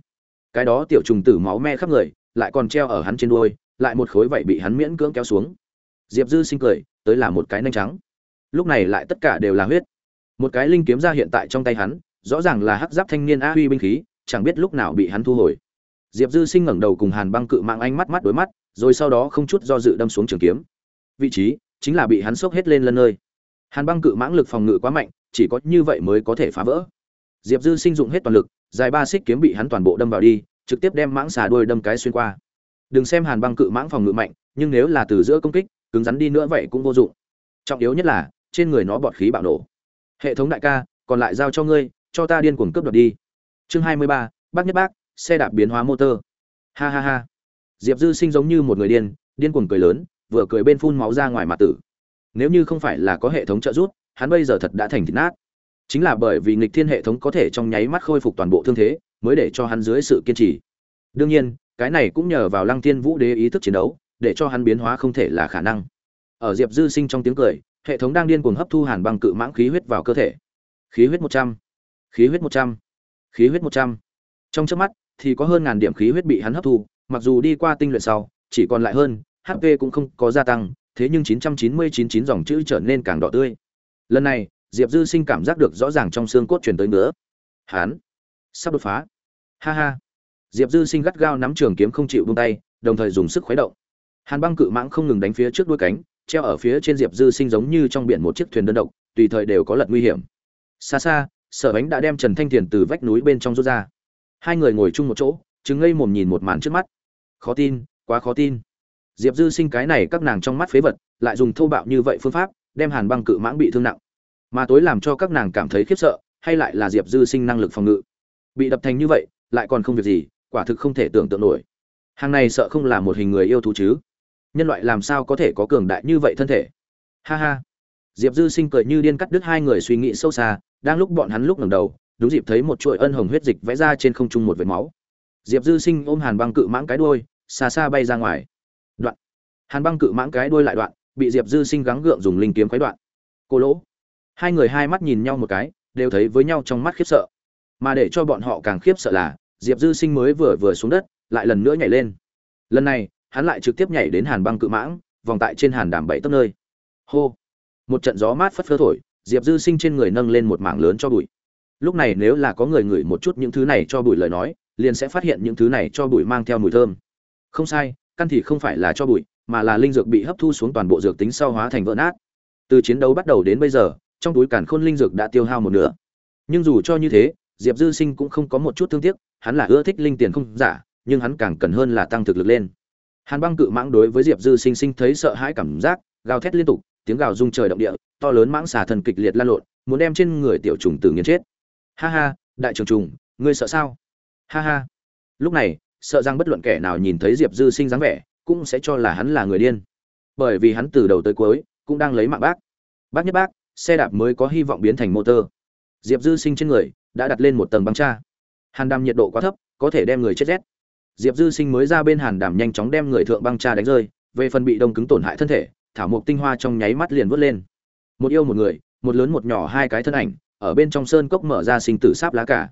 Cái đó tiểu trùng tử máu me khắp người, lại còn treo ở hắn trên đuôi, lại một khối vậy bị hắn miễn cưỡng kéo xuống. Diệp dư sinh cười, tới là một cái nanh trắng. Lúc này lại tất cả đều là huyết. Một cái linh kiếm ra hiện tại trong tay hắn, rõ ràng là hắc giáp thanh niên a huy binh khí, chẳng biết lúc nào bị hắn thu hồi. Diệp dư sinh ngẩng đầu cùng hàn băng cự mạng anh mắt mắt đối mắt, rồi sau đó không chút do dự đâm xuống trường kiếm. Vị trí, chính là bị hắn sốc hết lên lân nơi. Hàn băng cự mãng lực phòng ngự quá mạnh chỉ có như vậy mới có thể phá vỡ. Diệp dư sinh dụng hết toàn lực, dài ba xích kiếm bị hắn toàn bộ đâm vào đi, trực tiếp đem mãng xà đuôi đâm cái xuyên qua. Đừng xem hàn băng cự mãng phòng ngự mạnh, nhưng nếu là từ giữa công kích, cứng rắn đi nữa vậy cũng vô dụng. Trọng yếu nhất là, trên người nó bọt khí bạo nổ. Hệ thống đại ca, còn lại giao cho ngươi, cho ta điên cuồng cướp đoạt đi. Chương hai mươi ba, bác nhất bác, xe đạp biến hóa motor. Ha ha ha. Diệp dư sinh giống như một người điên điên cuồng cười lớn, vừa cười bên phun máu ra ngoài mặt tử. Nếu như không phải là có hệ thống trợ giúp hắn bây giờ thật đã thành thịt nát. Chính là bởi vì nghịch thiên hệ thống có thể trong nháy mắt khôi phục toàn bộ thương thế, mới để cho hắn dưới sự kiên trì. Đương nhiên, cái này cũng nhờ vào lăng thiên vũ đế ý thức chiến đấu, để cho hắn biến hóa không thể là khả năng. Ở diệp dư sinh trong tiếng cười, hệ thống đang điên cuồng hấp thu hàn băng cự mãng khí huyết vào cơ thể. Khí huyết một trăm, khí huyết một trăm, khí huyết một trăm. Trong trước mắt, thì có hơn ngàn điểm khí huyết bị hắn hấp thu, mặc dù đi qua tinh luyện sau, chỉ còn lại hơn hp cũng không có gia tăng, thế nhưng 9999 dòng chữ trở nên càng đỏ tươi lần này, diệp dư sinh cảm giác được rõ ràng trong xương cốt truyền tới nữa Hán, sắp đột phá. Ha ha. Diệp dư sinh gắt gao nắm trường kiếm không chịu buông tay, đồng thời dùng sức khuấy động. Hàn băng cự mãng không ngừng đánh phía trước đuôi cánh, treo ở phía trên diệp dư sinh giống như trong biển một chiếc thuyền đơn độc, tùy thời đều có lật nguy hiểm. Xa xa, sở ánh đã đem trần thanh thiền từ vách núi bên trong rút ra. Hai người ngồi chung một chỗ chứng ngây mồm nhìn một màn trước mắt. Khó tin, quá khó tin. Diệp dư sinh cái này các nàng trong mắt phế vật, lại dùng thô bạo như vậy phương pháp đem hàn băng cự mãng bị thương nặng. Mà tối làm cho các nàng cảm thấy khiếp sợ, hay lại là diệp dư sinh năng lực phòng ngự. Bị đập thành như vậy, lại còn không việc gì, quả thực không thể tưởng tượng nổi. Hàng này sợ không là một hình người yêu thú chứ. Nhân loại làm sao có thể có cường đại như vậy thân thể? Ha ha. Diệp dư sinh cười như điên cắt đứt hai người suy nghĩ sâu xa, đang lúc bọn hắn lúc ngẩng đầu, đúng dịp thấy một chuỗi ân hồng huyết dịch vẽ ra trên không trung một vệt máu. Diệp dư sinh ôm hàn băng cự mãng cái đuôi, xa xa bay ra ngoài. Đoạn. Hàn băng cự mãng cái đuôi lại đoạn bị diệp dư sinh gắng gượng dùng linh kiếm quái đoạn. Cô lỗ. Hai người hai mắt nhìn nhau một cái, đều thấy với nhau trong mắt khiếp sợ. Mà để cho bọn họ càng khiếp sợ là, diệp dư sinh mới vừa vừa xuống đất, lại lần nữa nhảy lên. Lần này, hắn lại trực tiếp nhảy đến hàn băng cự mãng, vòng tại trên hàn đàm bảy tấc nơi. Hô. Một trận gió mát phất phơ thổi, diệp dư sinh trên người nâng lên một mảng lớn cho bụi. Lúc này nếu là có người ngửi một chút những thứ này cho bụi lời nói, liền sẽ phát hiện những thứ này cho bụi mang theo mùi thơm. Không sai, căn thì không phải là cho bụi mà là linh dược bị hấp thu xuống toàn bộ dược tính sau hóa thành vỡ nát. Từ chiến đấu bắt đầu đến bây giờ, trong túi càn khôn linh dược đã tiêu hao một nửa. Nhưng dù cho như thế, diệp dư sinh cũng không có một chút thương tiếc, hắn là ưa thích linh tiền không giả, nhưng hắn càng cần hơn là tăng thực lực lên. Hàn băng cự mãng đối với diệp dư sinh sinh thấy sợ hãi cảm giác, gào thét liên tục, tiếng gào rung trời động địa, to lớn mãng xà thần kịch liệt lan lộn, muốn đem trên người tiểu trùng tử nghiền chết. Ha ha, đại trường trùng, ngươi sợ sao? Ha ha. Lúc này, sợ rằng bất luận kẻ nào nhìn thấy diệp dư sinh dáng vẻ cũng sẽ cho là hắn là người điên. Bởi vì hắn từ đầu tới cuối cũng đang lấy mạng bác. Bác nhất bác, xe đạp mới có hy vọng biến thành motor. Diệp dư sinh trên người đã đặt lên một tầng băng cha hàn đàm nhiệt độ quá thấp, có thể đem người chết rét. Diệp dư sinh mới ra bên hàn đàm nhanh chóng đem người thượng băng cha đánh rơi, về phần bị đông cứng tổn hại thân thể, thảo mộc tinh hoa trong nháy mắt liền vớt lên. Một yêu một người, một lớn một nhỏ hai cái thân ảnh, ở bên trong sơn cốc mở ra sinh tử sáp lá cả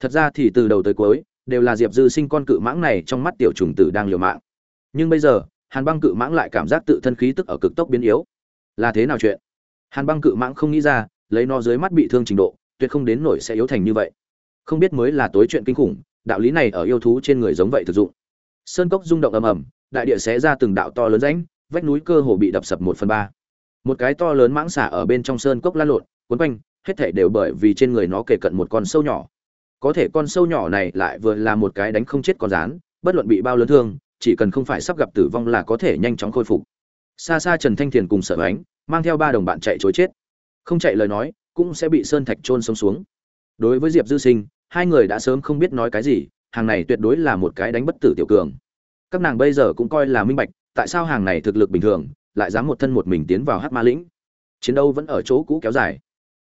thật ra thì từ đầu tới cuối, đều là diệp dư sinh con cự mãng này trong mắt tiểu trùng tử đang liều mạng nhưng bây giờ, hàn băng cự mãng lại cảm giác tự thân khí tức ở cực tốc biến yếu. Là thế nào chuyện? Hàn băng cự mãng không nghĩ ra, lấy nó dưới mắt bị thương trình độ, tuyệt không đến nổi sẽ yếu thành như vậy. Không biết mới là tối chuyện kinh khủng, đạo lý này ở yêu thú trên người giống vậy thực dụng. Sơn cốc rung động ầm ầm, đại địa xé ra từng đạo to lớn rãnh, vách núi cơ hồ bị đập sập một phần ba. Một cái to lớn mãng xả ở bên trong sơn cốc lan lộn quấn quanh, hết thể đều bởi vì trên người nó kề cận một con sâu nhỏ. Có thể con sâu nhỏ này lại vừa là một cái đánh không chết con rán bất luận bị bao lớn thương chỉ cần không phải sắp gặp tử vong là có thể nhanh chóng khôi phục. Xa xa trần thanh thiền cùng sở ánh mang theo ba đồng bạn chạy chối chết. Không chạy lời nói, cũng sẽ bị sơn thạch trôn sống xuống. Đối với diệp dư sinh, hai người đã sớm không biết nói cái gì, hàng này tuyệt đối là một cái đánh bất tử tiểu cường. Các nàng bây giờ cũng coi là minh bạch, tại sao hàng này thực lực bình thường, lại dám một thân một mình tiến vào hát ma lĩnh? Chiến đấu vẫn ở chỗ cũ kéo dài.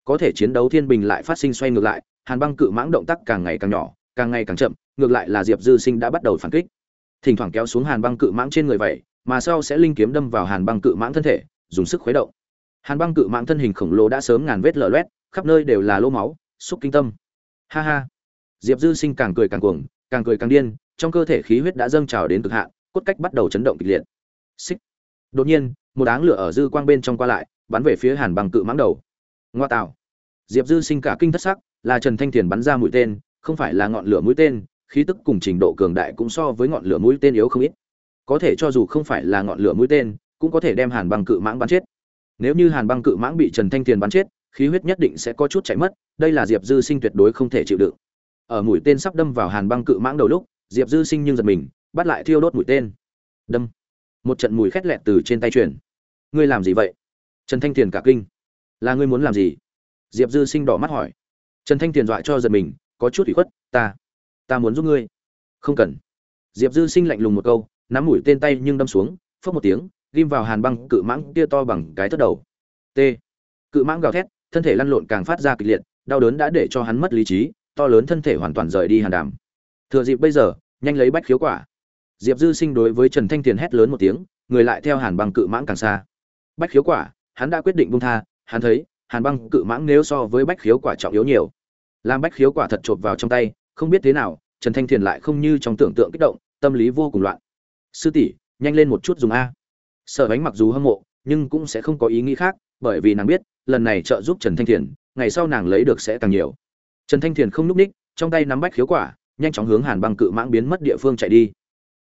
Có thể chiến đấu thiên bình lại phát sinh xoay ngược lại, hàn băng cự mãng động tác càng ngày càng nhỏ, càng ngày càng chậm, ngược lại là diệp dư sinh đã bắt đầu phản kích thỉnh thoảng kéo xuống hàn băng cự mãng trên người vậy, mà sau sẽ linh kiếm đâm vào hàn băng cự mãng thân thể, dùng sức khuấy động. Hàn băng cự mãng thân hình khổng lồ đã sớm ngàn vết lở loét, khắp nơi đều là lô máu, xúc kinh tâm. Ha ha. Diệp dư sinh càng cười càng cuồng, càng cười càng điên, trong cơ thể khí huyết đã dâng trào đến cực hạn, cốt cách bắt đầu chấn động kịch liệt. Xích. Đột nhiên, một áng lửa ở dư quang bên trong qua lại, bắn về phía hàn băng cự mãng đầu. Ngoa tạo. Diệp dư sinh cả kinh thất sắc, là trần thanh thiền bắn ra mũi tên, không phải là ngọn lửa mũi tên khí tức cùng trình độ cường đại cũng so với ngọn lửa mũi tên yếu không ít. Có thể cho dù không phải là ngọn lửa mũi tên, cũng có thể đem hàn băng cự mãng bắn chết. Nếu như hàn băng cự mãng bị trần thanh Tiền bắn chết, khí huyết nhất định sẽ có chút chạy mất, đây là diệp dư sinh tuyệt đối không thể chịu đựng. Ở mũi tên sắp đâm vào hàn băng cự mãng đầu lúc, diệp dư sinh nhưng giật mình, bắt lại thiêu đốt mũi tên. Đâm. Một trận mùi khét lẹt từ trên tay truyền. Ngươi làm gì vậy? Trần thanh Tiền cả kinh. Là ngươi muốn làm gì? Diệp dư sinh đỏ mắt hỏi. Trần thanh Tiền dọa cho giật mình, có chút ủy khuất, ta ta muốn giúp ngươi. Không cần. Diệp dư sinh lạnh lùng một câu, nắm mũi tên tay nhưng đâm xuống phớt một tiếng, ghim vào hàn băng cự mãng kia to bằng cái thất đầu. T. Cự mãng gào thét, thân thể lăn lộn càng phát ra kịch liệt, đau đớn đã để cho hắn mất lý trí, to lớn thân thể hoàn toàn rời đi hàn đàm. Thừa dịp bây giờ, nhanh lấy bách khiếu quả. Diệp dư sinh đối với trần thanh tiền hét lớn một tiếng, người lại theo hàn băng cự mãng càng xa. Bách khiếu quả, hắn đã quyết định bung tha, hắn thấy, hàn băng cự mãng nếu so với bách khiếu quả trọng yếu nhiều. Làm bách khiếu quả thật chộp vào trong tay không biết thế nào, trần thanh thiền lại không như trong tưởng tượng kích động, tâm lý vô cùng loạn. Sư tỷ, nhanh lên một chút dùng a. Sợ bánh mặc dù hâm mộ, nhưng cũng sẽ không có ý nghĩ khác, bởi vì nàng biết, lần này trợ giúp trần thanh thiền, ngày sau nàng lấy được sẽ càng nhiều. Trần thanh thiền không n ú c ních, trong tay nắm bách khiếu quả, nhanh chóng hướng hàn băng cự mãng biến mất địa phương chạy đi.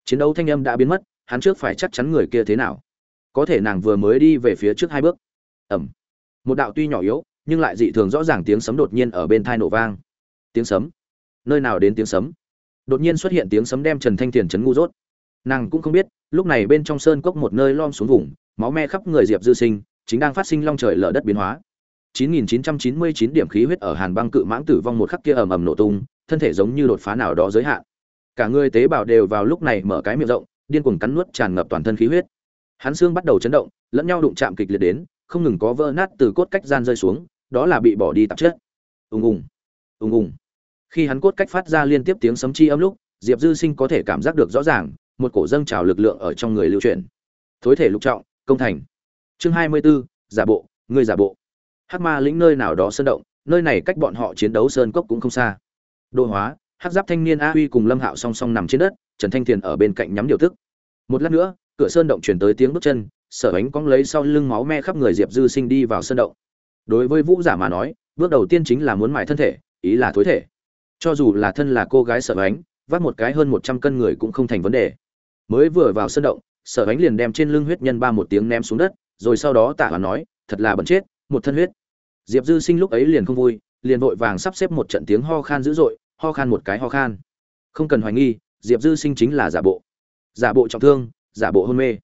Chiến đấu thanh âm đã biến mất, hắn trước phải chắc chắn người kia thế nào. Có thể nàng vừa mới đi về phía trước hai bước. Ẩm. Một đạo tuy nhỏ yếu, nhưng lại dị thường rõ ràng tiếng sấm đột nhiên ở bên thai nổ vang. Tiếng sấm nơi nào đến tiếng sấm. Đột nhiên xuất hiện tiếng sấm đem trần thanh thiền chấn ngu dốt. Nàng cũng không biết, lúc này bên trong sơn cốc một nơi lom xuống vùng, máu me khắp người diệp dư sinh, chính đang phát sinh long trời lở đất biến hóa. 9999 điểm khí huyết ở hàn băng cự mãng tử vong một khắc kia ầm ầm nổ tung, thân thể giống như đột phá nào đó giới hạn. Cả người tế bào đều vào lúc này mở cái miệng rộng, điên cuồng cắn nuốt tràn ngập toàn thân khí huyết. Hắn xương bắt đầu chấn động, lẫn nhau đụng chạm kịch liệt đến, không ngừng có vỡ nát từ cốt cách gian rơi xuống, đó là bị bỏ đi tạp chất. Ùng ùng ùng ùng khi hắn cốt cách phát ra liên tiếp tiếng sấm chi âm lúc diệp dư sinh có thể cảm giác được rõ ràng một cổ dâng trào lực lượng ở trong người lưu truyền. thối thể lục trọng công thành. Chương hai mươi 24, giả bộ ngươi giả bộ. Hắc ma lĩnh nơi nào đó sơn động nơi này cách bọn họ chiến đấu sơn cốc cũng không xa. Đô hóa hắc giáp thanh niên a huy cùng lâm hạo song song nằm trên đất trần thanh thiền ở bên cạnh nhắm điều tức một lát nữa cửa sơn động chuyển tới tiếng bước chân sở ánh cóng lấy sau lưng máu me khắp người diệp dư sinh đi vào sơn động. Đối với vũ giả mà nói bước đầu tiên chính là muốn mài thân thể ý là thối thể cho dù là thân là cô gái sở ánh, vác một cái hơn một trăm cân người cũng không thành vấn đề. Mới vừa vào sân động, sở ánh liền đem trên lưng huyết nhân ba một tiếng ném xuống đất, rồi sau đó tạ hoàn nói, thật là bẩn chết, một thân huyết. Diệp dư sinh lúc ấy liền không vui, liền vội vàng sắp xếp một trận tiếng ho khan dữ dội, ho khan một cái ho khan. Không cần hoài nghi, diệp dư sinh chính là giả bộ. Giả bộ trọng thương, giả bộ hôn mê.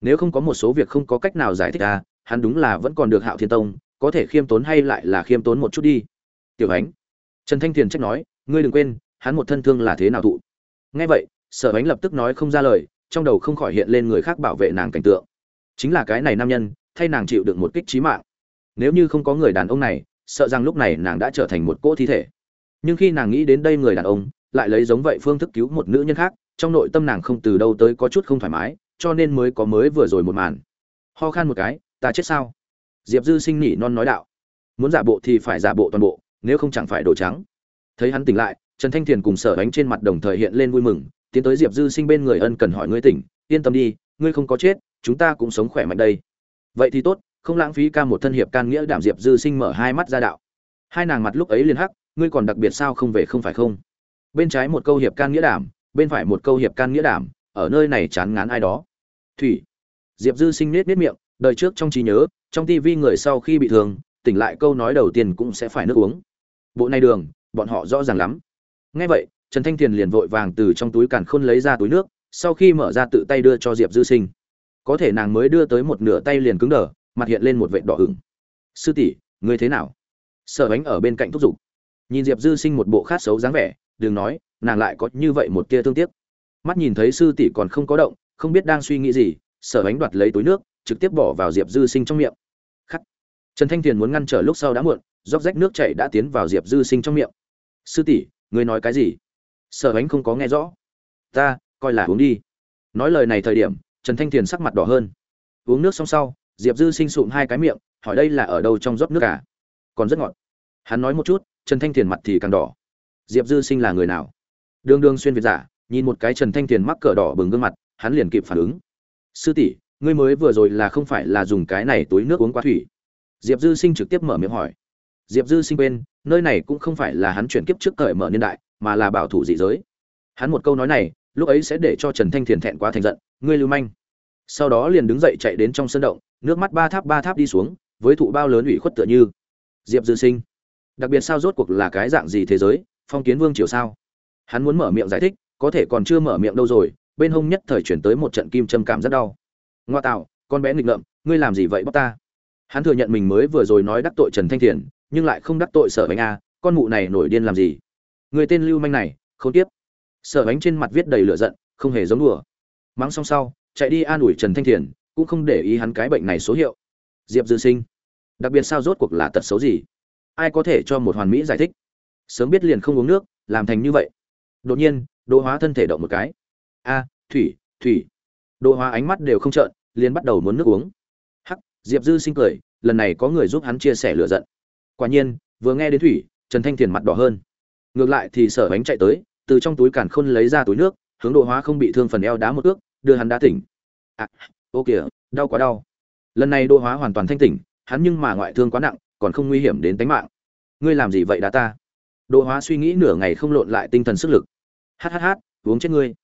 Nếu không có một số việc không có cách nào giải thích ra hắn đúng là vẫn còn được hạo thiên tông, có thể khiêm tốn hay lại là khiêm tốn một chút đi. Tiểu ánh. Trần thanh thiền trách nói ngươi đừng quên, hắn một thân thương là thế nào thụ? Nghe vậy, sở ánh lập tức nói không ra lời, trong đầu không khỏi hiện lên người khác bảo vệ nàng cảnh tượng. Chính là cái này nam nhân, thay nàng chịu được một kích trí mạng. Nếu như không có người đàn ông này, sợ rằng lúc này nàng đã trở thành một cỗ thi thể. Nhưng khi nàng nghĩ đến đây người đàn ông, lại lấy giống vậy phương thức cứu một nữ nhân khác, trong nội tâm nàng không từ đâu tới có chút không thoải mái, cho nên mới có mới vừa rồi một màn. Ho khan một cái, ta chết sao? Diệp dư sinh nỉ non nói đạo. Muốn giả bộ thì phải giả bộ toàn bộ, nếu không chẳng phải đồ trắng thấy hắn tỉnh lại, trần thanh thiền cùng sở ánh trên mặt đồng thời hiện lên vui mừng, tiến tới diệp dư sinh bên người ân cần hỏi ngươi tỉnh, yên tâm đi, ngươi không có chết, chúng ta cũng sống khỏe mạnh đây. Vậy thì tốt, không lãng phí ca một thân hiệp can nghĩa đảm diệp dư sinh mở hai mắt ra đạo. Hai nàng mặt lúc ấy liền hắc, ngươi còn đặc biệt sao không về không phải không? Bên trái một câu hiệp can nghĩa đảm, bên phải một câu hiệp can nghĩa đảm, ở nơi này chán ngán ai đó. Thủy. Diệp dư sinh nết nết miệng, đời trước trong trí nhớ, trong tivi người sau khi bị thương, tỉnh lại câu nói đầu tiên cũng sẽ phải nước uống. Bộ này đường bọn họ rõ ràng lắm. Ngay vậy, trần thanh thiền liền vội vàng từ trong túi càn khôn lấy ra túi nước, sau khi mở ra tự tay đưa cho diệp dư sinh. Có thể nàng mới đưa tới một nửa tay liền cứng đờ, mặt hiện lên một vệt đỏ hửng sư tỷ, ngươi thế nào? Sở bánh ở bên cạnh thúc giục. Nhìn diệp dư sinh một bộ khát xấu dáng vẻ, đừng nói, nàng lại có như vậy một tia thương tiếc. Mắt nhìn thấy sư tỷ còn không có động, không biết đang suy nghĩ gì, sở bánh đoạt lấy túi nước, trực tiếp bỏ vào diệp dư sinh trong miệng. Khắc. Trần thanh thiền muốn ngăn trở lúc sau đã muộn róc rách nước chảy đã tiến vào diệp dư sinh trong miệng sư tỷ, ngươi nói cái gì? Sở ánh không có nghe rõ. Ta, coi là uống đi. Nói lời này thời điểm, trần thanh thiền sắc mặt đỏ hơn. Uống nước xong sau, diệp dư sinh sụn hai cái miệng, hỏi đây là ở đâu trong rót nước cả? Còn rất ngọt. Hắn nói một chút, trần thanh thiền mặt thì càng đỏ. Diệp dư sinh là người nào? Đương đương xuyên việt giả, nhìn một cái trần thanh thiền mắc cỡ đỏ bừng gương mặt, hắn liền kịp phản ứng. Sư tỷ, ngươi mới vừa rồi là không phải là dùng cái này túi nước uống quá thủy. Diệp dư sinh trực tiếp mở miệng hỏi diệp dư sinh quên, nơi này cũng không phải là hắn chuyển kiếp trước cởi mở niên đại, mà là bảo thủ dị giới. Hắn một câu nói này, lúc ấy sẽ để cho trần thanh thiền thẹn quá thành giận, ngươi lưu manh. Sau đó liền đứng dậy chạy đến trong sân động, nước mắt ba tháp ba tháp đi xuống, với thụ bao lớn ủy khuất tựa như. Diệp dư sinh, đặc biệt sao rốt cuộc là cái dạng gì thế giới, phong kiến vương triều sao? Hắn muốn mở miệng giải thích, có thể còn chưa mở miệng đâu rồi, bên hông nhất thời chuyển tới một trận kim châm cảm rất đau. Ngoa tạo, con bé nghịch ngợm, ngươi làm gì vậy bóc ta? Hắn thừa nhận mình mới vừa rồi nói đắc tội trần thanh thiền nhưng lại không đắc tội sở bánh a, con mụ này nổi điên làm gì? Người tên lưu manh này, không tiếp. Sở bánh trên mặt viết đầy lửa giận, không hề giống đùa. Mắng xong sau, chạy đi an ủi trần thanh thiền, cũng không để ý hắn cái bệnh này số hiệu. Diệp dư sinh, đặc biệt sao rốt cuộc là tật xấu gì? Ai có thể cho một hoàn mỹ giải thích? Sớm biết liền không uống nước, làm thành như vậy. Đột nhiên, đỗ hóa thân thể động một cái. A, thủy thủy. Đỗ hóa ánh mắt đều không trợn, liền bắt đầu muốn nước uống. Hắc, diệp dư sinh cười, lần này có người giúp hắn chia sẻ lửa giận quả nhiên, vừa nghe đến thủy, trần thanh thiền mặt đỏ hơn. Ngược lại thì sở bánh chạy tới, từ trong túi càn khôn lấy ra túi nước, hướng đỗ hóa không bị thương phần eo đá một ước đưa hắn đá tỉnh. À ô kìa, đau quá đau. Lần này đỗ hóa hoàn toàn thanh tỉnh, hắn nhưng mà ngoại thương quá nặng, còn không nguy hiểm đến tính mạng. Ngươi làm gì vậy đá ta? Đỗ hóa suy nghĩ nửa ngày không lộn lại tinh thần sức lực. Hhh uống chết ngươi.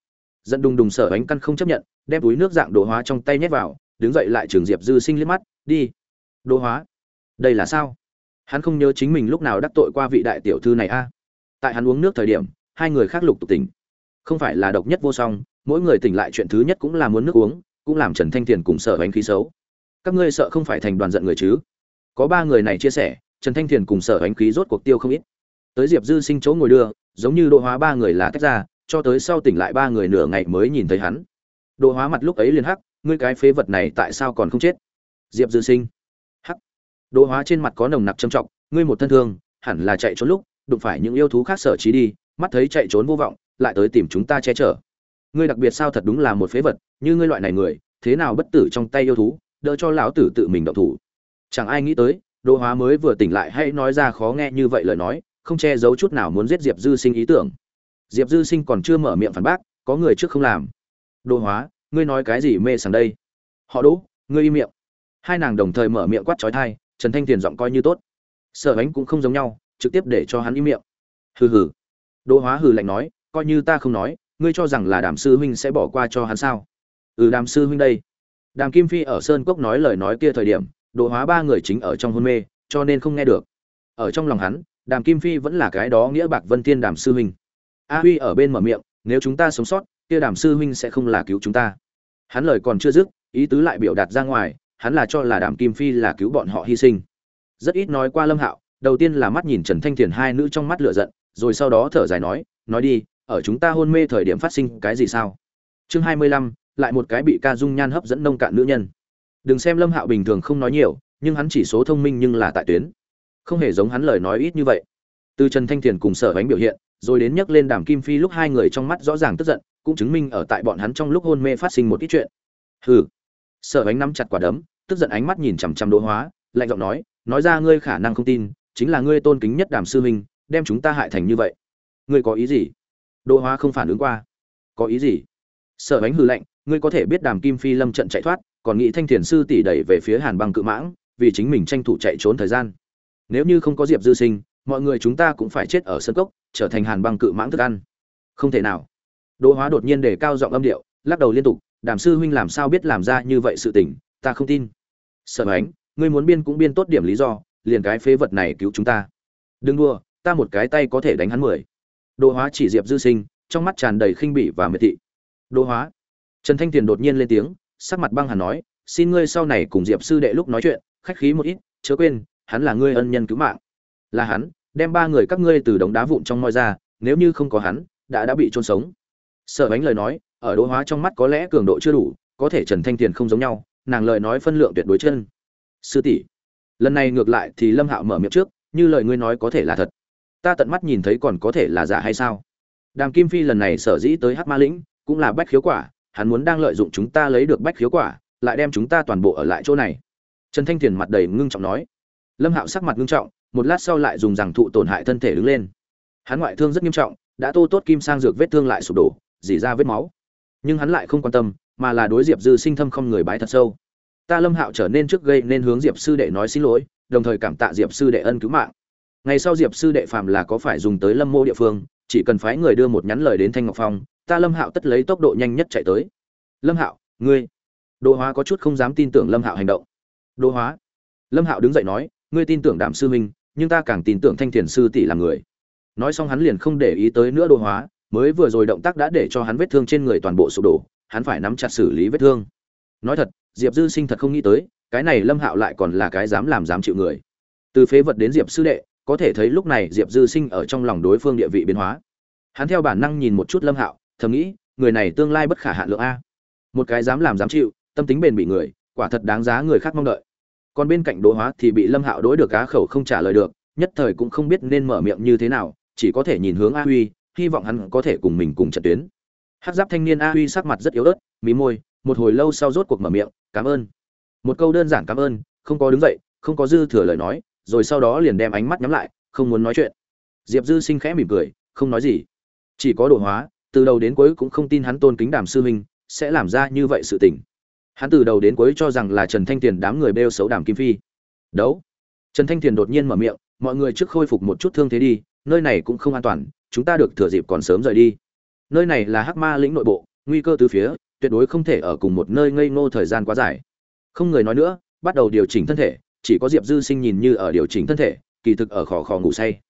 Dẫn đùng đùng sở bánh căn không chấp nhận, đem túi nước dạng đỗ hóa trong tay nhét vào, đứng dậy lại trường diệp dư sinh liếc mắt, đi. Đỗ hóa? Đây là sao? Hắn không nhớ chính mình lúc nào đắc tội qua vị đại tiểu thư này a. Tại hắn uống nước thời điểm, hai người khác lục tục tỉnh. Không phải là độc nhất vô song, mỗi người tỉnh lại chuyện thứ nhất cũng là muốn nước uống, cũng làm trần thanh thiền cùng sợ bánh khí xấu. Các ngươi sợ không phải thành đoàn giận người chứ? Có ba người này chia sẻ, trần thanh thiền cùng sợ bánh khí rốt cuộc tiêu không ít. Tới diệp dư sinh chỗ ngồi đưa, giống như độ hóa ba người là tách ra, cho tới sau tỉnh lại ba người nửa ngày mới nhìn thấy hắn. Độ hóa mặt lúc ấy liền hắc, ngươi cái phế vật này tại sao còn không chết? Diệp dư sinh Đỗ hóa trên mặt có nồng nặc trầm trọng ngươi một thân thương hẳn là chạy trốn lúc đụng phải những yêu thú khác sở trí đi mắt thấy chạy trốn vô vọng lại tới tìm chúng ta che chở. Ngươi đặc biệt sao thật đúng là một phế vật như ngươi loại này người thế nào bất tử trong tay yêu thú đỡ cho lão tử tự mình động thủ? Chẳng ai nghĩ tới đỗ hóa mới vừa tỉnh lại hay nói ra khó nghe như vậy lời nói không che giấu chút nào muốn giết diệp dư sinh ý tưởng. Diệp dư sinh còn chưa mở miệng phản bác có người trước không làm. Đỗ hóa ngươi nói cái gì mê sảng đây? Họ đỗ ngươi im miệng. Hai nàng đồng thời mở miệng quát chói tai, trần thanh tiền giọng coi như tốt. Sở ánh cũng không giống nhau, trực tiếp để cho hắn im miệng. Hừ hừ. Đỗ hóa hừ lạnh nói, coi như ta không nói, ngươi cho rằng là đàm sư huynh sẽ bỏ qua cho hắn sao? Ừ đàm sư huynh đây. Đàm kim phi ở sơn cốc nói lời nói kia thời điểm, đỗ hóa ba người chính ở trong hôn mê, cho nên không nghe được. Ở trong lòng hắn, đàm kim phi vẫn là cái đó nghĩa bạc vân thiên đàm sư huynh. A huy ở bên mở miệng, nếu chúng ta sống sót, kia đàm sư huynh sẽ không là cứu chúng ta. Hắn lời còn chưa dứt, ý tứ lại biểu đạt ra ngoài hắn là cho là đàm kim phi là cứu bọn họ hy sinh. Rất ít nói qua lâm hạo, đầu tiên là mắt nhìn trần thanh thiền hai nữ trong mắt lửa giận, rồi sau đó thở dài nói nói đi, ở chúng ta hôn mê thời điểm phát sinh cái gì sao? Chương hai mươi lăm, lại một cái bị ca dung nhan hấp dẫn nông cạn nữ nhân. Đừng xem lâm hạo bình thường không nói nhiều, nhưng hắn chỉ số thông minh nhưng là tại tuyến. Không hề giống hắn lời nói ít như vậy. Từ trần thanh thiền cùng sở bánh biểu hiện, rồi đến nhắc lên đàm kim phi lúc hai người trong mắt rõ ràng tức giận, cũng chứng minh ở tại bọn hắn trong lúc hôn mê phát sinh một ít chuyện. Hừ sở ánh nắm chặt quả đấm, tức giận ánh mắt nhìn chằm chằm đỗ hóa, lạnh giọng nói nói ra ngươi khả năng không tin, chính là ngươi tôn kính nhất đàm sư huynh, đem chúng ta hại thành như vậy. Ngươi có ý gì? Đỗ hóa không phản ứng qua. Có ý gì? Sở ánh hư lạnh, ngươi có thể biết đàm kim phi lâm trận chạy thoát, còn nghĩ thanh thiền sư tỷ đẩy về phía hàn băng cự mãng, vì chính mình tranh thủ chạy trốn thời gian. Nếu như không có diệp dư sinh, mọi người chúng ta cũng phải chết ở sân cốc, trở thành hàn băng cự mãng thức ăn. Không thể nào. Đỗ hóa đột nhiên đề cao giọng âm điệu, lắc đầu liên tục đàm sư huynh làm sao biết làm ra như vậy sự tình, ta không tin. Sở ánh ngươi muốn biên cũng biên tốt điểm lý do, liền cái phế vật này cứu chúng ta. Đừng đua ta một cái tay có thể đánh hắn mười. Đỗ hóa chỉ diệp dư sinh, trong mắt tràn đầy khinh bỉ và miệt thị. Đỗ hóa. Trần thanh tiền đột nhiên lên tiếng, sắc mặt băng hẳn nói, xin ngươi sau này cùng diệp sư đệ lúc nói chuyện, khách khí một ít, chớ quên, hắn là ngươi ân nhân cứu mạng. Là hắn, đem ba người các ngươi từ đống đá vụn trong moi ra, nếu như không có hắn, đã đã bị trôn sống. Sợ bánh lời nói ở đỗ hóa trong mắt có lẽ cường độ chưa đủ, có thể trần thanh tiền không giống nhau, nàng lời nói phân lượng tuyệt đối chân. Sư tỷ, lần này ngược lại thì lâm hạo mở miệng trước, như lời ngươi nói có thể là thật. Ta tận mắt nhìn thấy còn có thể là giả hay sao? Đàm kim phi lần này sở dĩ tới hát ma lĩnh, cũng là bách khiếu quả, hắn muốn đang lợi dụng chúng ta lấy được bách khiếu quả, lại đem chúng ta toàn bộ ở lại chỗ này. Trần thanh thiền mặt đầy ngưng trọng nói. Lâm hạo sắc mặt ngưng trọng, một lát sau lại dùng rằng thụ tổn hại thân thể đứng lên. Hắn ngoại thương rất nghiêm trọng, đã tô tốt kim sang dược vết thương lại sụp đổ dỉ ra vết máu nhưng hắn lại không quan tâm, mà là đối diệp dư sinh thâm không người bái thật sâu. Ta lâm hạo trở nên trước gây nên hướng diệp sư đệ nói xin lỗi, đồng thời cảm tạ diệp sư đệ ân cứu mạng. Ngày sau diệp sư đệ phàm là có phải dùng tới lâm mô địa phương, chỉ cần phái người đưa một nhắn lời đến thanh ngọc phong, ta lâm hạo tất lấy tốc độ nhanh nhất chạy tới. Lâm hạo, ngươi. Đô hóa có chút không dám tin tưởng lâm hạo hành động. Đô hóa. Lâm hạo đứng dậy nói, ngươi tin tưởng đảm sư minh, nhưng ta càng tin tưởng thanh thiền sư tỷ là người. Nói xong hắn liền không để ý tới nữa Đô hóa mới vừa rồi động tác đã để cho hắn vết thương trên người toàn bộ sụp đổ, hắn phải nắm chặt xử lý vết thương. Nói thật, diệp dư sinh thật không nghĩ tới, cái này lâm hạo lại còn là cái dám làm dám chịu người. Từ phế vật đến diệp sư đệ, có thể thấy lúc này diệp dư sinh ở trong lòng đối phương địa vị biến hóa. Hắn theo bản năng nhìn một chút lâm hạo, thầm nghĩ, người này tương lai bất khả hạn lượng a. Một cái dám làm dám chịu, tâm tính bền bị người, quả thật đáng giá người khác mong đợi. Còn bên cạnh đỗ hóa thì bị lâm hạo đối được cá khẩu không trả lời được, nhất thời cũng không biết nên mở miệng như thế nào, chỉ có thể nhìn hướng a huy hy vọng hắn có thể cùng mình cùng trận tuyến. Hát giáp thanh niên a huy sắc mặt rất yếu ớt, mí môi, một hồi lâu sau rốt cuộc mở miệng, cảm ơn. Một câu đơn giản cảm ơn không có đứng dậy, không có dư thừa lời nói, rồi sau đó liền đem ánh mắt nhắm lại, không muốn nói chuyện. Diệp dư sinh khẽ mỉm cười, không nói gì. Chỉ có đồ hóa, từ đầu đến cuối cũng không tin hắn tôn kính đàm sư huynh sẽ làm ra như vậy sự tình. Hắn từ đầu đến cuối cho rằng là trần thanh tiền đám người bêu xấu đàm kim phi. Đấu. Trần thanh tiền đột nhiên mở miệng, mọi người trước khôi phục một chút thương thế đi, nơi này cũng không an toàn chúng ta được thừa dịp còn sớm rời đi. Nơi này là hắc ma lĩnh nội bộ, nguy cơ từ phía, tuyệt đối không thể ở cùng một nơi ngây ngô thời gian quá dài. Không người nói nữa, bắt đầu điều chỉnh thân thể, chỉ có diệp dư sinh nhìn như ở điều chỉnh thân thể, kỳ thực ở khò khò ngủ say.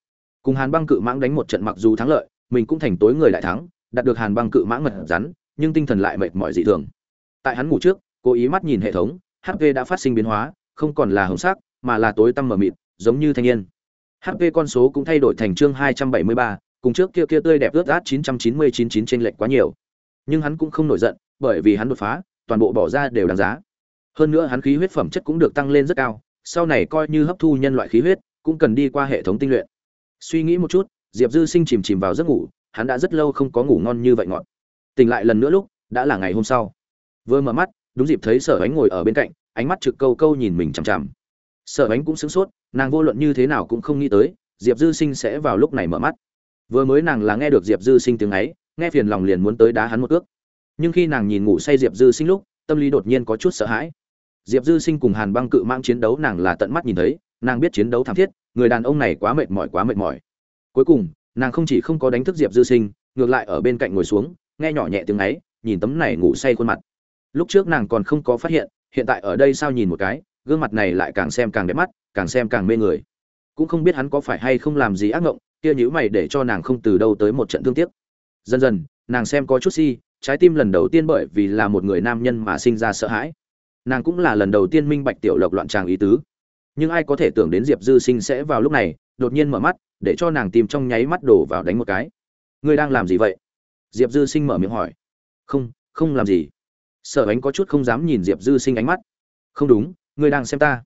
Cùng hàn băng cự mãng đánh một trận mặc dù thắng lợi, mình cũng thành tối người lại thắng, đạt được hàn băng cự mãng mật rắn, nhưng tinh thần lại mệt mỏi dị thường. Tại hắn ngủ trước, cố ý mắt nhìn hệ thống hp đã phát sinh biến hóa, không còn là hồng sắc, mà là tối tăm mờ mịt, giống như thanh niên. Hp con số cũng thay đổi thành chương hai trăm bảy mươi ba cùng trước kia kia tươi đẹp ướt át chín trăm chín mươi chín chín trên lệch quá nhiều. Nhưng hắn cũng không nổi giận, bởi vì hắn đột phá, toàn bộ bỏ ra đều đáng giá. Hơn nữa hắn khí huyết phẩm chất cũng được tăng lên rất cao, sau này coi như hấp thu nhân loại khí huyết, cũng cần đi qua hệ thống tinh luyện. Suy nghĩ một chút, diệp dư sinh chìm chìm vào giấc ngủ, hắn đã rất lâu không có ngủ ngon như vậy ngọt. Tỉnh lại lần nữa lúc, đã là ngày hôm sau. Vừa mở mắt, đúng dịp thấy sở ánh ngồi ở bên cạnh, ánh mắt trực câu câu nhìn mình chằm chằm. Sở ánh cũng sững sốt, nàng vô luận như thế nào cũng không nghĩ tới, diệp dư sinh sẽ vào lúc này mở mắt vừa mới nàng là nghe được diệp dư sinh tiếng ấy, nghe phiền lòng liền muốn tới đá hắn một ước nhưng khi nàng nhìn ngủ say diệp dư sinh lúc, tâm lý đột nhiên có chút sợ hãi. Diệp dư sinh cùng hàn băng cự mang chiến đấu nàng là tận mắt nhìn thấy, nàng biết chiến đấu thảm thiết, người đàn ông này quá mệt mỏi, quá mệt mỏi. Cuối cùng, nàng không chỉ không có đánh thức diệp dư sinh, ngược lại ở bên cạnh ngồi xuống, nghe nhỏ nhẹ tiếng ấy, nhìn tấm này ngủ say khuôn mặt. Lúc trước nàng còn không có phát hiện hiện tại ở đây sao nhìn một cái, gương mặt này lại càng xem càng đẹp mắt, càng xem càng mê người. Cũng không biết hắn có phải hay không làm gì ác ngộng kia nhữ mày để cho nàng không từ đâu tới một trận thương tiếc. Dần dần, nàng xem có chút si, trái tim lần đầu tiên bởi vì là một người nam nhân mà sinh ra sợ hãi. Nàng cũng là lần đầu tiên minh bạch tiểu lộc loạn tràng ý tứ. Nhưng ai có thể tưởng đến diệp dư sinh sẽ vào lúc này, đột nhiên mở mắt, để cho nàng tìm trong nháy mắt đổ vào đánh một cái. Ngươi đang làm gì vậy? Diệp dư sinh mở miệng hỏi. Không không làm gì. Sở ánh có chút không dám nhìn diệp dư sinh ánh mắt. Không đúng, ngươi đang xem ta.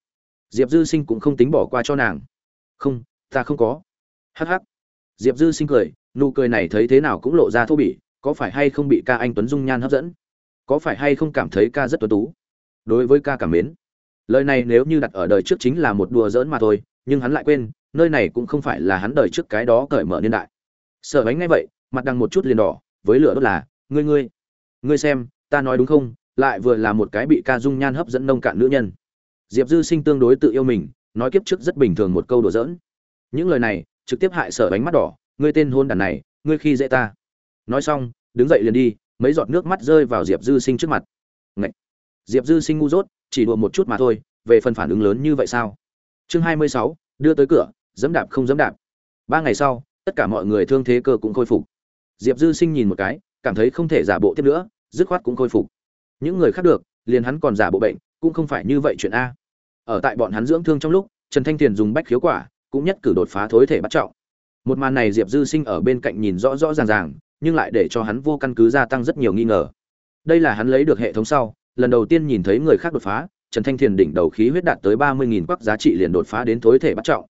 Diệp dư sinh cũng không tính bỏ qua cho nàng. Không, ta không có. Hh ắ c ắ c diệp dư sinh cười, nụ cười này thấy thế nào cũng lộ ra thô bỉ, có phải hay không bị ca anh tuấn dung nhan hấp dẫn? Có phải hay không cảm thấy ca rất tuấn tú? Đối với ca cảm mến. Lời này nếu như đặt ở đời trước chính là một đùa giỡn mà thôi, nhưng hắn lại quên, nơi này cũng không phải là hắn đời trước cái đó cởi mở niên đại. Sở bánh ngay vậy, mặt đằng một chút liền đỏ, với lửa đốt là, ngươi ngươi ngươi xem, ta nói đúng không? Lại vừa là một cái bị ca dung nhan hấp dẫn nông cạn nữ nhân. Diệp dư sinh tương đối tự yêu mình, nói kiếp trước rất bình thường một câu đùa giỡn. Những lời này trực tiếp hại sở bánh mắt đỏ, ngươi tên hôn đàn này, ngươi khi dễ ta. Nói xong, đứng dậy liền đi, mấy giọt nước mắt rơi vào diệp dư sinh trước mặt. Ngậy! diệp dư sinh ngu dốt, chỉ đùa một chút mà thôi, về phần phản ứng lớn như vậy sao? Chương hai mươi sáu, đưa tới cửa, dẫm đạp không dẫm đạp. Ba ngày sau, tất cả mọi người thương thế cơ cũng khôi phục. Diệp dư sinh nhìn một cái, cảm thấy không thể giả bộ tiếp nữa, dứt khoát cũng khôi phục. Những người khác được, liền hắn còn giả bộ bệnh, cũng không phải như vậy chuyện a. Ở tại bọn hắn dưỡng thương trong lúc, trần thanh tiền dùng bách khiếu quả cũng nhất cử đột phá thối thể bắt trọng. Một màn này diệp dư sinh ở bên cạnh nhìn rõ rõ ràng ràng, nhưng lại để cho hắn vô căn cứ gia tăng rất nhiều nghi ngờ. Đây là hắn lấy được hệ thống sau, lần đầu tiên nhìn thấy người khác đột phá, trần thanh thiền đỉnh đầu khí huyết đạt tới ba mươi nghìn quắc giá trị liền đột phá đến thối thể bắt trọng.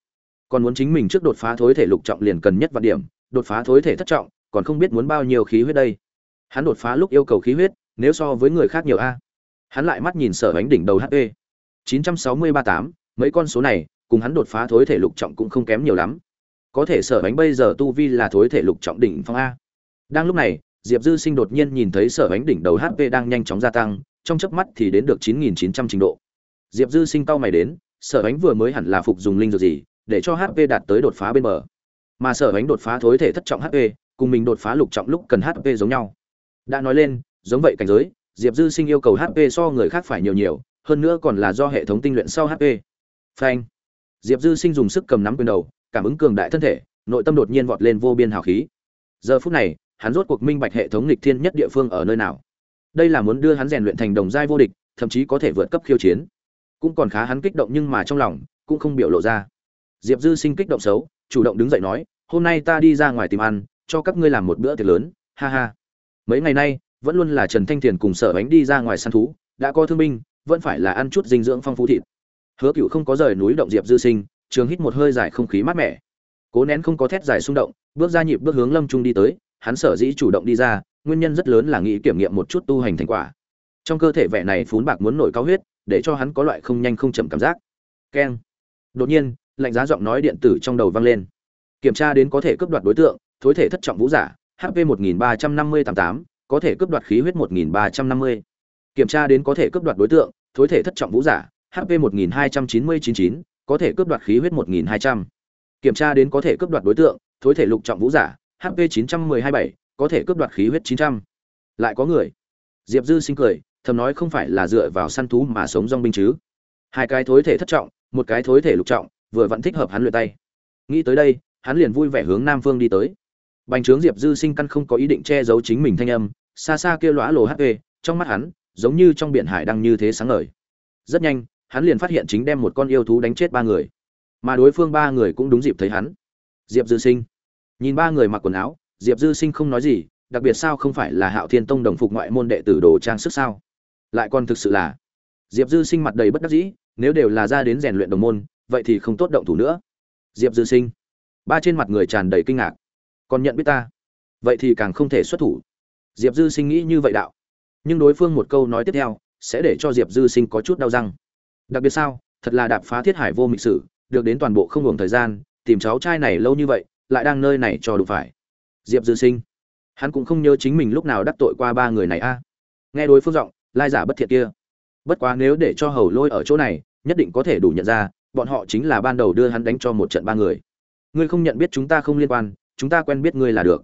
Còn muốn chính mình trước đột phá thối thể lục trọng liền cần nhất vạn điểm, đột phá thối thể thất trọng, còn không biết muốn bao nhiêu khí huyết đây. Hắn đột phá lúc yêu cầu khí huyết, nếu so với người khác nhiều a. Hắn lại mắt nhìn sở bánh đỉnh đầu hp chín trăm sáu mươi ba tám, mấy con số này cùng hắn đột phá thối thể lục trọng cũng không kém nhiều lắm. Có thể sở bánh bây giờ tu vi là thối thể lục trọng đỉnh phong a. Đang lúc này, diệp dư sinh đột nhiên nhìn thấy sở bánh đỉnh đầu hp đang nhanh chóng gia tăng, trong chớp mắt thì đến được chín nghìn chín trăm trình độ. Diệp dư sinh cau mày đến, sở bánh vừa mới hẳn là phục dùng linh dược gì, để cho hp đạt tới đột phá bên bờ. Mà sở bánh đột phá thối thể thất trọng hp cùng mình đột phá lục trọng lúc cần hp giống nhau. Đã nói lên, giống vậy cảnh giới, diệp dư sinh yêu cầu hp so người khác phải nhiều nhiều, hơn nữa còn là do hệ thống tinh luyện sau hp phanh diệp dư sinh dùng sức cầm nắm quyền đầu, cảm ứng cường đại thân thể, nội tâm đột nhiên vọt lên vô biên hào khí. Giờ phút này, hắn rốt cuộc minh bạch hệ thống nghịch thiên nhất địa phương ở nơi nào. Đây là muốn đưa hắn rèn luyện thành đồng giai vô địch, thậm chí có thể vượt cấp khiêu chiến. Cũng còn khá hắn kích động nhưng mà trong lòng, cũng không biểu lộ ra. Diệp dư sinh kích động xấu, chủ động đứng dậy nói, hôm nay ta đi ra ngoài tìm ăn, cho các ngươi làm một bữa tiệc lớn. Ha ha. Mấy ngày nay, vẫn luôn là trần thanh thiền cùng sở bánh đi ra ngoài săn thú, đã có thương binh, vẫn phải là ăn chút dinh dưỡng phong phú thịt hứa cựu không có rời núi động diệp dư sinh, trường hít một hơi dài không khí mát mẻ. Cố nén không có thét dài xung động, bước ra nhịp bước hướng lâm trung đi tới, hắn sở dĩ chủ động đi ra, nguyên nhân rất lớn là nghĩ kiểm nghiệm một chút tu hành thành quả. Trong cơ thể vẻ này phún bạc muốn nổi cao huyết, để cho hắn có loại không nhanh không chậm cảm giác. Keng. Đột nhiên, lạnh giá giọng nói điện tử trong đầu vang lên. Kiểm tra đến có thể cướp đoạt đối tượng, thối thể thất trọng vũ giả hp một nghìn ba trăm năm mươi tám tám, có thể cướp đoạt khí huyết một nghìn ba trăm năm mươi. Kiểm tra đến có thể cướp đoạt đối tượng, thối thể thất trọng vũ giả hp một nghìn hai trăm chín mươi chín chín, có thể cướp đoạt khí huyết một nghìn hai trăm. Kiểm tra đến có thể cướp đoạt đối tượng, thối thể lục trọng vũ giả hp chín trăm mười hai bảy, có thể cướp đoạt khí huyết chín trăm. Lại có người. Diệp dư sinh cười, thầm nói không phải là dựa vào săn thú mà sống rong binh chứ. Hai cái thối thể thất trọng, một cái thối thể lục trọng, vừa vẫn thích hợp hắn luyện tay. Nghĩ tới đây, hắn liền vui vẻ hướng nam phương đi tới. Bành trướng diệp dư sinh căn không có ý định che giấu chính mình thanh âm, xa xa kia lóa lồ hp trong mắt hắn, giống như trong biển hải đang như thế sáng ngời. Rất nhanh hắn liền phát hiện chính đem một con yêu thú đánh chết ba người. Mà đối phương ba người cũng đúng dịp thấy hắn. Diệp dư sinh. Nhìn ba người mặc quần áo, diệp dư sinh không nói gì, đặc biệt sao không phải là hạo thiên tông đồng phục ngoại môn đệ tử đồ trang sức sao? Lại còn thực sự là. Diệp dư sinh mặt đầy bất đắc dĩ, nếu đều là ra đến rèn luyện đồng môn, vậy thì không tốt động thủ nữa. Diệp dư sinh. Ba trên mặt người tràn đầy kinh ngạc. Còn nhận biết ta? Vậy thì càng không thể xuất thủ. Diệp dư sinh nghĩ như vậy đạo. Nhưng đối phương một câu nói tiếp theo, sẽ để cho diệp dư sinh có chút đau răng đặc biệt sao, thật là đạp phá thiết hải vô mịch sử, được đến toàn bộ không hưởng thời gian, tìm cháu trai này lâu như vậy, lại đang nơi này cho đủ phải. Diệp dư sinh. Hắn cũng không nhớ chính mình lúc nào đắc tội qua ba người này a. Nghe đối phương giọng, lai giả bất thiện kia. Bất quá nếu để cho hầu lôi ở chỗ này, nhất định có thể đủ nhận ra, bọn họ chính là ban đầu đưa hắn đánh cho một trận ba người. Ngươi không nhận biết chúng ta không liên quan, chúng ta quen biết ngươi là được.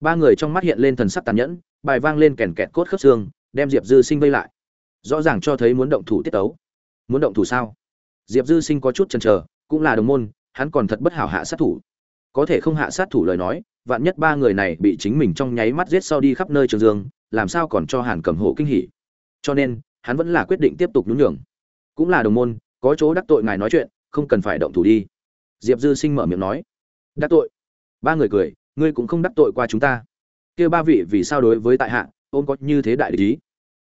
Ba người trong mắt hiện lên thần sắc tàn nhẫn, bài vang lên kèn kẹt cốt khớp xương, đem diệp dư sinh vây lại. Rõ ràng cho thấy muốn động thủ tiết tấu muốn động thủ sao? Diệp dư sinh có chút chần chờ, cũng là đồng môn, hắn còn thật bất hảo hạ sát thủ. Có thể không hạ sát thủ lời nói, vạn nhất ba người này bị chính mình trong nháy mắt giết sau đi khắp nơi trường dương, làm sao còn cho hàn cầm hộ kinh hỉ? Cho nên, hắn vẫn là quyết định tiếp tục nhún nhường. Cũng là đồng môn, có chỗ đắc tội ngài nói chuyện, không cần phải động thủ đi. Diệp dư sinh mở miệng nói. Đắc tội? Ba người cười, ngươi cũng không đắc tội qua chúng ta. Kia ba vị vì sao đối với tại hạ, ôm có như thế đại lý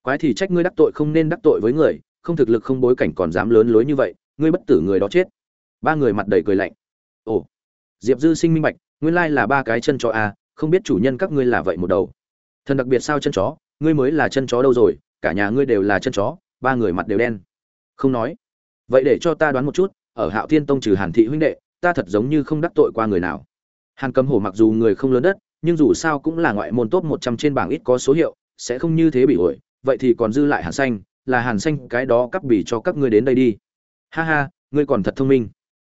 quái thì trách ngươi đắc tội không nên đắc tội với người không thực lực không bối cảnh còn dám lớn lối như vậy, ngươi bất tử người đó chết. Ba người mặt đầy cười lạnh. Ồ, diệp dư sinh minh bạch, nguyên lai là ba cái chân chó a không biết chủ nhân các ngươi là vậy một đầu. Thần đặc biệt sao chân chó, ngươi mới là chân chó đâu rồi, cả nhà ngươi đều là chân chó, ba người mặt đều đen. Không nói. Vậy để cho ta đoán một chút, ở hạo thiên tông trừ hàn thị huynh đệ, ta thật giống như không đắc tội qua người nào. Hàn cầm hổ mặc dù người không lớn đất, nhưng dù sao cũng là ngoại môn top một trăm trên bảng ít có số hiệu, sẽ không như thế bị ổi vậy thì còn dư lại hàn xanh là hàn xanh, cái đó cắp bỉ cho các ngươi đến đây đi. Ha ha, ngươi còn thật thông minh.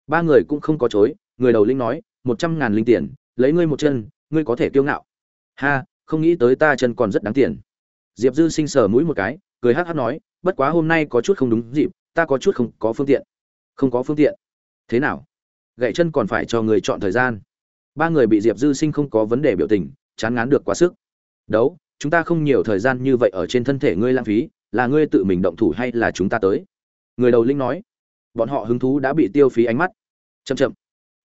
Ba người cũng không có chối, người đầu linh nói, một trăm ngàn linh tiền, lấy ngươi một chân, ngươi có thể kiêu ngạo. Ha, không nghĩ tới ta chân còn rất đáng tiền. Diệp dư sinh sờ mũi một cái, cười hát hát nói, bất quá hôm nay có chút không đúng dịp, ta có chút không có phương tiện. Không có phương tiện. Thế nào? Gậy chân còn phải cho người chọn thời gian. Ba người bị diệp dư sinh không có vấn đề biểu tình, chán ngán được quá sức. Đấu, chúng ta không nhiều thời gian như vậy ở trên thân thể ngươi lãng phí là ngươi tự mình động thủ hay là chúng ta tới? Người đầu linh nói. Bọn họ hứng thú đã bị tiêu phí ánh mắt. Chậm chậm.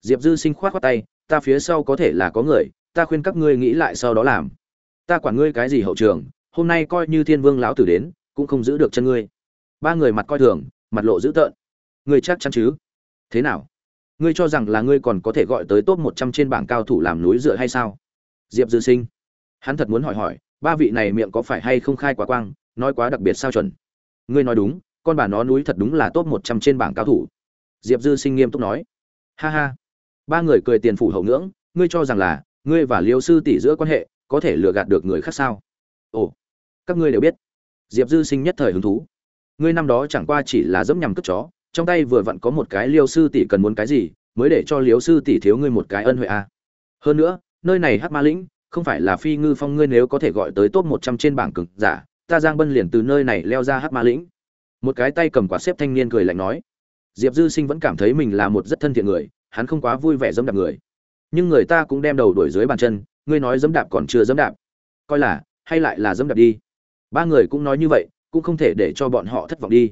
Diệp dư sinh khoát khoát tay, ta phía sau có thể là có người, ta khuyên các ngươi nghĩ lại sau đó làm. Ta quản ngươi cái gì hậu trường, hôm nay coi như thiên vương lão tử đến, cũng không giữ được chân ngươi. Ba người mặt coi thường, mặt lộ dữ tợn. Ngươi chắc chắn chứ? Thế nào? Ngươi cho rằng là ngươi còn có thể gọi tới top một trăm trên bảng cao thủ làm núi dựa hay sao? Diệp dư sinh. Hắn thật muốn hỏi hỏi, ba vị này miệng có phải hay không khai quá quang nói quá đặc biệt sao chuẩn. Ngươi nói đúng, con bà nó núi thật đúng là top một trăm trên bảng cao thủ. Diệp dư sinh nghiêm túc nói. Ha ha. Ba người cười tiền phủ hậu ngưỡng, ngươi cho rằng là, ngươi và liêu sư tỷ giữa quan hệ, có thể lừa gạt được người khác sao? Ồ, các ngươi đều biết. Diệp dư sinh nhất thời hứng thú. Ngươi năm đó chẳng qua chỉ là dẫm nhằm cất chó, trong tay vừa vặn có một cái liêu sư tỷ cần muốn cái gì, mới để cho liêu sư tỷ thiếu ngươi một cái ân huệ a à. hơn nữa, nơi này hát ma lĩnh, không phải là phi ngư phong ngươi nếu có thể gọi tới top một trăm trên bảng cực giả ta giang bân liền từ nơi này leo ra hát ma lĩnh. Một cái tay cầm quả xếp thanh niên cười lạnh nói, diệp dư sinh vẫn cảm thấy mình là một rất thân thiện người, hắn không quá vui vẻ dẫm đạp người. Nhưng người ta cũng đem đầu đuổi dưới bàn chân, ngươi nói dẫm đạp còn chưa dẫm đạp. Coi là, hay lại là dẫm đạp đi. Ba người cũng nói như vậy, cũng không thể để cho bọn họ thất vọng đi.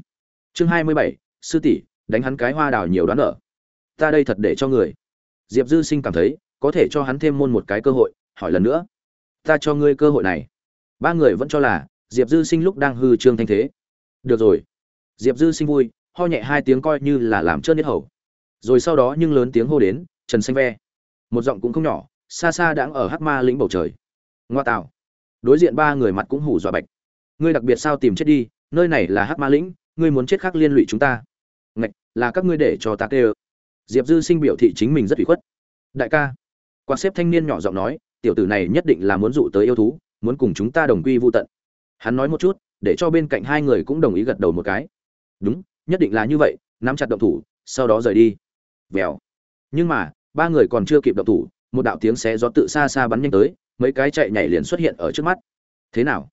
Chương hai mươi bảy, sư tỷ, đánh hắn cái hoa đào nhiều đoán ở. ta đây thật để cho người. Diệp dư sinh cảm thấy, có thể cho hắn thêm môn một cái cơ hội, hỏi lần nữa. Ta cho ngươi cơ hội này. Ba người vẫn cho là diệp dư sinh lúc đang hư trương thanh thế. Được rồi. Diệp dư sinh vui, ho nhẹ hai tiếng coi như là làm trơn nhất hầu. Rồi sau đó nhưng lớn tiếng hô đến, trần xanh ve. Một giọng cũng không nhỏ, xa xa đang ở hắc ma lĩnh bầu trời. Ngoa tạo. Đối diện ba người mặt cũng hủ dọa bạch. Ngươi đặc biệt sao tìm chết đi, nơi này là hắc ma lĩnh, ngươi muốn chết khác liên lụy chúng ta. Ngạch, là các ngươi để cho ta kê diệp dư sinh biểu thị chính mình rất ủy khuất. Đại ca. Quan xếp thanh niên nhỏ giọng nói, tiểu tử này nhất định là muốn dụ tới yêu thú, muốn cùng chúng ta đồng quy vô tận hắn nói một chút, để cho bên cạnh hai người cũng đồng ý gật đầu một cái. Đúng, nhất định là như vậy, nắm chặt động thủ, sau đó rời đi. Vèo. Nhưng mà, ba người còn chưa kịp động thủ, một đạo tiếng xé gió tự xa xa bắn nhanh tới, mấy cái chạy nhảy liền xuất hiện ở trước mắt. Thế nào?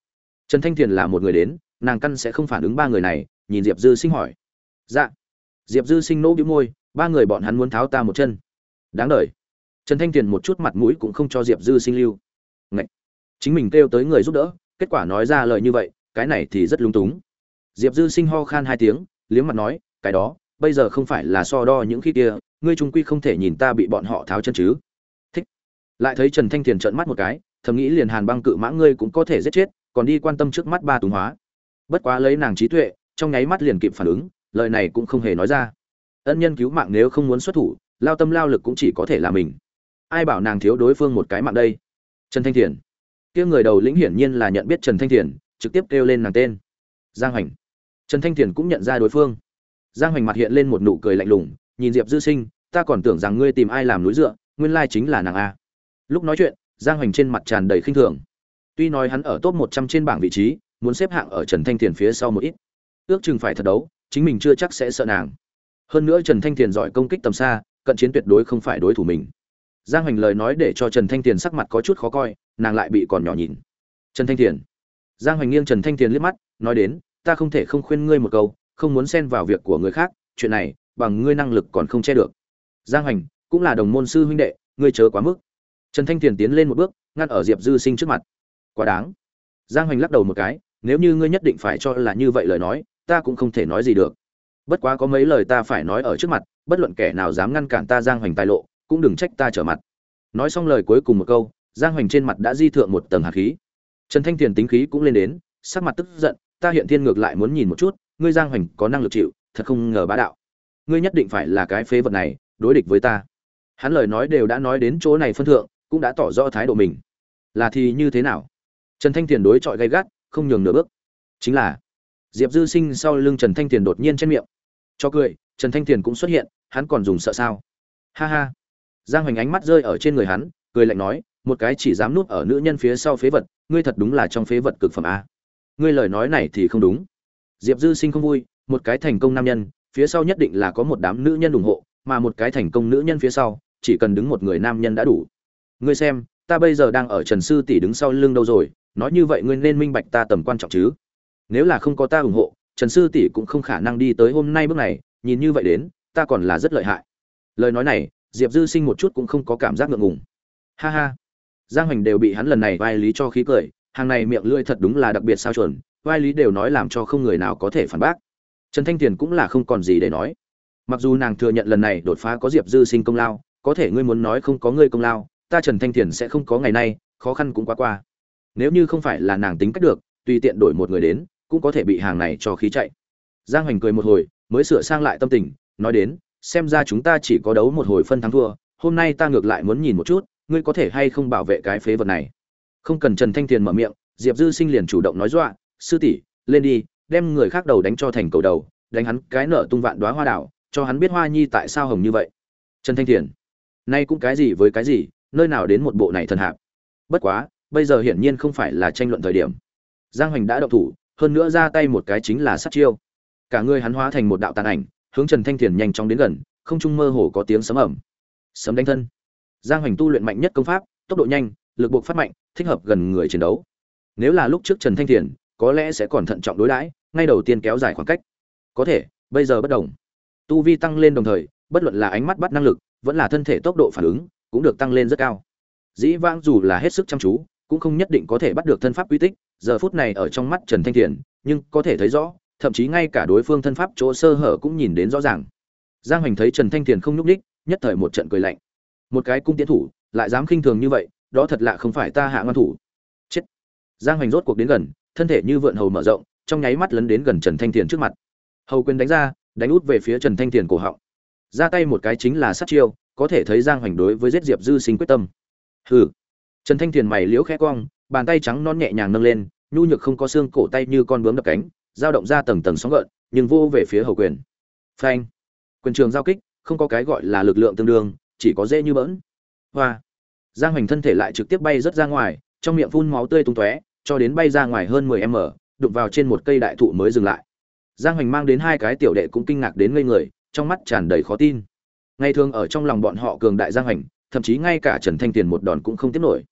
Trần thanh thiền là một người đến, nàng căn sẽ không phản ứng ba người này, nhìn diệp dư sinh hỏi. Dạ. Diệp dư sinh nỗ bĩu môi, ba người bọn hắn muốn tháo ta một chân. Đáng đ trần thanh thiền một chút mặt mũi cũng không cho diệp dư sinh lưu. Ngậy! chính mình kêu tới người giúp đỡ kết quả nói ra lời như vậy, cái này thì rất lung túng. Diệp dư sinh ho khan hai tiếng, liếm mặt nói, cái đó, bây giờ không phải là so đo những khi kia, ngươi trung quy không thể nhìn ta bị bọn họ tháo chân chứ. Thích. Lại thấy trần thanh thiền trợn mắt một cái, thầm nghĩ liền hàn băng cự mã ngươi cũng có thể giết chết, còn đi quan tâm trước mắt ba túng hóa. Bất quá lấy nàng trí tuệ, trong nháy mắt liền kịp phản ứng, lời này cũng không hề nói ra. Ân nhân cứu mạng nếu không muốn xuất thủ, lao tâm lao lực cũng chỉ có thể là mình. Ai bảo nàng thiếu đối phương một cái mạng đây? Trần thanh thiền kia người đầu lĩnh hiển nhiên là nhận biết trần thanh thiền, trực tiếp kêu lên nàng tên. Giang hoành. Trần thanh thiền cũng nhận ra đối phương. Giang hoành mặt hiện lên một nụ cười lạnh lùng, nhìn diệp dư sinh, ta còn tưởng rằng ngươi tìm ai làm núi dựa, nguyên lai chính là nàng a. Lúc nói chuyện, giang hoành trên mặt tràn đầy khinh thường. Tuy nói hắn ở top một trăm trên bảng vị trí, muốn xếp hạng ở trần thanh thiền phía sau một ít. Ước chừng phải thật đấu, chính mình chưa chắc sẽ sợ nàng. Hơn nữa trần thanh thiền giỏi công kích tầm xa, cận chiến tuyệt đối không phải đối thủ mình giang hoành lời nói để cho trần thanh thiền sắc mặt có chút khó coi, nàng lại bị còn nhỏ nhìn. Trần thanh thiền giang hoành nghiêng trần thanh thiền liếc mắt, nói đến, ta không thể không khuyên ngươi một câu, không muốn xen vào việc của người khác, chuyện này, bằng ngươi năng lực còn không che được. Giang hoành, cũng là đồng môn sư huynh đệ, ngươi chớ quá mức. Trần thanh thiền tiến lên một bước, ngăn ở diệp dư sinh trước mặt. Quá đáng. Giang hoành lắc đầu một cái, nếu như ngươi nhất định phải cho là như vậy lời nói, ta cũng không thể nói gì được. Bất quá có mấy lời ta phải nói ở trước mặt, bất luận kẻ nào dám ngăn cản ta giang hoành tài lộ cũng đừng trách ta trở mặt. Nói xong lời cuối cùng một câu, giang hoành trên mặt đã di thượng một tầng hạt khí. Trần thanh thiền tính khí cũng lên đến, sắc mặt tức giận, ta hiện thiên ngược lại muốn nhìn một chút, ngươi giang hoành có năng lực chịu, thật không ngờ bá đạo. Ngươi nhất định phải là cái phế vật này, đối địch với ta. Hắn lời nói đều đã nói đến chỗ này phân thượng, cũng đã tỏ rõ thái độ mình. Là thì như thế nào? Trần thanh thiền đối chọi gay gắt, không nhường nửa bước. Chính là, diệp dư sinh sau lưng trần thanh thiền đột nhiên trên miệng. Cho cười, trần thanh thiền cũng xuất hiện, hắn còn dùng sợ sao? Ha ha giang hoành ánh mắt rơi ở trên người hắn, cười lạnh nói, một cái chỉ dám nuốt ở nữ nhân phía sau phế vật, ngươi thật đúng là trong phế vật cực phẩm a. Ngươi lời nói này thì không đúng. Diệp dư sinh không vui, một cái thành công nam nhân, phía sau nhất định là có một đám nữ nhân ủng hộ, mà một cái thành công nữ nhân phía sau, chỉ cần đứng một người nam nhân đã đủ. Ngươi xem, ta bây giờ đang ở trần sư tỷ đứng sau lưng đâu rồi, nói như vậy ngươi nên minh bạch ta tầm quan trọng chứ. Nếu là không có ta ủng hộ, trần sư tỷ cũng không khả năng đi tới hôm nay bước này, nhìn như vậy đến, ta còn là rất lợi hại. Lời nói này diệp dư sinh một chút cũng không có cảm giác ngượng ngùng. Ha ha. Giang hoành đều bị hắn lần này vai lý cho khí cười, hàng này miệng lưỡi thật đúng là đặc biệt sao chuẩn, vai lý đều nói làm cho không người nào có thể phản bác. Trần thanh tiền cũng là không còn gì để nói. Mặc dù nàng thừa nhận lần này đột phá có diệp dư sinh công lao, có thể ngươi muốn nói không có ngươi công lao, ta trần thanh tiền sẽ không có ngày nay, khó khăn cũng quá qua. Nếu như không phải là nàng tính cách được, tùy tiện đổi một người đến, cũng có thể bị hàng này cho khí chạy. Giang hoành cười một hồi, mới sửa sang lại tâm tình, nói đến xem ra chúng ta chỉ có đấu một hồi phân thắng thua, hôm nay ta ngược lại muốn nhìn một chút, ngươi có thể hay không bảo vệ cái phế vật này. Không cần trần thanh tiền mở miệng, diệp dư sinh liền chủ động nói dọa, sư tỷ, lên đi, đem người khác đầu đánh cho thành cầu đầu, đánh hắn cái nợ tung vạn đoá hoa đảo, cho hắn biết hoa nhi tại sao hồng như vậy. Trần thanh tiền, nay cũng cái gì với cái gì, nơi nào đến một bộ này thần hạp? Bất quá, bây giờ hiển nhiên không phải là tranh luận thời điểm. Giang hoành đã đậu thủ, hơn nữa ra tay một cái chính là sát chiêu. Cả người hắn hóa thành một đạo tàn ảnh hướng trần thanh thiền nhanh chóng đến gần không trung mơ hồ có tiếng sấm ầm, sấm đánh thân. Giang hoành tu luyện mạnh nhất công pháp tốc độ nhanh lực buộc phát mạnh thích hợp gần người chiến đấu. Nếu là lúc trước trần thanh thiền có lẽ sẽ còn thận trọng đối đãi ngay đầu tiên kéo dài khoảng cách. Có thể bây giờ bất đồng. Tu vi tăng lên đồng thời bất luận là ánh mắt bắt năng lực vẫn là thân thể tốc độ phản ứng cũng được tăng lên rất cao. Dĩ vãng dù là hết sức chăm chú cũng không nhất định có thể bắt được thân pháp uy tích giờ phút này ở trong mắt trần thanh thiền nhưng có thể thấy rõ thậm chí ngay cả đối phương thân pháp chỗ sơ hở cũng nhìn đến rõ ràng. Giang hoành thấy trần thanh thiền không nhúc ních nhất thời một trận cười lạnh. Một cái cung tiến thủ, lại dám khinh thường như vậy, đó thật lạ không phải ta hạ ngon thủ. Chết. Giang hoành rốt cuộc đến gần, thân thể như vượn hầu mở rộng, trong nháy mắt lấn đến gần trần thanh thiền trước mặt. Hầu quyền đánh ra, đánh út về phía trần thanh thiền cổ họng. Ra tay một cái chính là sát chiêu, có thể thấy giang hoành đối với giết diệp dư sinh quyết tâm. Hừ. Trần thanh thiền mày liễu khẽ cong, bàn tay trắng non nhẹ nhàng nâng lên, nhu nhược không có xương cổ tay như con bướm đập cánh dao động ra tầng tầng sóng gợn, nhưng vô về phía hầu quyền. Phanh. Quyền trường giao kích, không có cái gọi là lực lượng tương đương, chỉ có dễ như bỡn. Hoa. Giang hoành thân thể lại trực tiếp bay rất ra ngoài, trong miệng phun máu tươi tung tóe, cho đến bay ra ngoài hơn 10 m, đụng vào trên một cây đại thụ mới dừng lại. Giang hoành mang đến hai cái tiểu đệ cũng kinh ngạc đến ngây người, trong mắt tràn đầy khó tin. Ngày thường ở trong lòng bọn họ cường đại giang hoành, thậm chí ngay cả trần thanh tiền một đòn cũng không tiếp nổi.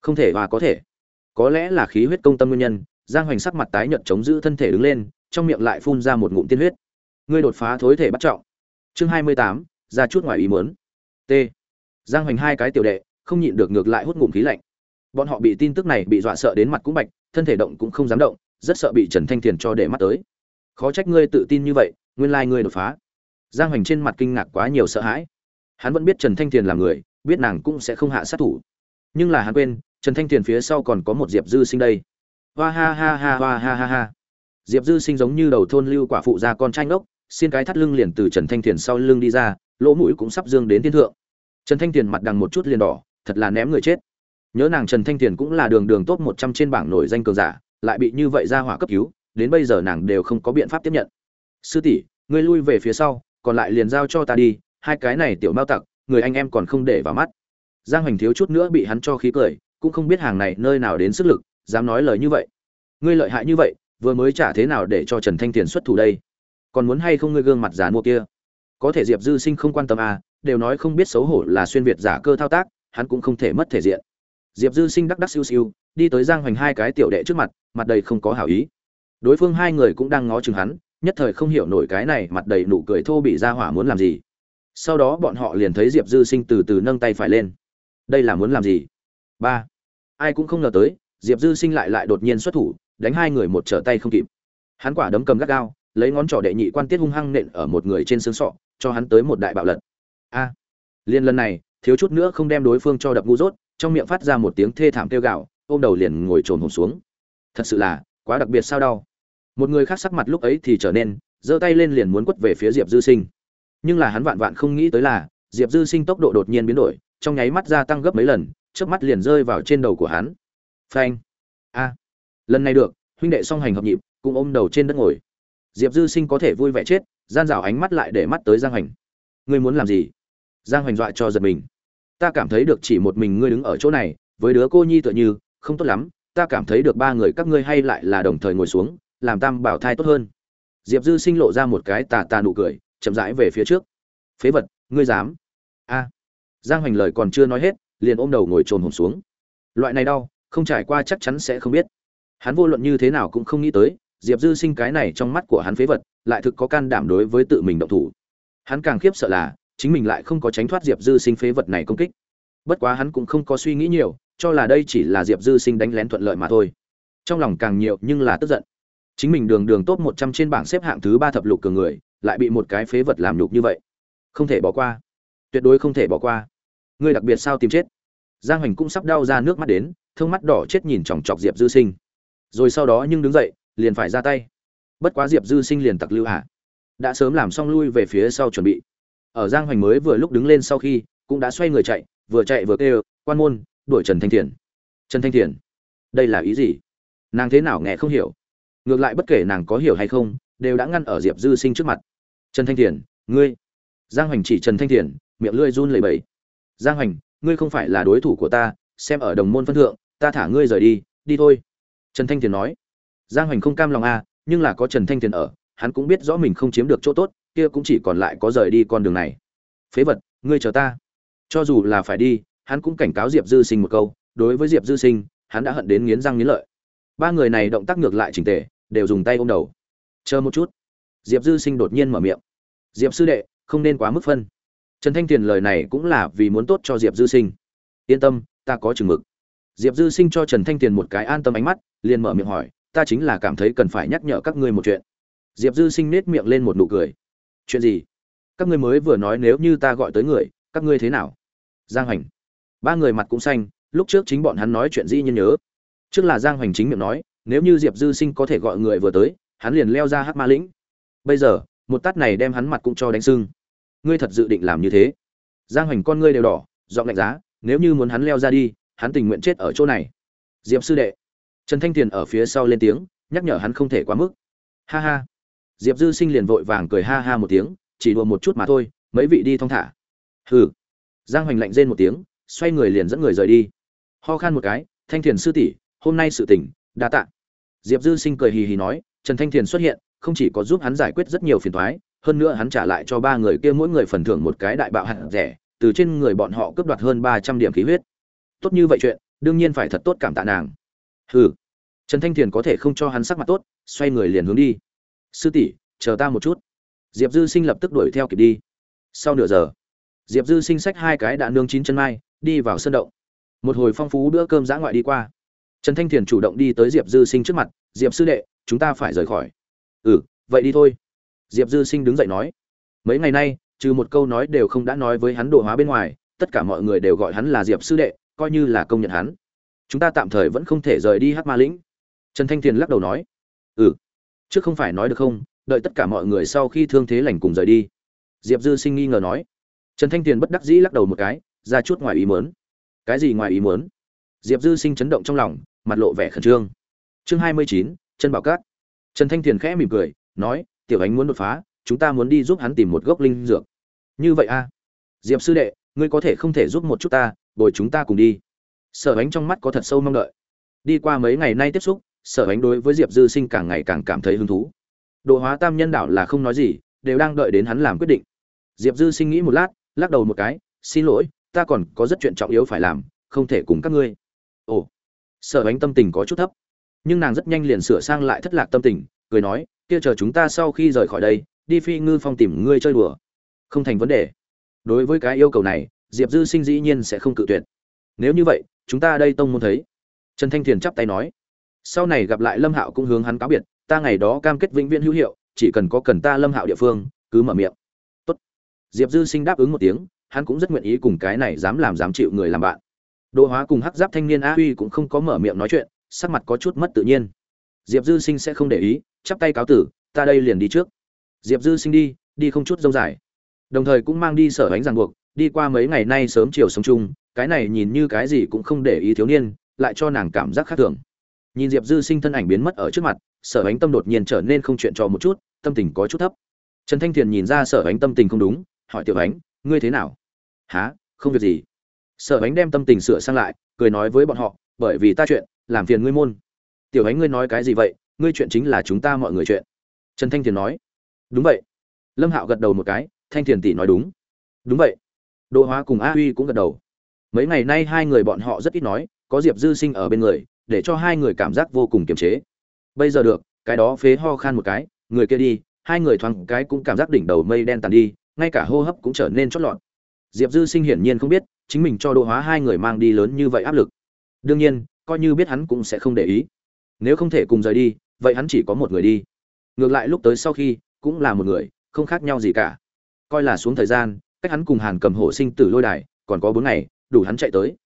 Không thể và có thể. Có lẽ là khí huyết công tâm nguyên nhân giang hoành sắc mặt tái nhợt chống giữ thân thể đứng lên, trong miệng lại phun ra một ngụm tiên huyết. Ngươi đột phá thối thể bắt trọng. Chương hai mươi tám, ra chút ngoài ý muốn. T. Giang hoành hai cái tiểu đệ, không nhịn được ngược lại hút ngụm khí lạnh. Bọn họ bị tin tức này bị dọa sợ đến mặt cũng bạch, thân thể động cũng không dám động, rất sợ bị trần thanh thiền cho để mắt tới. Khó trách ngươi tự tin như vậy, nguyên lai ngươi đột phá. Giang hoành trên mặt kinh ngạc quá nhiều sợ hãi. Hắn vẫn biết trần thanh thiền là người, biết nàng cũng sẽ không hạ sát thủ. Nhưng là hắn quên, trần thanh thiền phía sau còn có một diệp dư sinh đây hoa ha ha ha, hoa ha ha ha. Diệp dư sinh giống như đầu thôn lưu quả phụ ra con trai ngốc xin cái thắt lưng liền từ trần thanh thiền sau lưng đi ra, lỗ mũi cũng sắp dương đến thiên thượng. Trần thanh thiền mặt đằng một chút liền đỏ, thật là ném người chết. Nhớ nàng trần thanh thiền cũng là đường đường top một trăm trên bảng nổi danh cường giả, lại bị như vậy ra hỏa cấp cứu, đến bây giờ nàng đều không có biện pháp tiếp nhận. Sư tỷ, ngươi lui về phía sau, còn lại liền giao cho ta đi, hai cái này tiểu mao tặc, người anh em còn không để vào mắt. Giang hoành thiếu chút nữa bị hắn cho khí cười, cũng không biết hàng này nơi nào đến sức lực dám nói lời như vậy. Ngươi lợi hại như vậy, vừa mới trả thế nào để cho trần thanh tiền xuất thủ đây? Còn muốn hay không ngươi gương mặt giả mua kia? Có thể diệp dư sinh không quan tâm à đều nói không biết xấu hổ là xuyên việt giả cơ thao tác, hắn cũng không thể mất thể diện. Diệp dư sinh đắc đắc siêu siêu, đi tới giang hoành hai cái tiểu đệ trước mặt mặt đầy không có hảo ý. Đối phương hai người cũng đang ngó chừng hắn, nhất thời không hiểu nổi cái này mặt đầy nụ cười thô bị ra hỏa muốn làm gì. Sau đó bọn họ liền thấy diệp dư sinh từ từ nâng tay phải lên. Đây là muốn làm gì? Ba. Ai cũng không ngờ tới diệp dư sinh lại lại đột nhiên xuất thủ, đánh hai người một trở tay không kịp. Hắn quả đấm cầm gắt gao, lấy ngón trỏ đệ nhị quan tiết hung hăng nện ở một người trên xương sọ, cho hắn tới một đại bạo lật. A! Liên lần này, thiếu chút nữa không đem đối phương cho đập ngu dốt, trong miệng phát ra một tiếng thê thảm kêu gạo ôm đầu liền ngồi trồn hồn xuống. Thật sự là quá đặc biệt sao đau. Một người khác sắc mặt lúc ấy thì trở nên, giơ tay lên liền muốn quất về phía diệp dư sinh. Nhưng là hắn vạn vạn không nghĩ tới là, diệp dư sinh tốc độ đột nhiên biến đổi, trong nháy mắt gia tăng gấp mấy lần trước mắt liền rơi vào trên đầu của hắn phanh. A. Lần này được, huynh đệ song hành hợp nhịp cùng ôm đầu trên đất ngồi. Diệp dư sinh có thể vui vẻ chết, gian rào ánh mắt lại để mắt tới giang hoành. Ngươi muốn làm gì? Giang hoành dọa cho giật mình. Ta cảm thấy được chỉ một mình ngươi đứng ở chỗ này, với đứa cô nhi tựa như, không tốt lắm, ta cảm thấy được ba người các ngươi hay lại là đồng thời ngồi xuống, làm tam bảo thai tốt hơn. Diệp dư sinh lộ ra một cái tà tà nụ cười, chậm rãi về phía trước. Phế vật, ngươi dám? A. Giang hoành lời còn chưa nói hết, liền ôm đầu ngồi trồn hồn xuống. Loại này đau không trải qua chắc chắn sẽ không biết. Hắn vô luận như thế nào cũng không nghĩ tới, diệp dư sinh cái này trong mắt của hắn phế vật, lại thực có can đảm đối với tự mình động thủ. Hắn càng khiếp sợ là, chính mình lại không có tránh thoát diệp dư sinh phế vật này công kích. Bất quá hắn cũng không có suy nghĩ nhiều, cho là đây chỉ là diệp dư sinh đánh lén thuận lợi mà thôi. Trong lòng càng nhiều nhưng là tức giận. Chính mình đường đường top một trăm trên bảng xếp hạng thứ ba thập lục cường người, lại bị một cái phế vật làm nhục như vậy. Không thể bỏ qua. Tuyệt đối không thể bỏ qua. Ngươi đặc biệt sao tìm chết? Giang hoành cũng sắp đau ra nước mắt đến thương mắt đỏ chết nhìn chòng chọc diệp dư sinh. Rồi sau đó nhưng đứng dậy, liền phải ra tay. Bất quá diệp dư sinh liền tặc lưu hạ đã sớm làm xong lui về phía sau chuẩn bị. Ở giang hoành mới vừa lúc đứng lên sau khi, cũng đã xoay người chạy, vừa chạy vừa kêu, quan môn, đuổi trần thanh thiền trần thanh thiền đây là ý gì? Nàng thế nào nghe không hiểu. Ngược lại bất kể nàng có hiểu hay không, đều đã ngăn ở diệp dư sinh trước mặt. Trần thanh thiền ngươi? Giang hoành chỉ trần thanh thiền miệng lưỡi run lẩy bẩy. Giang hoành ngươi không phải là đối thủ của ta xem ở đồng môn phân thượng ta thả ngươi rời đi đi thôi. Trần thanh thiền nói. Giang hoành không cam lòng a à, nhưng là có trần thanh thiền ở hắn cũng biết rõ mình không chiếm được chỗ tốt kia cũng chỉ còn lại có rời đi con đường này. Phế vật ngươi chờ ta. Cho dù là phải đi hắn cũng cảnh cáo diệp dư sinh một câu đối với diệp dư sinh hắn đã hận đến nghiến răng nghiến lợi. Ba người này động tác ngược lại trình tề đều dùng tay ôm đầu. Chờ một chút. Diệp dư sinh đột nhiên mở miệng. Diệp sư đệ không nên quá mức phân trần thanh tiền lời này cũng là vì muốn tốt cho diệp dư sinh. Yên tâm, ta có chừng mực. Diệp dư sinh cho trần thanh tiền một cái an tâm ánh mắt, liền mở miệng hỏi, ta chính là cảm thấy cần phải nhắc nhở các ngươi một chuyện. Diệp dư sinh nết miệng lên một nụ cười. Chuyện gì? Các ngươi mới vừa nói nếu như ta gọi tới người, các ngươi thế nào? Giang hoành. Ba người mặt cũng xanh, lúc trước chính bọn hắn nói chuyện dĩ nhiên nhớ. Trước là giang hoành chính miệng nói, nếu như diệp dư sinh có thể gọi người vừa tới, hắn liền leo ra hắc ma lĩnh. Bây giờ, một tát này đem hắn mặt cũng cho đánh sưng ngươi thật dự định làm như thế. Giang hoành con ngươi đều đỏ, giọng lạnh giá, nếu như muốn hắn leo ra đi, hắn tình nguyện chết ở chỗ này. Diệp sư đệ. Trần thanh thiền ở phía sau lên tiếng, nhắc nhở hắn không thể quá mức. Ha ha. Diệp dư sinh liền vội vàng cười ha ha một tiếng, chỉ đùa một chút mà thôi, mấy vị đi thong thả. Hừ. Giang hoành lạnh rên một tiếng, xoay người liền dẫn người rời đi. Ho khan một cái, thanh thiền sư tỷ, hôm nay sự tỉnh đa tạ. Diệp dư sinh cười hì hì nói, trần thanh thiền xuất hiện, không chỉ có giúp hắn giải quyết rất nhiều phiền thoái hơn nữa hắn trả lại cho ba người kia mỗi người phần thưởng một cái đại bạo hạt rẻ, từ trên người bọn họ cướp đoạt hơn ba trăm điểm khí huyết. Tốt như vậy chuyện, đương nhiên phải thật tốt cảm tạ nàng. Hừ. Trần thanh thiền có thể không cho hắn sắc mặt tốt, xoay người liền hướng đi. Sư tỷ, chờ ta một chút. Diệp dư sinh lập tức đuổi theo kịp đi. Sau nửa giờ, diệp dư sinh sách hai cái đã nương chín chân mai, đi vào sân động. Một hồi phong phú bữa cơm giã ngoại đi qua. Trần thanh thiền chủ động đi tới diệp dư sinh trước mặt, diệp sư đệ, chúng ta phải rời khỏi. Ừ vậy đi thôi diệp dư sinh đứng dậy nói, mấy ngày nay, trừ một câu nói đều không đã nói với hắn đồ hóa bên ngoài, tất cả mọi người đều gọi hắn là diệp sư đệ, coi như là công nhận hắn. Chúng ta tạm thời vẫn không thể rời đi hát ma lĩnh. Trần thanh thiền lắc đầu nói ừ chứ không phải nói được không, đợi tất cả mọi người sau khi thương thế lành cùng rời đi. Diệp dư sinh nghi ngờ nói. Trần thanh tiền bất đắc dĩ lắc đầu một cái, ra chút ngoài ý mớn cái gì ngoài ý muốn? Diệp dư sinh chấn động trong lòng, mặt lộ vẻ khẩn trương. Chương hai mươi chín, chân bảo cát. Trần thanh thiền khẽ mỉm cười, nói tiểu ánh muốn đột phá, chúng ta muốn đi giúp hắn tìm một gốc linh dược. Như vậy a. À? diệp sư đệ, ngươi có thể không thể giúp một chút ta, bồi chúng ta cùng đi. Sở ánh trong mắt có thật sâu mong đợi. Đi qua mấy ngày nay tiếp xúc, sở ánh đối với diệp dư sinh càng ngày càng cảm thấy hứng thú. Độ hóa tam nhân đạo là không nói gì, đều đang đợi đến hắn làm quyết định. Diệp dư sinh nghĩ một lát, lắc đầu một cái, xin lỗi, ta còn có rất chuyện trọng yếu phải làm, không thể cùng các ngươi. Ồ. Sở ánh tâm tình có chút thấp, nhưng nàng rất nhanh liền sửa sang lại thất lạc tâm tình, cười nói kia chờ chúng ta sau khi rời khỏi đây, đi phi ngư phong tìm ngươi chơi đùa. Không thành vấn đề. Đối với cái yêu cầu này, diệp dư sinh dĩ nhiên sẽ không cự tuyệt. Nếu như vậy, chúng ta đây tông muốn thấy. Trần thanh thiền chắp tay nói. Sau này gặp lại lâm hạo cũng hướng hắn cáo biệt, ta ngày đó cam kết vĩnh viễn hữu hiệu, chỉ cần có cần ta lâm hạo địa phương, cứ mở miệng. Tốt. diệp dư sinh đáp ứng một tiếng, hắn cũng rất nguyện ý cùng cái này dám làm dám chịu người làm bạn. Đỗ hóa cùng hắc giáp thanh niên a huy cũng không có mở miệng nói chuyện, sắc mặt có chút mất tự nhiên diệp dư sinh sẽ không để ý, chắp tay cáo tử, ta đây liền đi trước. Diệp dư sinh đi đi không chút dông dài. Đồng thời cũng mang đi sở ánh ràng buộc, đi qua mấy ngày nay sớm chiều sống chung, cái này nhìn như cái gì cũng không để ý thiếu niên, lại cho nàng cảm giác khác thường. Nhìn diệp dư sinh thân ảnh biến mất ở trước mặt, sở ánh tâm đột nhiên trở nên không chuyện trò một chút, tâm tình có chút thấp. Trần thanh thiền nhìn ra sở ánh tâm tình không đúng, hỏi tiểu ánh, ngươi thế nào? Há không việc gì. Sở ánh đem tâm tình sửa sang lại, cười nói với bọn họ, bởi vì ta chuyện, làm phiền ngươi môn tiểu ánh ngươi nói cái gì vậy? Ngươi chuyện chính là chúng ta mọi người chuyện. Trần thanh thiền nói. Đúng vậy. Lâm hạo gật đầu một cái, thanh thiền tỷ nói đúng. Đúng vậy. Đỗ hóa cùng a huy cũng gật đầu. Mấy ngày nay hai người bọn họ rất ít nói, có diệp dư sinh ở bên người, để cho hai người cảm giác vô cùng kiềm chế. Bây giờ được, cái đó phế ho khan một cái, người kia đi, hai người thoáng cái cũng cảm giác đỉnh đầu mây đen tàn đi, ngay cả hô hấp cũng trở nên chót lọt. Diệp dư sinh hiển nhiên không biết, chính mình cho đỗ hóa hai người mang đi lớn như vậy áp lực. Đương nhiên, coi như biết hắn cũng sẽ không để ý nếu không thể cùng rời đi, vậy hắn chỉ có một người đi. Ngược lại lúc tới sau khi, cũng là một người, không khác nhau gì cả. Coi là xuống thời gian, cách hắn cùng hàn cầm hổ sinh tử lôi đài, còn có bốn ngày, đủ hắn chạy tới.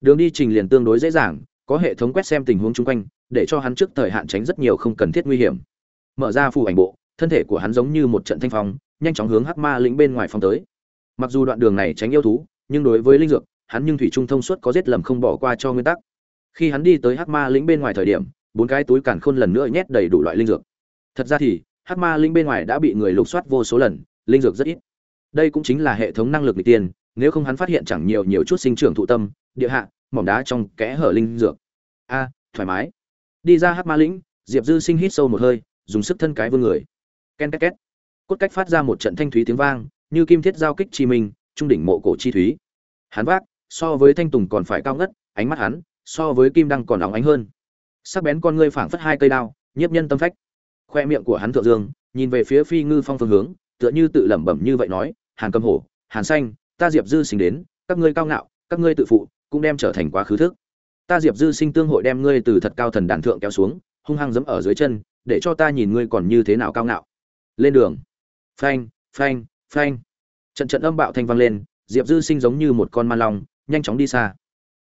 Đường đi trình liền tương đối dễ dàng, có hệ thống quét xem tình huống chung quanh, để cho hắn trước thời hạn tránh rất nhiều không cần thiết nguy hiểm. Mở ra phù ảnh bộ, thân thể của hắn giống như một trận thanh phong, nhanh chóng hướng hắc ma lĩnh bên ngoài phong tới. Mặc dù đoạn đường này tránh yêu thú, nhưng đối với linh dược, hắn nhưng thủy trung thông suốt có giết lầm không bỏ qua cho nguyên tắc. Khi hắn đi tới hắc ma lĩnh bên ngoài thời điểm bốn cái túi càn khôn lần nữa nhét đầy đủ loại linh dược. Thật ra thì, hắc ma linh bên ngoài đã bị người lục soát vô số lần, linh dược rất ít. Đây cũng chính là hệ thống năng lực n tiên, nếu không hắn phát hiện chẳng nhiều nhiều chút sinh trưởng thụ tâm, địa hạ, mỏm đá trong kẽ hở linh dược. A, thoải mái. Đi ra hắc ma lĩnh diệp dư sinh hít sâu một hơi, dùng sức thân cái vương người. Ken két két. Cốt cách phát ra một trận thanh thúy tiếng vang, như kim thiết giao kích chi minh, trung đỉnh mộ cổ chi thúy. Hắn vác, so với thanh tùng còn phải cao ngất, ánh mắt hắn, so với kim đăng còn óng ánh hơn sắc bén con ngươi phảng phất hai cây đao, nhiếp nhân tâm phách. Khoe miệng của hắn thượng dương, nhìn về phía phi ngư phong phương hướng, tựa như tự lẩm bẩm như vậy nói, hàn cầm hổ, hàn xanh, ta diệp dư sinh đến, các ngươi cao ngạo, các ngươi tự phụ, cũng đem trở thành quá khứ thức. Ta diệp dư sinh tương hội đem ngươi từ thật cao thần đàn thượng kéo xuống, hung hăng giẫm ở dưới chân, để cho ta nhìn ngươi còn như thế nào cao ngạo. Lên đường. Phanh phanh phanh. Trận trận âm bạo thanh vang lên, diệp dư sinh giống như một con man long, nhanh chóng đi xa.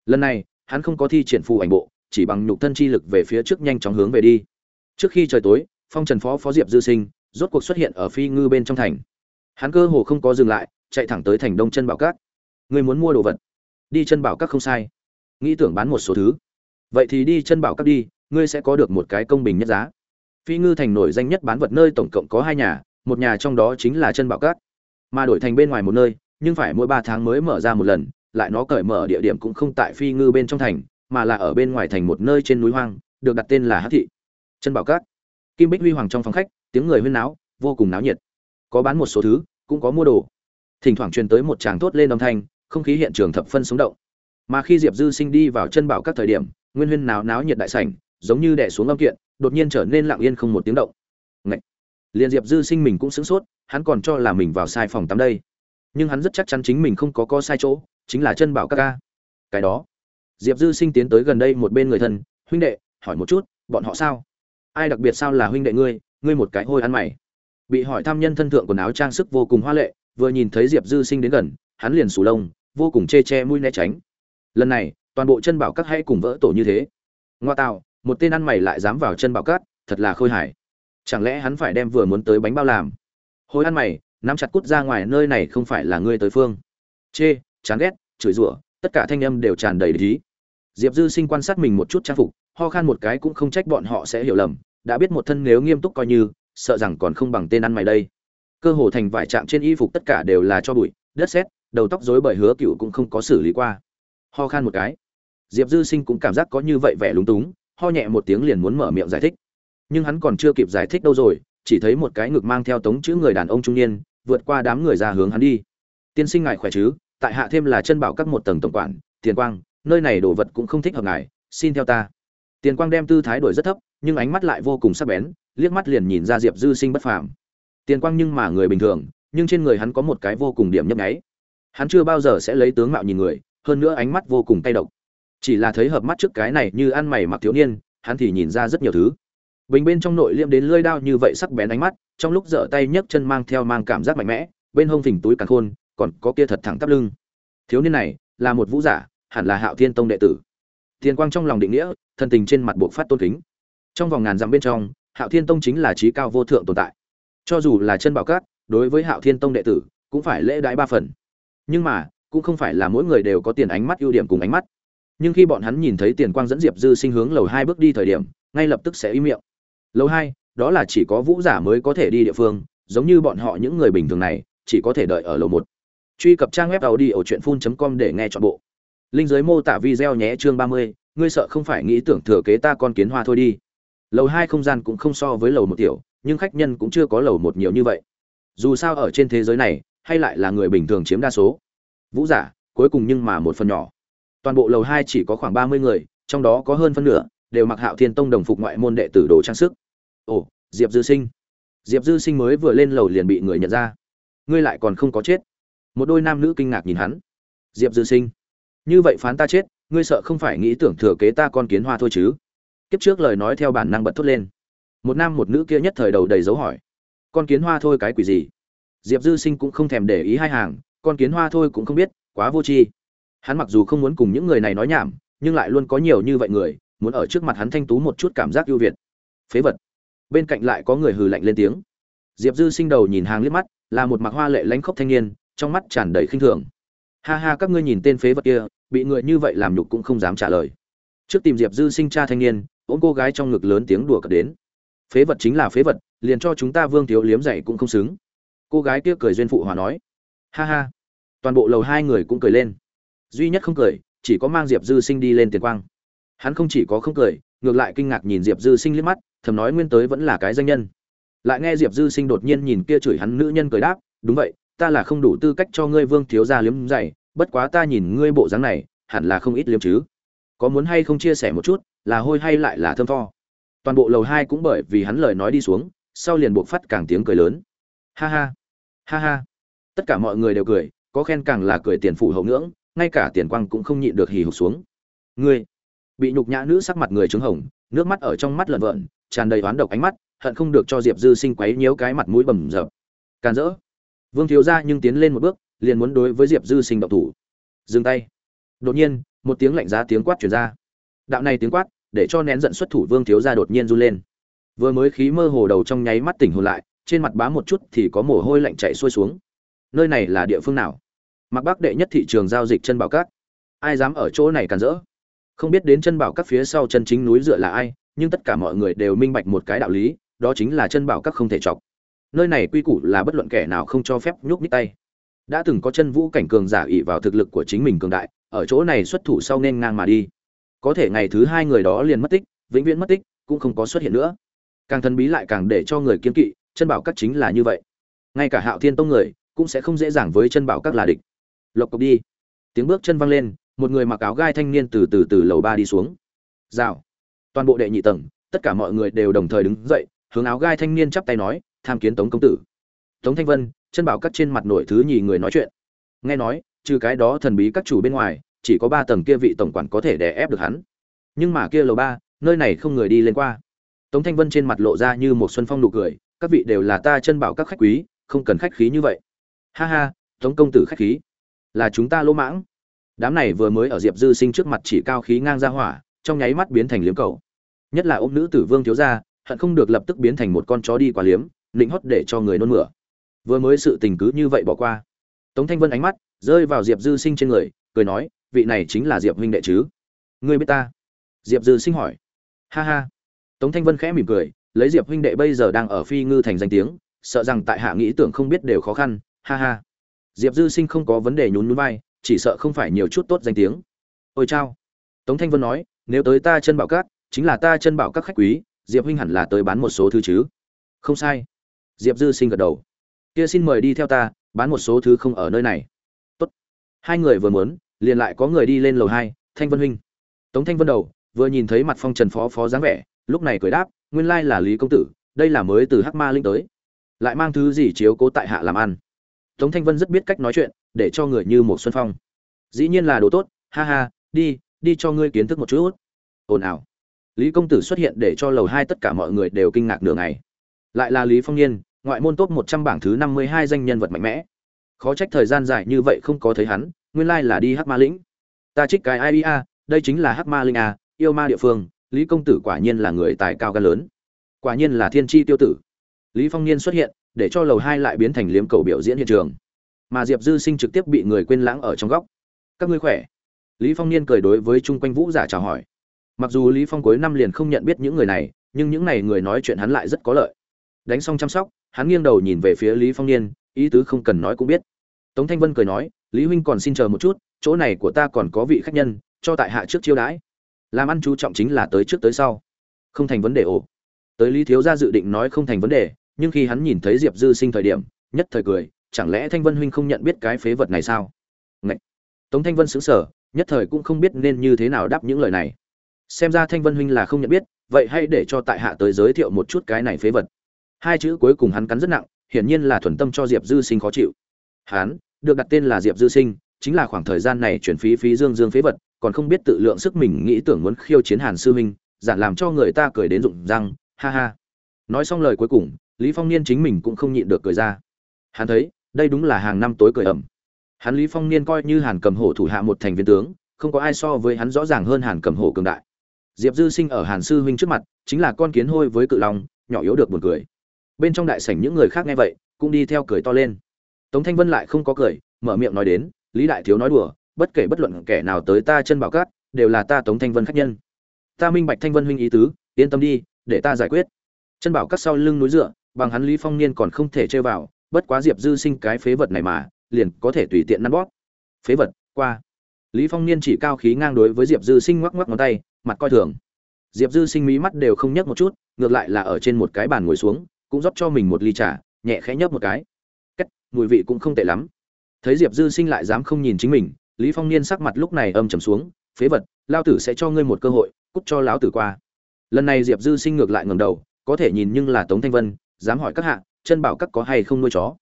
Lần này, hắn không có thi triển phù ảnh bộ chỉ bằng nhục thân chi lực về phía trước nhanh chóng hướng về đi. Trước khi trời tối, phong trần phó phó diệp dư sinh, rốt cuộc xuất hiện ở phi ngư bên trong thành. Hắn cơ hồ không có dừng lại, chạy thẳng tới thành đông chân bảo cát người muốn mua đồ vật? Đi chân bảo cát không sai. Nghĩ tưởng bán một số thứ. Vậy thì đi chân bảo cát đi, ngươi sẽ có được một cái công bình nhất giá. Phi ngư thành nổi danh nhất bán vật nơi tổng cộng có hai nhà, một nhà trong đó chính là chân bảo cát mà đổi thành bên ngoài một nơi, nhưng phải mỗi ba tháng mới mở ra một lần, lại nó cởi mở địa điểm cũng không tại phi ngư bên trong thành mà là ở bên ngoài thành một nơi trên núi hoang, được đặt tên là hát thị. Chân bảo cát kim bích huy hoàng trong phòng khách, tiếng người huyên náo, vô cùng náo nhiệt. Có bán một số thứ, cũng có mua đồ. Thỉnh thoảng truyền tới một tràng thốt lên âm thanh, không khí hiện trường thập phân sống động. Mà khi diệp dư sinh đi vào chân bảo các thời điểm, nguyên huyên náo náo nhiệt đại sảnh, giống như đẻ xuống âm kiện, đột nhiên trở nên lặng yên không một tiếng động. Ngậy! liền diệp dư sinh mình cũng sửng sốt, hắn còn cho là mình vào sai phòng tắm đây. Nhưng hắn rất chắc chắn chính mình không có có sai chỗ, chính là chân bảo các ca. Cái đó diệp dư sinh tiến tới gần đây một bên người thân, huynh đệ, hỏi một chút, bọn họ sao? Ai đặc biệt sao là huynh đệ ngươi? Ngươi một cái hôi ăn mày. Bị hỏi thăm nhân thân thượng quần áo trang sức vô cùng hoa lệ, vừa nhìn thấy diệp dư sinh đến gần, hắn liền sù lông, vô cùng chê che mũi né tránh. Lần này, toàn bộ chân bảo các hãy cùng vỡ tổ như thế. Ngoa tạo, một tên ăn mày lại dám vào chân bảo cát thật là khôi hài. Chẳng lẽ hắn phải đem vừa muốn tới bánh bao làm? Hôi ăn mày, nắm chặt cút ra ngoài, nơi này không phải là ngươi tới phương. Chê, chán ghét, chửi rủa tất cả thanh âm đều tràn đầy lý. Diệp dư sinh quan sát mình một chút trang phục, ho khan một cái cũng không trách bọn họ sẽ hiểu lầm, đã biết một thân nếu nghiêm túc coi như, sợ rằng còn không bằng tên ăn mày đây. Cơ hồ thành vải chạm trên y phục tất cả đều là cho bụi, đất sét, đầu tóc rối bởi hứa cựu cũng không có xử lý qua. Ho khan một cái. Diệp dư sinh cũng cảm giác có như vậy vẻ lúng túng, ho nhẹ một tiếng liền muốn mở miệng giải thích. Nhưng hắn còn chưa kịp giải thích đâu rồi, chỉ thấy một cái ngực mang theo tống chữ người đàn ông trung niên, vượt qua đám người ra hướng hắn đi. Tiên sinh ngài khỏe chứ? Tại hạ thêm là chân bảo các một tầng tổng quản, tiền quang, nơi này đồ vật cũng không thích hợp ngài, xin theo ta. Tiền quang đem tư thái đổi rất thấp, nhưng ánh mắt lại vô cùng sắc bén, liếc mắt liền nhìn ra diệp dư sinh bất phàm. Tiền quang nhưng mà người bình thường, nhưng trên người hắn có một cái vô cùng điểm nhấp nháy. Hắn chưa bao giờ sẽ lấy tướng mạo nhìn người, hơn nữa ánh mắt vô cùng tay độc. Chỉ là thấy hợp mắt trước cái này như ăn mày mặc thiếu niên, hắn thì nhìn ra rất nhiều thứ. Bình bên trong nội liêm đến lơi đao như vậy sắc bén ánh mắt, trong lúc dở tay nhấc chân mang theo mang cảm giác mạnh mẽ, bên hông phình túi càng khôn còn có kia thật thẳng tắp lưng. Thiếu niên này, là một vũ giả, hẳn là hạo thiên tông đệ tử. Tiền quang trong lòng định nghĩa, thân tình trên mặt buộc phát tôn kính. Trong vòng ngàn dặm bên trong, hạo thiên tông chính là trí cao vô thượng tồn tại. Cho dù là chân bảo cát, đối với hạo thiên tông đệ tử, cũng phải lễ đái ba phần. Nhưng mà, cũng không phải là mỗi người đều có tiền ánh mắt ưu điểm cùng ánh mắt. Nhưng khi bọn hắn nhìn thấy tiền quang dẫn diệp dư sinh hướng lầu hai bước đi thời điểm, ngay lập tức sẽ im miệng. Lầu hai, đó là chỉ có vũ giả mới có thể đi địa phương, giống như bọn họ những người bình thường này, chỉ có thể đợi ở lầu một truy cập trang web tàu đi ở truyện phun com để nghe chọn bộ. Linh giới mô tả video nhé, chương ba mươi, ngươi sợ không phải nghĩ tưởng thừa kế ta con kiến hoa thôi đi. Lầu hai không gian cũng không so với lầu một tiểu, nhưng khách nhân cũng chưa có lầu một nhiều như vậy. Dù sao ở trên thế giới này, hay lại là người bình thường chiếm đa số. Vũ giả, cuối cùng nhưng mà một phần nhỏ. Toàn bộ lầu hai chỉ có khoảng ba mươi người, trong đó có hơn phân nửa đều mặc hạo thiên tông đồng phục ngoại môn đệ tử đồ trang sức. Ồ, diệp dư sinh. Diệp dư sinh mới vừa lên lầu liền bị người nhận ra. Ngươi lại còn không có chết một đôi nam nữ kinh ngạc nhìn hắn. Diệp dư sinh, như vậy phán ta chết, ngươi sợ không phải nghĩ tưởng thừa kế ta con kiến hoa thôi chứ? Kiếp trước lời nói theo bản năng bật thốt lên. Một nam một nữ kia nhất thời đầu đầy dấu hỏi. Con kiến hoa thôi cái quỷ gì? Diệp dư sinh cũng không thèm để ý hai hàng, con kiến hoa thôi cũng không biết, quá vô tri. Hắn mặc dù không muốn cùng những người này nói nhảm, nhưng lại luôn có nhiều như vậy người, muốn ở trước mặt hắn thanh tú một chút cảm giác ưu việt. Phế vật. Bên cạnh lại có người hừ lạnh lên tiếng. Diệp dư sinh đầu nhìn hàng liếc mắt, là một mặc hoa lệ lánh khóc thanh niên trong mắt tràn đầy khinh thường. Ha ha, các ngươi nhìn tên phế vật kia, bị người như vậy làm nhục cũng không dám trả lời. Trước tìm diệp dư sinh cha thanh niên, ôm cô gái trong ngực lớn tiếng đùa cợt đến. Phế vật chính là phế vật, liền cho chúng ta vương thiếu liếm dạy cũng không xứng. Cô gái kia cười duyên phụ hòa nói. Ha ha. Toàn bộ lầu hai người cũng cười lên. Duy nhất không cười, chỉ có mang diệp dư sinh đi lên tiền quang. Hắn không chỉ có không cười, ngược lại kinh ngạc nhìn diệp dư sinh liếc mắt, thầm nói nguyên tới vẫn là cái danh nhân. Lại nghe diệp dư sinh đột nhiên nhìn kia chửi hắn nữ nhân cười đáp, đúng vậy ta là không đủ tư cách cho ngươi vương thiếu gia liếm dày bất quá ta nhìn ngươi bộ dáng này, hẳn là không ít liếm chứ. Có muốn hay không chia sẻ một chút, là hôi hay lại là thơm tho. Toàn bộ lầu hai cũng bởi vì hắn lời nói đi xuống, sau liền buộc phát càng tiếng cười lớn. Ha ha ha ha. Tất cả mọi người đều cười, có khen càng là cười tiền phủ hậu ngưỡng, ngay cả tiền quang cũng không nhịn được hì hục xuống. Ngươi, bị nhục nhã nữ sắc mặt người trứng hồng, nước mắt ở trong mắt lợn vợn, tràn đầy oán độc ánh mắt, hận không được cho diệp dư sinh quấy nhiễu cái mặt mũi bầm dập. Can rỡ vương thiếu ra nhưng tiến lên một bước, liền muốn đối với diệp dư sinh động thủ. Dừng tay. Đột nhiên, một tiếng lạnh giá tiếng quát chuyển ra. Đạo này tiếng quát, để cho nén giận xuất thủ vương thiếu ra đột nhiên run lên. Vừa mới khí mơ hồ đầu trong nháy mắt tỉnh hồn lại, trên mặt bá một chút thì có mồ hôi lạnh chạy xuôi xuống. Nơi này là địa phương nào? Mặc bắc đệ nhất thị trường giao dịch chân bảo cát ai dám ở chỗ này càn rỡ? Không biết đến chân bảo các phía sau chân chính núi dựa là ai, nhưng tất cả mọi người đều minh bạch một cái đạo lý, đó chính là chân bảo các không thể chọc nơi này quy củ là bất luận kẻ nào không cho phép nhúc nhích tay. Đã từng có chân vũ cảnh cường giả ỷ vào thực lực của chính mình cường đại, ở chỗ này xuất thủ sau nên ngang mà đi. Có thể ngày thứ hai người đó liền mất tích, vĩnh viễn mất tích, cũng không có xuất hiện nữa. Càng thần bí lại càng để cho người kiên kỵ, chân bảo các chính là như vậy. Ngay cả hạo thiên tông người, cũng sẽ không dễ dàng với chân bảo các là địch. Lộc cộc đi. Tiếng bước chân văng lên, một người mặc áo gai thanh niên từ từ từ lầu ba đi xuống. Rào. Toàn bộ đệ nhị tầng, tất cả mọi người đều đồng thời đứng dậy, hướng áo gai thanh niên chắp tay nói tham kiến tống công tử. Tống thanh vân, chân bảo các trên mặt nổi thứ nhì người nói chuyện. Nghe nói, trừ cái đó thần bí các chủ bên ngoài, chỉ có ba tầng kia vị tổng quản có thể đè ép được hắn. Nhưng mà kia lầu ba, nơi này không người đi lên qua. Tống thanh vân trên mặt lộ ra như một xuân phong nụ cười, các vị đều là ta chân bảo các khách quý, không cần khách khí như vậy. Ha ha, tống công tử khách khí. Là chúng ta lỗ mãng. Đám này vừa mới ở diệp dư sinh trước mặt chỉ cao khí ngang ra hỏa, trong nháy mắt biến thành liếm cầu. Nhất là ôm nữ tử vương thiếu gia, hận không được lập tức biến thành một con chó đi qua liếm nịnh hót để cho người nôn mửa. Vừa mới sự tình cứ như vậy bỏ qua. Tống thanh vân ánh mắt rơi vào diệp dư sinh trên người, cười nói, vị này chính là diệp huynh đệ chứ? Ngươi biết ta? Diệp dư sinh hỏi. Ha ha. Tống thanh vân khẽ mỉm cười, lấy diệp huynh đệ bây giờ đang ở phi ngư thành danh tiếng, sợ rằng tại hạ nghĩ tưởng không biết đều khó khăn, ha ha. Diệp dư sinh không có vấn đề nhún nhún vai, chỉ sợ không phải nhiều chút tốt danh tiếng. Ôi chao. Tống thanh vân nói, nếu tới ta chân bảo cát chính là ta chân bảo các khách quý, diệp huynh hẳn là tới bán một số thứ chứ? Không sai diệp dư sinh gật đầu. Kia xin mời đi theo ta, bán một số thứ không ở nơi này. Tốt. hai người vừa muốn, liền lại có người đi lên lầu hai, thanh vân huynh. Tống thanh vân đầu, vừa nhìn thấy mặt phong trần phó phó dáng vẻ, lúc này cười đáp, nguyên lai là lý công tử, đây là mới từ hắc ma linh tới. Lại mang thứ gì chiếu cố tại hạ làm ăn? Tống thanh vân rất biết cách nói chuyện, để cho người như một xuân phong. Dĩ nhiên là đồ tốt, ha ha, đi đi cho ngươi kiến thức một chút. Ồn ào. Lý công tử xuất hiện để cho lầu hai tất cả mọi người đều kinh ngạc nửa ngày lại là lý phong niên, ngoại môn top một trăm bảng thứ năm mươi hai danh nhân vật mạnh mẽ. Khó trách thời gian dài như vậy không có thấy hắn, nguyên lai là đi hắc ma lĩnh. Ta trích cái ai a, đây chính là hắc ma linh a, yêu ma địa phương, lý công tử quả nhiên là người tài cao gan lớn. Quả nhiên là thiên tri tiêu tử. Lý phong niên xuất hiện, để cho lầu hai lại biến thành liếm cầu biểu diễn hiện trường. Mà diệp dư sinh trực tiếp bị người quên lãng ở trong góc. Các ngươi khỏe? Lý phong niên cười đối với chung quanh vũ giả chào hỏi. Mặc dù lý phong cuối năm liền không nhận biết những người này, nhưng những này người nói chuyện hắn lại rất có lợi đánh xong chăm sóc, hắn nghiêng đầu nhìn về phía lý phong niên, ý tứ không cần nói cũng biết. Tống thanh vân cười nói, lý huynh còn xin chờ một chút, chỗ này của ta còn có vị khách nhân, cho tại hạ trước chiêu đãi. Làm ăn chú trọng chính là tới trước tới sau. Không thành vấn đề ổ tới lý thiếu gia dự định nói không thành vấn đề, nhưng khi hắn nhìn thấy diệp dư sinh thời điểm, nhất thời cười, chẳng lẽ thanh vân huynh không nhận biết cái phế vật này sao? Ngậy! tống thanh vân xứng sở nhất thời cũng không biết nên như thế nào đáp những lời này. Xem ra thanh vân huynh là không nhận biết, vậy hãy để cho tại hạ tới giới thiệu một chút cái này phế vật hai chữ cuối cùng hắn cắn rất nặng, hiển nhiên là thuần tâm cho diệp dư sinh khó chịu. Hắn, được đặt tên là diệp dư sinh, chính là khoảng thời gian này chuyển phí phí dương dương phế vật, còn không biết tự lượng sức mình nghĩ tưởng muốn khiêu chiến hàn sư huynh giản làm cho người ta cười đến rụng răng, ha ha. Nói xong lời cuối cùng, lý phong niên chính mình cũng không nhịn được cười ra. Hắn thấy, đây đúng là hàng năm tối cười ẩm. Hắn lý phong niên coi như hàn cầm hổ thủ hạ một thành viên tướng, không có ai so với hắn rõ ràng hơn hàn cầm hổ cường đại. Diệp dư sinh ở hàn sư huynh trước mặt, chính là con kiến hôi với cự long, nhỏ yếu được buồn cười bên trong đại sảnh những người khác nghe vậy, cũng đi theo cười to lên. Tống thanh vân lại không có cười, mở miệng nói đến, lý đại thiếu nói đùa, bất kể bất luận kẻ nào tới ta chân bảo cát đều là ta tống thanh vân khách nhân. Ta minh bạch thanh vân huynh ý tứ, yên tâm đi, để ta giải quyết. Chân bảo cát sau lưng núi dựa, bằng hắn lý phong niên còn không thể chơi vào, bất quá diệp dư sinh cái phế vật này mà, liền có thể tùy tiện năn bóp. Phế vật, qua. Lý phong niên chỉ cao khí ngang đối với diệp dư sinh ngoắc ngoắc ngón tay, mặt coi thường. Diệp dư sinh mí mắt đều không nhấc một chút, ngược lại là ở trên một cái bàn ngồi xuống cũng rót cho mình một ly trà nhẹ khẽ nhấp một cái. Cách mùi vị cũng không tệ lắm. Thấy diệp dư sinh lại dám không nhìn chính mình lý phong niên sắc mặt lúc này âm trầm xuống phế vật Lão tử sẽ cho ngươi một cơ hội cút cho lão tử qua. Lần này diệp dư sinh ngược lại ngẩng đầu có thể nhìn nhưng là tống thanh vân dám hỏi các hạ chân bảo các có hay không nuôi chó?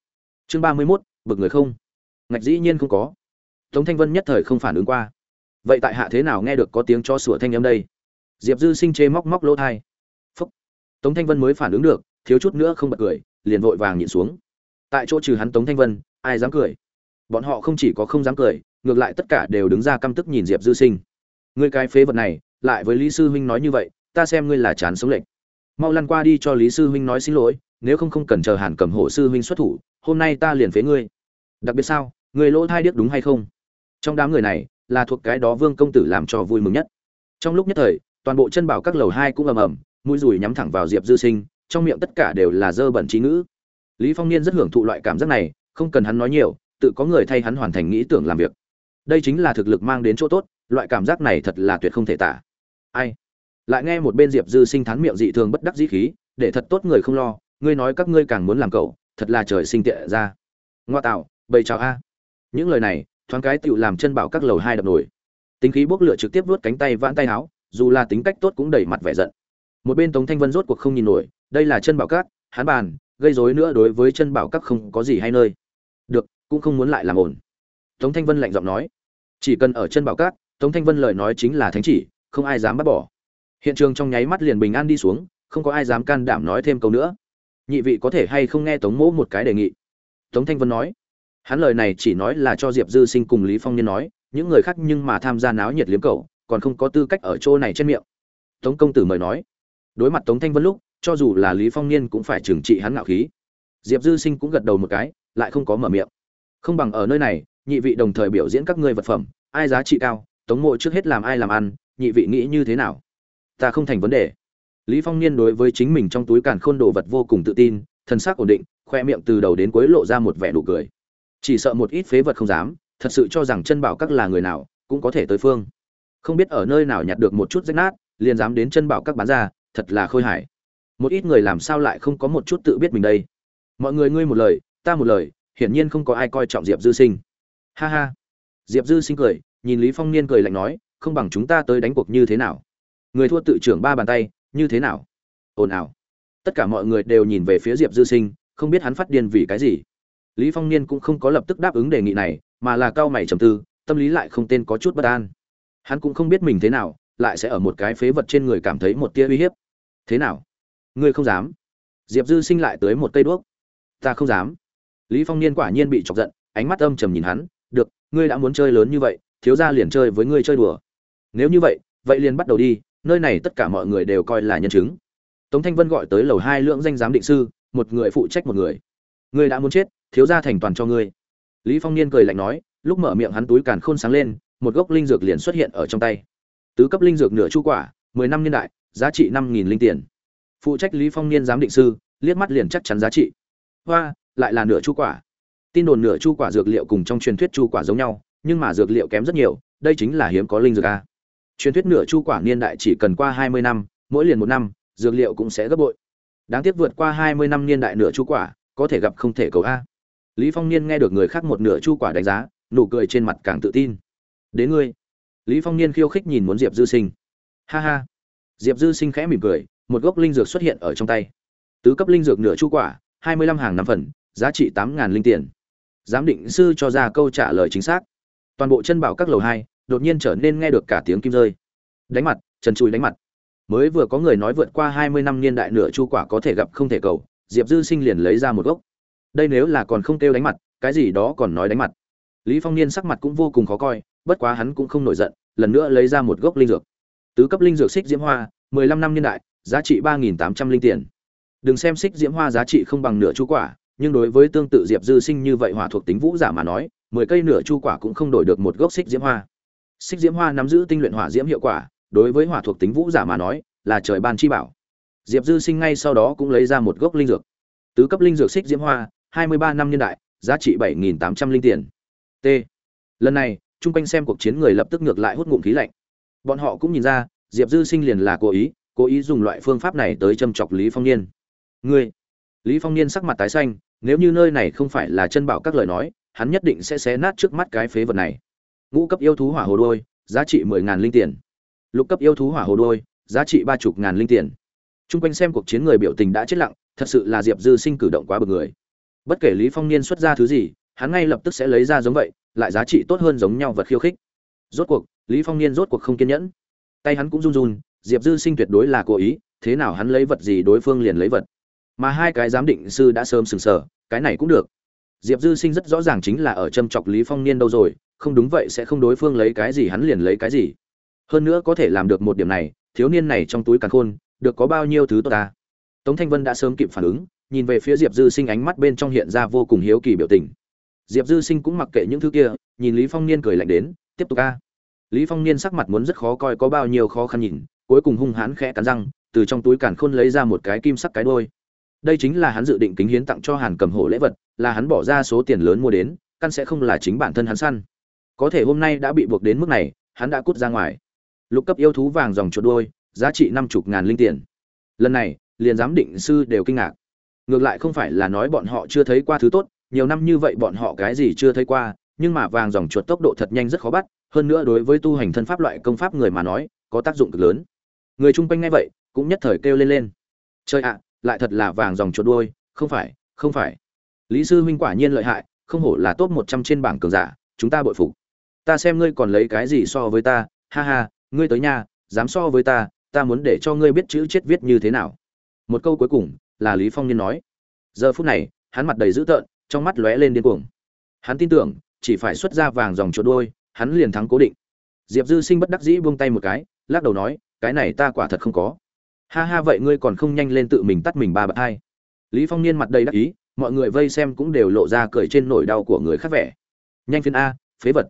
Chương ba mươi 31, bực người không? Ngạch dĩ nhiên không có. Tống thanh vân nhất thời không phản ứng qua. Vậy tại hạ thế nào nghe được có tiếng cho sủa thanh âm đây? Diệp dư sinh chê móc móc lỗ tai. phúc. Tống thanh vân mới phản ứng được thiếu chút nữa không bật cười, liền vội vàng nhịn xuống. Tại chỗ trừ hắn tống thanh vân, ai dám cười? Bọn họ không chỉ có không dám cười, ngược lại tất cả đều đứng ra căm tức nhìn diệp dư sinh. Ngươi cái phế vật này, lại với lý sư huynh nói như vậy, ta xem ngươi là chán sống lệnh mau lăn qua đi cho lý sư huynh nói xin lỗi, nếu không không cần chờ hàn cầm hộ sư huynh xuất thủ, hôm nay ta liền phế ngươi. Đặc biệt sao người lỗ thai điếc đúng hay không? Trong đám người này, là thuộc cái đó vương công tử làm cho vui mừng nhất. Trong lúc nhất thời, toàn bộ chân bảo các lầu hai cũng ầm ầm, mũi rùi nhắm thẳng vào diệp dư sinh trong miệng tất cả đều là dơ bẩn trí ngữ. Lý phong niên rất hưởng thụ loại cảm giác này, không cần hắn nói nhiều, tự có người thay hắn hoàn thành nghĩ tưởng làm việc. Đây chính là thực lực mang đến chỗ tốt, loại cảm giác này thật là tuyệt không thể tả. Ai? Lại nghe một bên diệp dư sinh thán miệng dị thường bất đắc dĩ khí, để thật tốt người không lo, ngươi nói các ngươi càng muốn làm cậu, thật là trời sinh tệ ra. Ngoa tạo, bầy chào a. Những lời này, thoáng cái tựu làm chân bảo các lầu hai đập nổi. Tính khí bốc lửa trực tiếp vuốt cánh tay vãn tay áo, dù là tính cách tốt cũng đầy mặt vẻ giận. Một bên tống thanh vân rốt cuộc không nhìn nổi đây là chân bảo các hắn bàn, gây rối nữa đối với chân bảo các không có gì hay nơi. Được, cũng không muốn lại làm ổn tống thanh vân lạnh giọng nói. Chỉ cần ở chân bảo các tống thanh vân lời nói chính là thánh chỉ, không ai dám bắt bỏ. Hiện trường trong nháy mắt liền bình an đi xuống, không có ai dám can đảm nói thêm câu nữa. Nhị vị có thể hay không nghe tống mỗ một cái đề nghị? Tống thanh vân nói. Hắn lời này chỉ nói là cho diệp dư sinh cùng lý phong niên nói, những người khác nhưng mà tham gia náo nhiệt liếm cầu còn không có tư cách ở chỗ này trên miệng. Tống công tử mời nói. Đối mặt tống thanh vân lúc cho dù là lý phong niên cũng phải trừng trị hắn ngạo khí. Diệp dư sinh cũng gật đầu một cái, lại không có mở miệng. Không bằng ở nơi này, nhị vị đồng thời biểu diễn các ngươi vật phẩm, ai giá trị cao, tống mộ trước hết làm ai làm ăn, nhị vị nghĩ như thế nào? Ta không thành vấn đề. Lý phong niên đối với chính mình trong túi càn khôn đồ vật vô cùng tự tin, thân xác ổn định, khoe miệng từ đầu đến cuối lộ ra một vẻ nụ cười. Chỉ sợ một ít phế vật không dám, thật sự cho rằng chân bảo các là người nào, cũng có thể tới phương. Không biết ở nơi nào nhặt được một chút rách nát, liền dám đến chân bảo các bán ra, thật là khôi hài một ít người làm sao lại không có một chút tự biết mình đây? Mọi người ngươi một lời, ta một lời, hiển nhiên không có ai coi trọng diệp dư sinh. Ha ha. Diệp dư sinh cười, nhìn lý phong niên cười lạnh nói, không bằng chúng ta tới đánh cuộc như thế nào? Người thua tự trưởng ba bàn tay, như thế nào? Ồn ào. Tất cả mọi người đều nhìn về phía diệp dư sinh, không biết hắn phát điên vì cái gì. Lý phong niên cũng không có lập tức đáp ứng đề nghị này, mà là cao mày trầm tư, tâm lý lại không tên có chút bất an. Hắn cũng không biết mình thế nào, lại sẽ ở một cái phế vật trên người cảm thấy một tia uy hiếp. Thế nào? Ngươi không dám. Diệp dư sinh lại tới một cây đuốc. Ta không dám. Lý phong niên quả nhiên bị chọc giận, ánh mắt âm trầm nhìn hắn, được, ngươi đã muốn chơi lớn như vậy, thiếu gia liền chơi với ngươi chơi đùa. Nếu như vậy vậy liền bắt đầu đi, nơi này tất cả mọi người đều coi là nhân chứng. Tống thanh vân gọi tới lầu hai lượng danh giám định sư, một người phụ trách một người. Ngươi đã muốn chết, thiếu gia thành toàn cho ngươi. Lý phong niên cười lạnh nói, lúc mở miệng hắn túi càn khôn sáng lên, một gốc linh dược liền xuất hiện ở trong tay. Tứ cấp linh dược nửa chu quả, mười năm niên đại, giá trị năm nghìn linh tiền phụ trách lý phong niên giám định sư, liếc mắt liền chắc chắn giá trị. Hoa, lại là nửa chu quả. Tin đồn nửa chu quả dược liệu cùng trong truyền thuyết chu quả giống nhau, nhưng mà dược liệu kém rất nhiều, đây chính là hiếm có linh dược a. Truyền thuyết nửa chu quả niên đại chỉ cần qua hai mươi năm, mỗi liền một năm, dược liệu cũng sẽ gấp bội. Đáng tiếc vượt qua hai mươi năm niên đại nửa chu quả, có thể gặp không thể cầu a. Lý phong niên nghe được người khác một nửa chu quả đánh giá, nụ cười trên mặt càng tự tin. Đến ngươi. Lý phong niên khiêu khích nhìn muốn diệp dư sinh. Ha ha. Diệp dư sinh khẽ mỉm cười một gốc linh dược xuất hiện ở trong tay. Tứ cấp linh dược nửa chu quả, hai mươi lăm hàng năm phần, giá trị tám ngàn linh tiền. Giám định sư cho ra câu trả lời chính xác. Toàn bộ chân bảo các lầu hai, đột nhiên trở nên nghe được cả tiếng kim rơi. Đánh mặt, trần chùi đánh mặt. Mới vừa có người nói vượt qua hai mươi năm niên đại nửa chu quả có thể gặp không thể cầu, diệp dư sinh liền lấy ra một gốc. Đây nếu là còn không kêu đánh mặt, cái gì đó còn nói đánh mặt. Lý phong niên sắc mặt cũng vô cùng khó coi, bất quá hắn cũng không nổi giận, lần nữa lấy ra một gốc linh dược. Tứ cấp linh dược xích diễm hoa, mười lăm năm niên đại giá trị ba nghìn tám trăm linh tiền. Đừng xem xích diễm hoa giá trị không bằng nửa chu quả, nhưng đối với tương tự diệp dư sinh như vậy hỏa thuộc tính vũ giả mà nói, mười cây nửa chu quả cũng không đổi được một gốc xích diễm hoa. Xích diễm hoa nắm giữ tinh luyện hỏa diễm hiệu quả, đối với hỏa thuộc tính vũ giả mà nói, là trời ban chi bảo. Diệp dư sinh ngay sau đó cũng lấy ra một gốc linh dược. Tứ cấp linh dược xích diễm hoa, hai mươi ba năm niên đại, giá trị bảy nghìn tám trăm linh tiền. T. Lần này, chung quanh xem cuộc chiến người lập tức ngược lại hút ngụm khí lạnh. Bọn họ cũng nhìn ra, diệp dư sinh liền là cố ý cố ý dùng loại phương pháp này tới châm chọc lý phong niên. Ngươi? Lý phong niên sắc mặt tái xanh, nếu như nơi này không phải là chân bảo các lời nói, hắn nhất định sẽ xé nát trước mắt cái phế vật này. Ngũ cấp yêu thú hỏa hồ đôi, giá trị mười ngàn linh tiền. Lục cấp yêu thú hỏa hồ đôi, giá trị ba chục ngàn linh tiền. Chung quanh xem cuộc chiến người biểu tình đã chết lặng, thật sự là diệp dư sinh cử động quá bực người. Bất kể lý phong niên xuất ra thứ gì, hắn ngay lập tức sẽ lấy ra giống vậy, lại giá trị tốt hơn giống nhau vật khiêu khích. Rốt cuộc, lý phong niên rốt cuộc không kiên nhẫn. Tay hắn cũng run run diệp dư sinh tuyệt đối là cố ý, thế nào hắn lấy vật gì đối phương liền lấy vật. Mà hai cái giám định sư đã sớm sừng sờ, cái này cũng được. Diệp dư sinh rất rõ ràng chính là ở châm chọc lý phong niên đâu rồi, không đúng vậy sẽ không đối phương lấy cái gì hắn liền lấy cái gì. Hơn nữa có thể làm được một điểm này, thiếu niên này trong túi càn khôn, được có bao nhiêu thứ tốt ta. Tống thanh vân đã sớm kịp phản ứng, nhìn về phía diệp dư sinh ánh mắt bên trong hiện ra vô cùng hiếu kỳ biểu tình. Diệp dư sinh cũng mặc kệ những thứ kia, nhìn lý phong niên cười lạnh đến, tiếp tục a. Lý phong niên sắc mặt muốn rất khó coi, có bao nhiêu khó khăn nhìn cuối cùng hung hãn khẽ cắn răng, từ trong túi càn khôn lấy ra một cái kim sắc cái đôi đây chính là hắn dự định kính hiến tặng cho hàn cầm hổ lễ vật, là hắn bỏ ra số tiền lớn mua đến, căn sẽ không là chính bản thân hắn săn. Có thể hôm nay đã bị buộc đến mức này, hắn đã cút ra ngoài. Lục cấp yêu thú vàng dòng chuột đôi giá trị năm chục ngàn linh tiền. Lần này, liền giám định sư đều kinh ngạc. Ngược lại không phải là nói bọn họ chưa thấy qua thứ tốt, nhiều năm như vậy bọn họ cái gì chưa thấy qua, nhưng mà vàng dòng chuột tốc độ thật nhanh rất khó bắt, hơn nữa đối với tu hành thân pháp loại công pháp người mà nói, có tác dụng cực lớn người chung quanh nghe vậy, cũng nhất thời kêu lên lên. Chơi ạ, lại thật là vàng dòng chuột đuôi, không phải không phải. Lý sư huynh quả nhiên lợi hại, không hổ là top một trăm trên bảng cường giả, chúng ta bội phục. Ta xem ngươi còn lấy cái gì so với ta, ha ha, ngươi tới nhà, dám so với ta ta muốn để cho ngươi biết chữ chết viết như thế nào. Một câu cuối cùng, là lý phong niên nói. Giờ phút này, hắn mặt đầy dữ tợn, trong mắt lóe lên điên cuồng. Hắn tin tưởng, chỉ phải xuất ra vàng dòng chuột đuôi, hắn liền thắng cố định. Diệp dư sinh bất đắc dĩ buông tay một cái, lắc đầu nói cái này ta quả thật không có. Ha ha, vậy ngươi còn không nhanh lên tự mình tắt mình ba bậc hai. Lý phong niên mặt đầy đắc ý, mọi người vây xem cũng đều lộ ra cười trên nỗi đau của người khác vẻ. Nhanh phiên a, phế vật.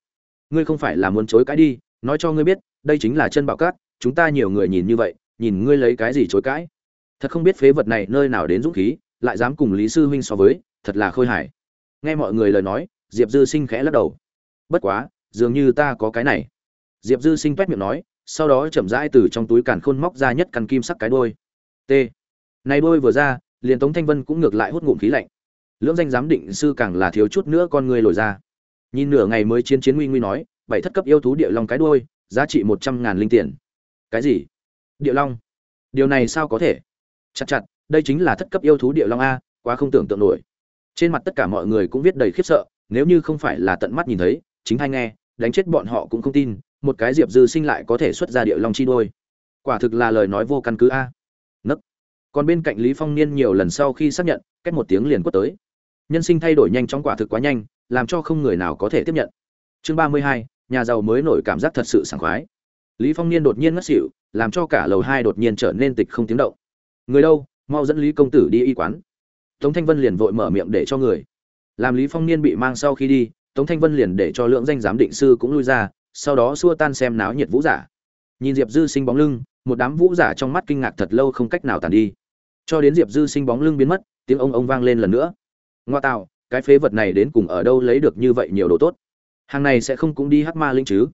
Ngươi không phải là muốn chối cãi đi, nói cho ngươi biết, đây chính là chân bảo cát, chúng ta nhiều người nhìn như vậy, nhìn ngươi lấy cái gì chối cãi. Thật không biết phế vật này nơi nào đến dũng khí, lại dám cùng lý sư huynh so với, thật là khôi hài. Nghe mọi người lời nói, diệp dư sinh khẽ lắc đầu. Bất quá, dường như ta có cái này. Diệp dư sinh toét miệng nói sau đó chậm rãi từ trong túi càn khôn móc ra nhất căn kim sắc cái đôi. T. Này đôi vừa ra, liền tống thanh vân cũng ngược lại hút ngụm khí lạnh. Lưỡng danh giám định sư càng là thiếu chút nữa con người lồi ra. Nhìn nửa ngày mới chiến chiến nguy nguy nói, bảy thất cấp yêu thú địa long cái đôi, giá trị một trăm ngàn linh tiền. Cái gì? Địa long? Điều này sao có thể? Chặt chặt, đây chính là thất cấp yêu thú địa long a, quá không tưởng tượng nổi. Trên mặt tất cả mọi người cũng viết đầy khiếp sợ, nếu như không phải là tận mắt nhìn thấy, chính hay nghe, đánh chết bọn họ cũng không tin một cái diệp dư sinh lại có thể xuất ra địa long chi đôi. Quả thực là lời nói vô căn cứ a. Nấc còn bên cạnh lý phong niên nhiều lần sau khi xác nhận cách một tiếng liền quất tới. Nhân sinh thay đổi nhanh chóng quả thực quá nhanh, làm cho không người nào có thể tiếp nhận. Chương ba mươi hai, nhà giàu mới nổi cảm giác thật sự sảng khoái. Lý phong niên đột nhiên ngất xỉu, làm cho cả lầu hai đột nhiên trở nên tịch không tiếng động. Người đâu? Mau dẫn lý công tử đi y quán. Tống thanh vân liền vội mở miệng để cho người. Làm lý phong niên bị mang sau khi đi, tống thanh vân liền để cho lượng danh giám định sư cũng lui ra sau đó xua tan xem náo nhiệt vũ giả. Nhìn diệp dư sinh bóng lưng, một đám vũ giả trong mắt kinh ngạc thật lâu không cách nào tàn đi. Cho đến diệp dư sinh bóng lưng biến mất, tiếng ông ông vang lên lần nữa. Ngoa tạo, cái phế vật này đến cùng ở đâu lấy được như vậy nhiều đồ tốt? Hàng này sẽ không cũng đi hắc ma linh chứ?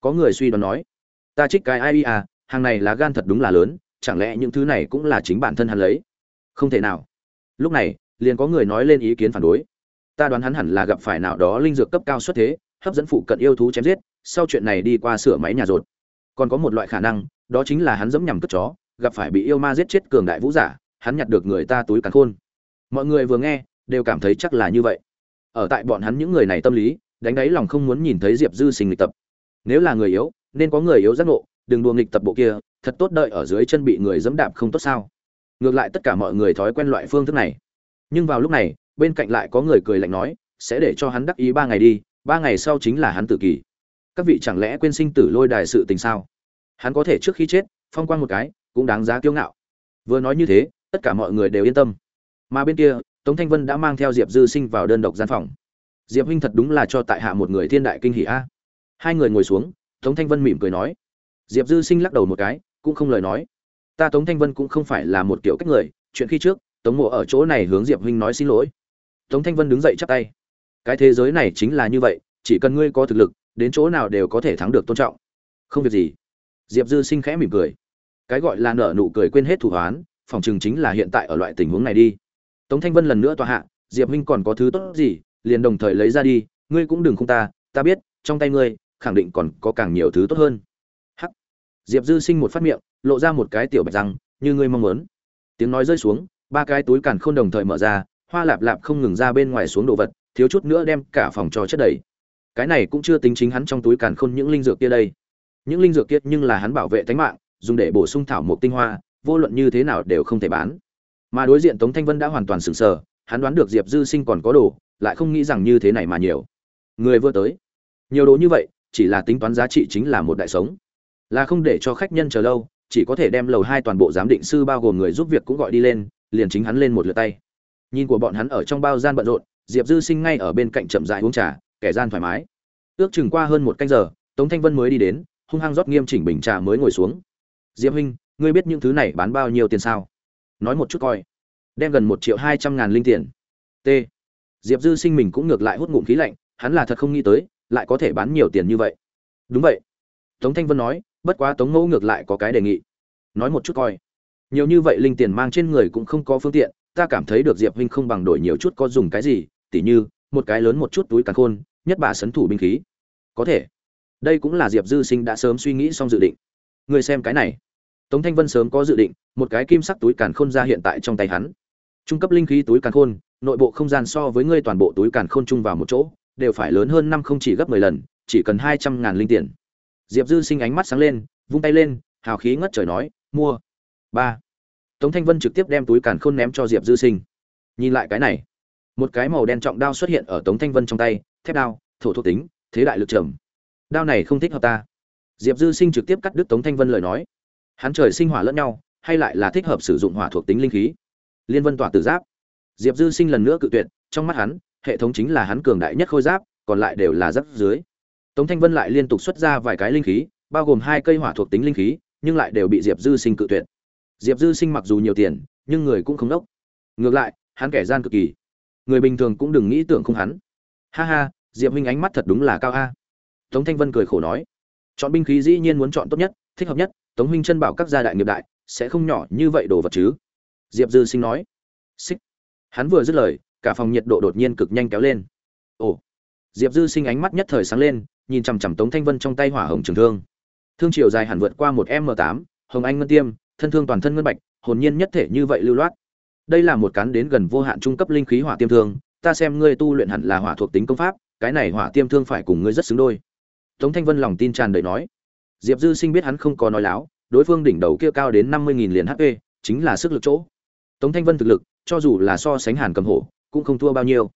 Có người suy đoán nói. Ta trích cái ai à hàng này lá gan thật đúng là lớn, chẳng lẽ những thứ này cũng là chính bản thân hắn lấy? Không thể nào. Lúc này, liền có người nói lên ý kiến phản đối. Ta đoán hắn hẳn là gặp phải nào đó linh dược cấp cao xuất thế, hấp dẫn phụ cận yêu thú chém giết sau chuyện này đi qua sửa máy nhà rột. Còn có một loại khả năng, đó chính là hắn dẫm nhằm cất chó, gặp phải bị yêu ma giết chết cường đại vũ giả, hắn nhặt được người ta túi càn khôn. Mọi người vừa nghe, đều cảm thấy chắc là như vậy. Ở tại bọn hắn những người này tâm lý, đánh đáy lòng không muốn nhìn thấy diệp dư sinh lịch tập. Nếu là người yếu, nên có người yếu giác ngộ, đừng đùa nghịch tập bộ kia, thật tốt đợi ở dưới chân bị người dẫm đạp không tốt sao. Ngược lại tất cả mọi người thói quen loại phương thức này. Nhưng vào lúc này, bên cạnh lại có người cười lạnh nói, sẽ để cho hắn đắc ý ba ngày đi, ba ngày sau chính là hắn tử kỳ các vị chẳng lẽ quên sinh tử lôi đài sự tình sao? Hắn có thể trước khi chết, phong quan một cái, cũng đáng giá kiêu ngạo. Vừa nói như thế, tất cả mọi người đều yên tâm. Mà bên kia, tống thanh vân đã mang theo diệp dư sinh vào đơn độc gian phòng. Diệp huynh thật đúng là cho tại hạ một người thiên đại kinh hỷ a. Hai người ngồi xuống, tống thanh vân mỉm cười nói. Diệp dư sinh lắc đầu một cái, cũng không lời nói. Ta tống thanh vân cũng không phải là một kiểu cách người, chuyện khi trước, tống mộ ở chỗ này hướng diệp huynh nói xin lỗi. Tống thanh vân đứng dậy chắp tay. Cái thế giới này chính là như vậy, chỉ cần ngươi có thực lực đến chỗ nào đều có thể thắng được tôn trọng. Không việc gì. Diệp dư sinh khẽ mỉm cười. Cái gọi là nở nụ cười quên hết thủ hoán, phòng chừng chính là hiện tại ở loại tình huống này đi. Tống thanh vân lần nữa tòa hạ, diệp huynh còn có thứ tốt gì, liền đồng thời lấy ra đi, ngươi cũng đừng không ta ta biết, trong tay ngươi, khẳng định còn có càng nhiều thứ tốt hơn. Hắc. Diệp dư sinh một phát miệng, lộ ra một cái tiểu bạch răng, như ngươi mong muốn. Tiếng nói rơi xuống, ba cái túi càn khôn đồng thời mở ra, hoa lạp lạp không ngừng ra bên ngoài xuống đồ vật, thiếu chút nữa đem cả phòng cho chất đầy cái này cũng chưa tính chính hắn trong túi càn khôn những linh dược kia đây. Những linh dược kia nhưng là hắn bảo vệ tính mạng, dùng để bổ sung thảo mộc tinh hoa, vô luận như thế nào đều không thể bán. Mà đối diện tống thanh vân đã hoàn toàn sừng sờ, hắn đoán được diệp dư sinh còn có đồ, lại không nghĩ rằng như thế này mà nhiều. Người vừa tới. Nhiều đồ như vậy, chỉ là tính toán giá trị chính là một đại sống. Là không để cho khách nhân chờ lâu, chỉ có thể đem lầu hai toàn bộ giám định sư bao gồm người giúp việc cũng gọi đi lên, liền chính hắn lên một lượt tay. Nhìn của bọn hắn ở trong bao gian bận rộn, diệp dư sinh ngay ở bên cạnh chậm dại uống trà kẻ gian thoải mái. Ước chừng qua hơn một canh giờ, tống thanh vân mới đi đến, hung hăng rót nghiêm chỉnh bình trà mới ngồi xuống. Diệp huynh, ngươi biết những thứ này bán bao nhiêu tiền sao? Nói một chút coi. Đem gần một triệu hai trăm ngàn linh tiền. T. Diệp dư sinh mình cũng ngược lại hút ngụm khí lạnh, hắn là thật không nghĩ tới, lại có thể bán nhiều tiền như vậy. Đúng vậy. Tống thanh vân nói, bất quá tống mẫu ngược lại có cái đề nghị. Nói một chút coi. Nhiều như vậy linh tiền mang trên người cũng không có phương tiện, ta cảm thấy được diệp huynh không bằng đổi nhiều chút có dùng cái gì, tỉ như, một cái lớn một chút túi càn khôn nhất bà sấn thủ binh khí. Có thể. Đây cũng là diệp dư sinh đã sớm suy nghĩ xong dự định. Người xem cái này. Tống thanh vân sớm có dự định, một cái kim sắc túi càn khôn ra hiện tại trong tay hắn. Trung cấp linh khí túi càn khôn, nội bộ không gian so với ngươi toàn bộ túi càn khôn chung vào một chỗ, đều phải lớn hơn năm không chỉ gấp mười lần, chỉ cần hai trăm ngàn linh tiền. Diệp dư sinh ánh mắt sáng lên, vung tay lên, hào khí ngất trời nói, mua. Ba. Tống thanh vân trực tiếp đem túi càn khôn ném cho diệp dư sinh. Nhìn lại cái này, một cái màu đen trọng đao xuất hiện ở tống thanh vân trong tay thép đao, thổ thuộc tính, thế đại lực trầm. Đao này không thích hợp ta. Diệp dư sinh trực tiếp cắt đứt tống thanh vân lời nói. Hắn trời sinh hỏa lẫn nhau, hay lại là thích hợp sử dụng hỏa thuộc tính linh khí. Liên vân tỏa tử giáp. Diệp dư sinh lần nữa cự tuyệt, trong mắt hắn, hệ thống chính là hắn cường đại nhất khôi giáp, còn lại đều là giáp dưới. Tống thanh vân lại liên tục xuất ra vài cái linh khí, bao gồm hai cây hỏa thuộc tính linh khí, nhưng lại đều bị diệp dư sinh cự tuyệt. Diệp dư sinh mặc dù nhiều tiền, nhưng người cũng không đốc. Ngược lại, hắn kẻ gian cực kỳ. Người bình thường cũng đừng nghĩ tưởng không hắn ha ha, diệp huynh ánh mắt thật đúng là cao a. Tống thanh vân cười khổ nói. Chọn binh khí dĩ nhiên muốn chọn tốt nhất, thích hợp nhất, tống huynh chân bảo các gia đại nghiệp đại, sẽ không nhỏ như vậy đồ vật chứ. Diệp dư sinh nói. Xích. Hắn vừa dứt lời, cả phòng nhiệt độ đột nhiên cực nhanh kéo lên. Ồ. Diệp dư sinh ánh mắt nhất thời sáng lên, nhìn chằm chằm tống thanh vân trong tay hỏa hồng trường thương. Thương chiều dài hẳn vượt qua một m tám, hồng anh ngân tiêm, thân thương toàn thân ngân bạch, hồn nhiên nhất thể như vậy lưu loát. Đây là một cán đến gần vô hạn trung cấp linh khí hỏa tiêm thương ta xem ngươi tu luyện hẳn là hỏa thuộc tính công pháp, cái này hỏa tiêm thương phải cùng ngươi rất xứng đôi. Tống thanh vân lòng tin tràn đầy nói. Diệp dư sinh biết hắn không có nói láo, đối phương đỉnh đầu kia cao đến năm mươi nghìn liền hp chính là sức lực chỗ. Tống thanh vân thực lực, cho dù là so sánh hàn cầm hổ, cũng không thua bao nhiêu.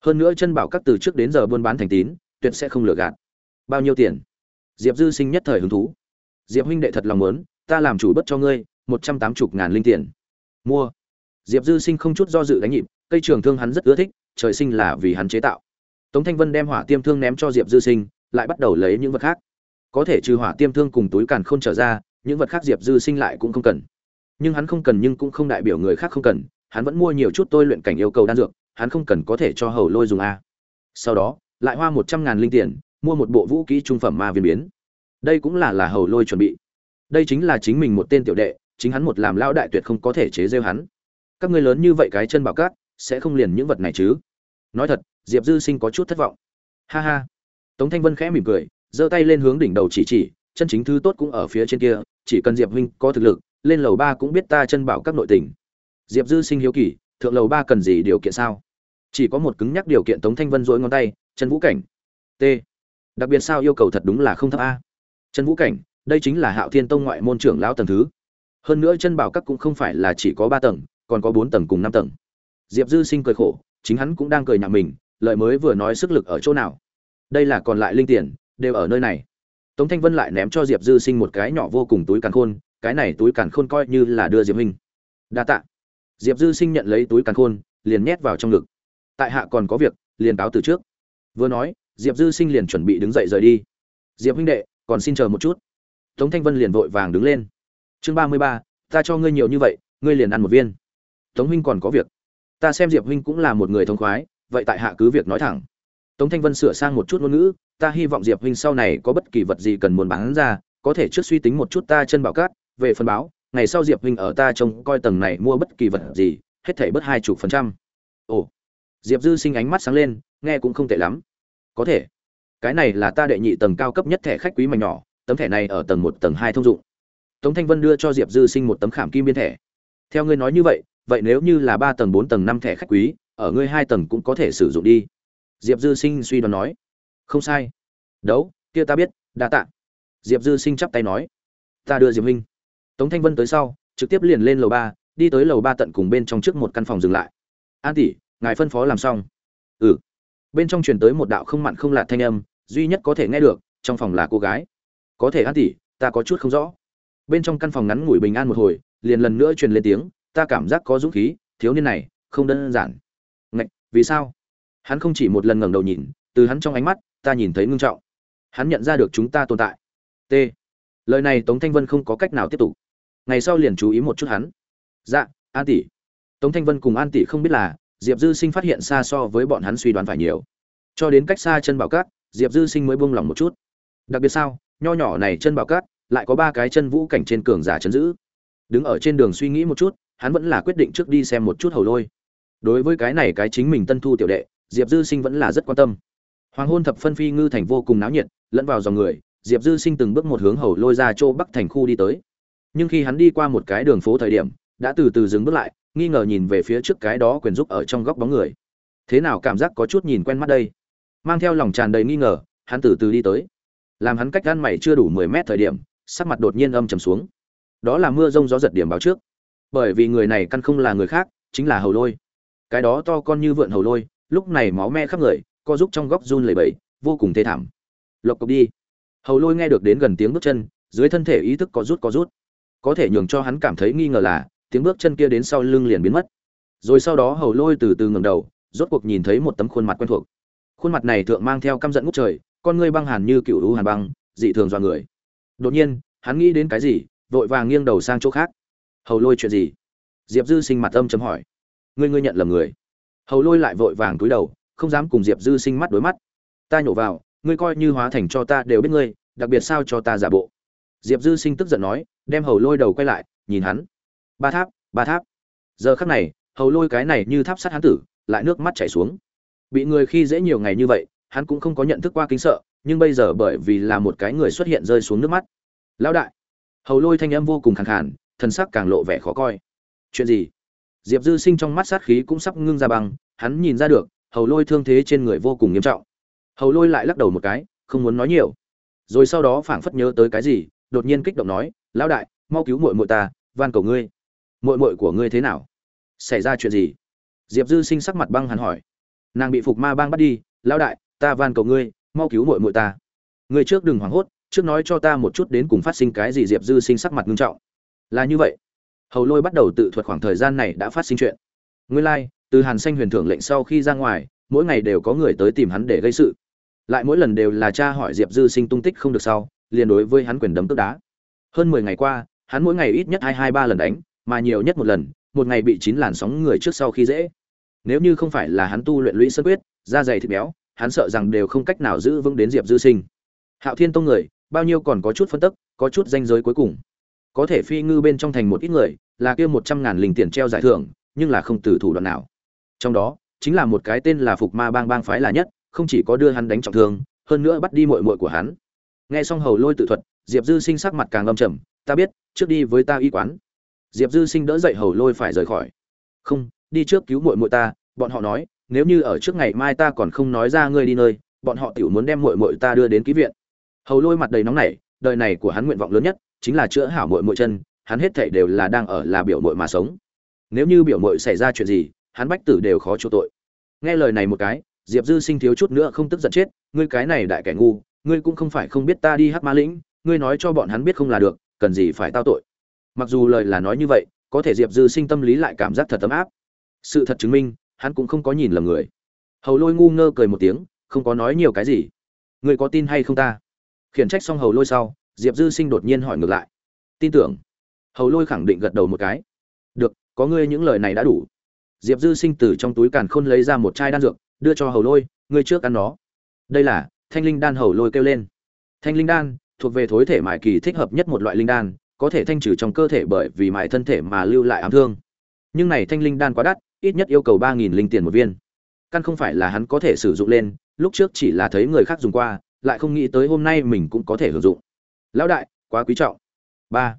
Hơn nữa chân bảo các từ trước đến giờ buôn bán thành tín, tuyệt sẽ không lừa gạt. Bao nhiêu tiền? Diệp dư sinh nhất thời hứng thú. Diệp huynh đệ thật lòng muốn, ta làm chủ bất cho ngươi, một trăm tám mươi ngàn linh tiền. Mua. Diệp dư sinh không chút do dự đánh nhịp, cây trường thương hắn rất ưa thích trời sinh là vì hắn chế tạo. Tống thanh vân đem hỏa tiêm thương ném cho diệp dư sinh, lại bắt đầu lấy những vật khác. Có thể trừ hỏa tiêm thương cùng túi càn khôn trở ra, những vật khác diệp dư sinh lại cũng không cần. Nhưng hắn không cần nhưng cũng không đại biểu người khác không cần, hắn vẫn mua nhiều chút tôi luyện cảnh yêu cầu đan dược, hắn không cần có thể cho hầu lôi dùng a. Sau đó, lại hoa một trăm ngàn linh tiền, mua một bộ vũ kỹ trung phẩm ma viên biến. Đây cũng là là hầu lôi chuẩn bị. Đây chính là chính mình một tên tiểu đệ, chính hắn một làm lão đại tuyệt không có thể chế rêu hắn. Các ngươi lớn như vậy cái chân bảo cát, sẽ không liền những vật này chứ? Nói thật, diệp dư sinh có chút thất vọng. Ha ha. Tống thanh vân khẽ mỉm cười, giơ tay lên hướng đỉnh đầu chỉ chỉ, chân chính thứ tốt cũng ở phía trên kia, chỉ cần diệp huynh có thực lực, lên lầu ba cũng biết ta chân bảo các nội tình. Diệp dư sinh hiếu kỳ, thượng lầu ba cần gì điều kiện sao? Chỉ có một cứng nhắc điều kiện tống thanh vân dỗi ngón tay chân vũ cảnh. T. Đặc biệt sao yêu cầu thật đúng là không thấp a. Chân vũ cảnh, đây chính là hạo thiên tông ngoại môn trưởng lão tầng thứ. Hơn nữa chân bảo các cũng không phải là chỉ có ba tầng, còn có bốn tầng cùng năm tầng. Diệp dư sinh cười khổ chính hắn cũng đang cười nhạo mình lợi mới vừa nói sức lực ở chỗ nào? Đây là còn lại linh tiền, đều ở nơi này. Tống thanh vân lại ném cho diệp dư sinh một cái nhỏ vô cùng túi càn khôn, cái này túi càn khôn coi như là đưa diệp huynh đa tạ. Diệp dư sinh nhận lấy túi càn khôn, liền nhét vào trong ngực. Tại hạ còn có việc, liền cáo từ trước. Vừa nói, diệp dư sinh liền chuẩn bị đứng dậy rời đi. Diệp huynh đệ, còn xin chờ một chút. Tống thanh vân liền vội vàng đứng lên. Chương ba mươi ba, ta cho ngươi nhiều như vậy, ngươi liền ăn một viên. Tống huynh còn có việc ta xem diệp huynh cũng là một người thông khoái, vậy tại hạ cứ việc nói thẳng. Tống thanh vân sửa sang một chút ngôn ngữ, ta hy vọng diệp huynh sau này có bất kỳ vật gì cần muốn bán ra, có thể trước suy tính một chút ta chân bảo cát, về phần báo, ngày sau diệp huynh ở ta trông coi tầng này mua bất kỳ vật gì, hết thể bớt hai chục phần trăm. Ồ. Diệp dư sinh ánh mắt sáng lên, nghe cũng không tệ lắm. Có thể. Cái này là ta đệ nhị tầng cao cấp nhất thẻ khách quý mảnh nhỏ, tấm thẻ này ở tầng một, tầng hai thông dụng. Tống thanh vân đưa cho diệp dư sinh một tấm khảm kim biên thẻ. Theo ngươi nói như vậy vậy nếu như là ba tầng, bốn tầng, năm thẻ khách quý, ở ngươi hai tầng cũng có thể sử dụng đi. Diệp dư sinh suy đoán nói. Không sai. Đấu, kia ta biết, đa tạ. Diệp dư sinh chắp tay nói. Ta đưa diệp minh. Tống thanh vân tới sau, trực tiếp liền lên lầu ba, đi tới lầu ba tận cùng bên trong trước một căn phòng dừng lại. An tỷ, ngài phân phó làm xong. Ừ. Bên trong truyền tới một đạo không mặn không lạt thanh âm, duy nhất có thể nghe được, trong phòng là cô gái. Có thể an tỷ, ta có chút không rõ. Bên trong căn phòng ngắn ngủi bình an một hồi, liền lần nữa truyền lên tiếng ta cảm giác có dũng khí, thiếu niên này, không đơn giản. Ngạch, vì sao? Hắn không chỉ một lần ngẩng đầu nhìn, từ hắn trong ánh mắt, ta nhìn thấy ngưng trọng. Hắn nhận ra được chúng ta tồn tại. T. Lời này tống thanh vân không có cách nào tiếp tục. Ngày sau liền chú ý một chút hắn. Dạ an tỷ. Tống thanh vân cùng an tỷ không biết là, diệp dư sinh phát hiện xa so với bọn hắn suy đoán phải nhiều. Cho đến cách xa chân bảo cát, diệp dư sinh mới buông lỏng một chút. Đặc biệt sao, nho nhỏ này chân bảo cát, lại có ba cái chân vũ cảnh trên cường giả chấn giữ. Đứng ở trên đường suy nghĩ một chút hắn vẫn là quyết định trước đi xem một chút hầu lôi. Đối với cái này cái chính mình tân thu tiểu đệ, diệp dư sinh vẫn là rất quan tâm. Hoàng hôn thập phân phi ngư thành vô cùng náo nhiệt, lẫn vào dòng người, diệp dư sinh từng bước một hướng hầu lôi ra chỗ bắc thành khu đi tới. Nhưng khi hắn đi qua một cái đường phố thời điểm, đã từ từ dừng bước lại, nghi ngờ nhìn về phía trước cái đó quyền giúp ở trong góc bóng người. Thế nào cảm giác có chút nhìn quen mắt đây? Mang theo lòng tràn đầy nghi ngờ, hắn từ từ đi tới. Làm hắn cách gan mày chưa đủ mười mét thời điểm, sắc mặt đột nhiên âm trầm xuống. Đó là mưa rông gió giật điểm báo trước bởi vì người này căn không là người khác, chính là hầu lôi. Cái đó to con như vượn hầu lôi, lúc này máu me khắp người, co giúp trong góc run lẩy bẩy, vô cùng thê thảm. Lộc cộc đi. Hầu lôi nghe được đến gần tiếng bước chân, dưới thân thể ý thức có rút có rút. Có thể nhường cho hắn cảm thấy nghi ngờ là, tiếng bước chân kia đến sau lưng liền biến mất. Rồi sau đó hầu lôi từ từ ngẩng đầu, rốt cuộc nhìn thấy một tấm khuôn mặt quen thuộc. Khuôn mặt này thượng mang theo căm giận ngút trời, con ngươi băng hàn như cựu hàn băng, dị thường dọa người. Đột nhiên, hắn nghĩ đến cái gì, vội vàng nghiêng đầu sang chỗ khác hầu lôi chuyện gì? Diệp dư sinh mặt âm chấm hỏi. Ngươi ngươi nhận lầm người. Hầu lôi lại vội vàng túi đầu, không dám cùng diệp dư sinh mắt đối mắt. Ta nhổ vào, ngươi coi như hóa thành cho ta đều biết ngươi, đặc biệt sao cho ta giả bộ. Diệp dư sinh tức giận nói, đem hầu lôi đầu quay lại, nhìn hắn. Ba tháp ba tháp. Giờ khắc này, hầu lôi cái này như tháp sắt hắn tử, lại nước mắt chảy xuống. Bị người khi dễ nhiều ngày như vậy, hắn cũng không có nhận thức qua kính sợ, nhưng bây giờ bởi vì là một cái người xuất hiện rơi xuống nước mắt. Lão đại. Hầu lôi thanh âm vô cùng khẳng khàn thần sắc càng lộ vẻ khó coi. Chuyện gì? Diệp dư sinh trong mắt sát khí cũng sắp ngưng ra bằng hắn nhìn ra được, hầu lôi thương thế trên người vô cùng nghiêm trọng. Hầu lôi lại lắc đầu một cái, không muốn nói nhiều. Rồi sau đó phảng phất nhớ tới cái gì, đột nhiên kích động nói, lão đại, mau cứu muội muội ta, van cầu ngươi. Muội muội của ngươi thế nào? Xảy ra chuyện gì? Diệp dư sinh sắc mặt băng hắn hỏi. Nàng bị phục ma bang bắt đi, lão đại, ta van cầu ngươi, mau cứu muội muội ta. Ngươi trước đừng hoảng hốt, trước nói cho ta một chút đến cùng phát sinh cái gì. Diệp dư sinh sắc mặt nghiêm trọng là như vậy. Hầu lôi bắt đầu tự thuật khoảng thời gian này đã phát sinh chuyện. Nguyên lai、like, từ hàn xanh huyền thưởng lệnh sau khi ra ngoài mỗi ngày đều có người tới tìm hắn để gây sự. Lại mỗi lần đều là cha hỏi diệp dư sinh tung tích không được sau liền đối với hắn quyền đấm tức đá. Hơn mười ngày qua hắn mỗi ngày ít nhất hai hai ba lần đánh mà nhiều nhất một lần một ngày bị chín làn sóng người trước sau khi dễ. Nếu như không phải là hắn tu luyện lũy sơ quyết da dày thịt béo hắn sợ rằng đều không cách nào giữ vững đến diệp dư sinh. Hạo thiên tông người bao nhiêu còn có chút phân tức có chút danh giới cuối cùng có thể phi ngư bên trong thành một ít người, là kia một trăm ngàn linh tiền treo giải thưởng, nhưng là không từ thủ đoạn nào. Trong đó, chính là một cái tên là phục ma bang bang phái là nhất, không chỉ có đưa hắn đánh trọng thương, hơn nữa bắt đi mội mội của hắn. Nghe xong hầu lôi tự thuật, diệp dư sinh sắc mặt càng lâm trầm, ta biết, trước đi với ta y quán. Diệp dư sinh đỡ dậy hầu lôi phải rời khỏi. Không, đi trước cứu mội mội ta. Bọn họ nói, nếu như ở trước ngày mai ta còn không nói ra ngươi đi nơi, bọn họ tiểu muốn đem mội mội ta đưa đến ký viện. Hầu lôi mặt đầy nóng nảy, đời này của hắn nguyện vọng lớn nhất chính là chữa hảo muội muội chân, hắn hết thảy đều là đang ở là biểu muội mà sống. Nếu như biểu muội xảy ra chuyện gì, hắn bách tử đều khó chu tội. Nghe lời này một cái, diệp dư sinh thiếu chút nữa không tức giận chết, ngươi cái này đại kẻ ngu, ngươi cũng không phải không biết ta đi hắc ma lĩnh, ngươi nói cho bọn hắn biết không là được, cần gì phải tao tội. Mặc dù lời là nói như vậy, có thể diệp dư sinh tâm lý lại cảm giác thật ấm áp. Sự thật chứng minh, hắn cũng không có nhìn lầm người. Hầu lôi ngu ngơ cười một tiếng, không có nói nhiều cái gì. Ngươi có tin hay không ta? Khiển trách xong hầu lôi sau diệp dư sinh đột nhiên hỏi ngược lại. Tin tưởng. Hầu lôi khẳng định gật đầu một cái. Được, có ngươi những lời này đã đủ. Diệp dư sinh từ trong túi càn khôn lấy ra một chai đan dược, đưa cho hầu lôi, ngươi trước ăn nó. Đây là, thanh linh đan, hầu lôi kêu lên. Thanh linh đan, thuộc về thối thể mại kỳ thích hợp nhất một loại linh đan, có thể thanh trừ trong cơ thể bởi vì mại thân thể mà lưu lại ám thương. Nhưng này thanh linh đan quá đắt, ít nhất yêu cầu ba nghìn linh tiền một viên. Căn không phải là hắn có thể sử dụng lên, lúc trước chỉ là thấy người khác dùng qua, lại không nghĩ tới hôm nay mình cũng có thể hưởng dụng lão đại, quá quý trọng. Ba.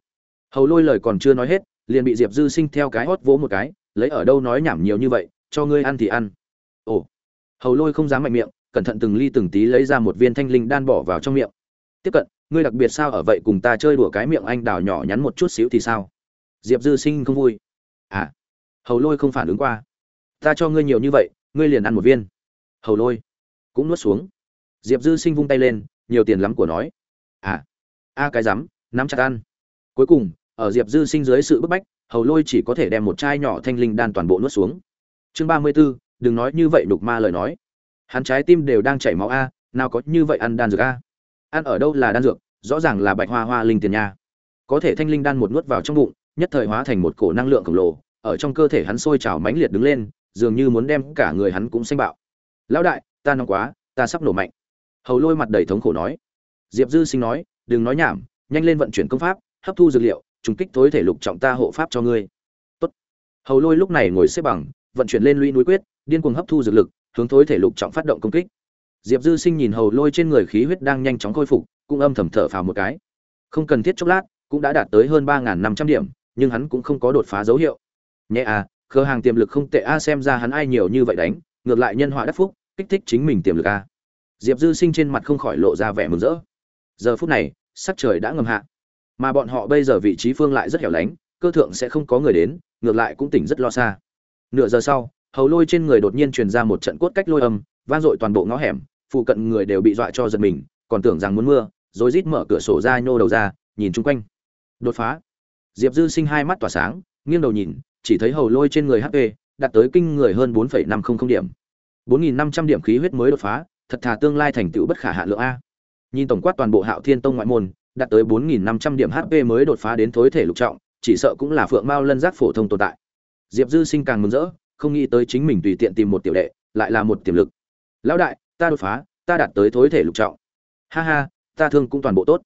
Hầu lôi lời còn chưa nói hết, liền bị diệp dư sinh theo cái hót vỗ một cái, lấy ở đâu nói nhảm nhiều như vậy, cho ngươi ăn thì ăn. Ồ. Hầu lôi không dám mạnh miệng, cẩn thận từng ly từng tí lấy ra một viên thanh linh đan bỏ vào trong miệng. Tiếp cận, ngươi đặc biệt sao ở vậy cùng ta chơi đùa cái miệng anh đào nhỏ nhắn một chút xíu thì sao? Diệp dư sinh không vui. À. Hầu lôi không phản ứng qua. Ta cho ngươi nhiều như vậy, ngươi liền ăn một viên. Hầu lôi cũng nuốt xuống. Diệp dư sinh vung tay lên, nhiều tiền lắm của nói. À a cái rắm, nắm chặt ăn. Cuối cùng, ở diệp dư sinh dưới sự bức bách, hầu lôi chỉ có thể đem một chai nhỏ thanh linh đan toàn bộ nuốt xuống. Chương ba mươi b ố đừng nói như vậy đục ma lời nói. Hắn trái tim đều đang chảy máu a, nào có như vậy ăn đan dược a? Ăn ở đâu là đan dược, rõ ràng là bạch hoa hoa linh tiền nha. Có thể thanh linh đan một nuốt vào trong bụng, nhất thời hóa thành một cổ năng lượng khổng lồ, ở trong cơ thể hắn sôi trào mãnh liệt đứng lên, dường như muốn đem cả người hắn cũng xanh bạo. Lão đại, ta nóng quá, ta sắp nổ mạnh. Hầu lôi mặt đầy thống khổ nói. Diệp dư sinh nói đừng nói nhảm, nhanh lên vận chuyển công pháp, hấp thu dược liệu, trùng kích tối thể lục trọng ta hộ pháp cho ngươi. Tốt. hầu lôi lúc này ngồi xếp bằng, vận chuyển lên lũy núi quyết, điên cuồng hấp thu dược lực, hướng thối thể lục trọng phát động công kích. Diệp dư sinh nhìn hầu lôi trên người khí huyết đang nhanh chóng khôi phục, cũng âm thầm thở phào một cái. Không cần thiết chốc lát, cũng đã đạt tới hơn ba năm trăm điểm, nhưng hắn cũng không có đột phá dấu hiệu. Nhẹ à khờ hàng tiềm lực không tệ a, xem ra hắn ai nhiều như vậy đánh, ngược lại nhân họa đắc phúc, kích thích chính mình tiềm lực a. Diệp dư sinh trên mặt không khỏi lộ ra vẻ mừng rỡ. Giờ phút này sắc trời đã ngầm hạ. Mà bọn họ bây giờ vị trí phương lại rất hẻo lánh, cơ thượng sẽ không có người đến, ngược lại cũng tỉnh rất lo xa. Nửa giờ sau, hầu lôi trên người đột nhiên truyền ra một trận cốt cách lôi âm, vang dội toàn bộ ngõ hẻm, phụ cận người đều bị dọa cho giật mình, còn tưởng rằng muốn mưa, rồi rít mở cửa sổ ra nhô đầu ra, nhìn chung quanh. Đột phá. Diệp dư sinh hai mắt tỏa sáng, nghiêng đầu nhìn, chỉ thấy hầu lôi trên người hp đạt tới kinh người hơn bốn năm trăm linh điểm. Bốn nghìn năm trăm điểm khí huyết mới đột phá, thật thà tương lai thành tựu bất khả hạ lượng a nhìn tổng quát toàn bộ hạo thiên tông ngoại môn, đạt tới bốn nghìn năm trăm điểm hp mới đột phá đến thối thể lục trọng, chỉ sợ cũng là phượng mao lân giác phổ thông tồn tại. Diệp dư sinh càng mừng rỡ, không nghĩ tới chính mình tùy tiện tìm một tiểu đệ, lại là một tiềm lực. Lão đại, ta đột phá, ta đạt tới thối thể lục trọng. Ha ha, ta thương cũng toàn bộ tốt.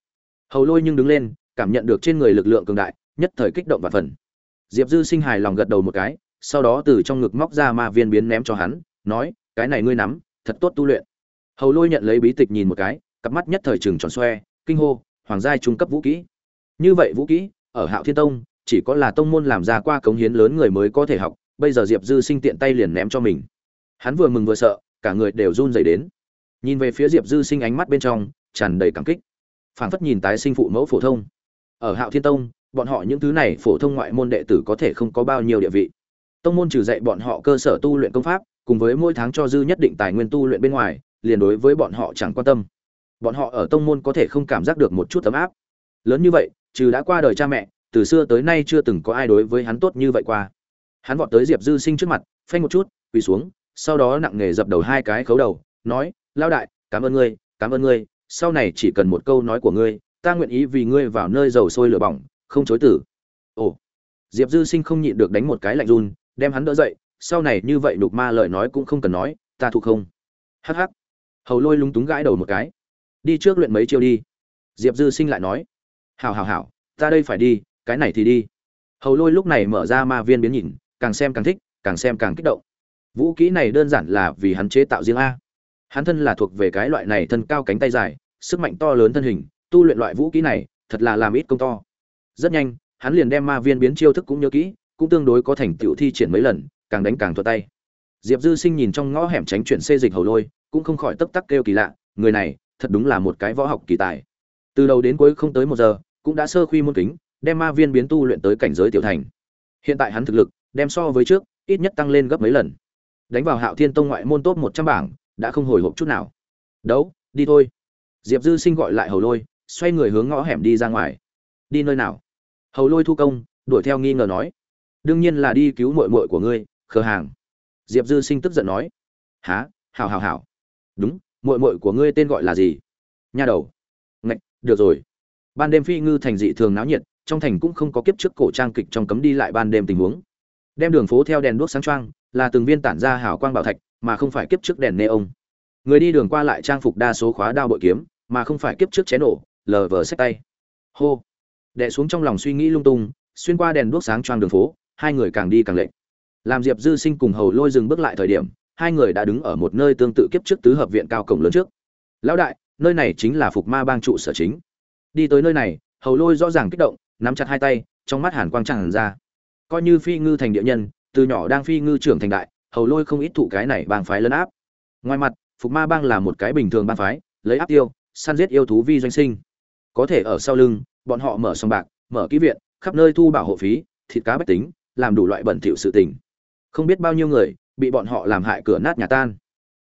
Hầu lôi nhưng đứng lên, cảm nhận được trên người lực lượng cường đại, nhất thời kích động và phần. Diệp dư sinh hài lòng gật đầu một cái, sau đó từ trong ngực móc ra ma viên biến ném cho hắn, nói, cái này ngươi nắm, thật tốt tu luyện. Hầu lôi nhận lấy bí tịch nhìn một cái cặp mắt nhất thời trừng tròn xoe, kinh hô, hoàng giai trung cấp vũ kỹ. Như vậy vũ kỹ, ở hạo thiên tông, chỉ có là tông môn làm ra qua cống hiến lớn người mới có thể học, bây giờ diệp dư sinh tiện tay liền ném cho mình. Hắn vừa mừng vừa sợ, cả người đều run rẩy đến. Nhìn về phía diệp dư sinh ánh mắt bên trong, tràn đầy cảm kích. Phảng phất nhìn tái sinh phụ mẫu phổ thông. Ở hạo thiên tông, bọn họ những thứ này phổ thông ngoại môn đệ tử có thể không có bao nhiêu địa vị. Tông môn trừ dạy bọn họ cơ sở tu luyện công pháp, cùng với mỗi tháng cho dư nhất định tài nguyên tu luyện bên ngoài, liền đối với bọn họ chẳng quan tâm bọn họ ở tông môn có thể không cảm giác được một chút ấm áp. Lớn như vậy trừ đã qua đời cha mẹ từ xưa tới nay chưa từng có ai đối với hắn tốt như vậy qua. Hắn vọt tới diệp dư sinh trước mặt phanh một chút quỳ xuống sau đó nặng nề dập đầu hai cái khấu đầu nói lao đại cảm ơn ngươi cảm ơn ngươi sau này chỉ cần một câu nói của ngươi ta nguyện ý vì ngươi vào nơi dầu sôi lửa bỏng không chối tử. Ồ. Diệp dư sinh không nhịn được đánh một cái lạnh run đem hắn đỡ dậy sau này như vậy đục ma lời nói cũng không cần nói ta thuộc không. Hắc hắc, hầu lôi lúng túng gãi đầu một cái đi trước luyện mấy chiêu đi. Diệp dư sinh lại nói, hảo hảo hảo, ta đây phải đi, cái này thì đi. Hầu lôi lúc này mở ra ma viên biến nhìn, càng xem càng thích, càng xem càng kích động. Vũ kỹ này đơn giản là vì hắn chế tạo riêng a. Hắn thân là thuộc về cái loại này thân cao cánh tay dài, sức mạnh to lớn thân hình, tu luyện loại vũ kỹ này, thật là làm ít công to. Rất nhanh, hắn liền đem ma viên biến chiêu thức cũng nhớ kỹ, cũng tương đối có thành tựu thi triển mấy lần, càng đánh càng thuật tay. Diệp dư sinh nhìn trong ngõ hẻm tránh chuyển xê dịch hầu lôi, cũng không khỏi tấp tắc kêu kỳ lạ, người này thật đúng là một cái võ học kỳ tài. Từ đầu đến cuối không tới một giờ, cũng đã sơ khuy môn kính, đem ma viên biến tu luyện tới cảnh giới tiểu thành. Hiện tại hắn thực lực, đem so với trước, ít nhất tăng lên gấp mấy lần. Đánh vào hạo thiên tông ngoại môn top một trăm bảng, đã không hồi hộp chút nào. Đấu, đi thôi. Diệp dư sinh gọi lại hầu lôi, xoay người hướng ngõ hẻm đi ra ngoài. Đi nơi nào? Hầu lôi thu công, đuổi theo nghi ngờ nói. Đương nhiên là đi cứu mội mội của ngươi, khờ hàng. Diệp dư sinh tức giận nói. Há hảo hảo hảo. Đúng Muội muội của ngươi tên gọi là gì? Nha đầu. Ngạch, được rồi. Ban đêm phi ngư thành dị thường náo nhiệt, trong thành cũng không có kiếp trước cổ trang kịch trong cấm đi lại ban đêm tình huống. Đem đường phố theo đèn đuốc sáng trang là từng viên tản ra hào quang bảo thạch, mà không phải kiếp trước đèn nê ông người đi đường qua lại trang phục đa số khóa đao bội kiếm, mà không phải kiếp trước chén nổ, lờ vờ xách tay. Hô. Đệ xuống trong lòng suy nghĩ lung tung, xuyên qua đèn đuốc sáng choang đường phố, hai người càng đi càng lệch. Làm diệp dư sinh cùng hầu lôi dừng bước lại thời điểm hai người đã đứng ở một nơi tương tự kiếp trước tứ hợp viện cao cổng lớn trước. Lão đại, nơi này chính là phục ma bang trụ sở chính. Đi tới nơi này, hầu lôi rõ ràng kích động, nắm chặt hai tay, trong mắt hàn quang tràn ra. Coi như phi ngư thành địa nhân, từ nhỏ đang phi ngư trưởng thành đại, hầu lôi không ít thụ cái này bang phái lấn áp. Ngoài mặt, phục ma bang là một cái bình thường bang phái, lấy áp tiêu, săn giết yêu thú vi doanh sinh. Có thể ở sau lưng, bọn họ mở sòng bạc, mở ký viện, khắp nơi thu bảo hộ phí, thịt cá bách tính, làm đủ loại bẩn thỉu sự tình. Không biết bao nhiêu người bị bọn họ làm hại cửa nát nhà tan.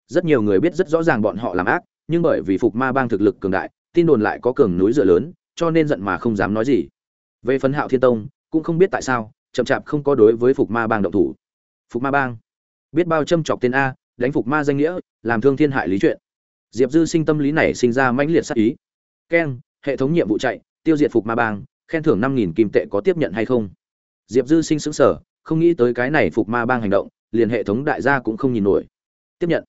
Rất nhiều người biết rất rõ ràng bọn họ làm ác, nhưng bởi vì phục ma bang thực lực cường đại, tin đồn lại có cường núi dựa lớn, cho nên giận mà không dám nói gì. Về phấn hạo thiên tông, cũng không biết tại sao, chậm chạp không có đối với phục ma bang động thủ. Phục ma bang, biết bao châm chọc tên a, đánh phục ma danh nghĩa, làm thương thiên hại lý chuyện. Diệp dư sinh tâm lý này sinh ra mãnh liệt sắc ý. Keng, hệ thống nhiệm vụ chạy, tiêu diệt phục ma bang, khen thưởng năm nghìn kim tệ có tiếp nhận hay không? Diệp dư sinh sững sở không nghĩ tới cái này phục ma bang hành động liền hệ thống đại gia cũng không nhìn nổi. Tiếp nhận.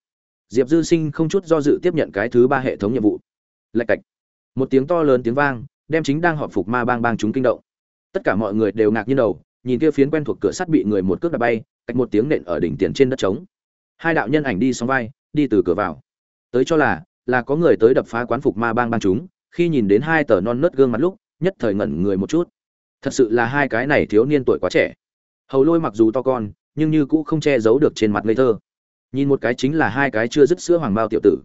Diệp dư sinh không chút do dự tiếp nhận cái thứ ba hệ thống nhiệm vụ. Lạch cạch. Một tiếng to lớn tiếng vang, đem chính đang họp phục ma bang bang chúng kinh động. Tất cả mọi người đều ngạc nhiên đầu, nhìn kia phiến quen thuộc cửa sắt bị người một cước đạp bay cạch một tiếng nện ở đỉnh tiền trên đất trống. Hai đạo nhân ảnh đi sóng vai, đi từ cửa vào. Tới cho là là có người tới đập phá quán phục ma bang bang chúng, khi nhìn đến hai tờ non nớt gương mặt lúc, nhất thời ngẩn người một chút. Thật sự là hai cái này thiếu niên tuổi quá trẻ. Hầu lôi mặc dù to con nhưng như cũ không che giấu được trên mặt ngây thơ. Nhìn một cái chính là hai cái chưa dứt sữa hoàng bao tiểu tử.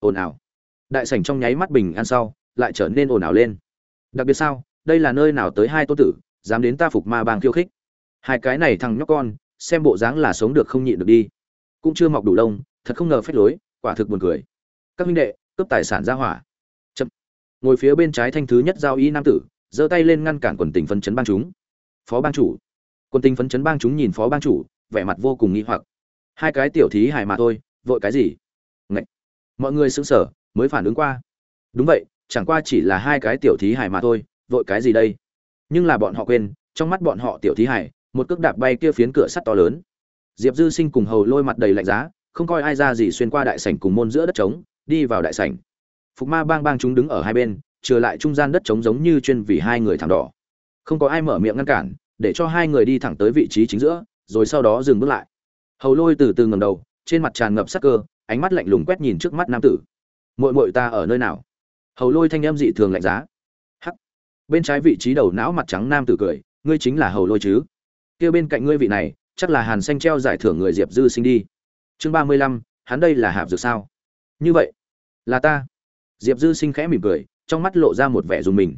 Ồn ào. Đại sảnh trong nháy mắt bình an sau, lại trở nên ồn ào lên. Đặc biệt sao, đây là nơi nào tới hai tô tử, dám đến ta phục ma bang khiêu khích. Hai cái này thằng nhóc con, xem bộ dáng là sống được không nhịn được đi. Cũng chưa mọc đủ lông, thật không ngờ phép lối, quả thực buồn cười. Các huynh đệ, cướp tài sản ra hỏa. Chậm. Ngồi phía bên trái thanh thứ nhất giao y nam tử, giơ tay lên ngăn cản quần tình phấn chấn bang chúng. Phó bang chủ. Quần tình phấn chấn bang chúng nhìn phó bang chủ vẻ mặt vô cùng nghi hoặc. Hai cái tiểu thí hài mà thôi, vội cái gì? Ngậy. mọi người sững sờ, mới phản ứng qua. Đúng vậy, chẳng qua chỉ là hai cái tiểu thí hài mà thôi, vội cái gì đây? Nhưng là bọn họ quên, trong mắt bọn họ tiểu thí hài, một cước đạp bay kia phiến cửa sắt to lớn. Diệp dư sinh cùng hầu lôi mặt đầy lạnh giá, không coi ai ra gì xuyên qua đại sảnh cùng môn giữa đất trống, đi vào đại sảnh. Phục ma bang bang chúng đứng ở hai bên, trừ lại trung gian đất trống giống như chuyên vì hai người thẳng đỏ. Không có ai mở miệng ngăn cản, để cho hai người đi thẳng tới vị trí chính giữa rồi sau đó dừng bước lại. Hầu lôi từ từ ngầm đầu, trên mặt tràn ngập sắc cơ, ánh mắt lạnh lùng quét nhìn trước mắt nam tử. Muội muội ta ở nơi nào? Hầu lôi thanh em dị thường lạnh giá. Hắc. Bên trái vị trí đầu não mặt trắng nam tử cười, ngươi chính là hầu lôi chứ? Kia bên cạnh ngươi vị này, chắc là hàn xanh treo giải thưởng người diệp dư sinh đi. Chương ba mươi lăm, hắn đây là hạp dược sao? Như vậy, là ta. Diệp dư sinh khẽ mỉm cười, trong mắt lộ ra một vẻ dùng mình.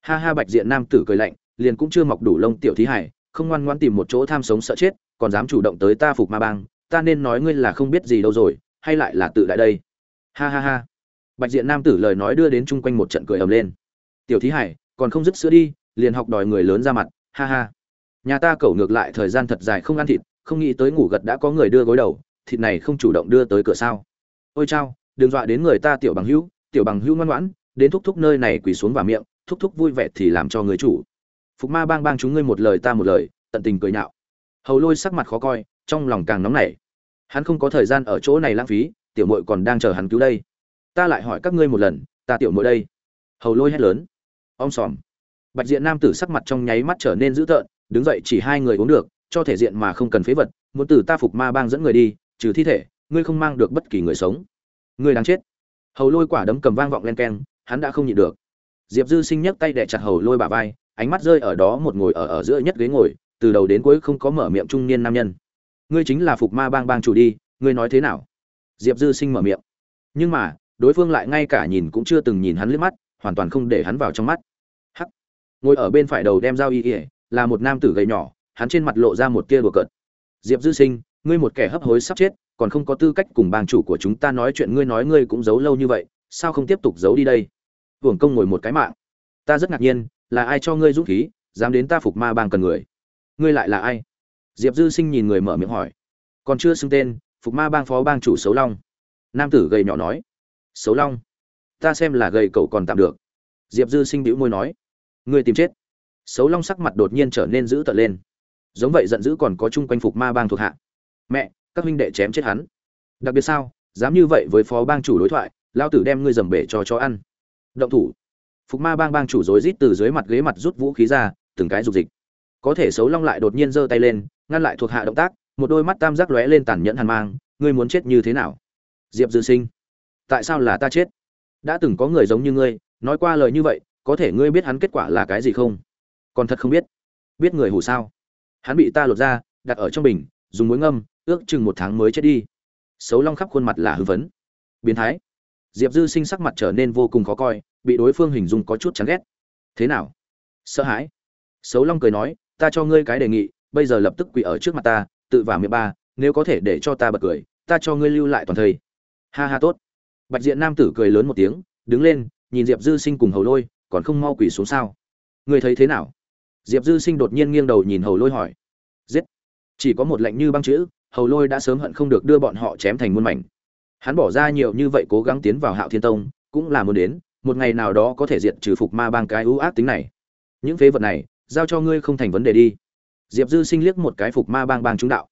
Ha ha bạch diện nam tử cười lạnh, liền cũng chưa mọc đủ lông tiểu thí hải không ngoan ngoan tìm một chỗ tham sống sợ chết, còn dám chủ động tới ta phục ma bang, ta nên nói ngươi là không biết gì đâu rồi, hay lại là tự đại đây. Ha ha ha. Bạch diện nam tử lời nói đưa đến chung quanh một trận cười ầm lên. Tiểu thí hải, còn không dứt sữa đi, liền học đòi người lớn ra mặt, ha ha. Nhà ta cẩu ngược lại thời gian thật dài không ăn thịt, không nghĩ tới ngủ gật đã có người đưa gối đầu, thịt này không chủ động đưa tới cửa sao. Ôi chao, đừng dọa đến người ta tiểu bằng hữu, tiểu bằng hữu ngoan ngoãn, đến thúc thúc nơi này quỳ xuống vào miệng, thúc thúc vui vẻ thì làm cho người chủ phục ma bang bang chúng ngươi một lời ta một lời, tận tình cười nhạo. Hầu lôi sắc mặt khó coi, trong lòng càng nóng nảy. Hắn không có thời gian ở chỗ này lãng phí, tiểu mội còn đang chờ hắn cứu đây. Ta lại hỏi các ngươi một lần, ta tiểu mỗi đây. Hầu lôi hét lớn. Om sòm. Bạch diện nam tử sắc mặt trong nháy mắt trở nên dữ tợn, đứng dậy chỉ hai người uống được, cho thể diện mà không cần phế vật, muốn từ ta phục ma bang dẫn người đi, trừ thi thể, ngươi không mang được bất kỳ người sống. Ngươi đáng chết. Hầu lôi quả đấm cầm vang vọng len keng, hắn đã không nhịn được. Diệp dư sinh nhấc tay đẻ chặt hầu lôi bả vai ánh mắt rơi ở đó một ngồi ở ở giữa nhất ghế ngồi, từ đầu đến cuối không có mở miệng trung niên nam nhân. Ngươi chính là phục ma bang bang chủ đi, ngươi nói thế nào? Diệp dư sinh mở miệng. Nhưng mà, đối phương lại ngay cả nhìn cũng chưa từng nhìn hắn liếc mắt, hoàn toàn không để hắn vào trong mắt. Hắc. Ngồi ở bên phải đầu đem dao y ỉa là một nam tử gầy nhỏ, hắn trên mặt lộ ra một tia đùa cợt. Diệp dư sinh, ngươi một kẻ hấp hối sắp chết, còn không có tư cách cùng bang chủ của chúng ta nói chuyện ngươi nói ngươi cũng giấu lâu như vậy, sao không tiếp tục giấu đi đây? Hưởng công ngồi một cái mạng. Ta rất ngạc nhiên là ai cho ngươi dũng khí, dám đến ta phục ma bang cần người? Ngươi lại là ai? Diệp dư sinh nhìn người mở miệng hỏi. Còn chưa xưng tên, phục ma bang phó bang chủ xấu long. Nam tử gầy nhỏ nói. Xấu long? Ta xem là gầy cậu còn tạm được. Diệp dư sinh bĩu môi nói. Ngươi tìm chết. Xấu long sắc mặt đột nhiên trở nên dữ tợn lên. Giống vậy giận dữ còn có chung quanh phục ma bang thuộc hạ. Mẹ, các huynh đệ chém chết hắn. Đặc biệt sao? Dám như vậy với phó bang chủ đối thoại lao tử đem ngươi dầm bể cho chó ăn. Động thủ phục ma bang bang chủ rối rít từ dưới mặt ghế mặt rút vũ khí ra, từng cái dục dịch. Có thể xấu long lại đột nhiên giơ tay lên, ngăn lại thuộc hạ động tác, một đôi mắt tam giác lóe lên tàn nhẫn hàn mang, ngươi muốn chết như thế nào? Diệp dư sinh, tại sao là ta chết? Đã từng có người giống như ngươi, nói qua lời như vậy, có thể ngươi biết hắn kết quả là cái gì không? Còn thật không biết. Biết người hù sao? Hắn bị ta lột ra, đặt ở trong bình, dùng muối ngâm, ước chừng một tháng mới chết đi. Xấu long khắp khuôn mặt là hư vấn biến thái. Diệp dư sinh sắc mặt trở nên vô cùng khó coi bị đối phương hình dung có chút chán ghét. Thế nào? Sợ hãi. Xấu long cười nói, ta cho ngươi cái đề nghị, bây giờ lập tức quỳ ở trước mặt ta, tự vào miệng ba, nếu có thể để cho ta bật cười, ta cho ngươi lưu lại toàn thây. Ha ha, tốt. Bạch diện nam tử cười lớn một tiếng, đứng lên, nhìn diệp dư sinh cùng hầu lôi, còn không mau quỳ xuống sao? Ngươi thấy thế nào? Diệp dư sinh đột nhiên nghiêng đầu nhìn hầu lôi hỏi. Giết. Chỉ có một lệnh như băng chữ, hầu lôi đã sớm hận không được đưa bọn họ chém thành muôn mảnh. Hắn bỏ ra nhiều như vậy cố gắng tiến vào hạo thiên tông, cũng là muốn đến một ngày nào đó có thể diệt trừ phục ma bang cái ưu ác tính này. Những phế vật này, giao cho ngươi không thành vấn đề đi. Diệp dư sinh liếc một cái phục ma bang bang chúng đạo.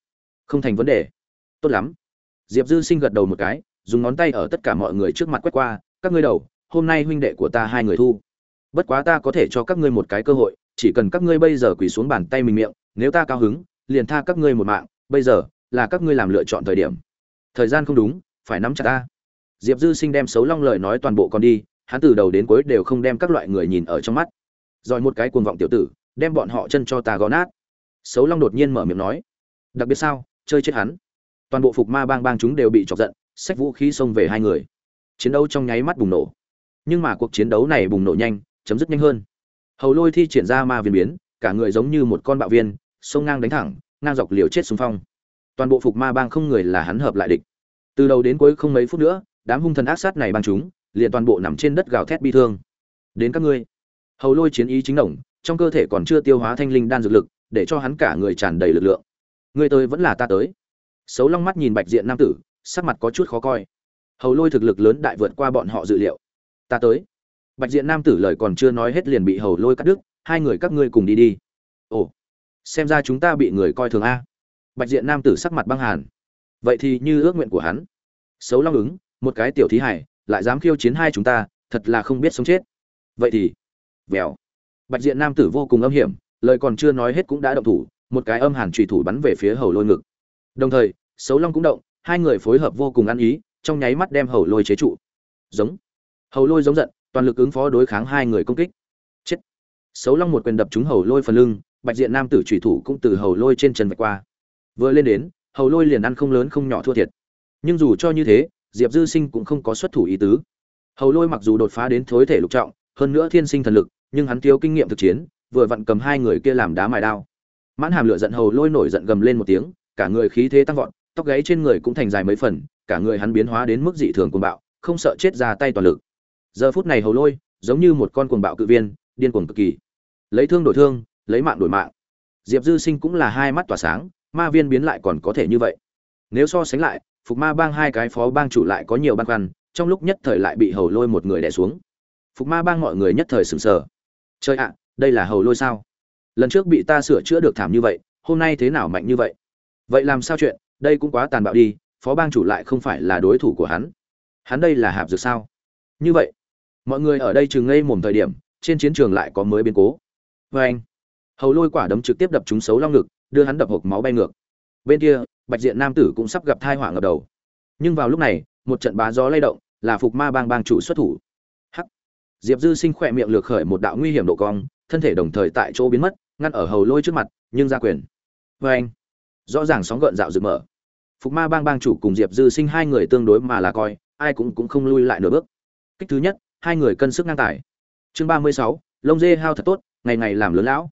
Không thành vấn đề. Tốt lắm. Diệp dư sinh gật đầu một cái, dùng ngón tay ở tất cả mọi người trước mặt quét qua, các ngươi đầu, hôm nay huynh đệ của ta hai người thu. Bất quá ta có thể cho các ngươi một cái cơ hội, chỉ cần các ngươi bây giờ quỳ xuống bàn tay mình miệng, nếu ta cao hứng, liền tha các ngươi một mạng, bây giờ là các ngươi làm lựa chọn thời điểm. Thời gian không đúng, phải nắm chặt ta. Diệp dư sinh đem xấu long lời nói toàn bộ còn đi hắn từ đầu đến cuối đều không đem các loại người nhìn ở trong mắt. Rồi một cái cuồng vọng tiểu tử, đem bọn họ chân cho ta gõ nát. Xấu long đột nhiên mở miệng nói, đặc biệt sao? Chơi chết hắn. Toàn bộ phục ma bang bang chúng đều bị chọc giận xách vũ khí xông về hai người. Chiến đấu trong nháy mắt bùng nổ. Nhưng mà cuộc chiến đấu này bùng nổ nhanh, chấm dứt nhanh hơn. Hầu lôi thi triển ra ma viên biến, cả người giống như một con bạo viên, xông ngang đánh thẳng, ngang dọc liều chết xung phong. Toàn bộ phục ma bang không người là hắn hợp lại địch. Từ đầu đến cuối không mấy phút nữa, đám hung thần ác sát này bang chúng liền toàn bộ nằm trên đất gào thét bi thương. Đến các ngươi. Hầu lôi chiến ý chính đồng, trong cơ thể còn chưa tiêu hóa thanh linh đan dược lực, để cho hắn cả người tràn đầy lực lượng. Ngươi tới vẫn là ta tới. Xấu long mắt nhìn bạch diện nam tử, sắc mặt có chút khó coi. Hầu lôi thực lực lớn đại vượt qua bọn họ dự liệu. Ta tới. Bạch diện nam tử lời còn chưa nói hết liền bị hầu lôi cắt đứt, hai người các ngươi cùng đi đi. Ồ, xem ra chúng ta bị người coi thường a. Bạch diện nam tử sắc mặt băng hàn. Vậy thì như ước nguyện của hắn. Xấu long ứng, một cái tiểu thí hải lại dám khiêu chiến hai chúng ta, thật là không biết sống chết. Vậy thì, vèo. Bạch diện nam tử vô cùng âm hiểm, lời còn chưa nói hết cũng đã động thủ, một cái âm hàn trùy thủ bắn về phía hầu lôi ngực. Đồng thời, xấu long cũng động, hai người phối hợp vô cùng ăn ý, trong nháy mắt đem hầu lôi chế trụ. Giống. Hầu lôi giống giận, toàn lực ứng phó đối kháng hai người công kích. Chết. Xấu long một quyền đập trúng hầu lôi phần lưng, bạch diện nam tử trùy thủ cũng từ hầu lôi trên chân vạch qua. Vừa lên đến, hầu lôi liền ăn không lớn không nhỏ thua thiệt. Nhưng dù cho như thế diệp dư sinh cũng không có xuất thủ ý tứ. Hầu lôi mặc dù đột phá đến thối thể lục trọng, hơn nữa thiên sinh thần lực, nhưng hắn thiếu kinh nghiệm thực chiến, vừa vặn cầm hai người kia làm đá mài đao. Mãn hàm lửa giận hầu lôi nổi giận gầm lên một tiếng, cả người khí thế tăng vọt, tóc gáy trên người cũng thành dài mấy phần, cả người hắn biến hóa đến mức dị thường cuồng bạo, không sợ chết ra tay toàn lực. Giờ phút này hầu lôi, giống như một con cuồng bạo cự viên, điên cuồng cực kỳ. Lấy thương đổi thương, lấy mạng đổi mạng. Diệp dư sinh cũng là hai mắt tỏa sáng, ma viên biến lại còn có thể như vậy. Nếu so sánh lại phục ma bang hai cái phó bang chủ lại có nhiều băn khoăn, trong lúc nhất thời lại bị hầu lôi một người đẻ xuống. Phục ma bang mọi người nhất thời sừng sờ. Chơi ạ, đây là hầu lôi sao? Lần trước bị ta sửa chữa được thảm như vậy, hôm nay thế nào mạnh như vậy? Vậy làm sao chuyện, đây cũng quá tàn bạo đi, phó bang chủ lại không phải là đối thủ của hắn. Hắn đây là hạp dược sao? Như vậy, mọi người ở đây chừng ngây mồm thời điểm, trên chiến trường lại có mới biến cố. Vê anh hầu lôi quả đấm trực tiếp đập trúng xấu long ngực, đưa hắn đập hộp máu bay ngược. Bên kia bạch diện nam tử cũng sắp gặp thai họa ngập đầu. Nhưng vào lúc này, một trận bá gió lay động, là phục ma bang bang chủ xuất thủ. Hắc! Diệp dư sinh khỏe miệng lược khởi một đạo nguy hiểm độ cong, thân thể đồng thời tại chỗ biến mất, ngăn ở hầu lôi trước mặt, nhưng ra quyền. Vê anh rõ ràng sóng gợn dạo dựng mở. Phục ma bang bang chủ cùng diệp dư sinh hai người tương đối mà là coi, ai cũng cũng không lui lại nửa bước. Cách thứ nhất, hai người cân sức ngang tài. Chương ba mươi sáu, lông dê hao thật tốt, ngày ngày làm lớn lão.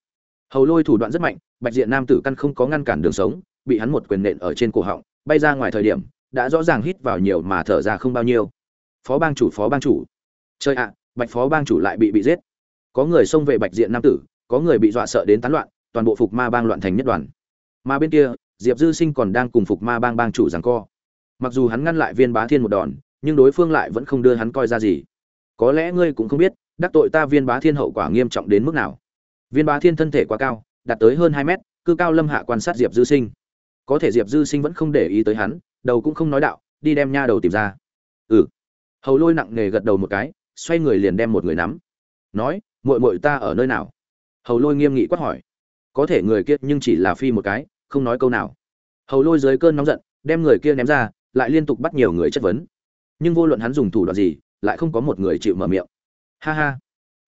Hầu lôi thủ đoạn rất mạnh, bạch diện nam tử căn không có ngăn cản đường sống bị hắn một quyền nện ở trên cổ họng, bay ra ngoài thời điểm, đã rõ ràng hít vào nhiều mà thở ra không bao nhiêu. Phó bang chủ, phó bang chủ. Chơi ạ, bạch phó bang chủ lại bị bị giết. Có người xông về bạch diện nam tử, có người bị dọa sợ đến tán loạn, toàn bộ phục ma bang loạn thành nhất đoàn. Mà bên kia, diệp dư sinh còn đang cùng phục ma bang bang chủ giằng co. Mặc dù hắn ngăn lại viên bá thiên một đòn, nhưng đối phương lại vẫn không đưa hắn coi ra gì. Có lẽ ngươi cũng không biết, đắc tội ta viên bá thiên hậu quả nghiêm trọng đến mức nào. Viên bá thiên thân thể quá cao, đạt tới hơn hai mét, cư cao lâm hạ quan sát diệp dư sinh có thể diệp dư sinh vẫn không để ý tới hắn, đầu cũng không nói đạo, đi đem nha đầu tìm ra. Ừ. Hầu lôi nặng nề gật đầu một cái, xoay người liền đem một người nắm. Nói, muội muội ta ở nơi nào? Hầu lôi nghiêm nghị quát hỏi. Có thể người kia nhưng chỉ là phi một cái, không nói câu nào. Hầu lôi dưới cơn nóng giận, đem người kia ném ra, lại liên tục bắt nhiều người chất vấn. Nhưng vô luận hắn dùng thủ đoạn gì, lại không có một người chịu mở miệng. Ha ha.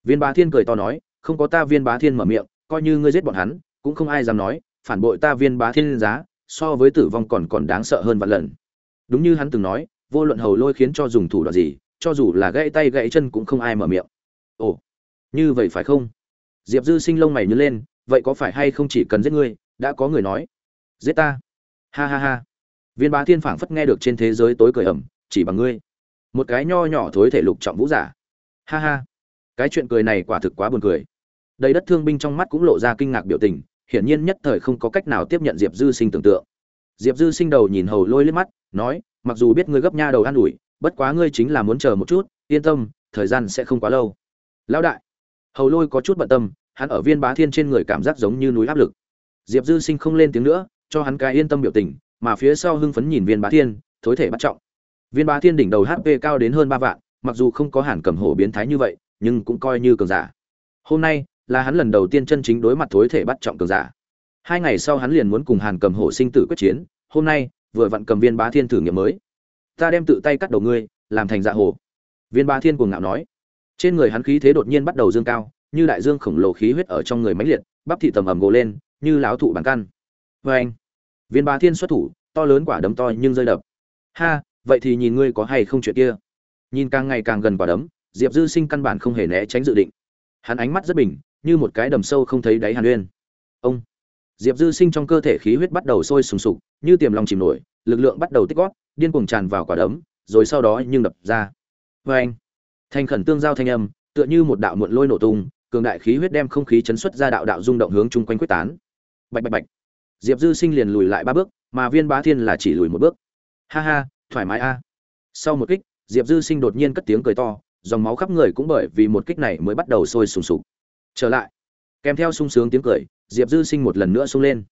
Viên bá thiên cười to nói, không có ta viên bá thiên mở miệng, coi như ngươi giết bọn hắn, cũng không ai dám nói, phản bội ta viên bá thiên giá so với tử vong còn còn đáng sợ hơn vạn lần. Đúng như hắn từng nói, vô luận hầu lôi khiến cho dùng thủ đoạn gì, cho dù là gãy tay gãy chân cũng không ai mở miệng. Ồ, như vậy phải không? Diệp dư sinh lông mày nhớ lên, vậy có phải hay không chỉ cần giết ngươi, đã có người nói. Giết ta. Ha ha ha. Viên bá thiên phảng phất nghe được trên thế giới tối cười ẩm, chỉ bằng ngươi. Một cái nho nhỏ thối thể lục trọng vũ giả. Ha ha. Cái chuyện cười này quả thực quá buồn cười. Đầy đất thương binh trong mắt cũng lộ ra kinh ngạc biểu tình hiển nhiên nhất thời không có cách nào tiếp nhận diệp dư sinh tưởng tượng. Diệp dư sinh đầu nhìn hầu lôi lên mắt, nói, mặc dù biết ngươi gấp nha đầu an ủi, bất quá ngươi chính là muốn chờ một chút, yên tâm, thời gian sẽ không quá lâu. Lão đại. Hầu lôi có chút bận tâm, hắn ở viên bá thiên trên người cảm giác giống như núi áp lực. Diệp dư sinh không lên tiếng nữa, cho hắn cái yên tâm biểu tình, mà phía sau hưng phấn nhìn viên bá thiên, thối thể bắt trọng. Viên bá thiên đỉnh đầu hp cao đến hơn ba vạn, mặc dù không có hàn cầm hổ biến thái như vậy, nhưng cũng coi như cường giả. Hôm nay là hắn lần đầu tiên chân chính đối mặt thối thể bắt trọng cường giả. Hai ngày sau hắn liền muốn cùng hàn cầm hổ sinh tử quyết chiến, hôm nay, vừa vặn cầm viên bá thiên thử nghiệm mới. Ta đem tự tay cắt đầu ngươi, làm thành dạ hồ viên bá thiên cuồng ngạo nói. Trên người hắn khí thế đột nhiên bắt đầu dương cao, như đại dương khổng lồ khí huyết ở trong người mãnh liệt, bắp thị tầm ầm gồ lên, như láo thụ bản căn. Vê anh, viên bá thiên xuất thủ, to lớn quả đấm to nhưng rơi đập. Ha, vậy thì nhìn ngươi có hay không chuyện kia. Nhìn càng ngày càng gần quả đấm, diệp dư sinh căn bản không hề né tránh dự định. Hắn ánh mắt rất bình như một cái đầm sâu không thấy đáy hàn uyên ông diệp dư sinh trong cơ thể khí huyết bắt đầu sôi sùng sục, như tiềm lòng chìm nổi, lực lượng bắt đầu tích gót điên cuồng tràn vào quả đấm, rồi sau đó nhưng đập ra. Vê anh, thành khẩn tương giao thanh âm, tựa như một đạo muộn lôi nổ tung, cường đại khí huyết đem không khí chấn xuất ra đạo đạo rung động hướng chung quanh quyết tán. Bạch bạch bạch. Diệp dư sinh liền lùi lại ba bước, mà viên bá thiên là chỉ lùi một bước. Ha ha, thoải mái a. Sau một kích, diệp dư sinh đột nhiên cất tiếng cười to, dòng máu khắp người cũng bởi vì một kích này mới bắt đầu sôi sùng sục trở lại. Kèm theo sung sướng tiếng cười, diệp dư sinh một lần nữa sung lên.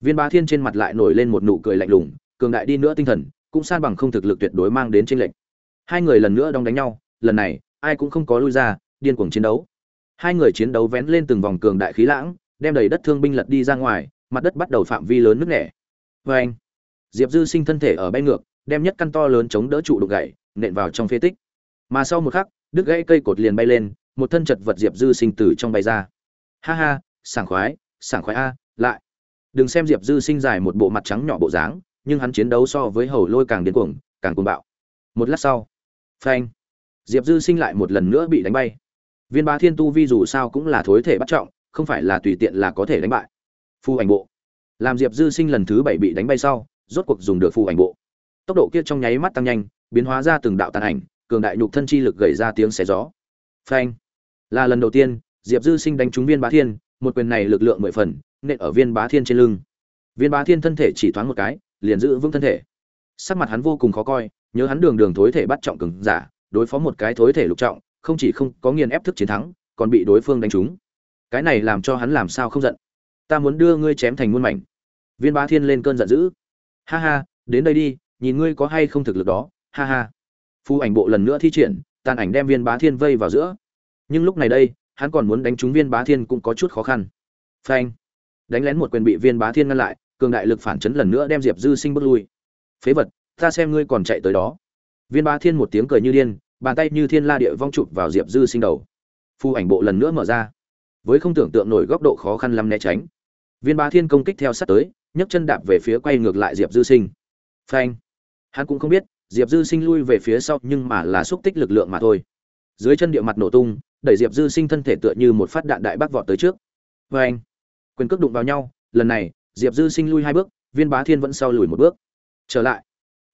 Viên bá thiên trên mặt lại nổi lên một nụ cười lạnh lùng, cường đại đi nữa tinh thần, cũng san bằng không thực lực tuyệt đối mang đến tranh lệnh hai người lần nữa đong đánh nhau, lần này, ai cũng không có lui ra, điên cuồng chiến đấu. Hai người chiến đấu vén lên từng vòng cường đại khí lãng, đem đầy đất thương binh lật đi ra ngoài, mặt đất bắt đầu phạm vi lớn nứt nẻ. Vê anh, diệp dư sinh thân thể ở bay ngược, đem nhất căn to lớn chống đỡ trụ đục gậy, nện vào trong phế tích. Mà sau một khắc, đứt gãy cây cột liền bay lên một thân chật vật diệp dư sinh từ trong bay ra. Ha ha, sảng khoái sảng khoái a, lại. Đừng xem diệp dư sinh dài một bộ mặt trắng nhỏ bộ dáng, nhưng hắn chiến đấu so với hầu lôi càng điên cuồng, càng cuồng bạo. Một lát sau, phanh. Diệp dư sinh lại một lần nữa bị đánh bay. Viên bá thiên tu vi dù sao cũng là thối thể bắt trọng, không phải là tùy tiện là có thể đánh bại. Phu ảnh bộ. Làm diệp dư sinh lần thứ bảy bị đánh bay sau, rốt cuộc dùng được phù ảnh bộ. Tốc độ kia trong nháy mắt tăng nhanh, biến hóa ra từng đạo tàn ảnh, cường đại nhục thân chi lực gầy ra tiếng xé gió. Phanh là lần đầu tiên, diệp dư sinh đánh trúng viên bá thiên, một quyền này lực lượng mười phần, nện ở viên bá thiên trên lưng. Viên bá thiên thân thể chỉ thoáng một cái, liền giữ vững thân thể. Sắc mặt hắn vô cùng khó coi, nhớ hắn đường đường thối thể bắt trọng cường giả, đối phó một cái thối thể lục trọng, không chỉ không có nghiền ép thức chiến thắng, còn bị đối phương đánh trúng. Cái này làm cho hắn làm sao không giận? Ta muốn đưa ngươi chém thành muôn mảnh. Viên bá thiên lên cơn giận dữ. Ha ha, đến đây đi, nhìn ngươi có hay không thực lực đó. Ha ha. Phu ảnh bộ lần nữa thi triển, tàn ảnh đem viên bá thiên vây vào giữa nhưng lúc này đây, hắn còn muốn đánh trúng viên bá thiên cũng có chút khó khăn. Phanh. Đánh lén một quyền bị viên bá thiên ngăn lại, cường đại lực phản chấn lần nữa đem diệp dư sinh bước lui. Phế vật, ta xem ngươi còn chạy tới đó. Viên bá thiên một tiếng cười như điên, bàn tay như thiên la địa vong chụp vào diệp dư sinh đầu. Phu ảnh bộ lần nữa mở ra. Với không tưởng tượng nổi góc độ khó khăn lắm né tránh. Viên bá thiên công kích theo sát tới, nhấc chân đạp về phía quay ngược lại diệp dư sinh. Phanh. Hắn cũng không biết, diệp dư sinh lui về phía sau nhưng mà là xúc tích lực lượng mà thôi. Dưới chân địa mặt nổ tung đẩy diệp dư sinh thân thể tựa như một phát đạn đại bác vọt tới trước. Vê anh, quyền cước đụng vào nhau, lần này, diệp dư sinh lui hai bước, viên bá thiên vẫn sau lùi một bước. Trở lại,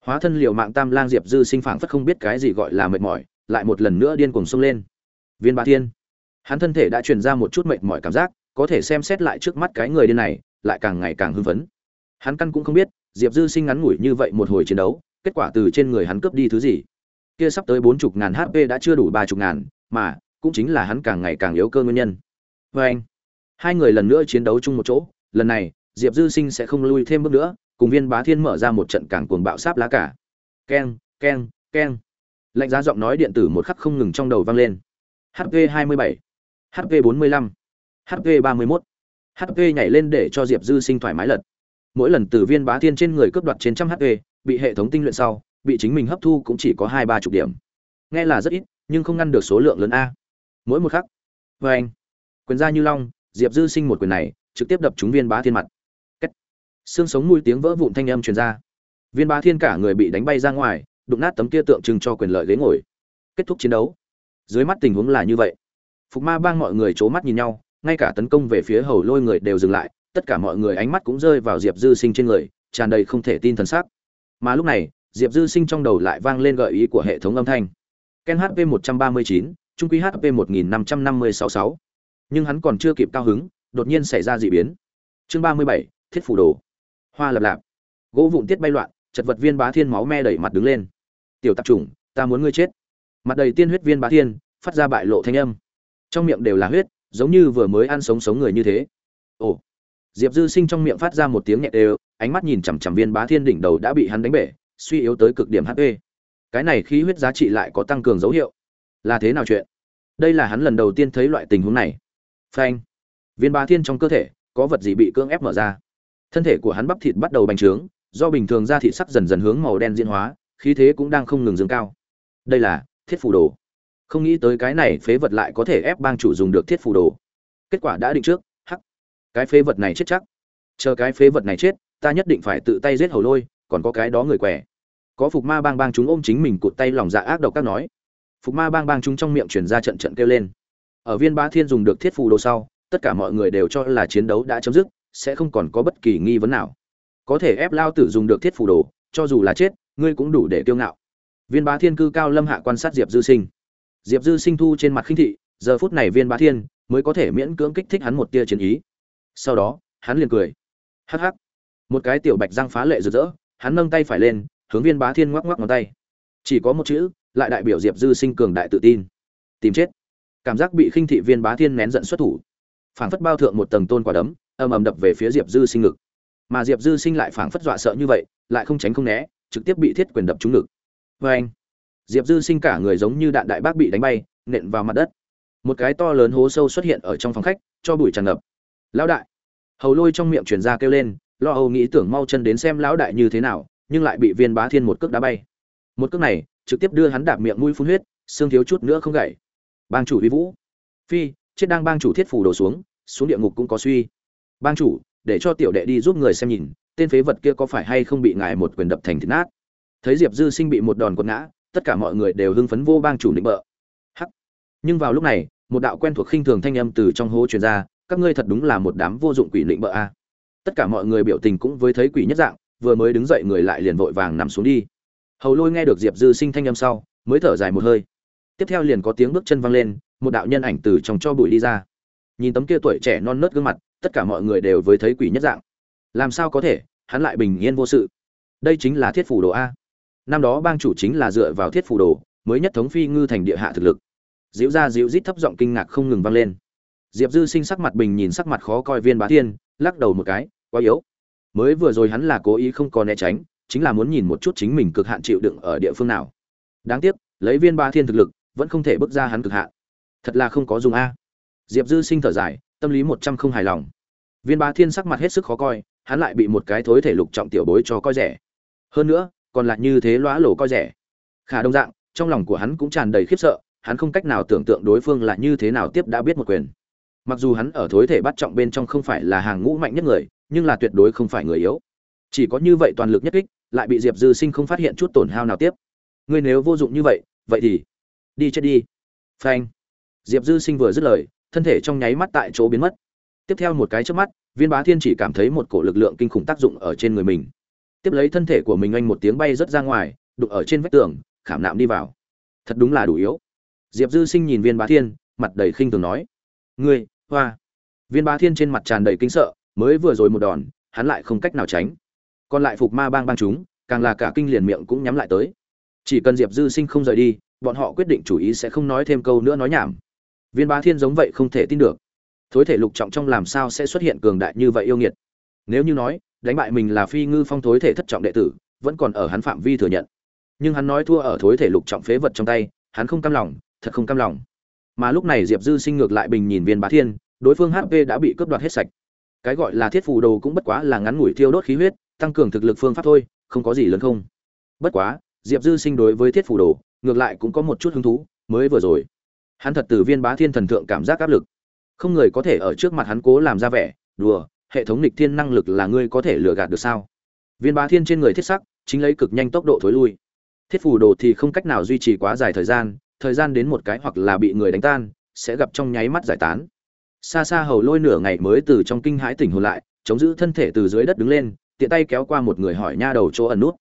hóa thân liều mạng tam lang diệp dư sinh phảng phất không biết cái gì gọi là mệt mỏi, lại một lần nữa điên cuồng xông lên. Viên bá thiên, hắn thân thể đã truyền ra một chút mệt mỏi cảm giác, có thể xem xét lại trước mắt cái người điên này, lại càng ngày càng hưng phấn. Hắn căn cũng không biết, diệp dư sinh ngắn ngủi như vậy một hồi chiến đấu, kết quả từ trên người hắn cướp đi thứ gì. Kia sắp tới bốn chục ngàn hp đã chưa đủ ba chục ngàn, mà cũng chính là hắn càng ngày càng yếu cơ nguyên nhân. Và anh hai người lần nữa chiến đấu chung một chỗ lần này diệp dư sinh sẽ không lui thêm bước nữa cùng viên bá thiên mở ra một trận càng cuồng bạo sáp lá cả. Keng keng keng. Lạnh giá giọng nói điện tử một khắc không ngừng trong đầu vang lên. Hp 27, hp 45, hp 31, hp nhảy lên để cho diệp dư sinh thoải mái lật. Mỗi lần từ viên bá thiên trên người cướp đoạt trên trăm hp bị hệ thống tinh luyện sau bị chính mình hấp thu cũng chỉ có hai ba chục điểm. Nghe là rất ít nhưng không ngăn được số lượng lớn a mỗi một khắc. Vê anh. Quyền ra như long, diệp dư sinh một quyền này, trực tiếp đập trúng viên bá thiên mặt. Kết. xương sống mũi tiếng vỡ vụn thanh âm truyền ra. Viên bá thiên cả người bị đánh bay ra ngoài, đụng nát tấm kia tượng trưng cho quyền lợi ghế ngồi. Kết thúc chiến đấu. Dưới mắt tình huống là như vậy. Phục ma bang mọi người c h ố mắt nhìn nhau, ngay cả tấn công về phía hầu lôi người đều dừng lại, tất cả mọi người ánh mắt cũng rơi vào diệp dư sinh trên người, tràn đầy không thể tin t h ầ n s á c mà lúc này, diệp dư sinh trong đầu lại vang lên gợi ý của hệ thống âm thanh. Ken hp một trăm ba mươi chín trung quy hp một nghìn năm trăm năm mươi sáu sáu. Nhưng hắn còn chưa kịp cao hứng, đột nhiên xảy ra d ị biến. Chương ba mươi bảy, thiết phủ đồ. Hoa lập lạp. Gỗ vụn tiết bay loạn, chật vật viên bá thiên máu me đẩy mặt đứng lên. Tiểu tạp chủng, ta muốn ngươi chết. Mặt đầy tiên huyết viên bá thiên, phát ra bại lộ thanh âm. Trong miệng đều là huyết, giống như vừa mới ăn sống sống người như thế. Ồ. Diệp dư sinh trong miệng phát ra một tiếng nhẹ đều, ánh mắt nhìn chằm chằm viên bá thiên đỉnh đầu đã bị hắn đánh bể, suy yếu tới cực điểm hp cái này khí huyết giá trị lại có tăng cường dấu hiệu. Là thế nào chuyện? Đây là hắn lần đầu tiên thấy loại tình huống này. Phanh. Viên bá thiên trong cơ thể có vật gì bị cưỡng ép mở ra? Thân thể của hắn bắp thịt bắt đầu bành trướng do bình thường da thịt sắc dần dần hướng màu đen diễn hóa khí thế cũng đang không ngừng dâng cao. Đây là thiết phù đồ. Không nghĩ tới cái này phế vật lại có thể ép bang chủ dùng được thiết phù đồ. Kết quả đã định trước hắc, cái phế vật này chết chắc. Chờ cái phế vật này chết ta nhất định phải tự tay giết hầu lôi còn có cái đó người quẻ có phục ma bang bang chúng ôm chính mình cụt tay lòng dạ ác độc các nói phục ma bang bang chúng trong miệng chuyển ra trận trận kêu lên. Ở viên bá thiên dùng được thiết phù đồ sau, tất cả mọi người đều cho là chiến đấu đã chấm dứt, sẽ không còn có bất kỳ nghi vấn nào. Có thể ép lao tử dùng được thiết phù đồ, cho dù là chết, ngươi cũng đủ để kiêu ngạo. Viên bá thiên cư cao lâm hạ quan sát diệp dư sinh. Diệp dư sinh thu trên mặt khinh thị, giờ phút này viên bá thiên mới có thể miễn cưỡng kích thích hắn một tia chiến ý. Sau đó, hắn liền cười. Hắc hắc. Một cái tiểu bạch răng phá lệ rực rỡ, hắn nâng tay phải lên, hướng viên bá thiên ngoắc ngoắc ngón tay. Chỉ có một chữ lại đại biểu diệp dư sinh cường đại tự tin. Tìm chết. Cảm giác bị khinh thị viên bá thiên nén giận xuất thủ. Phảng phất bao thượng một tầng tôn quả đấm ầm ầm đập về phía diệp dư sinh ngực. Mà diệp dư sinh lại phảng phất dọa sợ như vậy, lại không tránh không né, trực tiếp bị thiết quyền đập trúng ngực. Vê anh, diệp dư sinh cả người giống như đạn đại bác bị đánh bay, nện vào mặt đất. Một cái to lớn hố sâu xuất hiện ở trong phòng khách, cho bụi tràn ngập. Lão đại. Hầu lôi trong miệng truyền ra kêu lên, lo âu nghĩ tưởng mau chân đến xem lão đại như thế nào, nhưng lại bị viên bá thiên một cước đá bay. Một cước này trực tiếp đưa hắn đạp miệng mũi phun huyết, xương thiếu chút nữa không gãy. Bang chủ vi vũ. Phi, chết đang bang chủ thiết phủ đổ xuống xuống địa ngục cũng có suy. Bang chủ, để cho tiểu đệ đi giúp người xem nhìn, tên phế vật kia có phải hay không bị ngài một quyền đập thành thịt nát? Thấy diệp dư sinh bị một đòn quật ngã, tất cả mọi người đều hưng phấn vô bang chủ định bợ. Hắc. Nhưng vào lúc này, một đạo quen thuộc khinh thường thanh âm từ trong hố truyền ra, các ngươi thật đúng là một đám vô dụng quỷ định bợ a. Tất cả mọi người biểu tình cũng với thấy quỷ nhất dạng, vừa mới đứng dậy người lại liền vội vàng nằm xuống đi hầu lôi nghe được diệp dư sinh thanh âm sau, mới thở dài một hơi. Tiếp theo liền có tiếng bước chân văng lên, một đạo nhân ảnh từ trong cho bụi đi ra. Nhìn tấm kia tuổi trẻ non nớt gương mặt, tất cả mọi người đều với thấy quỷ nhất dạng. Làm sao có thể, hắn lại bình yên vô sự. Đây chính là thiết phủ đồ a. Năm đó bang chủ chính là dựa vào thiết phủ đồ, mới nhất thống phi ngư thành địa hạ thực lực. Diễu ra diễu rít thấp giọng kinh ngạc không ngừng vang lên. Diệp dư sinh sắc mặt bình nhìn sắc mặt khó coi viên bá thiên, lắc đầu một cái, quá yếu. Mới vừa rồi hắn là cố ý không có né tránh chính là muốn nhìn một chút chính mình cực hạn chịu đựng ở địa phương nào. Đáng tiếc, lấy viên ba thiên thực lực, vẫn không thể bước ra hắn cực hạn. Thật là không có dùng a. Diệp dư sinh thở dài, tâm lý một trăm không hài lòng. Viên ba thiên sắc mặt hết sức khó coi, hắn lại bị một cái thối thể lục trọng tiểu bối cho coi rẻ. Hơn nữa, còn lại như thế lóa lổ coi rẻ. Khả đông dạng, trong lòng của hắn cũng tràn đầy khiếp sợ, hắn không cách nào tưởng tượng đối phương là như thế nào tiếp đã biết một quyền. Mặc dù hắn ở thối thể bắt trọng bên trong không phải là hàng ngũ mạnh nhất người, nhưng là tuyệt đối không phải người yếu. Chỉ có như vậy toàn lực nhất kích lại bị diệp dư sinh không phát hiện chút tổn hao nào tiếp. Ngươi nếu vô dụng như vậy vậy thì đi chết đi. Phanh. Diệp dư sinh vừa dứt lời, thân thể trong nháy mắt tại chỗ biến mất. Tiếp theo một cái trước mắt, viên bá thiên chỉ cảm thấy một cổ lực lượng kinh khủng tác dụng ở trên người mình. Tiếp lấy thân thể của mình anh một tiếng bay rớt ra ngoài, đụng ở trên vách tường, khảm nạm đi vào. Thật đúng là đủ yếu. Diệp dư sinh nhìn viên bá thiên, mặt đầy khinh thường nói, ngươi, hoa. Viên bá thiên trên mặt tràn đầy kinh sợ, mới vừa rồi một đòn, hắn lại không cách nào tránh còn lại phục ma bang bang chúng, càng là cả kinh liền miệng cũng nhắm lại tới. Chỉ cần diệp dư sinh không rời đi, bọn họ quyết định chủ ý sẽ không nói thêm câu nữa nói nhảm. Viên bá thiên giống vậy không thể tin được. Thối thể lục trọng trong làm sao sẽ xuất hiện cường đại như vậy yêu nghiệt? Nếu như nói, đánh bại mình là phi ngư phong thối thể thất trọng đệ tử, vẫn còn ở hắn phạm vi thừa nhận. Nhưng hắn nói thua ở thối thể lục trọng phế vật trong tay, hắn không cam lòng, thật không cam lòng. Mà lúc này diệp dư sinh ngược lại bình nhìn viên bá thiên, đối phương hp đã bị cướp đoạt hết sạch. Cái gọi là thiết phù đồ cũng bất quá là ngắn ngủi thiêu đốt khí huyết tăng cường thực lực phương pháp thôi, không có gì lớn không. Bất quá, diệp dư sinh đối với thiết phù đồ, ngược lại cũng có một chút hứng thú, mới vừa rồi. Hắn thật từ viên bá thiên thần thượng cảm giác áp lực. Không người có thể ở trước mặt hắn cố làm ra vẻ, đùa, hệ thống lịch thiên năng lực là ngươi có thể lừa gạt được sao? Viên bá thiên trên người thiết sắc, chính lấy cực nhanh tốc độ thối lui. Thiết phù đồ thì không cách nào duy trì quá dài thời gian thời gian đến một cái hoặc là bị người đánh tan, sẽ gặp trong nháy mắt giải tán. Xa xa hầu lôi nửa ngày mới từ trong kinh hãi tỉnh hồn lại, chống giữ thân thể từ dưới đất đứng lên tiện tay kéo qua một người hỏi nha đầu chỗ ẩn nút.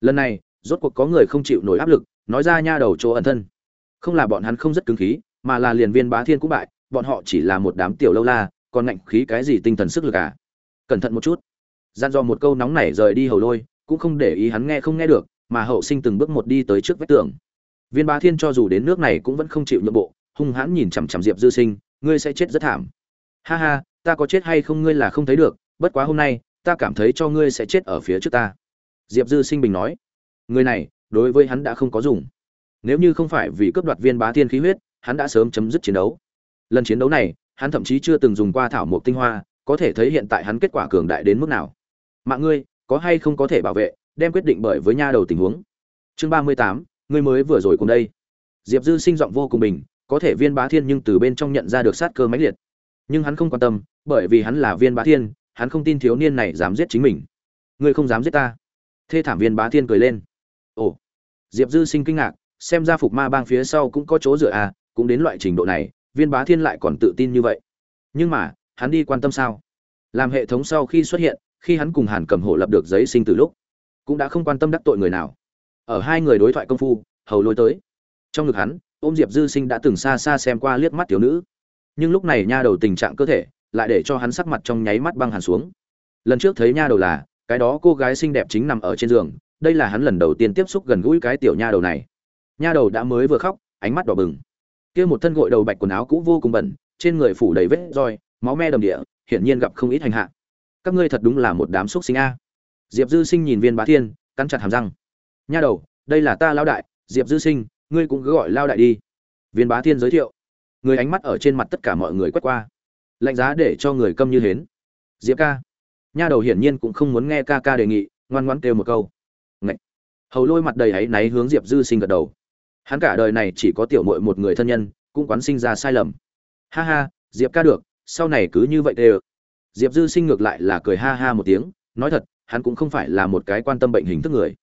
Lần này, rốt cuộc có người không chịu nổi áp lực, nói ra nha đầu chỗ ẩn thân. Không là bọn hắn không rất cứng khí, mà là liền viên bá thiên cũng bại, bọn họ chỉ là một đám tiểu lâu la, còn ngạnh khí cái gì tinh thần sức lực à? Cẩn thận một chút. Gian do một câu nóng nảy rời đi hầu lôi, cũng không để ý hắn nghe không nghe được, mà hậu sinh từng bước một đi tới trước vách tường. Viên bá thiên cho dù đến nước này cũng vẫn không chịu nhượng bộ, hung hãn nhìn chằm chằm diệp dư sinh, ngươi sẽ chết rất thảm. Ha ha, ta có chết hay không ngươi là không thấy được, bất quá hôm nay ta cảm thấy cho ngươi sẽ chết ở phía trước ta. Diệp dư sinh bình nói, người này, đối với hắn đã không có dùng. Nếu như không phải vì cướp đoạt viên bá thiên khí huyết, hắn đã sớm chấm dứt chiến đấu. Lần chiến đấu này, hắn thậm chí chưa từng dùng qua thảo mộc tinh hoa, có thể thấy hiện tại hắn kết quả cường đại đến mức nào. Mạng ngươi, có hay không có thể bảo vệ, đem quyết định bởi với nha đầu tình huống. Chương ba mươi tám, ngươi mới vừa rồi cùng đây. Diệp dư sinh giọng vô cùng bình, có thể viên bá thiên nhưng từ bên trong nhận ra được sát cơ mãnh liệt. Nhưng hắn không quan tâm, bởi vì hắn là viên bá thiên hắn không tin thiếu niên này dám giết chính mình. Ngươi không dám giết ta. Thê thảm viên bá thiên cười lên. Ồ. Diệp dư sinh kinh ngạc, xem ra phục ma bang phía sau cũng có chỗ dựa à cũng đến loại trình độ này, viên bá thiên lại còn tự tin như vậy. Nhưng mà, hắn đi quan tâm sao? Làm hệ thống sau khi xuất hiện, khi hắn cùng hàn cầm hộ lập được giấy sinh từ lúc, cũng đã không quan tâm đắc tội người nào. Ở hai người đối thoại công phu, hầu lôi tới. Trong ngực hắn, ôm diệp dư sinh đã từng xa xa xem qua liếc mắt thiếu nữ. Nhưng lúc này nha đầu tình trạng cơ thể lại để cho hắn sắc mặt trong nháy mắt băng hàn xuống. Lần trước thấy nha đầu là, cái đó cô gái xinh đẹp chính nằm ở trên giường, đây là hắn lần đầu tiên tiếp xúc gần gũi cái tiểu nha đầu này. Nha đầu đã mới vừa khóc, ánh mắt đỏ bừng. Kia một thân gội đầu bạch quần áo cũ vô cùng bẩn, trên người phủ đầy vết roi, máu me đầm địa, hiển nhiên gặp không ít hành hạ. Các ngươi thật đúng là một đám xúc sinh a. Diệp dư sinh nhìn viên bá thiên, cắn chặt hàm răng. Nha đầu, đây là ta lao đại, diệp dư sinh, ngươi cũng cứ gọi lao đại đi. Viên bá thiên giới thiệu. Người ánh mắt ở trên mặt tất cả mọi người quét qua lạnh giá để cho người câm như hến. Diệp ca. Nha đầu hiển nhiên cũng không muốn nghe ca ca đề nghị, ngoan ngoãn kêu một câu. Ngậy. hầu lôi mặt đầy áy náy hướng diệp dư sinh gật đầu. Hắn cả đời này chỉ có tiểu mội một người thân nhân, cũng quán sinh ra sai lầm. Ha ha, diệp ca được, sau này cứ như vậy tê ơ. Diệp dư sinh ngược lại là cười ha ha một tiếng, nói thật, hắn cũng không phải là một cái quan tâm bệnh hình thức người.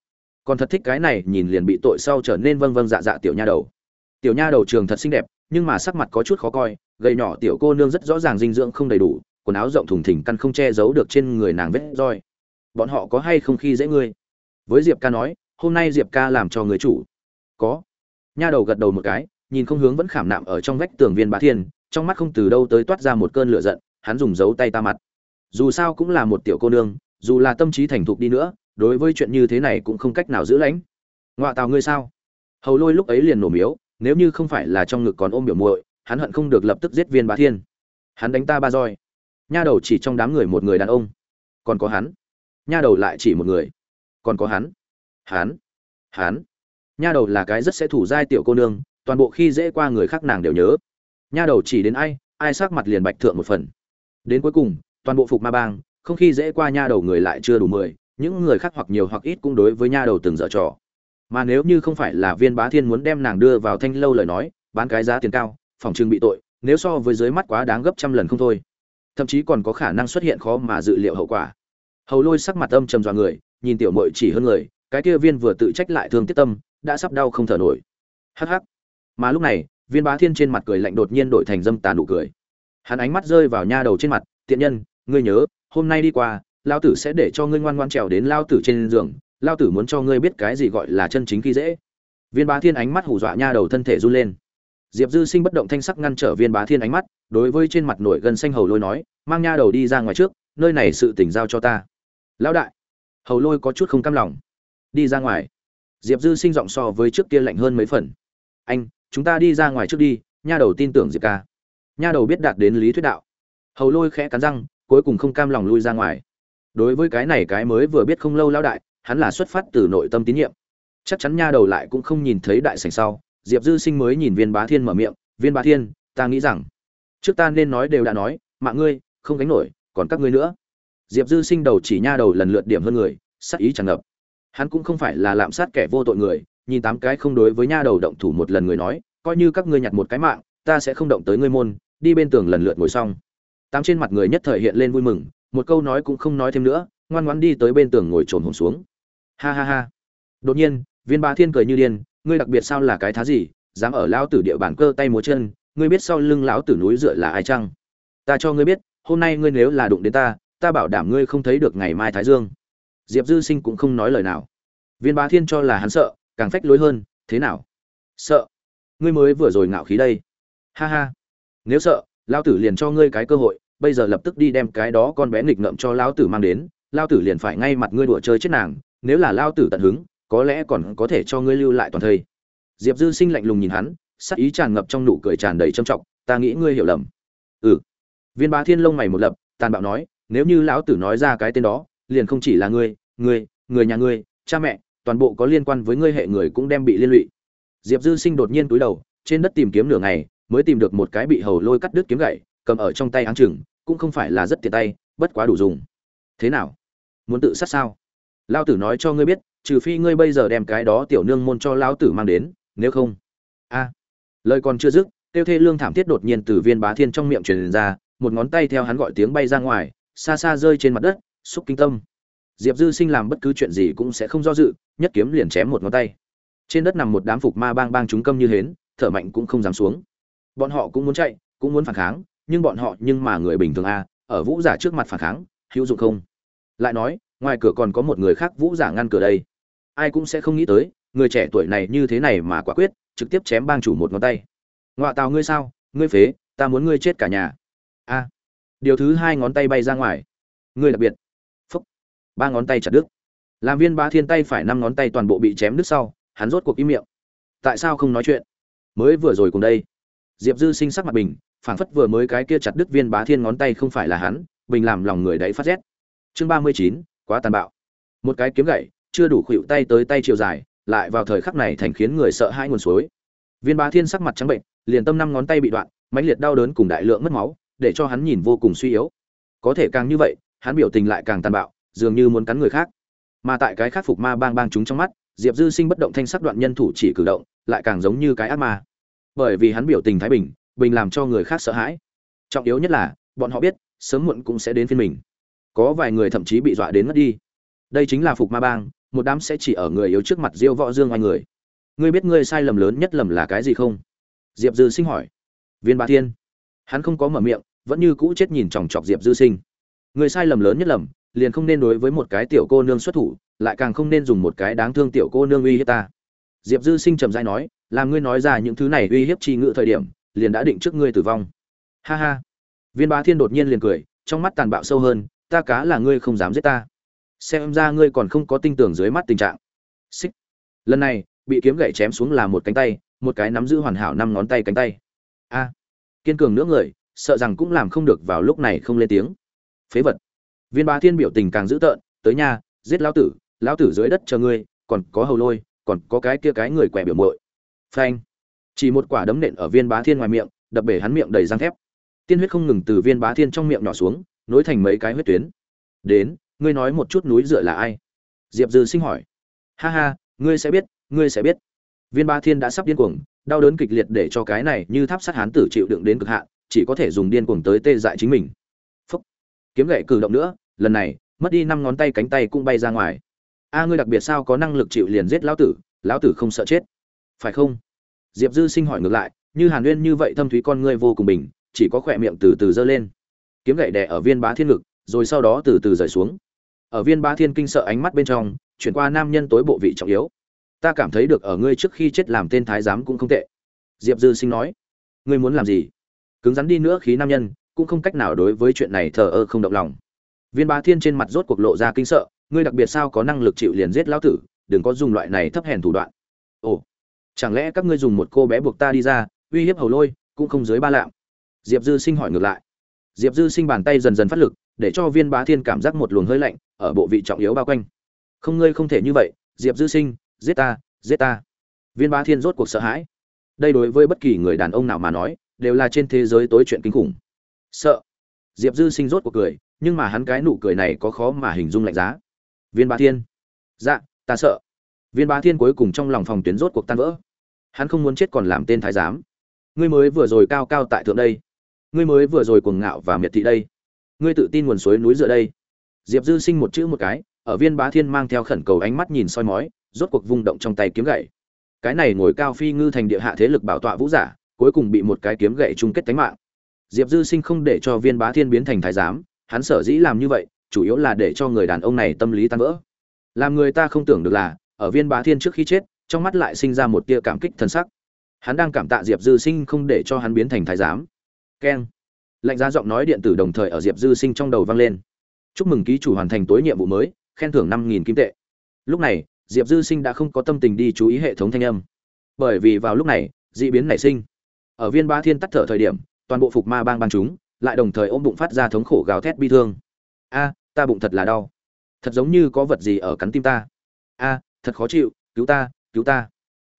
Còn thật thích cái này, nhìn liền bị tội sau trở nên vâng vâng dạ dạ tiểu nha đầu. Tiểu nha đầu trường thật xinh đẹp, nhưng mà sắc mặt có chút khó coi gầy nhỏ tiểu cô nương rất rõ ràng dinh dưỡng không đầy đủ, quần áo rộng thùng thình căn không che giấu được trên người nàng vết roi. Bọn họ có hay không khi dễ ngươi? Với diệp ca nói, hôm nay diệp ca làm cho người chủ. Có. Nha đầu gật đầu một cái, nhìn không hướng vẫn khảm nạm ở trong vách tường viên bá thiên, trong mắt không từ đâu tới toát ra một cơn lửa giận, hắn dùng dấu tay ta mặt. Dù sao cũng là một tiểu cô nương, dù là tâm trí thành thục đi nữa, đối với chuyện như thế này cũng không cách nào giữ lãnh. Ngoại tào ngươi sao? Hầu lôi lúc ấy liền nổ miếu, nếu như không phải là trong ngực còn ôm biểu muội hắn hận không được lập tức giết viên bá thiên. Hắn đánh ta ba roi. Nha đầu chỉ trong đám người một người đàn ông. Còn có hắn. Nha đầu lại chỉ một người. Còn có hắn. Hắn. Hắn. Nha đầu là cái rất sẽ thủ giai tiểu cô nương, toàn bộ khi dễ qua người khác nàng đều nhớ. Nha đầu chỉ đến ai ai sắc mặt liền bạch thượng một phần. Đến cuối cùng, toàn bộ phục ma bang, không khi dễ qua nha đầu người lại chưa đủ mười, những người khác hoặc nhiều hoặc ít cũng đối với nha đầu từng dở trò. Mà nếu như không phải là viên bá thiên muốn đem nàng đưa vào thanh lâu lời nói, bán cái giá tiền cao phòng trưng bị tội, nếu so với dưới mắt quá đáng gấp trăm lần không thôi. Thậm chí còn có khả năng xuất hiện khó mà dự liệu hậu quả. Hầu lôi sắc mặt âm trầm dọa người, nhìn tiểu mội chỉ hơn người, cái kia viên vừa tự trách lại thương tiết tâm, đã sắp đau không thở nổi. Hắc hắc. Mà lúc này, viên bá thiên trên mặt cười lạnh đột nhiên đổi thành dâm tà nụ cười. Hắn ánh mắt rơi vào nha đầu trên mặt, tiện nhân, ngươi nhớ, hôm nay đi qua, lao tử sẽ để cho ngươi ngoan ngoan trèo đến lao tử trên giường, lao tử muốn cho ngươi biết cái gì gọi là chân chính khi dễ. Viên bá thiên ánh mắt hù dọa nha đầu thân thể run lên diệp dư sinh bất động thanh sắc ngăn trở viên bá thiên ánh mắt, đối với trên mặt nổi gần xanh hầu lôi nói, mang nha đầu đi ra ngoài trước, nơi này sự tỉnh giao cho ta. Lão đại. Hầu lôi có chút không cam lòng. Đi ra ngoài. Diệp dư sinh giọng so với trước kia lạnh hơn mấy phần. Anh, chúng ta đi ra ngoài trước đi, nha đầu tin tưởng diệp ca. Nha đầu biết đạt đến lý thuyết đạo. Hầu lôi khẽ cắn răng, cuối cùng không cam lòng lui ra ngoài. Đối với cái này cái mới vừa biết không lâu lão đại, hắn là xuất phát từ nội tâm tín nhiệm. Chắc chắn nha đầu lại cũng không nhìn thấy đại sảnh sau diệp dư sinh mới nhìn viên bá thiên mở miệng, viên bá thiên, ta nghĩ rằng trước ta nên nói đều đã nói, mạng ngươi không gánh nổi, còn các ngươi nữa. Diệp dư sinh đầu chỉ nha đầu lần lượt điểm hơn người, sắc ý tràn ngập. Hắn cũng không phải là lạm sát kẻ vô tội người, nhìn tám cái không đối với nha đầu động thủ một lần người nói, coi như các ngươi nhặt một cái mạng, ta sẽ không động tới ngươi môn, đi bên tường lần lượt ngồi xong. Tám trên mặt người nhất thời hiện lên vui mừng, một câu nói cũng không nói thêm nữa, ngoan ngoãn đi tới bên tường ngồi trồn hồn xuống. Ha ha ha. Đột nhiên, viên bá thiên cười như điên ngươi đặc biệt sao là cái thá gì, dám ở lão tử địa bàn cơ tay múa chân, ngươi biết sau lưng lão tử núi dựa là ai chăng? Ta cho ngươi biết, hôm nay ngươi nếu là đụng đến ta ta bảo đảm ngươi không thấy được ngày mai thái dương. Diệp dư sinh cũng không nói lời nào. Viên bá thiên cho là hắn sợ, càng phách lối hơn, thế nào? Sợ. Ngươi mới vừa rồi ngạo khí đây. Ha ha. Nếu sợ, lão tử liền cho ngươi cái cơ hội, bây giờ lập tức đi đem cái đó con bé nghịch ngợm cho lão tử mang đến, lão tử liền phải ngay mặt ngươi đùa chơi chết nàng, nếu là lão tử tận hứng có lẽ còn có thể cho ngươi lưu lại toàn thây. Diệp dư sinh lạnh lùng nhìn hắn, sắc ý tràn ngập trong nụ cười tràn đầy trầm trọng, ta nghĩ ngươi hiểu lầm. Ừ. Viên bá thiên lông mày một lập, tàn bạo nói, nếu như lão tử nói ra cái tên đó, liền không chỉ là ngươi ngươi, người nhà ngươi, cha mẹ, toàn bộ có liên quan với ngươi hệ người cũng đem bị liên lụy. Diệp dư sinh đột nhiên túi đầu, trên đất tìm kiếm nửa ngày, mới tìm được một cái bị hầu lôi cắt đứt kiếm gậy, cầm ở trong tay áng chừng, cũng không phải là rất tiện tay, bất quá đủ dùng. Thế nào? Muốn tự sát sao? Lao tử nói cho ngươi biết trừ phi ngươi bây giờ đem cái đó tiểu nương môn cho lão tử mang đến, nếu không. A, lời còn chưa dứt, tiêu thê lương thảm thiết đột nhiên từ viên bá thiên trong miệng truyền ra, một ngón tay theo hắn gọi tiếng bay ra ngoài, xa xa rơi trên mặt đất, xúc kinh tâm. Diệp dư sinh làm bất cứ chuyện gì cũng sẽ không do dự, nhất kiếm liền chém một ngón tay. Trên đất nằm một đám phục ma bang bang chúng câm như hến, thở mạnh cũng không dám xuống. Bọn họ cũng muốn chạy, cũng muốn phản kháng, nhưng bọn họ nhưng mà người bình thường a, ở vũ giả trước mặt phản kháng, hữu dụng không? Lại nói ngoài cửa còn có một người khác vũ giả ngăn cửa đây. Ai cũng sẽ không nghĩ tới, người trẻ tuổi này như thế này mà quả quyết, trực tiếp chém bang chủ một ngón tay. Ngoạ tào ngươi sao? Ngươi phế, ta muốn ngươi chết cả nhà. A. Điều thứ hai ngón tay bay ra ngoài. Ngươi đặc biệt. Phúc. Ba ngón tay chặt đứt. Làm viên ba thiên tay phải năm ngón tay toàn bộ bị chém đứt sau, hắn rốt cuộc im miệng. Tại sao không nói chuyện? Mới vừa rồi cùng đây. Diệp dư sinh sắc mặt bình, phảng phất vừa mới cái kia chặt đứt viên bá thiên ngón tay không phải là hắn, bình làm lòng người đấy phát rét. Chương ba mươi chín quá tàn bạo. Một cái kiếm gậy, chưa đủ khuỵu tay tới tay chiều dài, lại vào thời khắc này thành khiến người sợ hai nguồn suối. Viên bá thiên sắc mặt trắng bệnh, liền tâm năm ngón tay bị đoạn, mãnh liệt đau đớn cùng đại lượng mất máu, để cho hắn nhìn vô cùng suy yếu. Có thể càng như vậy, hắn biểu tình lại càng tàn bạo, dường như muốn cắn người khác. Mà tại cái khắc phục ma bang bang chúng trong mắt, diệp dư sinh bất động thanh sắc đoạn nhân thủ chỉ cử động, lại càng giống như cái ác ma. Bởi vì hắn biểu tình thái bình bình làm cho người khác sợ hãi. Trọng yếu nhất là, bọn họ biết, sớm muộn cũng sẽ đến phiên mình có vài người thậm chí bị dọa đến mất đi. Đây chính là phục ma bang, một đám sẽ chỉ ở người yếu trước mặt diêu võ dương oai người. Ngươi biết ngươi sai lầm lớn nhất lầm là cái gì không? Diệp dư sinh hỏi. Viên bá thiên. Hắn không có mở miệng, vẫn như cũ chết nhìn chòng chọc diệp dư sinh. Người sai lầm lớn nhất lầm, liền không nên đối với một cái tiểu cô nương xuất thủ, lại càng không nên dùng một cái đáng thương tiểu cô nương uy hiếp ta. Diệp dư sinh trầm dai nói, làm ngươi nói ra những thứ này uy hiếp tri ngự thời điểm, liền đã định trước ngươi tử vong. Ha ha. Viên bá thiên đột nhiên liền cười, trong mắt tàn bạo sâu hơn ta cá là ngươi không dám giết ta. Xem ra ngươi còn không có tinh tưởng dưới mắt tình trạng. Xích. Lần này, bị kiếm gậy chém xuống là một cánh tay, một cái nắm giữ hoàn hảo năm ngón tay cánh tay. A. Kiên cường nữa người, sợ rằng cũng làm không được vào lúc này không lên tiếng. Phế vật. Viên bá thiên biểu tình càng dữ tợn, tới nhà, giết lão tử lão tử dưới đất chờ ngươi, còn có hầu lôi, còn có cái kia cái người quẻ biểu muội. Phanh. Chỉ một quả đấm nện ở viên bá thiên ngoài miệng, đập bể hắn miệng đầy răng thép. Tiên huyết không ngừng từ viên bá thiên trong miệng nhỏ xuống nối thành mấy cái huyết tuyến. Đến, ngươi nói một chút núi dựa là ai? Diệp dư sinh hỏi. Ha ha, ngươi sẽ biết, ngươi sẽ biết. Viên Ba thiên đã sắp điên cuồng, đau đớn kịch liệt để cho cái này như tháp sát hán tử chịu đựng đến cực hạn, chỉ có thể dùng điên cuồng tới tê dại chính mình. Phúc. Kiếm gậy cử động nữa, lần này, mất đi năm ngón tay cánh tay cũng bay ra ngoài. A, ngươi đặc biệt sao có năng lực chịu liền giết lão tử lão tử không sợ chết. Phải không? Diệp dư sinh hỏi ngược lại, như hàn uyên như vậy thâm thúy con ngươi vô cùng bình, chỉ có khỏe miệng từ từ giơ lên kiếm gậy đè ở viên bá thiên ngực, rồi sau đó từ từ rời xuống. Ở viên bá thiên kinh sợ ánh mắt bên trong, chuyển qua nam nhân tối bộ vị trọng yếu. Ta cảm thấy được ở ngươi trước khi chết làm tên thái giám cũng không tệ. Diệp dư sinh nói. Ngươi muốn làm gì? Cứng rắn đi nữa khí nam nhân, cũng không cách nào đối với chuyện này thờ ơ không động lòng. Viên bá thiên trên mặt rốt cuộc lộ ra kinh sợ, ngươi đặc biệt sao có năng lực chịu liền giết lão tử, đừng có dùng loại này thấp hèn thủ đoạn. Ồ, chẳng lẽ các ngươi dùng một cô bé buộc ta đi ra, uy hiếp hầu lôi, cũng không dưới ba lạng? Diệp dư sinh hỏi ngược lại diệp dư sinh bàn tay dần dần phát lực, để cho viên bá thiên cảm giác một luồng hơi lạnh ở bộ vị trọng yếu bao quanh. Không, ngươi không thể như vậy, diệp dư sinh, giết ta giết ta. Viên bá thiên rốt cuộc sợ hãi. Đây đối với bất kỳ người đàn ông nào mà nói, đều là trên thế giới tối chuyện kinh khủng. Sợ. Diệp dư sinh rốt cuộc cười, nhưng mà hắn cái nụ cười này có khó mà hình dung lạnh giá. Viên bá thiên. Dạ ta sợ. Viên bá thiên cuối cùng trong lòng phòng tuyến rốt cuộc tan vỡ. Hắn không muốn chết còn làm tên thái giám. Ngươi mới vừa rồi cao cao tại thượng đây ngươi mới vừa rồi cuồng ngạo và miệt thị đây. Ngươi tự tin nguồn suối núi dựa đây. Diệp dư sinh một chữ một cái, ở viên bá thiên mang theo khẩn cầu ánh mắt nhìn soi mói, rốt cuộc vung động trong tay kiếm gậy. Cái này ngồi cao phi ngư thành địa hạ thế lực bảo tọa vũ giả, cuối cùng bị một cái kiếm gậy chung kết tánh mạng. Diệp dư sinh không để cho viên bá thiên biến thành thái giám, hắn sở dĩ làm như vậy, chủ yếu là để cho người đàn ông này tâm lý tan vỡ. Làm người ta không tưởng được là, ở viên bá thiên trước khi chết, trong mắt lại sinh ra một tia cảm kích thân sắc. Hắn đang cảm tạ diệp dư sinh không để cho hắn biến thành thái giám keng. Lạnh giá giọng nói điện tử đồng thời ở diệp dư sinh trong đầu vang lên. Chúc mừng ký chủ hoàn thành tối nhiệm vụ mới, khen thưởng năm nghìn kim tệ. Lúc này, diệp dư sinh đã không có tâm tình đi chú ý hệ thống thanh âm. Bởi vì vào lúc này d ị biến nảy sinh. Ở viên ba thiên tắt thở thời điểm, toàn bộ phục ma bang bang chúng lại đồng thời ôm bụng phát ra thống khổ gào thét bi thương. A, ta bụng thật là đau. Thật giống như có vật gì ở cắn tim ta. A, thật khó chịu, cứu ta cứu ta.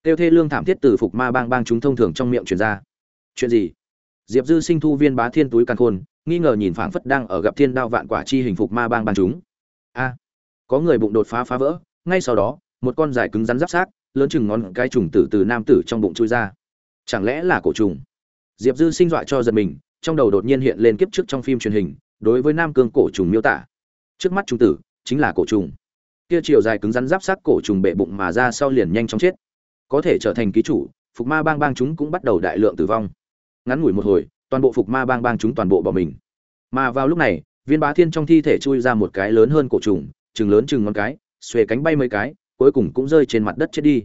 Tiêu thê lương thảm thiết từ phục ma bang bang chúng thông thường trong miệng truyền ra. Chuyện gì? Diệp dư sinh thu viên bá thiên túi căn khôn, nghi ngờ nhìn phảng phất đang ở gặp thiên đao vạn quả chi hình phục ma bang bang chúng. A, có người bụng đột phá phá vỡ, ngay sau đó, một con dài cứng rắn giáp sát lớn chừng ngón cái trùng tử từ nam tử trong bụng chui ra. Chẳng lẽ là cổ trùng? Diệp dư sinh dọa cho giật mình, trong đầu đột nhiên hiện lên kiếp trước trong phim truyền hình, đối với nam cương cổ trùng miêu tả. Trước mắt trùng tử, chính là cổ trùng. Kia chiều dài cứng rắn giáp sát cổ trùng bệ bụng mà ra sau liền nhanh chóng chết. Có thể trở thành ký chủ, phục ma bang bang chúng cũng bắt đầu đại lượng tử vong ngắn ngủi một hồi, toàn bộ phục ma bang bang chúng toàn bộ bỏ mình. Mà vào lúc này, viên bá thiên trong thi thể chui ra một cái lớn hơn cổ trùng chừng lớn chừng ngón cái, xuề cánh bay mấy cái, cuối cùng cũng rơi trên mặt đất chết đi.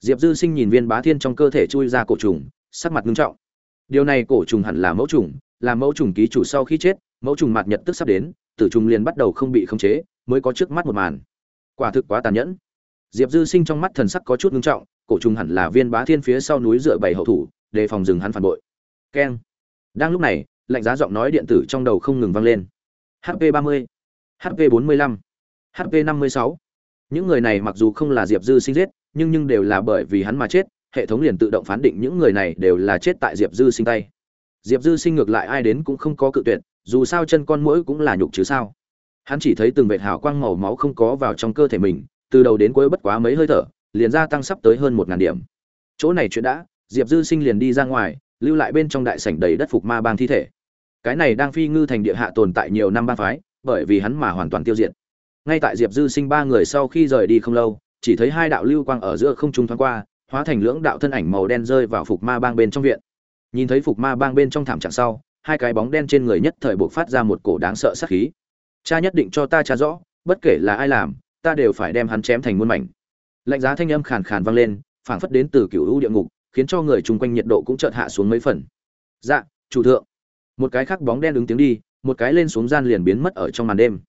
Diệp dư sinh nhìn viên bá thiên trong cơ thể chui ra cổ trùng, sắc mặt nghiêm trọng. Điều này cổ trùng hẳn là mẫu trùng, là mẫu trùng ký chủ sau khi chết, mẫu trùng mặt nhật tức sắp đến, tử trùng liền bắt đầu không bị khống chế, mới có trước mắt một màn. Quả thực quá tàn nhẫn. Diệp dư sinh trong mắt thần sắc có chút nghiêm trọng, cổ trùng hẳn là viên bá thiên phía sau núi dựa bảy hậu thủ, đề phòng dừng hắn phản bội keng. Đang lúc này lạnh giá giọng nói điện tử trong đầu không ngừng vang lên. Hp 30, hp 45, hp 56. những người này mặc dù không là diệp dư sinh giết nhưng nhưng đều là bởi vì hắn mà chết hệ thống liền tự động phán định những người này đều là chết tại diệp dư sinh tay. Diệp dư sinh ngược lại ai đến cũng không có cự tuyệt dù sao chân con mũi cũng là nhục chứ sao. Hắn chỉ thấy từng vệt hào quang màu máu không có vào trong cơ thể mình từ đầu đến cuối bất quá mấy hơi thở liền gia tăng sắp tới hơn một ngàn điểm. Chỗ này chuyện đã diệp dư sinh liền đi ra ngoài lưu lại bên trong đại sảnh đầy đất phục ma bang thi thể. Cái này đang phi ngư thành địa hạ tồn tại nhiều năm bang phái, bởi vì hắn mà hoàn toàn tiêu diệt. Ngay tại diệp dư sinh ba người sau khi rời đi không lâu, chỉ thấy hai đạo lưu quang ở giữa không trung thoáng qua, hóa thành lưỡng đạo thân ảnh màu đen rơi vào phục ma bang bên trong viện. Nhìn thấy phục ma bang bên trong thảm trạng sau, hai cái bóng đen trên người nhất thời buộc phát ra một cổ đáng sợ sát khí. Cha nhất định cho ta trả rõ, bất kể là ai làm, ta đều phải đem hắn chém thành muôn mảnh. Lạnh giá thanh âm khàn khàn vang lên, phảng phất đến từ cựu u địa ngục khiến cho người chung quanh nhiệt độ cũng chợt hạ xuống mấy phần. Dạ chủ thượng. Một cái khác bóng đen ứng tiếng đi một cái lên xuống gian liền biến mất ở trong màn đêm.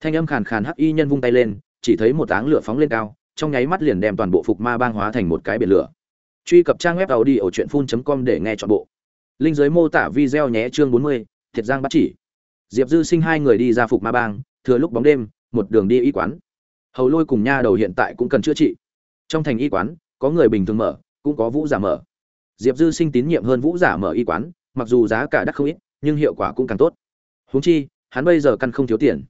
Thanh âm khàn khàn hắc y nhân vung tay lên chỉ thấy một áng lửa phóng lên cao trong nháy mắt liền đem toàn bộ phục ma bang hóa thành một cái biển lửa. Truy cập trang web tàu đi ở truyện phun com để nghe chọn bộ. Linh giới mô tả video nhé chương 40, thiệt giang bắt chỉ. Diệp dư sinh hai người đi ra phục ma bang thừa lúc bóng đêm một đường đi y quán. Hầu lôi cùng nha đầu hiện tại cũng cần chữa trị. Trong thành y quán có người bình thường mở cũng có vũ giả mở. Diệp dư sinh tín nhiệm hơn vũ giả mở y quán, mặc dù giá cả đắt không ít, nhưng hiệu quả cũng càng tốt. Huống chi, hắn bây giờ căn không thiếu tiền.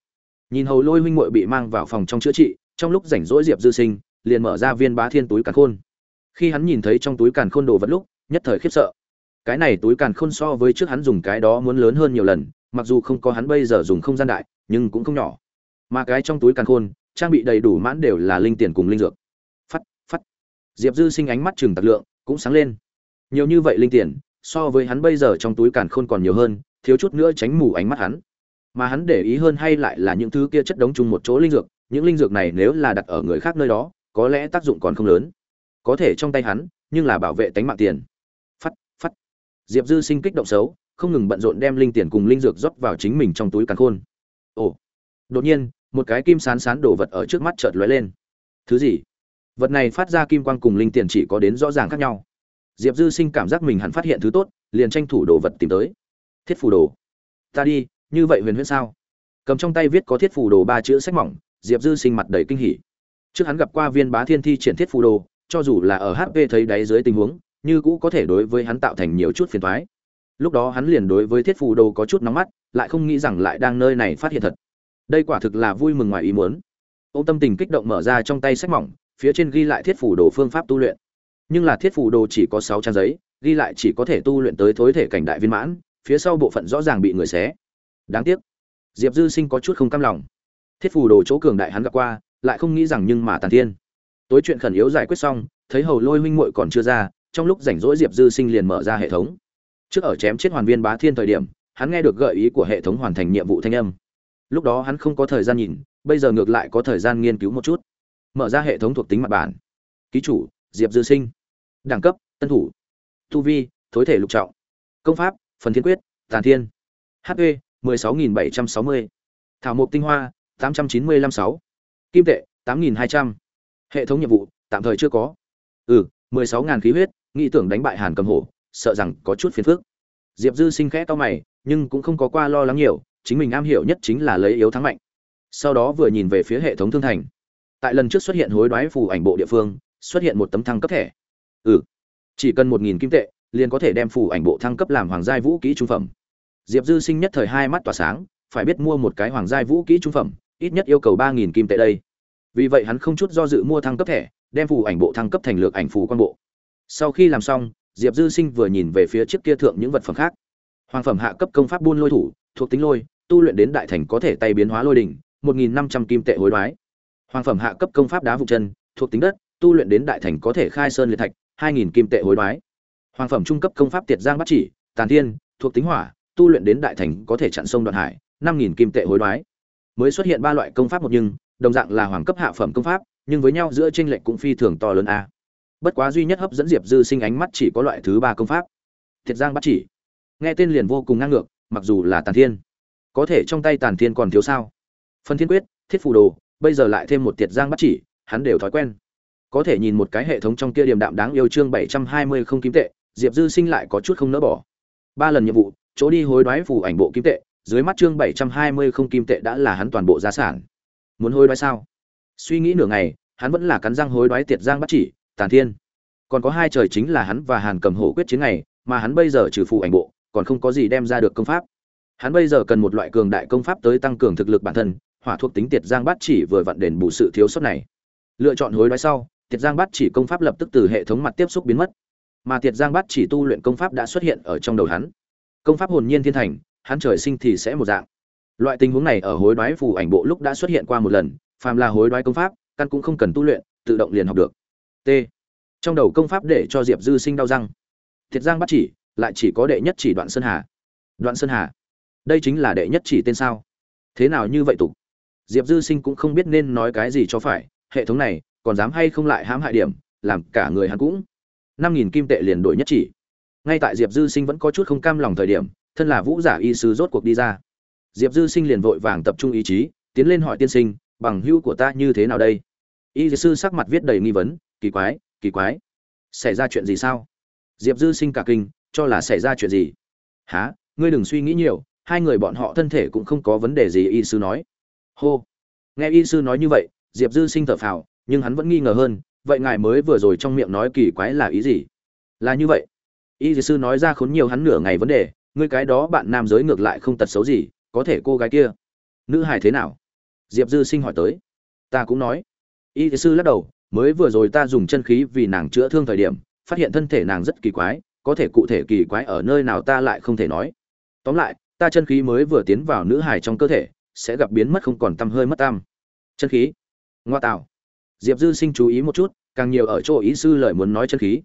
Nhìn hầu lôi huynh muội bị mang vào phòng trong chữa trị, trong lúc rảnh rỗi diệp dư sinh, liền mở ra viên bá thiên túi càn khôn. Khi hắn nhìn thấy trong túi càn khôn đồ vật lúc, nhất thời khiếp sợ. Cái này túi càn khôn so với trước hắn dùng cái đó muốn lớn hơn nhiều lần, mặc dù không có hắn bây giờ dùng không gian đại, nhưng cũng không nhỏ. Mà cái trong túi càn khôn, trang bị đầy đủ mãn đều là linh tiền cùng linh dược diệp dư sinh ánh mắt chừng tặc lượng, cũng sáng lên. Nhiều như vậy linh tiền, so với hắn bây giờ trong túi càn khôn còn nhiều hơn, thiếu chút nữa tránh mù ánh mắt hắn. Mà hắn để ý hơn hay lại là những thứ kia chất đống chung một chỗ linh dược, những linh dược này nếu là đặt ở người khác nơi đó, có lẽ tác dụng còn không lớn. Có thể trong tay hắn, nhưng là bảo vệ tánh mạng tiền. Phắt phắt. Diệp dư sinh kích động xấu, không ngừng bận rộn đem linh tiền cùng linh dược rót vào chính mình trong túi càn khôn. Ồ. Đột nhiên, một cái kim sán sán đổ vật ở trước mắt chợt lóe lên. Thứ gì? Vật này phát ra kim quang cùng linh tiền chỉ có đến rõ ràng khác nhau. Diệp dư sinh cảm giác mình hẳn phát hiện thứ tốt, liền tranh thủ đồ vật tìm tới. Thiết phù đồ. Ta đi, như vậy huyền huyễn sao? Cầm trong tay viết có thiết phù đồ ba chữ sách mỏng, diệp dư sinh mặt đầy kinh hỉ. Trước hắn gặp qua viên bá thiên thi triển thiết phù đồ, cho dù là ở hp thấy đáy dưới tình huống, như cũ có thể đối với hắn tạo thành nhiều chút phiền thoái lúc đó hắn liền đối với thiết phù đồ có chút nóng mắt, lại không nghĩ rằng lại đang nơi này phát hiện thật. Đây quả thực là vui mừng ngoài ý muốn. Ô tâm tình kích động mở ra trong tay sách mỏng phía trên ghi lại thiết phù đồ phương pháp tu luyện. Nhưng là thiết phù đồ chỉ có sáu trang giấy, ghi lại chỉ có thể tu luyện tới thối thể cảnh đại viên mãn, phía sau bộ phận rõ ràng bị người xé. Đáng tiếc, diệp dư sinh có chút không cam lòng. Thiết phù đồ chỗ cường đại hắn gặp qua, lại không nghĩ rằng nhưng mà tàn thiên. Tối chuyện khẩn yếu giải quyết xong, thấy hầu lôi huynh muội còn chưa ra, trong lúc rảnh rỗi diệp dư sinh liền mở ra hệ thống. Trước ở chém chết hoàn viên bá thiên thời điểm, hắn nghe được gợi ý của hệ thống hoàn thành nhiệm vụ thanh âm. Lúc đó hắn không có thời gian nhìn, bây giờ ngược lại có thời gian nghiên cứu một chút mở ra hệ thống thuộc tính mặt bản. Ký chủ, diệp dư sinh. Đẳng cấp, tân thủ. Tu vi, thối thể lục trọng. Công pháp, phần thiên quyết, tàn thiên. Hp 16.760. thảo mộc tinh hoa 895 6. kim tệ 8.200. hệ thống nhiệm vụ, tạm thời chưa có. Ừ 16.000 khí huyết, nghĩ tưởng đánh bại hàn cầm hổ, sợ rằng có chút phiền phức. Diệp dư sinh khẽ to mày, nhưng cũng không có qua lo lắng nhiều, chính mình am hiểu nhất chính là lấy yếu thắng mạnh. Sau đó vừa nhìn về phía hệ thống thương thành tại lần trước xuất hiện hối đoái phù ảnh bộ địa phương, xuất hiện một tấm thăng cấp thẻ. Ừ chỉ cần một nghìn kim tệ, liền có thể đem phù ảnh bộ thăng cấp làm hoàng giai vũ kỹ trung phẩm. Diệp dư sinh nhất thời hai mắt tỏa sáng, phải biết mua một cái hoàng giai vũ kỹ trung phẩm, ít nhất yêu cầu ba nghìn kim tệ đây. Vì vậy hắn không chút do dự mua thăng cấp thẻ, đem phù ảnh bộ thăng cấp thành lược ảnh phù quan bộ. Sau khi làm xong, diệp dư sinh vừa nhìn về phía trước kia thượng những vật phẩm khác. Hoàng phẩm hạ cấp công pháp buôn lôi thủ, thuộc tính lôi, tu luyện đến đại thành có thể tay biến hóa lôi đỉnh, một nghìn năm trăm kim tệ hối đoái hoàng phẩm hạ cấp công pháp đá vụn chân, thuộc tính đất, tu luyện đến đại thành có thể khai sơn liệt thạch, hai nghìn kim tệ hối đoái. Hoàng phẩm trung cấp công pháp tiệt giang bắt chỉ, tàn thiên, thuộc tính hỏa, tu luyện đến đại thành có thể chặn sông đoạn hải, năm nghìn kim tệ hối đoái. Mới xuất hiện ba loại công pháp một nhưng, đồng dạng là hoàng cấp hạ phẩm công pháp, nhưng với nhau giữa chênh lệch cũng phi thường to lớn a. Bất quá duy nhất hấp dẫn diệp dư sinh ánh mắt chỉ có loại thứ ba công pháp. Thiệt giang bắt chỉ. Nghe tên liền vô cùng ngang ngược, mặc dù là tàn thiên. Có thể trong tay tàn thiên còn thiếu sao? Phân thiên quyết, thiết phù đồ bây giờ lại thêm một tiệt giang bắt chỉ, hắn đều thói quen. Có thể nhìn một cái hệ thống trong kia điềm đạm đáng yêu chương bảy trăm hai mươi không kim tệ, diệp dư sinh lại có chút không nỡ bỏ. Ba lần nhiệm vụ, chỗ đi hối đoái phù ảnh bộ kim tệ, dưới mắt chương bảy trăm hai mươi không kim tệ đã là hắn toàn bộ gia sản. Muốn hối đoái sao? Suy nghĩ nửa ngày, hắn vẫn là cắn răng hối đoái tiệt giang bắt chỉ, tàn thiên. Còn có hai trời chính là hắn và hàn cầm hổ quyết chiến này, mà hắn bây giờ trừ phù ảnh bộ, còn không có gì đem ra được công pháp. Hắn bây giờ cần một loại cường đại công pháp tới tăng cường thực lực bản thân hỏa thuộc tính tiệt giang bát chỉ vừa vặn đền bù sự thiếu sót này. Lựa chọn hối đoái sau, tiệt giang bát chỉ công pháp lập tức từ hệ thống mặt tiếp xúc biến mất. Mà tiệt giang bát chỉ tu luyện công pháp đã xuất hiện ở trong đầu hắn. Công pháp hồn nhiên thiên thành, hắn trời sinh thì sẽ một dạng. Loại tình huống này ở hối đoái phù ảnh bộ lúc đã xuất hiện qua một lần, phàm là hối đoái công pháp, căn cũng không cần tu luyện, tự động liền học được. T. Trong đầu công pháp để cho diệp dư sinh đau răng. Thiệt giang bắt chỉ, lại chỉ có đệ nhất chỉ đoạn sơn hà. Đoạn sơn hà. Đây chính là đệ nhất chỉ tên sao? Thế nào như vậy tục? Diệp dư sinh cũng không biết nên nói cái gì cho phải, hệ thống này còn dám hay không lại hãm hại điểm, làm cả người hắn cũng. Năm nghìn kim tệ liền đổi nhất chỉ. Ngay tại diệp dư sinh vẫn có chút không cam lòng thời điểm, thân là vũ giả y sư rốt cuộc đi ra. Diệp dư sinh liền vội vàng tập trung ý chí, tiến lên hỏi tiên sinh, bằng hữu của ta như thế nào đây? Y sư sắc mặt viết đầy nghi vấn, kỳ quái kỳ quái. Xảy ra chuyện gì sao? Diệp dư sinh cả kinh, cho là xảy ra chuyện gì? Há ngươi đừng suy nghĩ nhiều, hai người bọn họ thân thể cũng không có vấn đề gì, y sư nói hô. Nghe y sư nói như vậy, diệp dư sinh thở phào, nhưng hắn vẫn nghi ngờ hơn, vậy ngài mới vừa rồi trong miệng nói kỳ quái là ý gì? Là như vậy. Y sư nói ra khốn nhiều hắn nửa ngày vấn đề, ngươi cái đó bạn nam giới ngược lại không tật xấu gì, có thể cô gái kia. Nữ hài thế nào? Diệp dư sinh hỏi tới. Ta cũng nói. Y sư lắc đầu, mới vừa rồi ta dùng chân khí vì nàng chữa thương thời điểm, phát hiện thân thể nàng rất kỳ quái, có thể cụ thể kỳ quái ở nơi nào ta lại không thể nói. Tóm lại, ta chân khí mới vừa tiến vào nữ hài trong cơ thể sẽ gặp biến mất không còn tăm hơi mất tam chân khí. Ngoa tạo. Diệp dư sinh chú ý một chút càng nhiều ở chỗ ý sư lời muốn nói chân khí.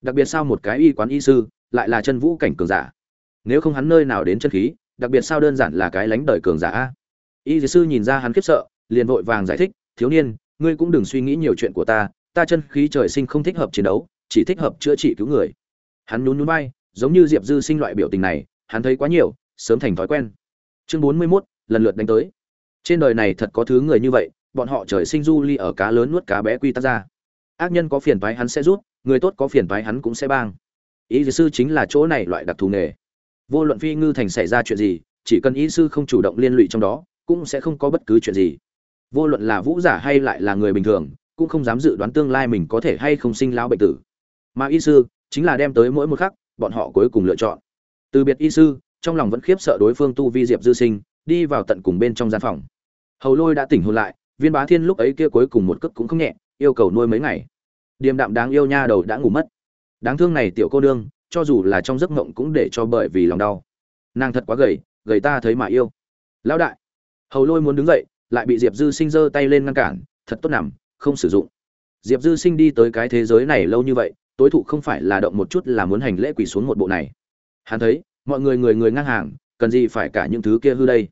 Đặc biệt sao một cái y quán y sư lại là chân vũ cảnh cường giả? Nếu không hắn nơi nào đến chân khí đặc biệt sao đơn giản là cái lánh đời cường giả a? Y sư nhìn ra hắn khiếp sợ liền vội vàng giải thích thiếu niên ngươi cũng đừng suy nghĩ nhiều chuyện của ta ta chân khí trời sinh không thích hợp chiến đấu chỉ thích hợp chữa trị cứu người. Hắn nhún nhún vai giống như diệp dư sinh loại biểu tình này hắn thấy quá nhiều sớm thành thói quen. Chương bốn mươi 41, lần lượt đánh tới. Trên đời này thật có thứ người như vậy, bọn họ trời sinh du ly ở cá lớn nuốt cá bé quy tắc ra. Ác nhân có phiền toái hắn sẽ rút, người tốt có phiền toái hắn cũng sẽ bang. Ý sư chính là chỗ này loại đặc thù nghề. Vô luận phi ngư thành xảy ra chuyện gì, chỉ cần ý sư không chủ động liên lụy trong đó, cũng sẽ không có bất cứ chuyện gì. Vô luận là vũ giả hay lại là người bình thường, cũng không dám dự đoán tương lai mình có thể hay không sinh lão bệnh tử. Mà y sư chính là đem tới mỗi một khắc, bọn họ cuối cùng lựa chọn. Từ biệt y sư, trong lòng vẫn khiếp sợ đối phương tu vi diệp dư sinh đi vào tận cùng bên trong gian phòng. Hầu lôi đã tỉnh hôn lại, viên bá thiên lúc ấy kia cuối cùng một cước cũng không nhẹ, yêu cầu nuôi mấy ngày. Điềm đạm đáng yêu nha đầu đã ngủ mất. Đáng thương này tiểu cô nương, cho dù là trong giấc mộng cũng để cho bởi vì lòng đau. Nàng thật quá gầy gầy ta thấy mà yêu. Lão đại. Hầu lôi muốn đứng dậy, lại bị diệp dư sinh giơ tay lên ngăn cản, thật tốt nằm, không sử dụng. Diệp dư sinh đi tới cái thế giới này lâu như vậy, tối thụ không phải là động một chút là muốn hành lễ quỳ xuống một bộ này. Hắn thấy, mọi người người người ngang hàng cần gì phải cả những thứ kia hư đây?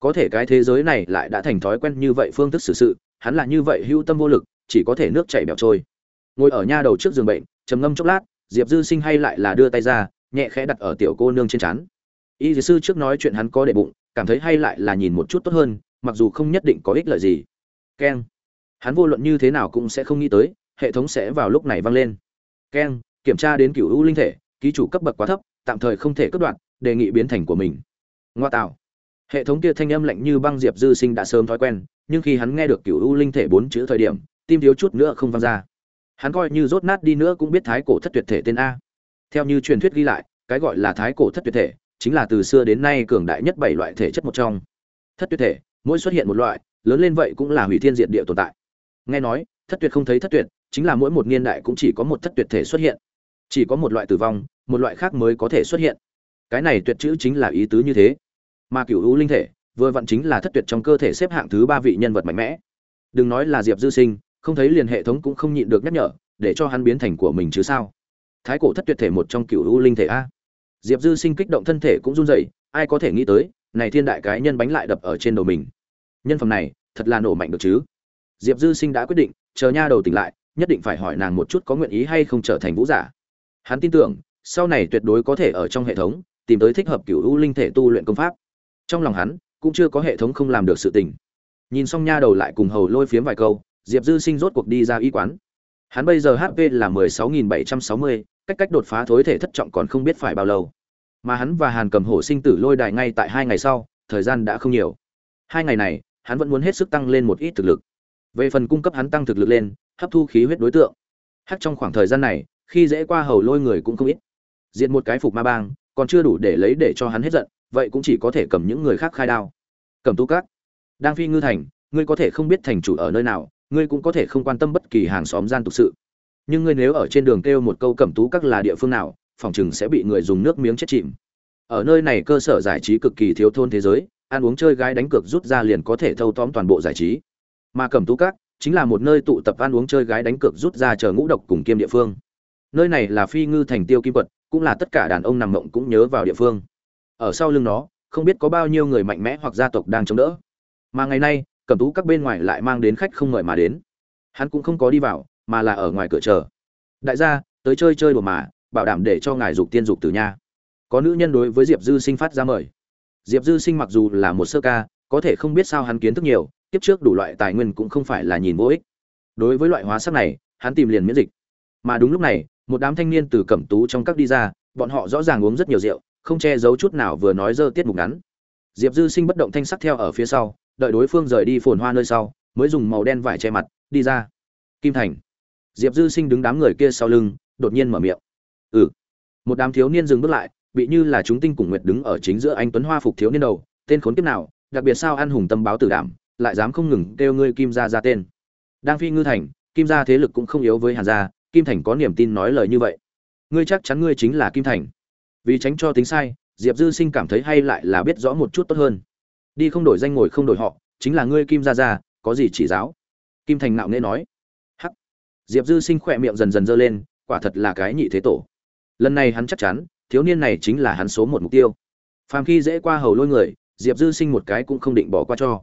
Có thể cái thế giới này lại đã thành thói quen như vậy phương thức xử sự, hắn là như vậy hưu tâm vô lực, chỉ có thể nước chảy bẹo trôi. Ngồi ở nha đầu trước giường bệnh, trầm ngâm chốc lát, diệp dư sinh hay lại là đưa tay ra, nhẹ khẽ đặt ở tiểu cô nương trên chắn y dì sư trước nói chuyện hắn có đệ bụng, cảm thấy hay lại là nhìn một chút tốt hơn, mặc dù không nhất định có ích lợi gì. Keng. Hắn vô luận như thế nào cũng sẽ không nghĩ tới, hệ thống sẽ vào lúc này vang lên. Keng, kiểm tra đến cựu u linh thể, ký chủ cấp bậc quá thấp, tạm thời không thể cấp đoạn, đề nghị biến thành của mình ngoa tạo hệ thống kia thanh âm lạnh như băng diệp dư sinh đã sớm thói quen, nhưng khi hắn nghe được cựu u linh thể bốn chữ thời điểm, tim thiếu chút nữa không văng ra. Hắn coi như rốt nát đi nữa cũng biết thái cổ thất tuyệt thể tên a. Theo như truyền thuyết ghi lại, cái gọi là thái cổ thất tuyệt thể chính là từ xưa đến nay cường đại nhất bảy loại thể chất một trong. Thất tuyệt thể, mỗi xuất hiện một loại, lớn lên vậy cũng là hủy thiên diệt địa tồn tại. Nghe nói, thất tuyệt không thấy thất tuyệt, chính là mỗi một niên đại cũng chỉ có một thất tuyệt thể xuất hiện. Chỉ có một loại tử vong, một loại khác mới có thể xuất hiện cái này tuyệt chữ chính là ý tứ như thế. Mà cựu hữu linh thể, vừa vặn chính là thất tuyệt trong cơ thể xếp hạng thứ ba vị nhân vật mạnh mẽ. Đừng nói là diệp dư sinh, không thấy liền hệ thống cũng không nhịn được nhắc nhở, để cho hắn biến thành của mình chứ sao? Thái cổ thất tuyệt thể một trong cựu hữu linh thể a. Diệp dư sinh kích động thân thể cũng run rẩy, ai có thể nghĩ tới, này thiên đại cái nhân bánh lại đập ở trên đầu mình. Nhân phẩm này, thật là nổ mạnh được chứ? Diệp dư sinh đã quyết định, chờ nha đầu tỉnh lại, nhất định phải hỏi nàng một chút có nguyện ý hay không trở thành vũ giả. Hắn tin tưởng, sau này tuyệt đối có thể ở trong hệ thống tìm tới thích hợp cựu u linh thể tu luyện công pháp. Trong lòng hắn, cũng chưa có hệ thống không làm được sự tình. Nhìn xong nha đầu lại cùng hầu lôi phiếm vài câu, diệp dư sinh rốt cuộc đi ra y quán. Hắn bây giờ hp là mười sáu nghìn bảy trăm sáu mươi, cách cách đột phá thối thể thất trọng còn không biết phải bao lâu. Mà hắn và hàn cầm hổ sinh tử lôi đài ngay tại hai ngày sau, thời gian đã không nhiều. Hai ngày này, hắn vẫn muốn hết sức tăng lên một ít thực lực. Về phần cung cấp hắn tăng thực lực lên, hấp thu khí huyết đối tượng. Hắc trong khoảng thời gian này, khi dễ qua hầu lôi người cũng không ít. Diện một cái phục ma bang còn chưa đủ để lấy để cho hắn hết giận, vậy cũng chỉ có thể cầm những người khác khai đao. Cầm tu cát. Đang phi ngư thành, ngươi có thể không biết thành chủ ở nơi nào, ngươi cũng có thể không quan tâm bất kỳ hàng xóm gian tục sự. Nhưng ngươi nếu ở trên đường kêu một câu cẩm tú các là địa phương nào, phòng chừng sẽ bị người dùng nước miếng chết chìm. Ở nơi này cơ sở giải trí cực kỳ thiếu thôn thế giới, ăn uống chơi gái đánh cược rút ra liền có thể thâu tóm toàn bộ giải trí. Mà cẩm tú các chính là một nơi tụ tập ăn uống chơi gái đánh cược rút ra chờ ngũ độc cùng kiêm địa phương. Nơi này là phi ngư thành tiêu kim quật cũng là tất cả đàn ông nằm mộng cũng nhớ vào địa phương. Ở sau lưng nó, không biết có bao nhiêu người mạnh mẽ hoặc gia tộc đang chống đỡ. Mà ngày nay, cẩm tú các bên ngoài lại mang đến khách không mời mà đến. Hắn cũng không có đi vào, mà là ở ngoài cửa chờ. Đại gia, tới chơi chơi đùa mà, bảo đảm để cho ngài dục tiên dục từ nha. Có nữ nhân đối với diệp dư sinh phát ra mời. Diệp dư sinh mặc dù là một sơ ca, có thể không biết sao hắn kiến thức nhiều, kiếp trước đủ loại tài nguyên cũng không phải là nhìn vô ích. Đối với loại hóa sắc này, hắn tìm liền miễn dịch. Mà đúng lúc này một đám thanh niên từ cẩm tú trong các đi ra, bọn họ rõ ràng uống rất nhiều rượu, không che giấu chút nào vừa nói dơ tiết mục ngắn. Diệp dư sinh bất động thanh sắc theo ở phía sau, đợi đối phương rời đi phồn hoa nơi sau, mới dùng màu đen vải che mặt, đi ra. Kim thành. Diệp dư sinh đứng đám người kia sau lưng, đột nhiên mở miệng. Ừ. Một đám thiếu niên dừng bước lại, bị như là chúng tinh cùng nguyệt đứng ở chính giữa anh tuấn hoa phục thiếu niên đầu, tên khốn kiếp nào, đặc biệt sao An hùng tâm báo tử đảm, lại dám không ngừng kêu ngươi kim gia ra tên. Đang phi ngư thành, kim gia thế lực cũng không yếu với hàn gia kim thành có niềm tin nói lời như vậy. Ngươi chắc chắn ngươi chính là kim thành. Vì tránh cho tính sai, diệp dư sinh cảm thấy hay lại là biết rõ một chút tốt hơn. Đi không đổi danh ngồi không đổi họ, chính là ngươi kim gia gia, có gì chỉ giáo? Kim thành nạo nghễ nói. Hắc. Diệp dư sinh khỏe miệng dần dần dơ lên, quả thật là cái nhị thế tổ. Lần này hắn chắc chắn, thiếu niên này chính là hắn số một mục tiêu. Phàm khi dễ qua hầu lôi người, diệp dư sinh một cái cũng không định bỏ qua cho.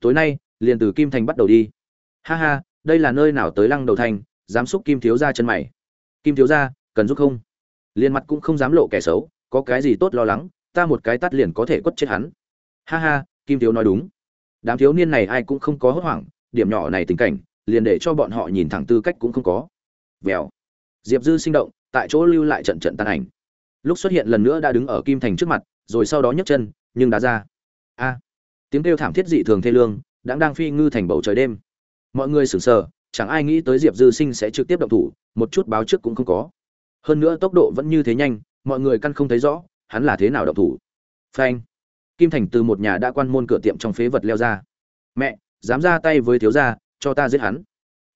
Tối nay, liền từ kim thành bắt đầu đi. Ha ha, đây là nơi nào tới lăng đầu thành dám xúc kim thiếu gia chân mày. Kim thiếu gia, cần giúp không? Liền mặt cũng không dám lộ kẻ xấu, có cái gì tốt lo lắng, ta một cái tắt liền có thể quất chết hắn. Ha ha, kim thiếu nói đúng. Đám thiếu niên này ai cũng không có hốt hoảng, điểm nhỏ này tình cảnh, liền để cho bọn họ nhìn thẳng tư cách cũng không có. Vèo. Diệp dư sinh động, tại chỗ lưu lại trận trận tàn ảnh. Lúc xuất hiện lần nữa đã đứng ở kim thành trước mặt, rồi sau đó nhấc chân, nhưng đá ra. A. Tiếng kêu thảm thiết dị thường thê lương đang đang phi ngư thành bầu trời đêm. Mọi người sửng sờ chẳng ai nghĩ tới diệp dư sinh sẽ trực tiếp động thủ, một chút báo trước cũng không có. Hơn nữa tốc độ vẫn như thế nhanh, mọi người căn không thấy rõ, hắn là thế nào động thủ. Phanh. Kim thành từ một nhà đã quan môn cửa tiệm trong phế vật leo ra. Mẹ, dám ra tay với thiếu gia, cho ta giết hắn.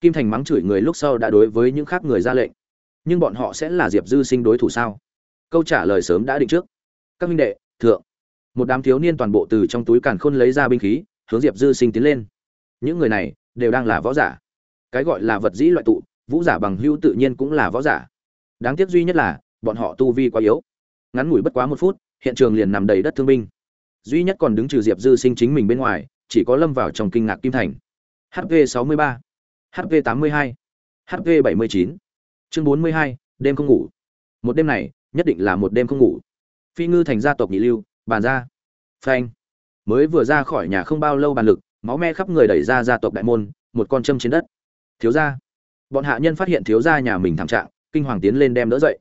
Kim thành mắng chửi người lúc sau đã đối với những khác người ra lệnh. Nhưng bọn họ sẽ là diệp dư sinh đối thủ sao? Câu trả lời sớm đã định trước. Các minh đệ, thượng. Một đám thiếu niên toàn bộ từ trong túi càn khôn lấy ra binh khí, hướng diệp dư sinh tiến lên. Những người này đều đang là võ giả cái gọi là vật dĩ loại tụ vũ giả bằng hữu tự nhiên cũng là võ giả. Đáng tiếc duy nhất là bọn họ tu vi quá yếu. Ngắn ngủi bất quá một phút hiện trường liền nằm đầy đất thương binh. Duy nhất còn đứng trừ diệp dư sinh chính mình bên ngoài chỉ có lâm vào trong kinh ngạc kim thành. Hv 63, hv 82, hv 79, chương 42, đêm không ngủ. Một đêm này nhất định là một đêm không ngủ. Phi ngư thành gia tộc nhị lưu bàn ra. Phanh. Mới vừa ra khỏi nhà không bao lâu bàn lực máu me khắp người đẩy ra gia tộc đại môn một con châm trên đất thiếu gia. Bọn hạ nhân phát hiện thiếu gia nhà mình thảm trạng, kinh hoàng tiến lên đem đỡ dậy.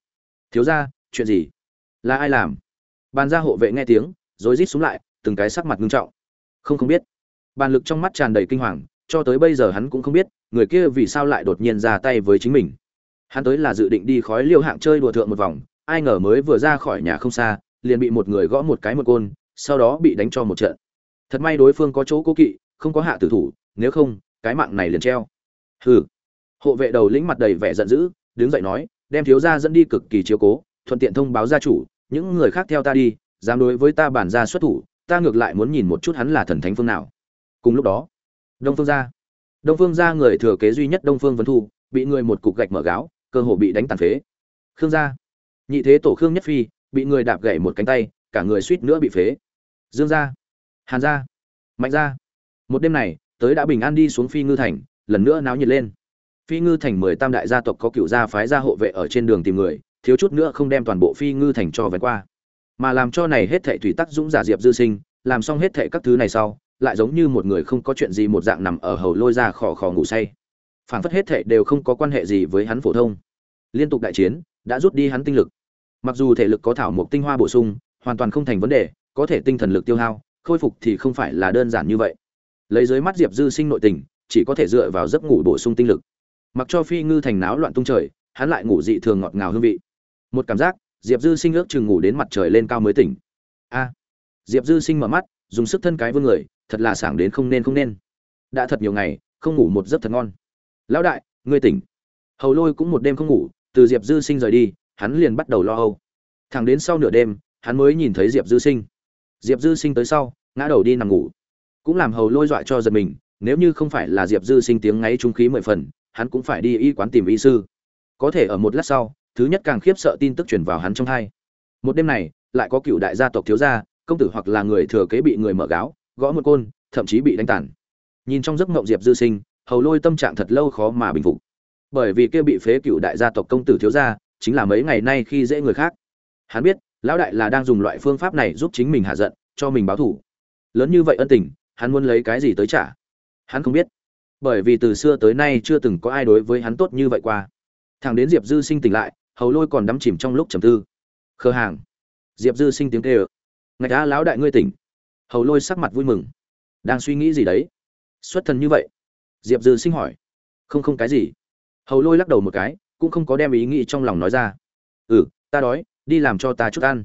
Thiếu gia, chuyện gì? Là ai làm? Bàn gia hộ vệ nghe tiếng, rồi rít xuống lại, từng cái sắc mặt nghiêm trọng. Không không biết. Bàn lực trong mắt tràn đầy kinh hoàng, cho tới bây giờ hắn cũng không biết, người kia vì sao lại đột nhiên ra tay với chính mình. Hắn tới là dự định đi khói liêu hạng chơi đùa thượng một vòng, ai ngờ mới vừa ra khỏi nhà không xa, liền bị một người gõ một cái một côn, sau đó bị đánh cho một trận. Thật may đối phương có chỗ cố kỵ, không có hạ tử thủ, nếu không, cái mạng này liền treo hừ. Hộ vệ đầu lĩnh mặt đầy vẻ giận dữ, đứng dậy nói, đem thiếu gia dẫn đi cực kỳ chiếu cố, thuận tiện thông báo gia chủ, những người khác theo ta đi, dám đối với ta bản gia xuất thủ, ta ngược lại muốn nhìn một chút hắn là thần thánh phương nào. Cùng lúc đó, đông phương gia. Đông phương gia người thừa kế duy nhất đông phương vấn thu, bị người một cục gạch mở gáo, cơ hồ bị đánh tàn phế. Khương gia. Nhị thế tổ khương nhất phi, bị người đạp gãy một cánh tay, cả người suýt nữa bị phế. Dương gia. Hàn gia. Mạnh gia. Một đêm này, tới đã bình an đi xuống phi ngư thành lần nữa náo nhiệt lên. Phi ngư thành mười tam đại gia tộc có cựu gia phái gia hộ vệ ở trên đường tìm người, thiếu chút nữa không đem toàn bộ phi ngư thành cho vén qua. Mà làm cho này hết thệ thủy tắc dũng giả diệp dư sinh, làm xong hết thệ các thứ này sau, lại giống như một người không có chuyện gì một dạng nằm ở hầu lôi ra khò khò ngủ say. Phản phất hết thệ đều không có quan hệ gì với hắn phổ thông. Liên tục đại chiến, đã rút đi hắn tinh lực. Mặc dù thể lực có thảo mộc tinh hoa bổ sung, hoàn toàn không thành vấn đề, có thể tinh thần lực tiêu hao, khôi phục thì không phải là đơn giản như vậy. Lấy dưới mắt diệp dư sinh nội tình chỉ có thể dựa vào giấc ngủ bổ sung tinh lực. Mặc cho phi ngư thành náo loạn tung trời, hắn lại ngủ dị thường ngọt ngào hương vị. Một cảm giác, diệp dư sinh ước chừng ngủ đến mặt trời lên cao mới tỉnh. A! Diệp dư sinh mở mắt, dùng sức thân cái vương người, thật là sảng đến không nên không nên. Đã thật nhiều ngày, không ngủ một giấc thật ngon. Lão đại, ngươi tỉnh. Hầu lôi cũng một đêm không ngủ, từ diệp dư sinh rời đi, hắn liền bắt đầu lo âu. Thẳng đến sau nửa đêm, hắn mới nhìn thấy diệp dư sinh. Diệp dư sinh tới sau, ngã đầu đi nằm ngủ. Cũng làm hầu lôi dọa cho giật mình nếu như không phải là diệp dư sinh tiếng ngáy trung khí mười phần, hắn cũng phải đi y quán tìm y sư. Có thể ở một lát sau, thứ nhất càng khiếp sợ tin tức truyền vào hắn trong hai. Một đêm này, lại có cựu đại gia tộc thiếu gia, công tử hoặc là người thừa kế bị người mở gáo, gõ một côn, thậm chí bị đánh tàn. Nhìn trong giấc mộng diệp dư sinh, hầu lôi tâm trạng thật lâu khó mà bình phục. Bởi vì kia bị phế cựu đại gia tộc công tử thiếu gia, chính là mấy ngày nay khi dễ người khác. Hắn biết, lão đại là đang dùng loại phương pháp này giúp chính mình hạ giận, cho mình báo thủ lớn như vậy ân tình, hắn muốn lấy cái gì tới trả? Hắn không biết. Bởi vì từ xưa tới nay chưa từng có ai đối với hắn tốt như vậy qua. Thằng đến diệp dư sinh tỉnh lại, hầu lôi còn đắm chìm trong lúc trầm tư. Khờ hàng. Diệp dư sinh tiếng kêu. Ơ ngạch đá lão đại ngươi tỉnh. Hầu lôi sắc mặt vui mừng. Đang suy nghĩ gì đấy? Xuất thần như vậy? Diệp dư sinh hỏi. Không không cái gì. Hầu lôi lắc đầu một cái, cũng không có đem ý nghĩ trong lòng nói ra. Ừ ta đói, đi làm cho ta chút ăn.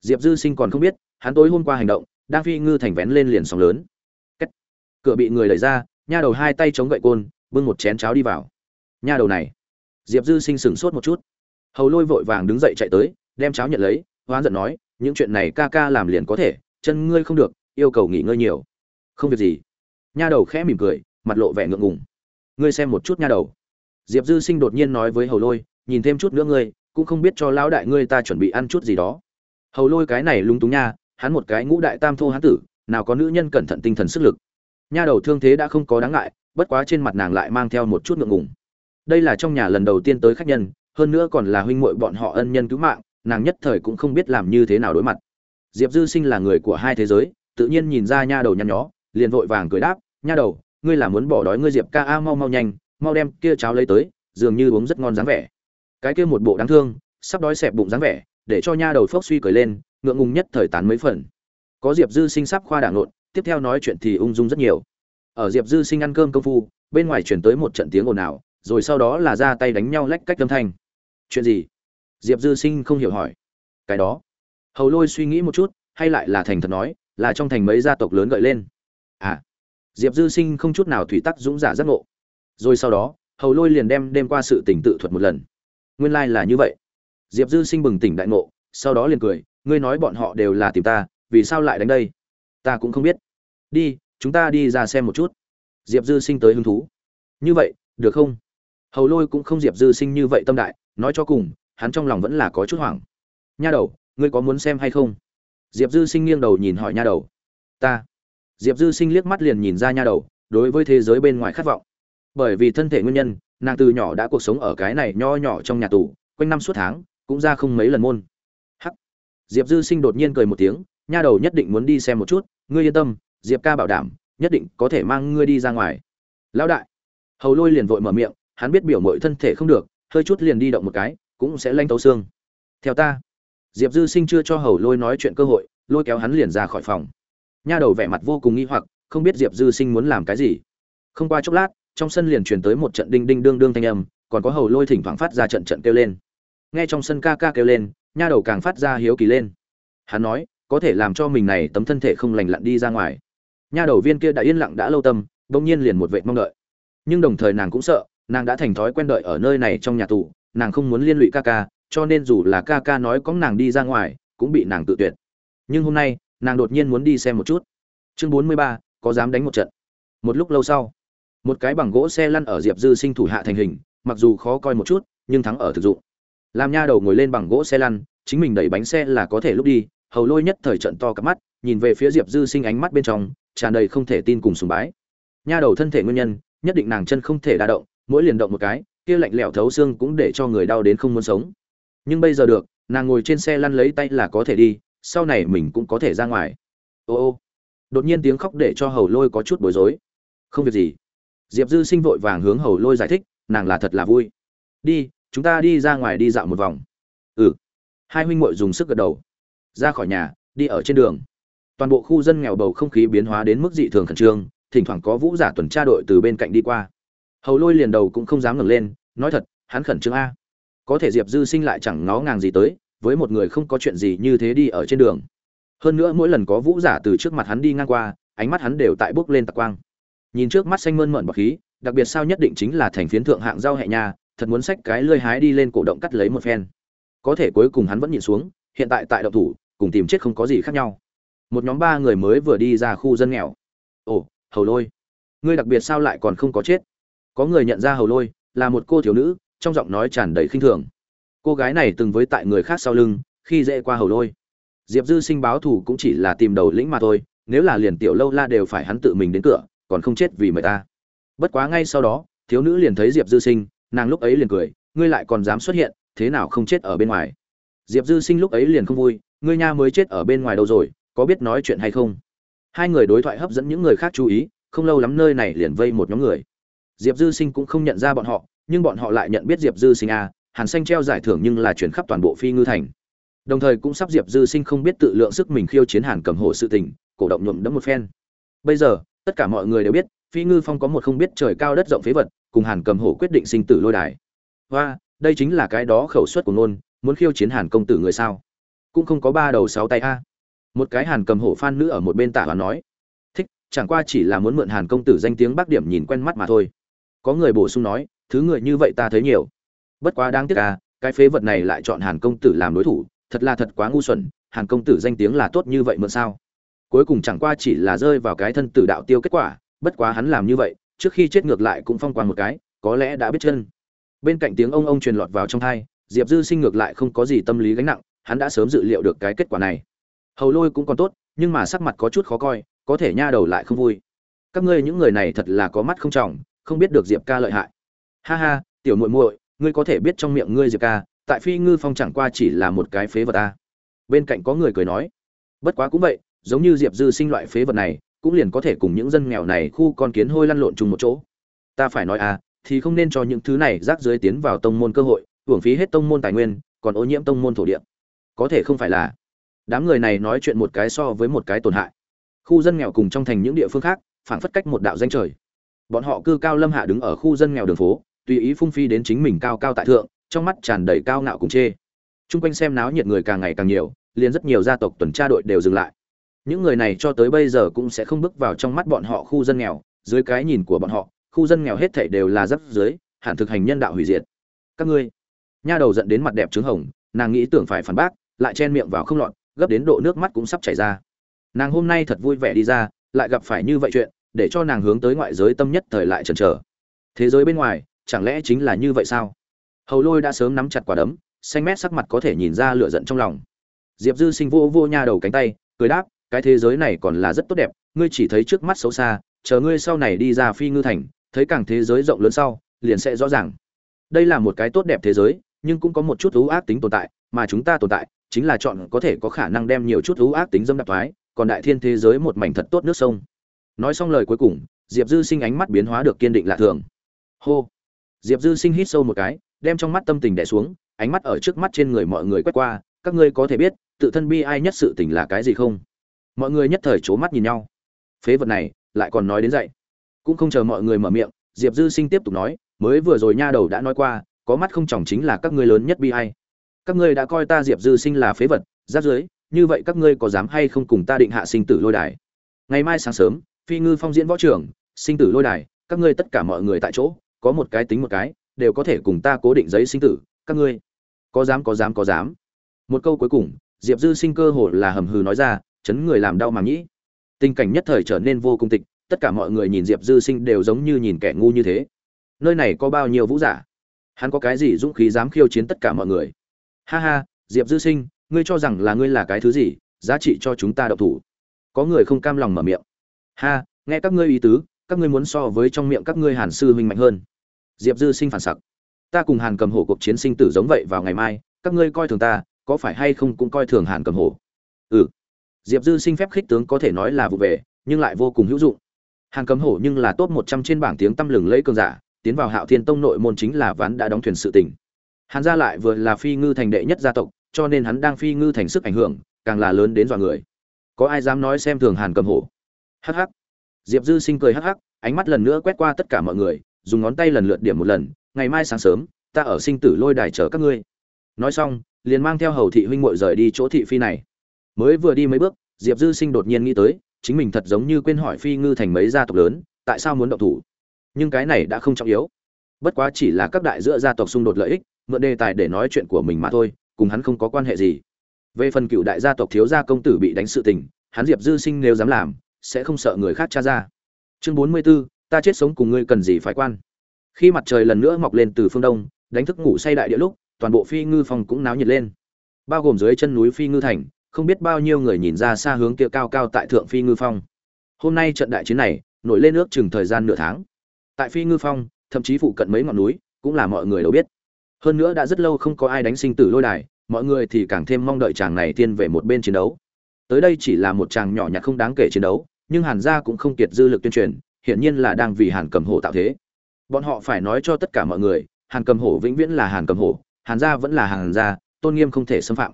Diệp dư sinh còn không biết, hắn tối hôm qua hành động, đang phi ngư thành vén lên liền sóng lớn cửa bị người đẩy ra, nha đầu hai tay chống gậy côn, bưng một chén cháo đi vào. Nha đầu này, diệp dư sinh sửng sốt một chút. Hầu lôi vội vàng đứng dậy chạy tới, đem cháo nhận lấy, hoán giận nói, những chuyện này ca ca làm liền có thể, chân ngươi không được, yêu cầu nghỉ ngơi nhiều. Không việc gì. Nha đầu khẽ mỉm cười, mặt lộ vẻ ngượng ngùng. Ngươi xem một chút nha đầu. Diệp dư sinh đột nhiên nói với hầu lôi, nhìn thêm chút nữa ngươi, cũng không biết cho lão đại ngươi ta chuẩn bị ăn chút gì đó. Hầu lôi cái này lung túng nha, hắn một cái ngũ đại tam thô hán tử, nào có nữ nhân cẩn thận tinh thần sức lực nha đầu thương thế đã không có đáng ngại, bất quá trên mặt nàng lại mang theo một chút ngượng ngùng. Đây là trong nhà lần đầu tiên tới khách nhân, hơn nữa còn là huynh muội bọn họ ân nhân cứu mạng, nàng nhất thời cũng không biết làm như thế nào đối mặt. Diệp dư sinh là người của hai thế giới, tự nhiên nhìn ra nha đầu nhăn nhó, liền vội vàng cười đáp, nha đầu, ngươi là muốn bỏ đói ngươi diệp ca a, mau mau nhanh, mau đem kia cháo lấy tới, dường như uống rất ngon dáng vẻ. Cái kia một bộ đáng thương, sắp đói xẹp bụng dáng vẻ, để cho nha đầu phốc suy cười lên, ngượng ngùng nhất thời tán mấy phần. Có diệp dư sinh sắp khoa đảng lộn tiếp theo nói chuyện thì ung dung rất nhiều. Ở diệp dư sinh ăn cơm công phu, bên ngoài chuyển tới một trận tiếng ồn ào, rồi sau đó là ra tay đánh nhau lách cách âm thanh. Chuyện gì? Diệp dư sinh không hiểu hỏi. Cái đó. Hầu lôi suy nghĩ một chút, hay lại là thành thật nói, là trong thành mấy gia tộc lớn gợi lên. À. Diệp dư sinh không chút nào thủy tắc dũng giả giác ngộ. Rồi sau đó, hầu lôi liền đem đêm qua sự tình tự thuật một lần. Nguyên lai、like、là như vậy. Diệp dư sinh bừng tỉnh đại ngộ, sau đó liền cười, ngươi nói bọn họ đều là tìm ta, vì sao lại đánh đây? Ta cũng không biết. Đi, chúng ta đi ra xem một chút. Diệp dư sinh tới hứng thú. Như vậy, được không? Hầu lôi cũng không diệp dư sinh như vậy tâm đại, nói cho cùng, hắn trong lòng vẫn là có chút hoảng. Nha đầu, ngươi có muốn xem hay không? Diệp dư sinh nghiêng đầu nhìn hỏi nha đầu. Ta. Diệp dư sinh liếc mắt liền nhìn ra nha đầu, đối với thế giới bên ngoài khát vọng. Bởi vì thân thể nguyên nhân, nàng từ nhỏ đã cuộc sống ở cái này nho nhỏ trong nhà tù, quanh năm suốt tháng, cũng ra không mấy lần môn. Hắc. Diệp dư sinh đột nhiên cười một tiếng, nha đầu nhất định muốn đi xem một chút ngươi yên tâm, diệp ca bảo đảm, nhất định có thể mang ngươi đi ra ngoài. Lão đại. Hầu lôi liền vội mở miệng, hắn biết biểu mội thân thể không được, hơi chút liền đi động một cái, cũng sẽ lanh tấu xương. Theo ta. Diệp dư sinh chưa cho hầu lôi nói chuyện cơ hội, lôi kéo hắn liền ra khỏi phòng. Nha đầu vẻ mặt vô cùng nghi hoặc, không biết diệp dư sinh muốn làm cái gì. Không qua chốc lát, trong sân liền truyền tới một trận đinh đinh đương đương thanh âm, còn có hầu lôi thỉnh thoảng phát ra trận trận kêu lên. Nghe trong sân ca ca kêu lên, nha đầu càng phát ra hiếu kỳ lên. Hắn nói có thể làm cho mình này tấm thân thể không lành lặn đi ra ngoài. Nha đầu viên kia đã yên lặng đã lâu tâm, bỗng nhiên liền một vệ mong đợi. Nhưng đồng thời nàng cũng sợ, nàng đã thành thói quen đợi ở nơi này trong nhà tù, nàng không muốn liên lụy ca ca, cho nên dù là ca ca nói có nàng đi ra ngoài, cũng bị nàng tự tuyệt. Nhưng hôm nay, nàng đột nhiên muốn đi xem một chút. Chương bốn mươi ba, có dám đánh một trận. Một lúc lâu sau, một cái bằng gỗ xe lăn ở diệp dư sinh thủ hạ thành hình, mặc dù khó coi một chút, nhưng thắng ở thực dụng. Làm nha đầu ngồi lên bằng gỗ xe lăn, chính mình đẩy bánh xe là có thể lúc đi hầu lôi nhất thời trận to cặp mắt, nhìn về phía diệp dư sinh ánh mắt bên trong, tràn đầy không thể tin cùng sùng bái. Nha đầu thân thể nguyên nhân, nhất định nàng chân không thể đa động, mỗi liền động một cái, kia lạnh lẽo thấu xương cũng để cho người đau đến không muốn sống. Nhưng bây giờ được, nàng ngồi trên xe lăn lấy tay là có thể đi, sau này mình cũng có thể ra ngoài. Ô ô. Đột nhiên tiếng khóc để cho hầu lôi có chút bối rối. Không việc gì. Diệp dư sinh vội vàng hướng hầu lôi giải thích, nàng là thật là vui. Đi, chúng ta đi ra ngoài đi dạo một vòng. Ừ. Hai huynh muội dùng sức gật đầu ra khỏi nhà đi ở trên đường. Toàn bộ khu dân nghèo bầu không khí biến hóa đến mức dị thường khẩn trương thỉnh thoảng có vũ giả tuần tra đội từ bên cạnh đi qua. Hầu lôi liền đầu cũng không dám ngẩng lên nói thật hắn khẩn trương a. Có thể diệp dư sinh lại chẳng ngó ngàng gì tới với một người không có chuyện gì như thế đi ở trên đường. Hơn nữa mỗi lần có vũ giả từ trước mặt hắn đi ngang qua ánh mắt hắn đều tại bốc lên tạc quang. Nhìn trước mắt xanh mơn mởn bọc khí đặc biệt sao nhất định chính là thành phiến thượng hạng giao hẹ nhà, thật muốn xách cái lơi hái đi lên cổ động cắt lấy một phen. Có thể cuối cùng hắn vẫn nhìn xuống hiện tại tại động thủ cùng tìm chết không có gì khác nhau. Một nhóm ba người mới vừa đi ra khu dân nghèo. Ồ, hầu lôi. Ngươi đặc biệt sao lại còn không có chết? Có người nhận ra hầu lôi, là một cô thiếu nữ, trong giọng nói tràn đầy khinh thường. Cô gái này từng với tại người khác sau lưng, khi dễ qua hầu lôi. Diệp dư sinh báo thù cũng chỉ là tìm đầu lĩnh mà thôi, nếu là liền tiểu lâu la đều phải hắn tự mình đến cửa, còn không chết vì mời ta. Bất quá ngay sau đó, thiếu nữ liền thấy diệp dư sinh, nàng lúc ấy liền cười, ngươi lại còn dám xuất hiện, thế nào không chết ở bên ngoài? Diệp dư sinh lúc ấy liền không vui ngươi nha mới chết ở bên ngoài đâu rồi có biết nói chuyện hay không? Hai người đối thoại hấp dẫn những người khác chú ý không lâu lắm nơi này liền vây một nhóm người. Diệp dư sinh cũng không nhận ra bọn họ nhưng bọn họ lại nhận biết diệp dư sinh à, hàn xanh treo giải thưởng nhưng là chuyển khắp toàn bộ phi ngư thành. Đồng thời cũng sắp diệp dư sinh không biết tự lượng sức mình khiêu chiến hàn cầm hồ sự tình cổ động nhuộm đẫm một phen. Bây giờ tất cả mọi người đều biết phi ngư phong có một không biết trời cao đất rộng phế vật cùng hàn cầm hổ quyết định sinh tử lôi đài. Hoa đây chính là cái đó khẩu suất của ngôn muốn khiêu chiến hàn công tử người sao? Cũng không có ba đầu sáu tay a. Một cái hàn cầm hổ phan nữ ở một bên tả và nói, thích, chẳng qua chỉ là muốn mượn hàn công tử danh tiếng bắc điểm nhìn quen mắt mà thôi. Có người bổ sung nói, thứ người như vậy ta thấy nhiều. Bất quá đáng tiếc à cái phế vật này lại chọn hàn công tử làm đối thủ, thật là thật quá ngu xuẩn, hàn công tử danh tiếng là tốt như vậy mượn sao? Cuối cùng chẳng qua chỉ là rơi vào cái thân tử đạo tiêu kết quả, bất quá hắn làm như vậy, trước khi chết ngược lại cũng phong quan một cái, có lẽ đã biết chân. Bên cạnh tiếng ông ông truyền lọt vào trong thai, diệp dư sinh ngược lại không có gì tâm lý gánh nặng hắn đã sớm dự liệu được cái kết quả này. Hầu lôi cũng còn tốt, nhưng mà sắc mặt có chút khó coi, có thể nha đầu lại không vui. Các ngươi những người này thật là có mắt không trọng, không biết được diệp ca lợi hại. Ha ha, tiểu muội muội, ngươi có thể biết trong miệng ngươi diệp ca, tại phi ngư phong chẳng qua chỉ là một cái phế vật ta bên cạnh có người cười nói, bất quá cũng vậy, giống như diệp dư sinh loại phế vật này, cũng liền có thể cùng những dân nghèo này khu con kiến hôi lăn lộn chung một chỗ. Ta phải nói à thì không nên cho những thứ này rác dưới tiến vào tông môn cơ hội, hưởng phí hết tông môn tài nguyên, còn ô nhiễm tông môn thổ địa có thể không phải là đám người này nói chuyện một cái so với một cái tổn hại. Khu dân nghèo cùng trong thành những địa phương khác, phảng phất cách một đạo danh trời. Bọn họ cư cao lâm hạ đứng ở khu dân nghèo đường phố, tùy ý phung phi đến chính mình cao cao tại thượng, trong mắt tràn đầy cao ngạo cùng chê. Chung quanh xem náo nhiệt người càng ngày càng nhiều, liền rất nhiều gia tộc tuần tra đội đều dừng lại. Những người này cho tới bây giờ cũng sẽ không bước vào trong mắt bọn họ khu dân nghèo, dưới cái nhìn của bọn họ, khu dân nghèo hết thảy đều là rắp dưới hẳn thực hành nhân đạo hủy diệt. Các ngươi, nha đầu giận đến mặt đẹp trứng hồng, nàng nghĩ tưởng phải phản bác lại chen miệng vào không lọt, gấp đến độ nước mắt cũng sắp chảy ra. Nàng hôm nay thật vui vẻ đi ra, lại gặp phải như vậy chuyện, để cho nàng hướng tới ngoại giới tâm nhất thời lại chần chờ. Thế giới bên ngoài, chẳng lẽ chính là như vậy sao? Hầu lôi đã sớm nắm chặt quả đấm, xanh mét sắc mặt có thể nhìn ra lửa giận trong lòng. Diệp dư sinh vô vô nha đầu cánh tay, cười đáp, cái thế giới này còn là rất tốt đẹp, ngươi chỉ thấy trước mắt xấu xa, chờ ngươi sau này đi ra phi ngư thành, thấy càng thế giới rộng lớn sau, liền sẽ rõ ràng. Đây là một cái tốt đẹp thế giới, nhưng cũng có một chút ưu ác tính tồn tại, mà chúng ta tồn tại chính là chọn có thể có khả năng đem nhiều chút ưu ác tính dâm đạp thoái, còn đại thiên thế giới một mảnh thật tốt nước sông. Nói xong lời cuối cùng, diệp dư sinh ánh mắt biến hóa được kiên định lạ thường. Hô! Diệp dư sinh hít sâu một cái, đem trong mắt tâm tình đẻ xuống, ánh mắt ở trước mắt trên người mọi người quét qua, các ngươi có thể biết, tự thân bi ai nhất sự tình là cái gì không? Mọi người nhất thời c h ố mắt nhìn nhau. Phế vật này, lại còn nói đến dậy. Cũng không chờ mọi người mở miệng, diệp dư sinh tiếp tục nói, mới vừa rồi nha đầu đã nói qua, có mắt không chỏng chính là các ngươi lớn nhất bi ai các ngươi đã coi ta diệp dư sinh là phế vật, giáp dưới, như vậy các ngươi có dám hay không cùng ta định hạ sinh tử lôi đài? Ngày mai sáng sớm, phi ngư phong diễn võ trường, sinh tử lôi đài, các ngươi tất cả mọi người tại chỗ, có một cái tính một cái, đều có thể cùng ta cố định giấy sinh tử, các ngươi. Có dám có dám có dám. Một câu cuối cùng, diệp dư sinh cơ hồ là hầm hừ nói ra, chấn người làm đau màng nhĩ tình cảnh nhất thời trở nên vô cùng tịch, tất cả mọi người nhìn diệp dư sinh đều giống như nhìn kẻ ngu như thế. Nơi này có bao nhiêu vũ giả? Hắn có cái gì dũng khí dám khiêu chiến tất cả mọi người? Ha ha, diệp dư sinh, ngươi cho rằng là ngươi là cái thứ gì, giá trị cho chúng ta độc thủ. Có người không cam lòng mở miệng. Ha, nghe các ngươi ý tứ, các ngươi muốn so với trong miệng các ngươi hàn sư huynh mạnh hơn. Diệp dư sinh phản sặc. Ta cùng hàn cầm hổ cuộc chiến sinh tử giống vậy vào ngày mai, các ngươi coi thường ta, có phải hay không cũng coi thường hàn cầm hổ? Ừ. Diệp dư sinh phép khích tướng có thể nói là vụ về, nhưng lại vô cùng hữu dụng. Hàn cầm hổ nhưng là top một trăm trên bảng tiếng tăm lừng lẫy cường giả, tiến vào hạo thiên tông nội môn chính là ván đã đóng thuyền sự tình hàn gia lại vừa là phi ngư thành đệ nhất gia tộc cho nên hắn đang phi ngư thành sức ảnh hưởng càng là lớn đến dọa người. Có ai dám nói xem thường hàn cầm hổ? Hắc hắc. diệp dư sinh cười hắc hắc, ánh mắt lần nữa quét qua tất cả mọi người dùng ngón tay lần lượt điểm một lần ngày mai sáng sớm ta ở sinh tử lôi đài chờ các ngươi. Nói xong liền mang theo hầu thị huynh muội rời đi chỗ thị phi này. Mới vừa đi mấy bước diệp dư sinh đột nhiên nghĩ tới chính mình thật giống như quên hỏi phi ngư thành mấy gia tộc lớn tại sao muốn động thủ? Nhưng cái này đã không trọng yếu. Bất quá chỉ là các đại giữa gia tộc xung đột lợi ích mượn đề tài để nói chuyện của mình mà thôi cùng hắn không có quan hệ gì. Về phần cựu đại gia tộc thiếu gia công tử bị đánh sự tình hắn diệp dư sinh nếu dám làm sẽ không sợ người khác tra ra. Chương bốn mươi 44, ta chết sống cùng ngươi cần gì phải quan? Khi mặt trời lần nữa mọc lên từ phương đông đánh thức ngủ say đại địa lúc toàn bộ phi ngư phòng cũng náo nhiệt lên. Bao gồm dưới chân núi phi ngư thành không biết bao nhiêu người nhìn ra xa hướng kia cao cao tại thượng phi ngư phong. Hôm nay trận đại chiến này nổi lên nước chừng thời gian nửa tháng. Tại phi ngư phong thậm chí phụ cận mấy ngọn núi cũng là mọi người đều biết hơn nữa đã rất lâu không có ai đánh sinh tử lôi đài, mọi người thì càng thêm mong đợi chàng này tiên về một bên chiến đấu. Tới đây chỉ là một chàng nhỏ nhặt không đáng kể chiến đấu, nhưng hàn gia cũng không kiệt dư lực tuyên truyền, hiển nhiên là đang vì hàn cầm hổ tạo thế. Bọn họ phải nói cho tất cả mọi người, hàn cầm hổ vĩnh viễn là hàn cầm hổ, hàn gia vẫn là hàn gia, tôn nghiêm không thể xâm phạm.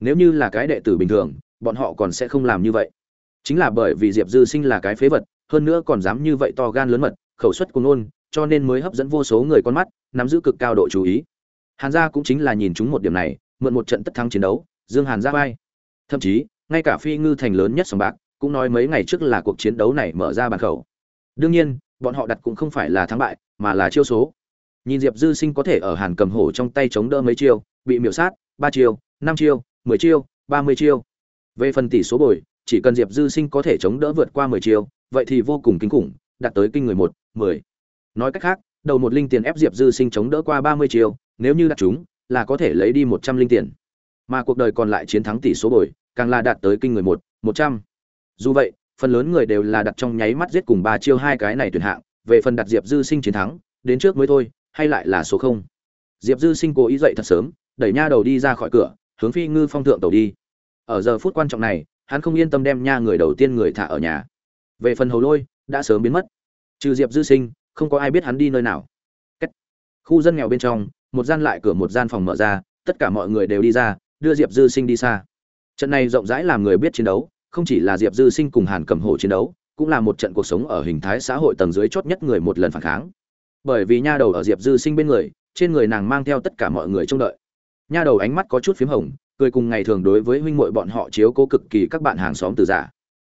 Nếu như là cái đệ tử bình thường, bọn họ còn sẽ không làm như vậy. Chính là bởi vì diệp dư sinh là cái phế vật, hơn nữa còn dám như vậy to gan lớn mật, khẩu suất của nôn cho nên mới hấp dẫn vô số người con mắt, nắm giữ cực cao độ chú ý hàn gia cũng chính là nhìn chúng một điểm này, mượn một trận tất thắng chiến đấu, dương hàn ra vai. Thậm chí, ngay cả phi ngư thành lớn nhất sòng bạc, cũng nói mấy ngày trước là cuộc chiến đấu này mở ra bàn khẩu. Đương nhiên, bọn họ đặt cũng không phải là thắng bại, mà là chiêu số. Nhìn diệp dư sinh có thể ở hàn cầm hổ trong tay chống đỡ mấy chiêu, bị miểu sát, ba chiêu, năm chiêu, mười chiêu, ba mươi chiêu. Về phần tỷ số bồi, chỉ cần diệp dư sinh có thể chống đỡ vượt qua mười chiêu, vậy thì vô cùng kinh khủng, đạt tới kinh người một, mười. Nói cách khác, đầu một linh tiền ép diệp dư sinh chống đỡ qua ba mươi chiêu nếu như đặt chúng, là có thể lấy đi một trăm linh tiền. Mà cuộc đời còn lại chiến thắng tỷ số bồi, càng là đạt tới kinh người một một trăm. Dù vậy, phần lớn người đều là đặt trong nháy mắt giết cùng ba chiêu hai cái này tuyển hạng, về phần đặt diệp dư sinh chiến thắng, đến trước mới thôi, hay lại là số không. Diệp dư sinh cố ý dậy thật sớm, đẩy nha đầu đi ra khỏi cửa, hướng phi ngư phong thượng tàu đi. Ở giờ phút quan trọng này, hắn không yên tâm đem nha người đầu tiên người thả ở nhà. Về phần hầu lôi, đã sớm biến mất. Trừ diệp dư sinh, không có ai biết hắn đi nơi nào. Cách. khu dân nghèo bên trong một gian lại cửa một gian phòng mở ra, tất cả mọi người đều đi ra, đưa diệp dư sinh đi xa. Trận này rộng rãi làm người biết chiến đấu, không chỉ là diệp dư sinh cùng hàn cầm hổ chiến đấu, cũng là một trận cuộc sống ở hình thái xã hội tầng dưới chót nhất người một lần phản kháng. Bởi vì nha đầu ở diệp dư sinh bên người, trên người nàng mang theo tất cả mọi người trông đợi. Nha đầu ánh mắt có chút p h í m hồng, cười cùng ngày thường đối với huynh muội bọn họ chiếu cố cực kỳ các bạn hàng xóm từ giả.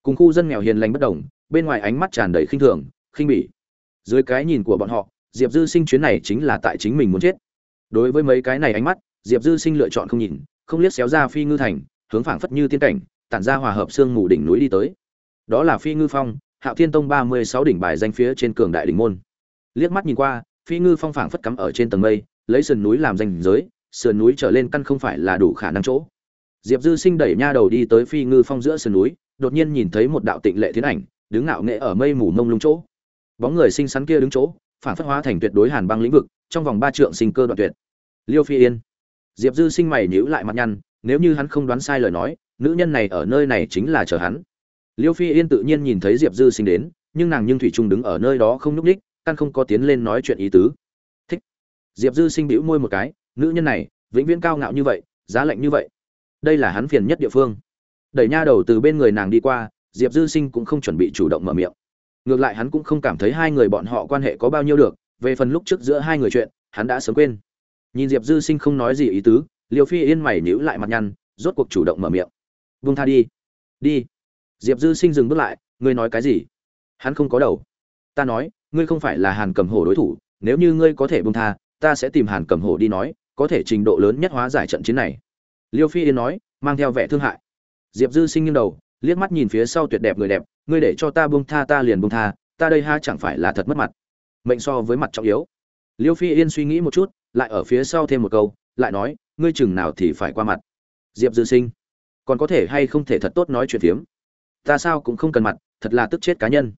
Cùng khu dân nghèo hiền lành bất đồng, bên ngoài ánh mắt tràn đầy khinh thường, khinh bỉ. Dưới cái nhìn của bọn họ, diệp dư sinh chuyến này chính là tại chính mình muốn chết đối với mấy cái này ánh mắt, diệp dư sinh lựa chọn không nhìn, không liếc xéo ra phi ngư thành, hướng phảng phất như tiên cảnh, tản ra hòa hợp xương mù đỉnh núi đi tới. Đó là phi ngư phong, hạo thiên tông ba mươi sáu đỉnh bài danh phía trên cường đại đỉnh môn. Liếc mắt nhìn qua, phi ngư phong phảng phất cắm ở trên tầng mây, lấy sườn núi làm danh giới, sườn núi trở lên căn không phải là đủ khả năng chỗ. Diệp dư sinh đẩy nha đầu đi tới phi ngư phong giữa sườn núi, đột nhiên nhìn thấy một đạo tịnh lệ thiên ảnh, đứng ngạo nghệ ở mây mù mông lung chỗ. Bóng người xinh xắn kia đứng chỗ phản phất hóa thành tuyệt đối hàn băng lĩnh vực, trong vòng ba trượng sinh cơ đoạn tuyệt. Liêu phi yên. Diệp dư sinh mày nhíu lại mặt nhăn, nếu như hắn không đoán sai lời nói, nữ nhân này ở nơi này chính là chờ hắn. Liêu phi yên tự nhiên nhìn thấy diệp dư sinh đến, nhưng nàng nhưng thủy trung đứng ở nơi đó không nhúc ních căn không có tiến lên nói chuyện ý tứ. Thích. Diệp dư sinh bĩu môi một cái, nữ nhân này, vĩnh viễn cao ngạo như vậy, giá lạnh như vậy. Đây là hắn phiền nhất địa phương. Đẩy nha đầu từ bên người nàng đi qua, diệp dư sinh cũng không chuẩn bị chủ động mở miệng ngược lại hắn cũng không cảm thấy hai người bọn họ quan hệ có bao nhiêu được, về phần lúc trước giữa hai người chuyện, hắn đã sớm quên. Nhìn diệp dư sinh không nói gì ý tứ liều phi yên mày nhíu lại mặt nhăn, rốt cuộc chủ động mở miệng. Vung tha đi. Đi. Diệp dư sinh dừng bước lại, ngươi nói cái gì? Hắn không có đầu. Ta nói, ngươi không phải là hàn cầm hổ đối thủ, nếu như ngươi có thể bung tha, ta sẽ tìm hàn cầm hổ đi nói, có thể trình độ lớn nhất hóa giải trận chiến này. Liêu phi yên nói, mang theo vẻ thương hại. Diệp dư sinh nghiêng đầu liếc mắt nhìn phía sau tuyệt đẹp người đẹp, ngươi để cho ta bung tha, ta liền bung tha, ta đây ha chẳng phải là thật mất mặt. Mệnh so với mặt trọng yếu. Liêu phi yên suy nghĩ một chút, lại ở phía sau thêm một câu, lại nói, ngươi chừng nào thì phải qua mặt. Diệp dư sinh, còn có thể hay không thể thật tốt nói chuyện phiếm? Ta sao cũng không cần mặt, thật là tức chết cá nhân.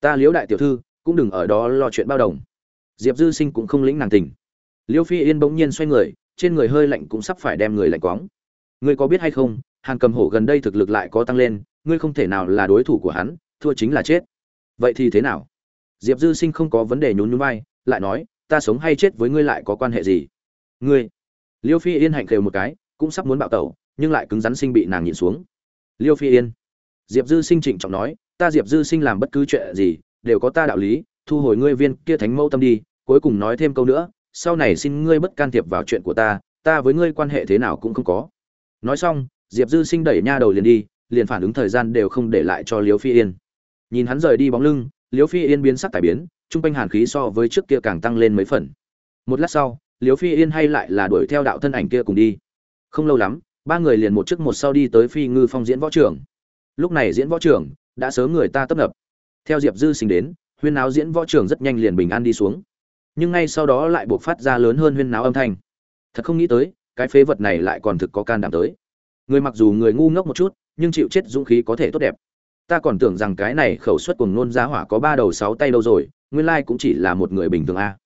Ta liễu đại tiểu thư, cũng đừng ở đó lo chuyện bao đồng. Diệp dư sinh cũng không lĩnh nàng tình. Liêu phi yên bỗng nhiên xoay người, trên người hơi lạnh cũng sắp phải đem người lạnh quóng ngươi có biết hay không hàng cầm hổ gần đây thực lực lại có tăng lên, ngươi không thể nào là đối thủ của hắn, thua chính là chết. Vậy thì thế nào? Diệp dư sinh không có vấn đề nhún nhún vai, lại nói, ta sống hay chết với ngươi lại có quan hệ gì? Ngươi. Liêu phi yên hạnh khều một cái, cũng sắp muốn bạo tẩu, nhưng lại cứng rắn sinh bị nàng nhịn xuống. Liêu phi yên. Diệp dư sinh trịnh trọng nói, ta diệp dư sinh làm bất cứ chuyện gì, đều có ta đạo lý, thu hồi ngươi viên kia thánh mẫu tâm đi, cuối cùng nói thêm câu nữa, sau này xin ngươi bất can thiệp vào chuyện của ta ta với ngươi quan hệ thế nào cũng không có. Nói xong diệp dư sinh đẩy nha đầu liền đi, liền phản ứng thời gian đều không để lại cho Liễu phi yên. Nhìn hắn rời đi bóng lưng, Liễu phi yên biến sắc tài biến, trung quanh hàn khí so với trước kia càng tăng lên mấy phần. Một lát sau, Liễu phi yên hay lại là đuổi theo đạo thân ảnh kia cùng đi. Không lâu lắm, ba người liền một trước một sau đi tới phi ngư phong diễn võ trường. Lúc này diễn võ trường đã sớm người ta tấp nập. Theo diệp dư sinh đến, huyên náo diễn võ trường rất nhanh liền bình an đi xuống. Nhưng ngay sau đó lại buộc phát ra lớn hơn huyên náo âm thanh. Thật không nghĩ tới, cái phế vật này lại còn thực có can đảm tới người mặc dù người ngu ngốc một chút, nhưng chịu chết dũng khí có thể tốt đẹp. Ta còn tưởng rằng cái này khẩu suất cùng nôn giá hỏa có ba đầu sáu tay đâu rồi, nguyên lai cũng chỉ là một người bình thường a.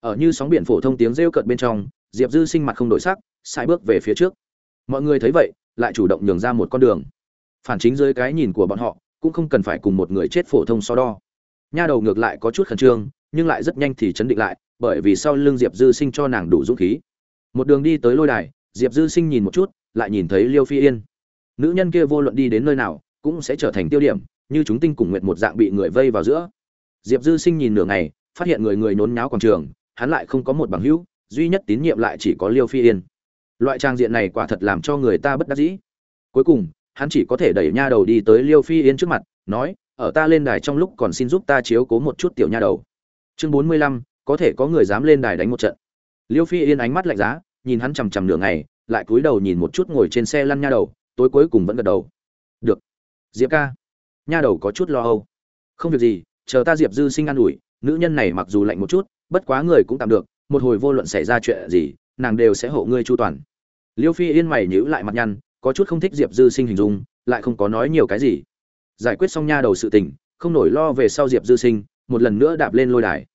Ở như sóng biển phổ thông tiếng rêu cợt bên trong, diệp dư sinh mặt không đổi sắc sai bước về phía trước. Mọi người thấy vậy, lại chủ động nhường ra một con đường. Phản chính dưới cái nhìn của bọn họ, cũng không cần phải cùng một người chết phổ thông so đo. Nha đầu ngược lại có chút khẩn trương, nhưng lại rất nhanh thì chấn định lại, bởi vì sau lưng diệp dư sinh cho nàng đủ dũng khí. Một đường đi tới lôi đài, diệp dư sinh nhìn một chút lại nhìn thấy liêu phi yên. Nữ nhân kia vô luận đi đến nơi nào, cũng sẽ trở thành tiêu điểm, như chúng tinh cùng nguyện một dạng bị người vây vào giữa. Diệp dư sinh nhìn nửa ngày, phát hiện người người nhốn nháo quảng trường, hắn lại không có một bằng hữu, duy nhất tín nhiệm lại chỉ có liêu phi yên. Loại trang diện này quả thật làm cho người ta bất đắc dĩ. Cuối cùng, hắn chỉ có thể đẩy nha đầu đi tới liêu phi yên trước mặt, nói, ở ta lên đài trong lúc còn xin giúp ta chiếu cố một chút tiểu nha đầu. Chương bốn mươi lăm, có thể có người dám lên đài đánh một trận. Liêu phi yên ánh mắt lạnh giá, nhìn hắn chằm chằm nửa ngày lại cúi đầu nhìn một chút ngồi trên xe lăn nha đầu, tối cuối cùng vẫn gật đầu. Được. Diệp ca. Nha đầu có chút lo âu. Không việc gì, chờ ta diệp dư sinh an ủi, nữ nhân này mặc dù lạnh một chút, bất quá người cũng tạm được, một hồi vô luận xảy ra chuyện gì, nàng đều sẽ hộ ngươi chu toàn. Liêu phi yên mày nhữ lại mặt nhăn, có chút không thích diệp dư sinh hình dung, lại không có nói nhiều cái gì. Giải quyết xong nha đầu sự tình, không nổi lo về sau diệp dư sinh, một lần nữa đạp lên lôi đài.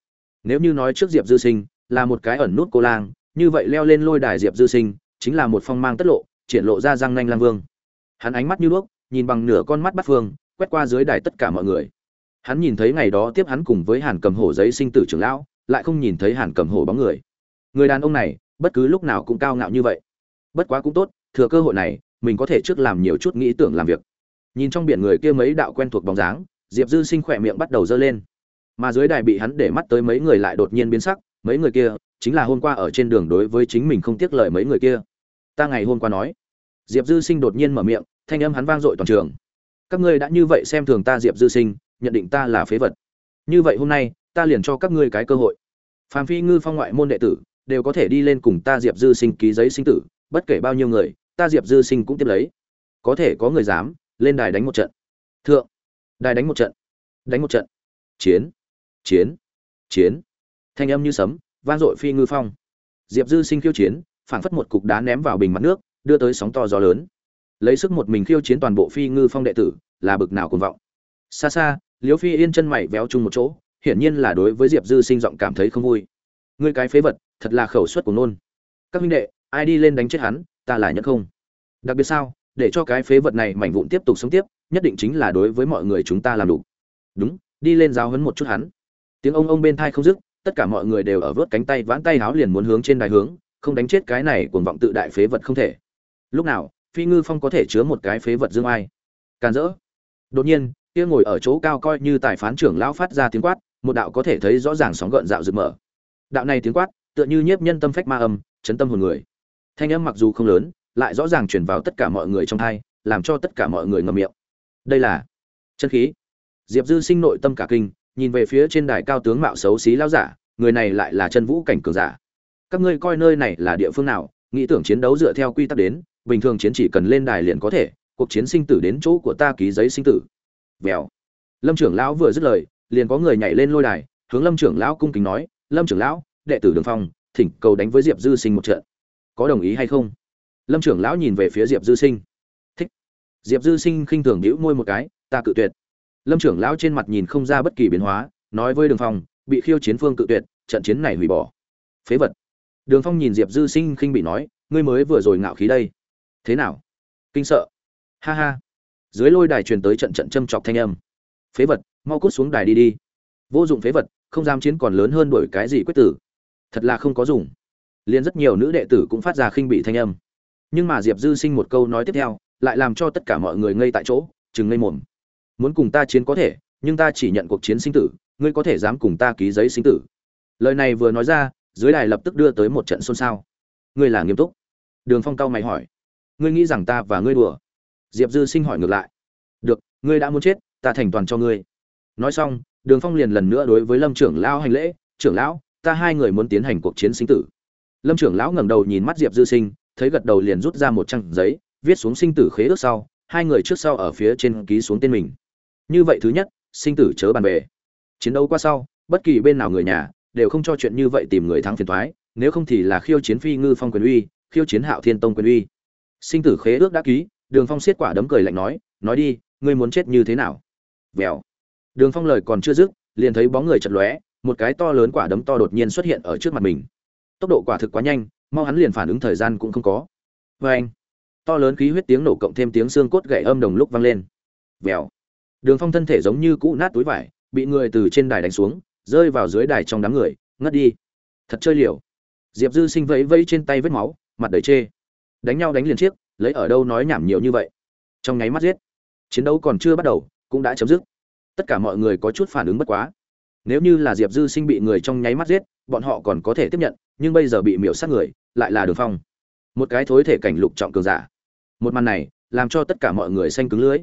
Nếu như nói trước diệp dư sinh là một cái ẩn nút cô lang, như vậy leo lên lôi đài diệp dư sinh chính là một phong mang tất lộ, triển lộ ra răng nanh lang vương. Hắn ánh mắt như đuốc, nhìn bằng nửa con mắt bắt phương, quét qua dưới đài tất cả mọi người. Hắn nhìn thấy ngày đó tiếp hắn cùng với hàn cầm hổ giấy sinh tử trưởng lão, lại không nhìn thấy hàn cầm hổ bóng người. Người đàn ông này, bất cứ lúc nào cũng cao ngạo như vậy. Bất quá cũng tốt, thừa cơ hội này, mình có thể trước làm nhiều chút nghĩ tưởng làm việc. Nhìn trong biển người kia mấy đạo quen thuộc bóng dáng, diệp dư sinh khỏe miệng bắt đầu dơ lên. Mà dưới đài bị hắn để mắt tới mấy người lại đột nhiên biến sắc mấy người kia, chính là hôm qua ở trên đường đối với chính mình không tiếc lời mấy người kia. Ta ngày hôm qua nói. Diệp dư sinh đột nhiên mở miệng, thanh âm hắn vang dội toàn trường. Các ngươi đã như vậy xem thường ta diệp dư sinh, nhận định ta là phế vật. Như vậy hôm nay, ta liền cho các ngươi cái cơ hội. Phàm phi ngư phong ngoại môn đệ tử, đều có thể đi lên cùng ta diệp dư sinh ký giấy sinh tử, bất kể bao nhiêu người, ta diệp dư sinh cũng tiếp lấy. Có thể có người dám, lên đài đánh một trận. Thượng. Đài đánh một trận. Đánh một trận. Chiến. Chiến. Chiến thanh âm như sấm, vang dội phi ngư phong. Diệp dư sinh khiêu chiến, phảng phất một cục đá ném vào bình mặt nước, đưa tới sóng to gió lớn. Lấy sức một mình khiêu chiến toàn bộ phi ngư phong đệ tử, là bực nào cuồng vọng. Xa xa, liễu phi yên chân mày véo chung một chỗ, hiển nhiên là đối với diệp dư sinh giọng cảm thấy không vui. Ngươi cái phế vật, thật là khẩu suất của nôn. Các huynh đệ, ai đi lên đánh chết hắn, ta là nhất không? Đặc biệt sao, để cho cái phế vật này mảnh vụn tiếp tục sống tiếp, nhất định chính là đối với mọi người chúng ta làm đủ. Đúng, đi lên giáo hấn một chút hắn. Tiếng ông ông bên thai không dứt tất cả mọi người đều ở vớt cánh tay vãn tay háo liền muốn hướng trên đài hướng, không đánh chết cái này cuồng vọng tự đại phế vật không thể. Lúc nào, phi ngư phong có thể chứa một cái phế vật dương ai? Càn rỡ. Đột nhiên, kia ngồi ở chỗ cao coi như tài phán trưởng lão phát ra tiếng quát, một đạo có thể thấy rõ ràng sóng gợn dạo rực mở. Đạo này tiếng quát, tựa như nhiếp nhân tâm phách ma âm, chấn tâm hồn người. Thanh âm mặc dù không lớn, lại rõ ràng truyền vào tất cả mọi người trong thai làm cho tất cả mọi người ngầm miệng. Đây là chân khí. Diệp dư sinh nội tâm cả kinh nhìn về phía trên đài cao tướng mạo xấu xí lao giả, người này lại là chân vũ cảnh cường giả. Các ngươi coi nơi này là địa phương nào, nghĩ tưởng chiến đấu dựa theo quy tắc đến, bình thường chiến chỉ cần lên đài liền có thể, cuộc chiến sinh tử đến chỗ của ta ký giấy sinh tử. Vèo. Lâm trưởng lão vừa dứt lời, liền có người nhảy lên lôi đài, hướng lâm trưởng lão cung kính nói, lâm trưởng lão, đệ tử đường phong, thỉnh cầu đánh với diệp dư sinh một trận. Có đồng ý hay không? Lâm trưởng lão nhìn về phía diệp dư sinh. Thích. Diệp dư sinh khinh thường đĩu môi một cái, ta cự tuyệt lâm trưởng lão trên mặt nhìn không ra bất kỳ biến hóa, nói với đường phong, bị khiêu chiến phương cự tuyệt, trận chiến này hủy bỏ. Phế vật. Đường phong nhìn diệp dư sinh khinh bị nói, ngươi mới vừa rồi ngạo khí đây. Thế nào? Kinh sợ. Ha ha. Dưới lôi đài truyền tới trận trận châm chọc thanh âm. Phế vật, mau cút xuống đài đi đi. Vô dụng phế vật, không dám chiến còn lớn hơn đổi cái gì quyết tử. Thật là không có dùng. Liền rất nhiều nữ đệ tử cũng phát ra khinh bị thanh âm. Nhưng mà diệp dư sinh một câu nói tiếp theo, lại làm cho tất cả mọi người ngây tại chỗ, chừng ngây mồm muốn cùng ta chiến có thể, nhưng ta chỉ nhận cuộc chiến sinh tử, ngươi có thể dám cùng ta ký giấy sinh tử. Lời này vừa nói ra, dưới đài lập tức đưa tới một trận xôn xao. Ngươi là nghiêm túc. Đường phong cao mày hỏi. Ngươi nghĩ rằng ta và ngươi đùa? Diệp dư sinh hỏi ngược lại. Được, ngươi đã muốn chết, ta thành toàn cho ngươi. Nói xong, đường phong liền lần nữa đối với lâm trưởng lão hành lễ. Trưởng lão, ta hai người muốn tiến hành cuộc chiến sinh tử. Lâm trưởng lão ngẩng đầu nhìn mắt diệp dư sinh, thấy gật đầu liền rút ra một trang giấy, viết xuống sinh tử khế ước sau, hai người trước sau ở phía trên ký xuống tên mình như vậy thứ nhất, sinh tử chớ bàn về chiến đấu qua sau, bất kỳ bên nào người nhà đều không cho chuyện như vậy tìm người thắng phiền thoái nếu không thì là khiêu chiến phi ngư phong quyền uy, khiêu chiến hạo thiên tông quyền uy. Sinh tử khế ước đã ký, đường phong xiết quả đấm cười lạnh nói nói đi, ngươi muốn chết như thế nào? Vèo. Đường phong lời còn chưa dứt, liền thấy bóng người chật lóe, một cái to lớn quả đấm to đột nhiên xuất hiện ở trước mặt mình. Tốc độ quả thực quá nhanh, mau hắn liền phản ứng thời gian cũng không có. Vê anh to lớn khí huyết tiếng nổ cộng thêm tiếng xương cốt gậy âm đồng lúc vang lên. Vèo đường phong thân thể giống như cũ nát túi vải, bị người từ trên đài đánh xuống, rơi vào dưới đài trong đám người, ngất đi. Thật chơi liều. Diệp dư sinh vẫy vẫy trên tay vết máu, mặt đầy chê. Đánh nhau đánh liền chiếc, lấy ở đâu nói nhảm nhiều như vậy. Trong nháy mắt giết. Chiến đấu còn chưa bắt đầu, cũng đã chấm dứt. Tất cả mọi người có chút phản ứng bất quá. Nếu như là diệp dư sinh bị người trong nháy mắt giết, bọn họ còn có thể tiếp nhận, nhưng bây giờ bị miểu sát người, lại là đường phong. Một cái thối thể cảnh lục trọng cường giả. Một màn này, làm cho tất cả mọi người xanh cứng lưỡi.